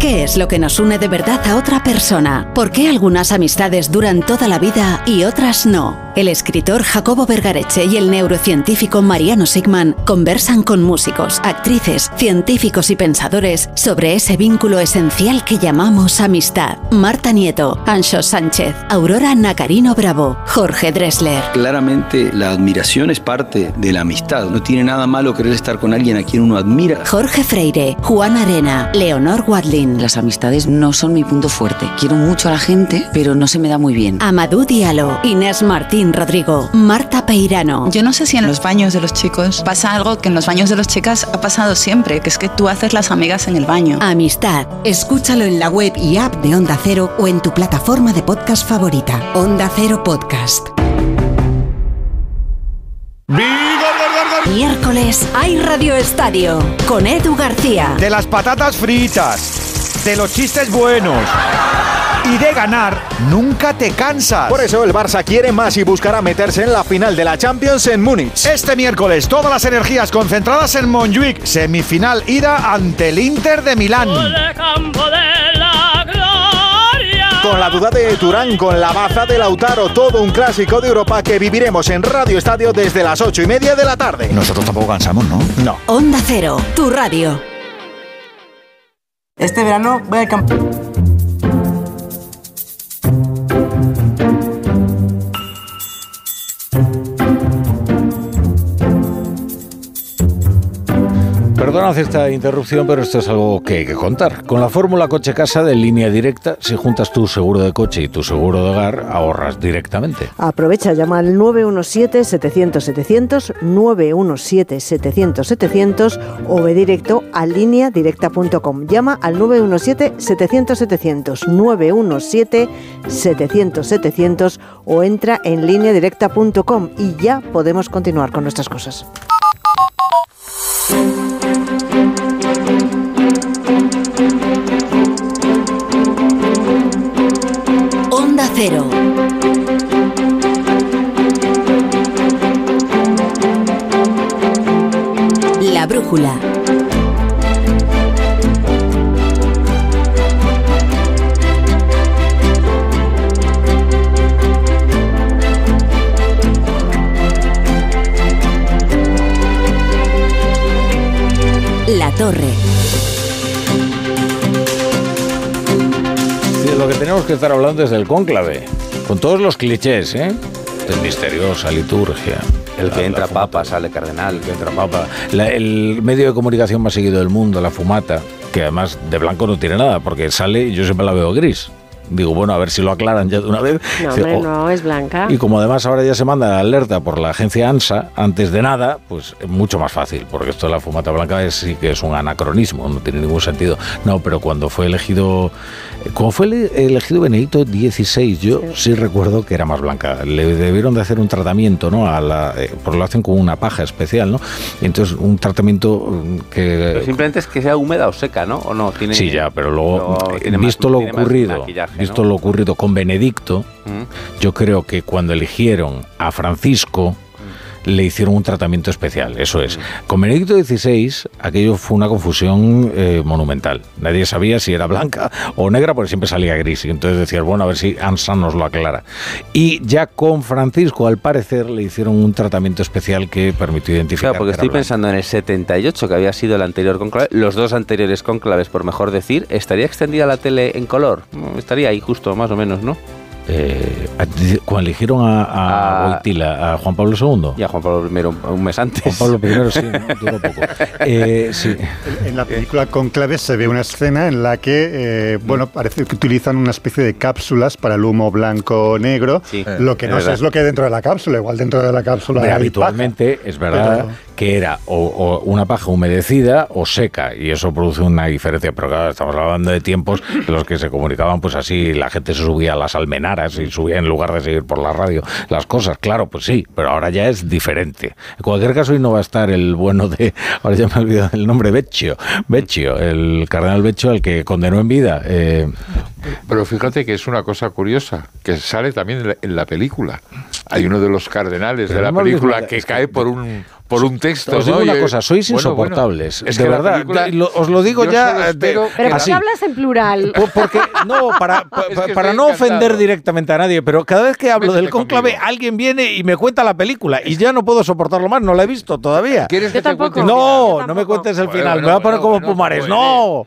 ¿Qué es lo que nos une de verdad a otra persona? ¿Por qué algunas amistades duran toda la vida y otras no? El escritor Jacobo Vergareche y el neurocientífico Mariano Sigman conversan con músicos, actrices, científicos y pensadores sobre ese vínculo esencial que llamamos amistad. Marta Nieto, Ancho Sánchez, Aurora Nacarino Bravo, Jorge Dressler. Claramente la admiración es parte de la amistad. No tiene nada malo querer estar con alguien a quien uno admira. Jorge Freire, Juan Arena, Leonor Wadlin. Las amistades no son mi punto fuerte. Quiero mucho a la gente, pero no se me da muy bien. Amadou Diallo, Inés Martín Rodrigo, Marta Peirano. Yo no sé si en los baños de los chicos pasa algo que en los baños de los chicas ha pasado siempre, que es que tú haces las amigas en el baño. Amistad. Escúchalo en la web y app de Onda Cero o en tu plataforma de podcast favorita. Onda Cero Podcast. ¡Viva, Miércoles miércoles hay Radio Estadio con Edu García. De las patatas fritas, de los chistes buenos y de ganar nunca te cansas. Por eso el Barça quiere más y buscará meterse en la final de la Champions en Múnich. Este miércoles todas las energías concentradas en Montjuic, semifinal ida ante el Inter de Milán. Con la duda de Turán, con la baza de Lautaro, todo un clásico de Europa que viviremos en Radio Estadio desde las ocho y media de la tarde. Nosotros tampoco cansamos, ¿no? No. Onda Cero, tu radio. Este verano voy al campo. Perdonad esta interrupción, pero esto es algo que hay que contar. Con la fórmula coche-casa de línea directa, si juntas tu seguro de coche y tu seguro de hogar, ahorras directamente. Aprovecha, llama al 917-700-700, 917-700-700 o ve directo a lineadirecta.com. Llama al 917-700-700, 917-700-700 o entra en lineadirecta.com y ya podemos continuar con nuestras cosas. Onda Cero. La brújula. La torre. Que tenemos que estar hablando es del cónclave, con todos los clichés, ¿eh? De misteriosa liturgia. El que La- entra la papa, sale cardenal. El que entra papa. La- el medio de comunicación más seguido del mundo, la fumata, que además de blanco no tiene nada, porque sale y yo siempre la veo gris. Digo, bueno, a ver si lo aclaran ya de una vez. No, Dice, hombre, "Oh". no, es blanca. Y como además ahora ya se manda la alerta por la agencia ANSA, antes de nada, pues es mucho más fácil, porque esto de la fumata blanca es, sí que es un anacronismo, no tiene ningún sentido. No, pero cuando fue elegido, cuando fue ele- elegido Benedicto XVI, yo sí recuerdo que era más blanca. Le debieron de hacer un tratamiento, ¿no? A la, eh, porque lo hacen con una paja especial, ¿no? Y entonces un tratamiento mm, que... Pero simplemente es que sea húmeda o seca, ¿no? ¿O no? Tiene, Sí, ya, pero luego, no, eh, más- visto lo ocurrido, ¿no? lo ocurrido con Benedicto, Mm. yo creo que cuando eligieron a Francisco le hicieron un tratamiento especial, eso es. Con Benedicto XVI aquello fue una confusión eh, monumental. Nadie sabía si era blanca o negra porque siempre salía gris. Y entonces decías, bueno, a ver si ANSA nos lo aclara. Y ya con Francisco, al parecer, le hicieron un tratamiento especial que permitió identificar. Claro, porque estoy blanca. pensando en el 78, que había sido el anterior conclave, los dos anteriores conclaves, por mejor decir, ¿estaría extendida la tele en color? Estaría ahí justo, más o menos, ¿no? Eh, cuando eligieron a, a A- Wojtyla, a Juan Pablo II. Y a Juan Pablo I un, mes antes. Juan Pablo I sí, duró poco. Eh, sí. En la película Conclave se ve una escena en la que, eh, bueno, parece que utilizan una especie de cápsulas para el humo blanco o negro. lo que no sé es lo que hay dentro de la cápsula. Igual dentro de la cápsula hay habitualmente es verdad Pero- que era o, o una paja humedecida o seca y eso produce una diferencia. Pero claro, estamos hablando de tiempos en los que se comunicaban pues así, la gente se subía a las y subía en lugar de seguir por la radio las cosas. Claro, pues sí, pero ahora ya es diferente. En cualquier caso, hoy no va a estar el bueno de, ahora ya me he olvidado el nombre, Vecchio, Vecchio, el cardenal Vecchio al que condenó en vida. Eh, Pero fíjate que es una cosa curiosa, que sale también en la, en la película. Hay uno de los cardenales de la película que- cae por un por un texto. Os digo ¿no? una Y- cosa, sois bueno, bueno, insoportables. es de que verdad, película- de- lo- os lo digo ya. de- Pero ¿por así. qué hablas en plural? Pues porque, no, para, pa- Es pa- que para no encantado. ofender directamente a nadie, pero cada vez que hablo del conclave, conmigo. alguien viene y me cuenta la película y ya no puedo soportarlo más, no la he visto todavía. ¿Quieres que Yo te No, final? no me cuentes el Bueno, final, me va a poner como bueno, Pumares, bueno. no.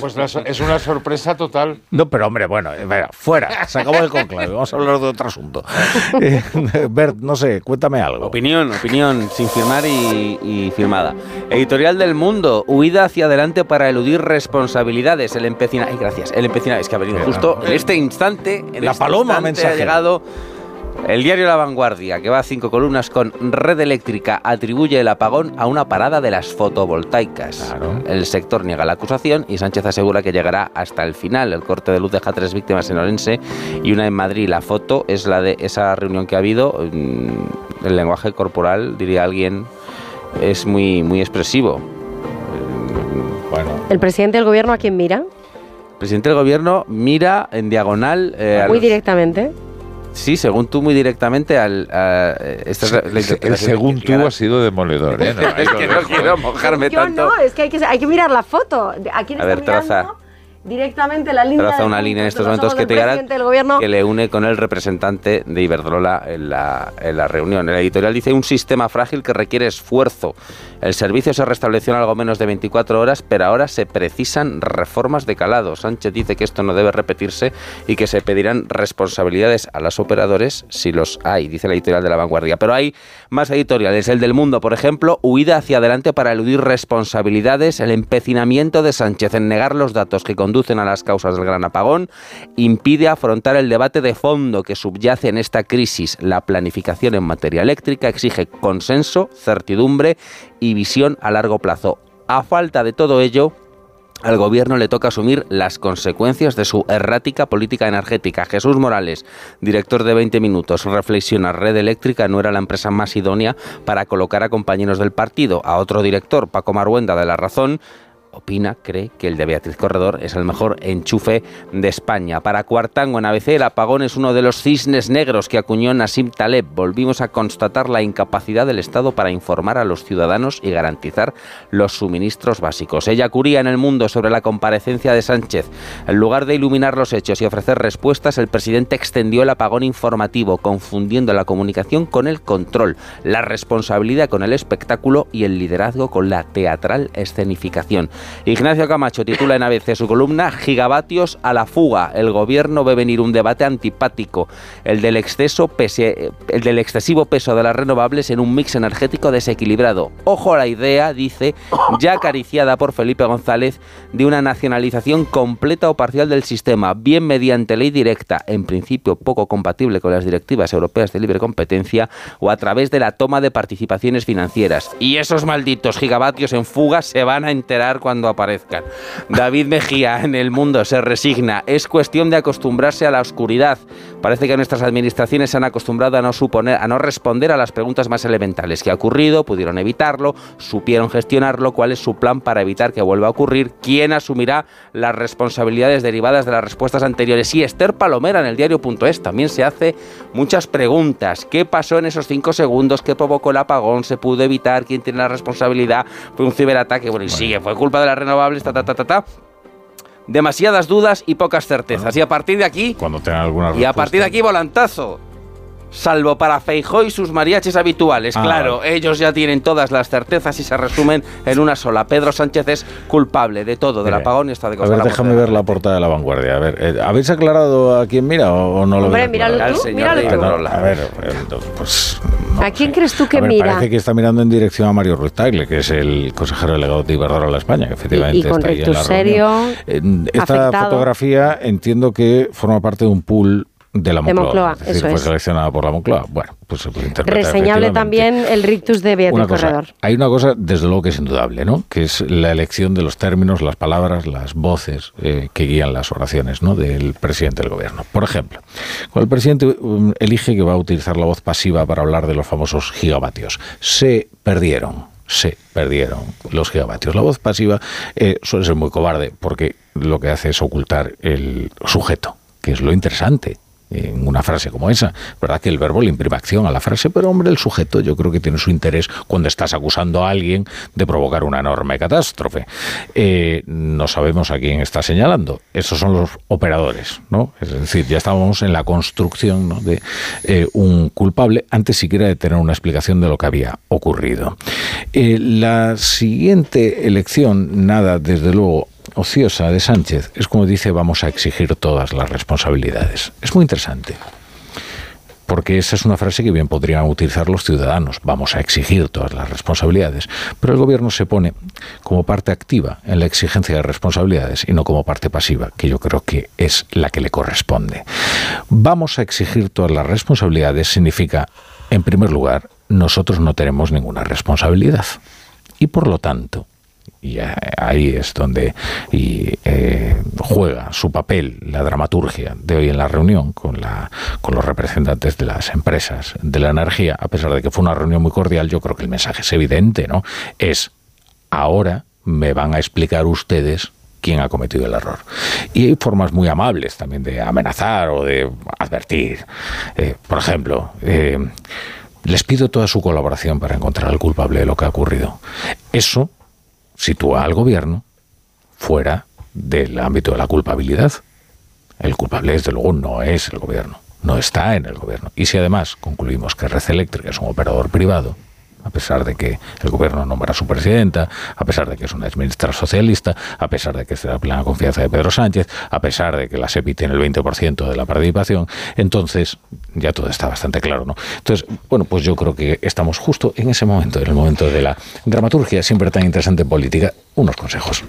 Pues la es una sorpresa total. No, pero hombre, bueno, eh, fuera, se acabó el conclave, vamos a hablar de otro asunto. Eh, Bert, no sé, cuéntame algo. Opinión, opinión, sin firmar y, y firmada. Editorial del Mundo, huida hacia adelante para eludir responsabilidades. El empecinado, ay, gracias, el empecinado, es que ha venido justo en este instante, en La este paloma instante mensajera. ha llegado el diario La Vanguardia, que va a cinco columnas con Red Eléctrica, atribuye el apagón a una parada de las fotovoltaicas. El sector niega la acusación y Sánchez asegura que llegará hasta el final. El corte de luz deja tres víctimas en Orense y una en Madrid. La foto es la de esa reunión que ha habido. mm, El lenguaje corporal, diría alguien, es muy, muy expresivo. Bueno. ¿El presidente del gobierno a quién mira? El presidente del gobierno mira en diagonal. eh, Muy los- directamente. Sí, según tú, muy directamente al. a- esta es la- la El interpretación según tú ha sido demoledor, ¿eh? No, es lo que no dejo, quiero ¿eh? mojarme Yo tanto. no, es que hay que, hay que mirar la foto. ¿A quién A está ver, traza. Directamente la línea. Traza una línea en estos momentos que te gobierno. que le une con el representante de Iberdrola en la, en la reunión. El editorial dice un sistema frágil que requiere esfuerzo. El servicio se restableció en algo menos de 24 horas, pero ahora se precisan reformas de calado. Sánchez dice que esto no debe repetirse y que se pedirán responsabilidades a los operadores si los hay, dice la editorial de la vanguardia. Pero hay más editoriales. El del mundo, por ejemplo, huida hacia adelante para eludir responsabilidades, el empecinamiento de Sánchez en negar los datos que conducen a las causas del gran apagón, impide afrontar el debate de fondo que subyace en esta crisis. La planificación en materia eléctrica exige consenso, certidumbre y visión a largo plazo. A falta de todo ello, al gobierno le toca asumir las consecuencias de su errática política energética. Jesús Morales, director de 20 Minutos, reflexiona, Red Eléctrica no era la empresa más idónea para colocar a compañeros del partido. A otro director, Paco Maruenda, de La Razón, opina, cree que el de Beatriz Corredor es el mejor enchufe de España. Para Cuartango en ABC, el apagón es uno de los cisnes negros que acuñó Nassim Taleb. Volvimos a constatar la incapacidad del Estado para informar a los ciudadanos y garantizar los suministros básicos. Ella curía en el mundo sobre la comparecencia de Sánchez. En lugar de iluminar los hechos y ofrecer respuestas, el presidente extendió el apagón informativo, confundiendo la comunicación con el control, la responsabilidad con el espectáculo y el liderazgo con la teatral escenificación. Ignacio Camacho titula en ABC su columna Gigavatios a la fuga. El gobierno ve venir un debate antipático, el del exceso el del excesivo peso de las renovables en un mix energético desequilibrado. Ojo a la idea, dice, ya acariciada por Felipe González, de una nacionalización completa o parcial del sistema, bien mediante ley directa, en principio poco compatible con las directivas europeas de libre competencia, o a través de la toma de participaciones financieras. Y esos malditos gigavatios en fuga se van a enterar cuando aparezcan. David Mejía en El Mundo se resigna. Es cuestión de acostumbrarse a la oscuridad. Parece que nuestras administraciones se han acostumbrado a no suponer, a no responder a las preguntas más elementales. ¿Qué ha ocurrido? ¿Pudieron evitarlo? ¿Supieron gestionarlo? ¿Cuál es su plan para evitar que vuelva a ocurrir? ¿Quién asumirá las responsabilidades derivadas de las respuestas anteriores? Y Esther Palomera en el diario.es también se hace muchas preguntas. ¿Qué pasó en esos cinco segundos? ¿Qué provocó el apagón? ¿Se pudo evitar? ¿Quién tiene la responsabilidad? ¿Fue un ciberataque? Bueno, y sigue. ¿Fue culpa de las renovables? Ta, ta, ta, ta, ta. Demasiadas dudas y pocas certezas. Y a partir de aquí, Cuando tengan alguna y a partir de aquí, volantazo. Salvo para Feijó y sus mariachis habituales. Ah, claro, ellos ya tienen todas las certezas y se resumen en una sola. Pedro Sánchez es culpable de todo, del apagón y está de A cosas ver, la muerte déjame de ver la portada de la vanguardia. A ver, eh, ¿habéis aclarado a quién mira o, o no lo Hombre, habéis míralo tú, Al señor míralo tú. Iberdrola. A ver, eh, pues. ¿A quién crees tú que a ver, mira? Parece que está mirando en dirección a Mario Ruiz Tagle, que es el consejero delegado de Iberdrola España, que efectivamente Y- y con está ahí en rictus la serio, reunión. Esta afectado. fotografía entiendo que forma parte de un pool de la De Moncloa. Moncloa, es decir, eso fue es. seleccionada por la Moncloa. Bueno, pues se puede interpretar Reseñable también el rictus de Beatriz Corredor. hay una cosa, desde luego, que es indudable, ¿no? Que es la elección de los términos, las palabras, las voces eh, que guían las oraciones, ¿no? Del presidente del gobierno. Por ejemplo, cuando el presidente um, elige que va a utilizar la voz pasiva para hablar de los famosos gigavatios, se perdieron. Se perdieron los gigavatios. La voz pasiva eh, suele ser muy cobarde porque lo que hace es ocultar el sujeto, que es lo interesante en una frase como esa. ¿Verdad que el verbo le imprime acción a la frase? Pero hombre, el sujeto yo creo que tiene su interés cuando estás acusando a alguien de provocar una enorme catástrofe. Eh, no sabemos a quién está señalando. Esos son los operadores, ¿no? Es decir, ya estábamos en la construcción ¿no? de eh, un culpable antes siquiera de tener una explicación de lo que había ocurrido. Eh, la siguiente elección, nada, desde luego, ociosa de Sánchez es como dice vamos a exigir todas las responsabilidades. Es muy interesante. Porque esa es una frase que bien podrían utilizar los ciudadanos. Vamos a exigir todas las responsabilidades. Pero el gobierno se pone como parte activa en la exigencia de responsabilidades y no como parte pasiva, que yo creo que es la que le corresponde. Vamos a exigir todas las responsabilidades significa, en primer lugar, nosotros no tenemos ninguna responsabilidad. Y por lo tanto, y eh, ahí es donde eh, juega su papel la dramaturgia de hoy en la reunión con, la, con los representantes de las empresas de la energía, a pesar de que fue una reunión muy cordial, yo creo que el mensaje es evidente, ¿no? Es ahora me van a explicar ustedes quién ha cometido el error. Y hay formas muy amables también de amenazar o de advertir. Eh, por ejemplo, les pido toda su colaboración para encontrar al culpable de lo que ha ocurrido. Eso sitúa al gobierno fuera del ámbito de la culpabilidad. El culpable, desde luego, no es el gobierno, no está en el gobierno. Y si además concluimos que Red Eléctrica es un operador privado, a pesar de que el gobierno nombra a su presidenta, a pesar de que es una exministra socialista, a pesar de que es de la plena confianza de Pedro Sánchez, a pesar de que la SEPI tiene el 20% de la participación, entonces ya todo está bastante claro, ¿no? Entonces, bueno, pues yo creo que estamos justo en ese momento, en el momento de la dramaturgia siempre tan interesante en política, unos consejos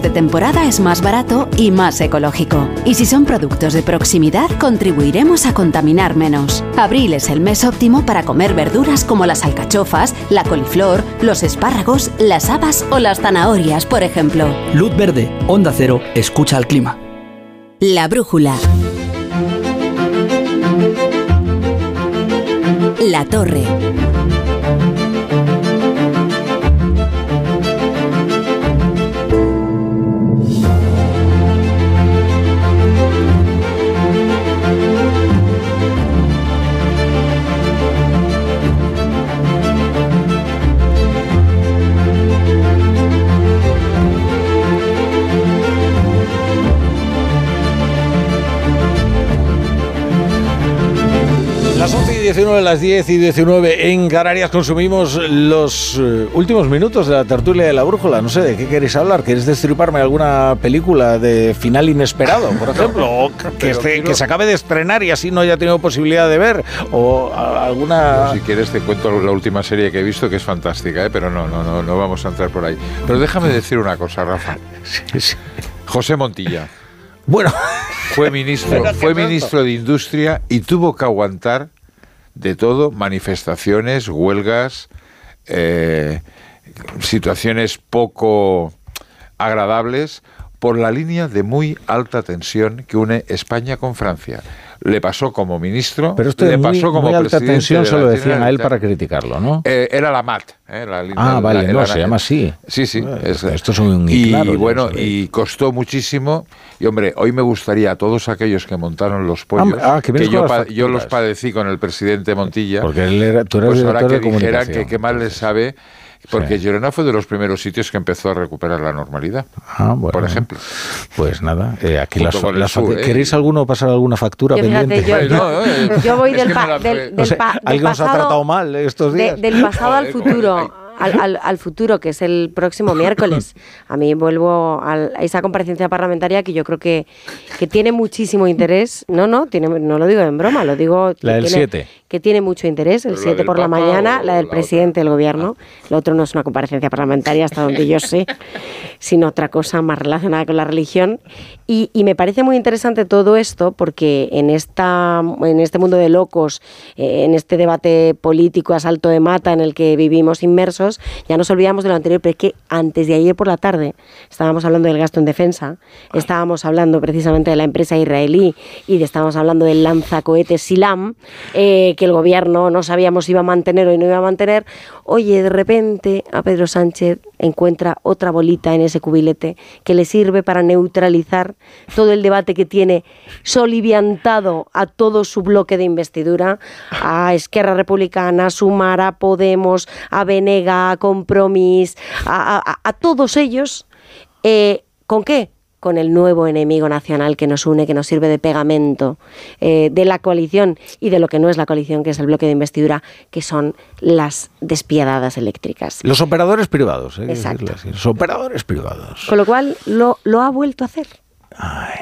de temporada es más barato y más ecológico. Y si son productos de proximidad, contribuiremos a contaminar menos. Abril es el mes óptimo para comer verduras como las alcachofas, la coliflor, los espárragos, las habas o las zanahorias, por ejemplo. Luz verde, onda cero, escucha al clima. La brújula. La torre. 19, las 10 y 19 en Canarias consumimos los eh, últimos minutos de la tertulia de la brújula. No sé, ¿de qué queréis hablar? ¿Queréis destriparme alguna película de final inesperado, por ejemplo? o que, esté- que se acabe de estrenar y así no haya tenido posibilidad de ver. O a- alguna... Si quieres te cuento la última serie que he visto que es fantástica, ¿eh? pero no, no, no, no vamos a entrar por ahí. Pero déjame decir una cosa, Rafa. José Montilla. Bueno, fue ministro, Pero, ¿qué fue ministro de Industria y tuvo que aguantar de todo, manifestaciones, huelgas, eh, situaciones poco agradables por la línea de muy alta tensión que une España con Francia. Le pasó como ministro, Pero esto le muy, pasó como muy alta presidente tensión de se lo decían a él para criticarlo, ¿no? Eh, era la MAT. eh, la Ah, vale, la- no, la- se llama así. Sí, sí. es- Esto es un y claro, bueno, y costó muchísimo. Y hombre, hoy me gustaría a todos aquellos que montaron los pollos, Ah, que vienes yo, yo los padecí con el presidente Montilla, Porque él era, tú eras pues ahora que de dijeran que qué mal les sabe, porque Girona fue de los primeros sitios que empezó a recuperar la normalidad, Ah, bueno. por ejemplo. Pues nada, eh, aquí las, sur, fac- ¿eh? ¿Queréis alguno pasar alguna factura Yo, fíjate, pendiente? yo- No, eh, Yo voy del, pa- la- del, del No sé, pa- del alguien os ha pasado- tratado mal estos de- días. del pasado al Joder, futuro. Al, al- al futuro, que es el próximo miércoles. A mí vuelvo al- a esa comparecencia parlamentaria que yo creo que, que tiene muchísimo interés. No, no, tiene, no lo digo en broma, lo digo que La del tiene- 7. que tiene mucho interés, el ¿Pero la 7 del por la Papa mañana, o la del la presidente del gobierno. Lo otro no es una comparecencia parlamentaria, hasta donde yo sé, sino otra cosa más relacionada con la religión. Y, y me parece muy interesante todo esto porque en, esta, en este mundo de locos, eh, en este debate político a salto de mata en el que vivimos inmersos, ya nos olvidamos de lo anterior, pero es que antes de ayer por la tarde estábamos hablando del gasto en defensa, estábamos hablando precisamente de la empresa israelí y de- estábamos hablando del lanzacohetes Silam, eh, que el gobierno no sabíamos si iba a mantener o no iba a mantener. Oye, de repente a Pedro Sánchez encuentra otra bolita en ese cubilete que le sirve para neutralizar todo el debate que tiene soliviantado a todo su bloque de investidura, a Esquerra Republicana, a Sumar, a Podemos, a Venega, a Compromís, a, a- a todos ellos. Eh, ¿Con qué? Con el nuevo enemigo nacional que nos une, que nos sirve de pegamento eh, de la coalición y de lo que no es la coalición, que es el bloque de investidura, que son las despiadadas eléctricas. Los operadores privados, ¿eh? Exacto. Los operadores privados. Con lo cual lo, lo ha vuelto a hacer.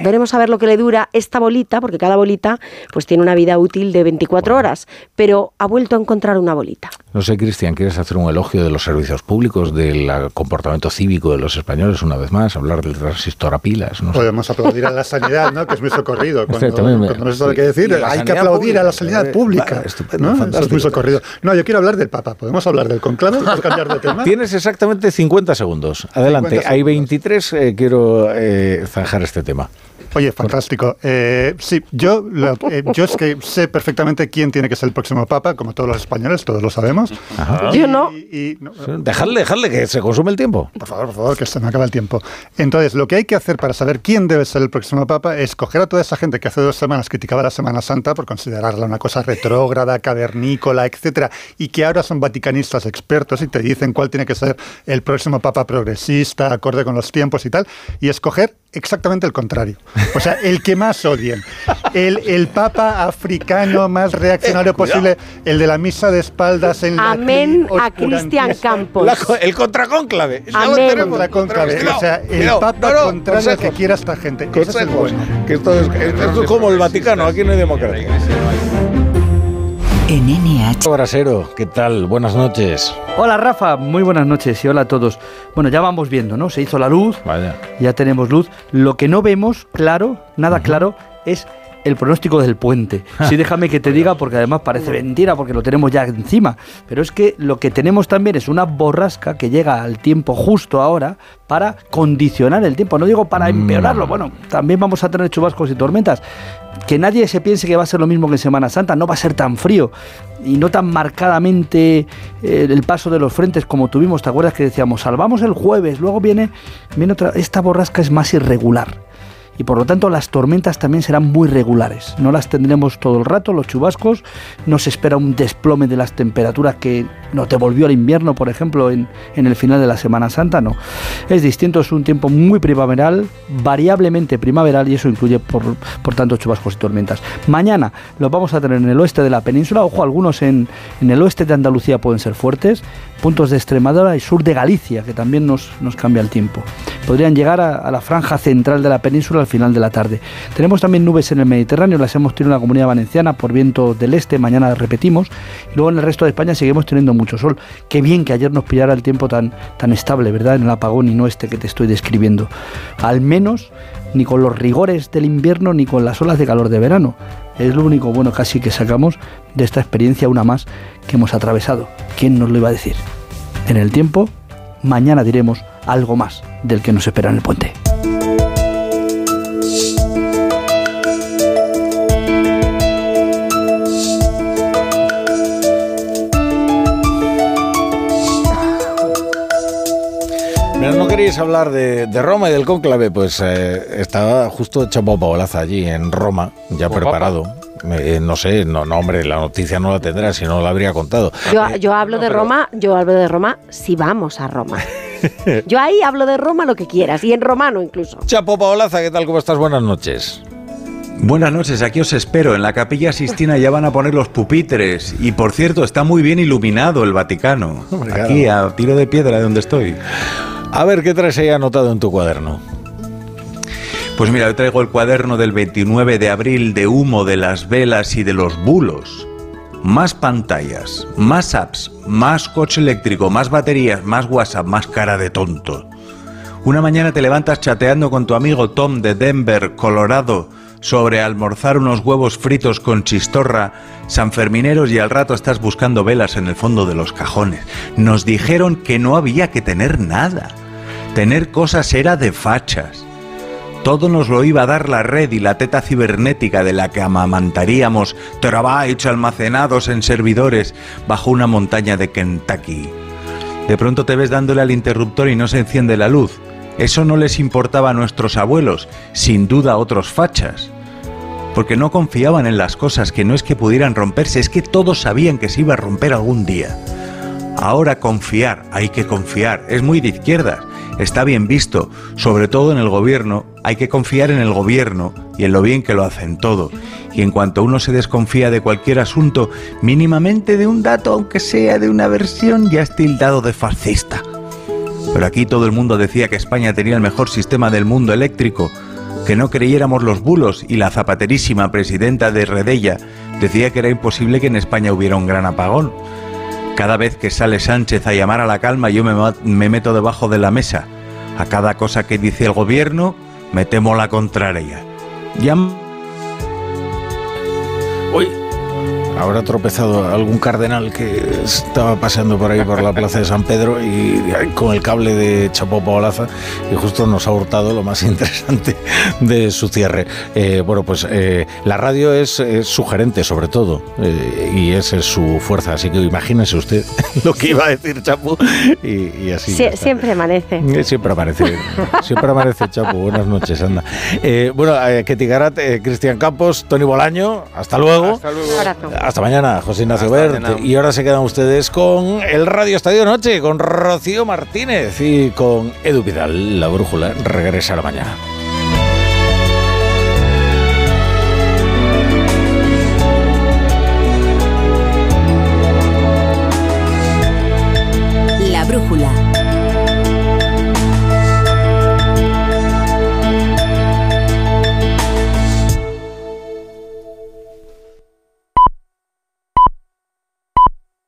Veremos a ver lo que le dura esta bolita, porque cada bolita pues tiene una vida útil de 24 horas, pero ha vuelto a encontrar una bolita. No sé, Cristian, ¿quieres hacer un elogio de los servicios públicos, del comportamiento cívico de los españoles una vez más? Hablar del transistor a pilas. No sé. Podemos aplaudir a la sanidad, ¿no? que es muy socorrido. Cuando, Este me- cuando no se sabe sí. qué decir, hay que aplaudir a la sanidad eh, pública. estupendo, ¿no? Es fantástico. muy socorrido. No, yo quiero hablar del Papa. ¿Podemos hablar del conclave? ¿Podemos cambiar de tema? Tienes exactamente 50 segundos. Adelante. 50 Hay 23. eh, quiero eh, zanjar este tema. Oye, fantástico. Eh, sí, yo, lo- eh, yo es que sé perfectamente quién tiene que ser el próximo Papa, como todos los españoles, todos lo sabemos. Ajá. Yo no. Dejadle, dejadle que se consume el tiempo. Por favor, por favor, que se me acaba el tiempo. Entonces, lo que hay que hacer para saber quién debe ser el próximo Papa es coger a toda esa gente que hace dos semanas criticaba la Semana Santa por considerarla una cosa retrógrada, cavernícola, etcétera, y que ahora son vaticanistas expertos y te dicen cuál tiene que ser el próximo Papa progresista, acorde con los tiempos y tal, y escoger exactamente el contrario. O sea, el que más odien. El, el Papa africano más reaccionario posible, el de la misa de espaldas en latín, Amén a Cristian. Campos. La el contracónclave. Amén. tenemos. Contra cónclave. Cuidado, O sea, el. Papa No, no, contrario al que quiera esta gente. Ese es el bueno. Que esto es, esto es como el Vaticano, aquí no hay democracia. En NH. Brasero, ¿qué tal? Buenas noches. Hola Rafa, muy buenas noches y hola a todos. Bueno, ya vamos viendo, ¿no? Se hizo la luz, Vaya. ya tenemos luz. Lo que no vemos, claro, nada claro, es el pronóstico del puente. Sí, déjame que te diga, porque además parece mentira, porque lo tenemos ya encima. Pero es que lo que tenemos también es una borrasca que llega al tiempo justo ahora para condicionar el tiempo. No digo para empeorarlo, bueno, también vamos a tener chubascos y tormentas. Que nadie se piense que va a ser lo mismo que en Semana Santa, no va a ser tan frío y no tan marcadamente eh, el paso de los frentes como tuvimos. ¿Te acuerdas que decíamos, salvamos el jueves, luego viene, viene otra. Esta borrasca es más irregular y por lo tanto las tormentas también serán muy regulares. No las tendremos todo el rato, los chubascos, no se espera un desplome de las temperaturas que nos devolvió el invierno, por ejemplo, en, en el final de la Semana Santa, no. Es distinto, es un tiempo muy primaveral, variablemente primaveral y eso incluye por, por tanto chubascos y tormentas. Mañana los vamos a tener en el oeste de la península, ojo, algunos en, en el oeste de Andalucía pueden ser fuertes, puntos de Extremadura y sur de Galicia, que también nos, nos cambia el tiempo. Podrían llegar a, la franja central de la península al final de la tarde. Tenemos también nubes en el Mediterráneo, las hemos tenido en la comunidad valenciana por viento del este, mañana repetimos, luego en el resto de España seguimos teniendo mucho sol. Qué bien que ayer nos pillara el tiempo tan, tan estable, ¿verdad? En el apagón y no este que te estoy describiendo. Al menos ni con los rigores del invierno ni con las olas de calor de verano. Es lo único bueno casi que sacamos de esta experiencia, una más que hemos atravesado. ¿Quién nos lo iba a decir? En el tiempo, mañana diremos algo más del que nos espera en el puente. Mira, ¿no queréis hablar de, de Roma y del cónclave? Pues eh, estaba justo Chapo Paolaza allí en Roma, ya Pues preparado. Eh, no sé, no, no, hombre, la noticia no la tendrá, si no la habría contado. Yo, Eh, yo hablo no, de pero- Roma, yo hablo de Roma si vamos a Roma. Yo ahí hablo de Roma lo que quieras, y en romano incluso. Chapo Paolaza, ¿qué tal? ¿Cómo estás? Buenas noches. Buenas noches, aquí os espero. En la capilla Sistina ya van a poner los pupitres. Y por cierto, está muy bien iluminado el Vaticano. Hombre, Aquí, claro. a tiro de piedra de donde estoy. A ver, ¿qué traes ahí anotado en tu cuaderno? Pues mira, hoy traigo el cuaderno del 29 de abril de humo de las velas y de los bulos. Más pantallas, más apps, más coche eléctrico, más baterías, más WhatsApp, más cara de tonto. Una mañana te levantas chateando con tu amigo Tom de Denver, Colorado, sobre almorzar unos huevos fritos con chistorra, sanfermineros y al rato estás buscando velas en el fondo de los cajones. Nos dijeron que no había que tener nada. Tener cosas era de fachas. Todo nos lo iba a dar la red y la teta cibernética de la que amamantaríamos terabytes almacenados en servidores bajo una montaña de Kentucky. De pronto te ves dándole al interruptor y no se enciende la luz. Eso no les importaba a nuestros abuelos, sin duda a otros fachas. Porque no confiaban en las cosas, que no es que pudieran romperse, es que todos sabían que se iba a romper algún día. Ahora confiar, hay que confiar, es muy de izquierdas, está bien visto, sobre todo en el gobierno, hay que confiar en el gobierno y en lo bien que lo hacen todo. Y en cuanto uno se desconfía de cualquier asunto, mínimamente de un dato, aunque sea de una versión, ya es tildado de fascista. Pero aquí todo el mundo decía que España tenía el mejor sistema del mundo eléctrico, que no creyéramos los bulos y la zapaterísima presidenta de Redella decía que era imposible que en España hubiera un gran apagón. Cada vez que sale Sánchez a llamar a la calma yo me, me meto debajo de la mesa. A cada cosa que dice el gobierno me temo la contraria. Uy, habrá tropezado algún cardenal que estaba paseando por ahí por la plaza de San Pedro y con el cable de Chapo Paolaza y justo nos ha hurtado lo más interesante de su cierre. Eh, bueno, pues eh, la radio es, es sugerente sobre todo eh, y esa es su fuerza, así que imagínese usted lo que iba a decir Chapo y, y así. Sie- siempre amanece. Eh, Siempre aparece, siempre aparece Chapo. Buenas noches, anda. Eh, bueno, eh, Ketty Garat, eh, Cristian Campos, Tony Bolaño, hasta luego. Hasta Abrazo. Hasta mañana, José Ignacio Bert. Y ahora se quedan ustedes con el Radio Estadio Noche, con Rocío Martínez y con Edu Vidal. La brújula regresa a la mañana.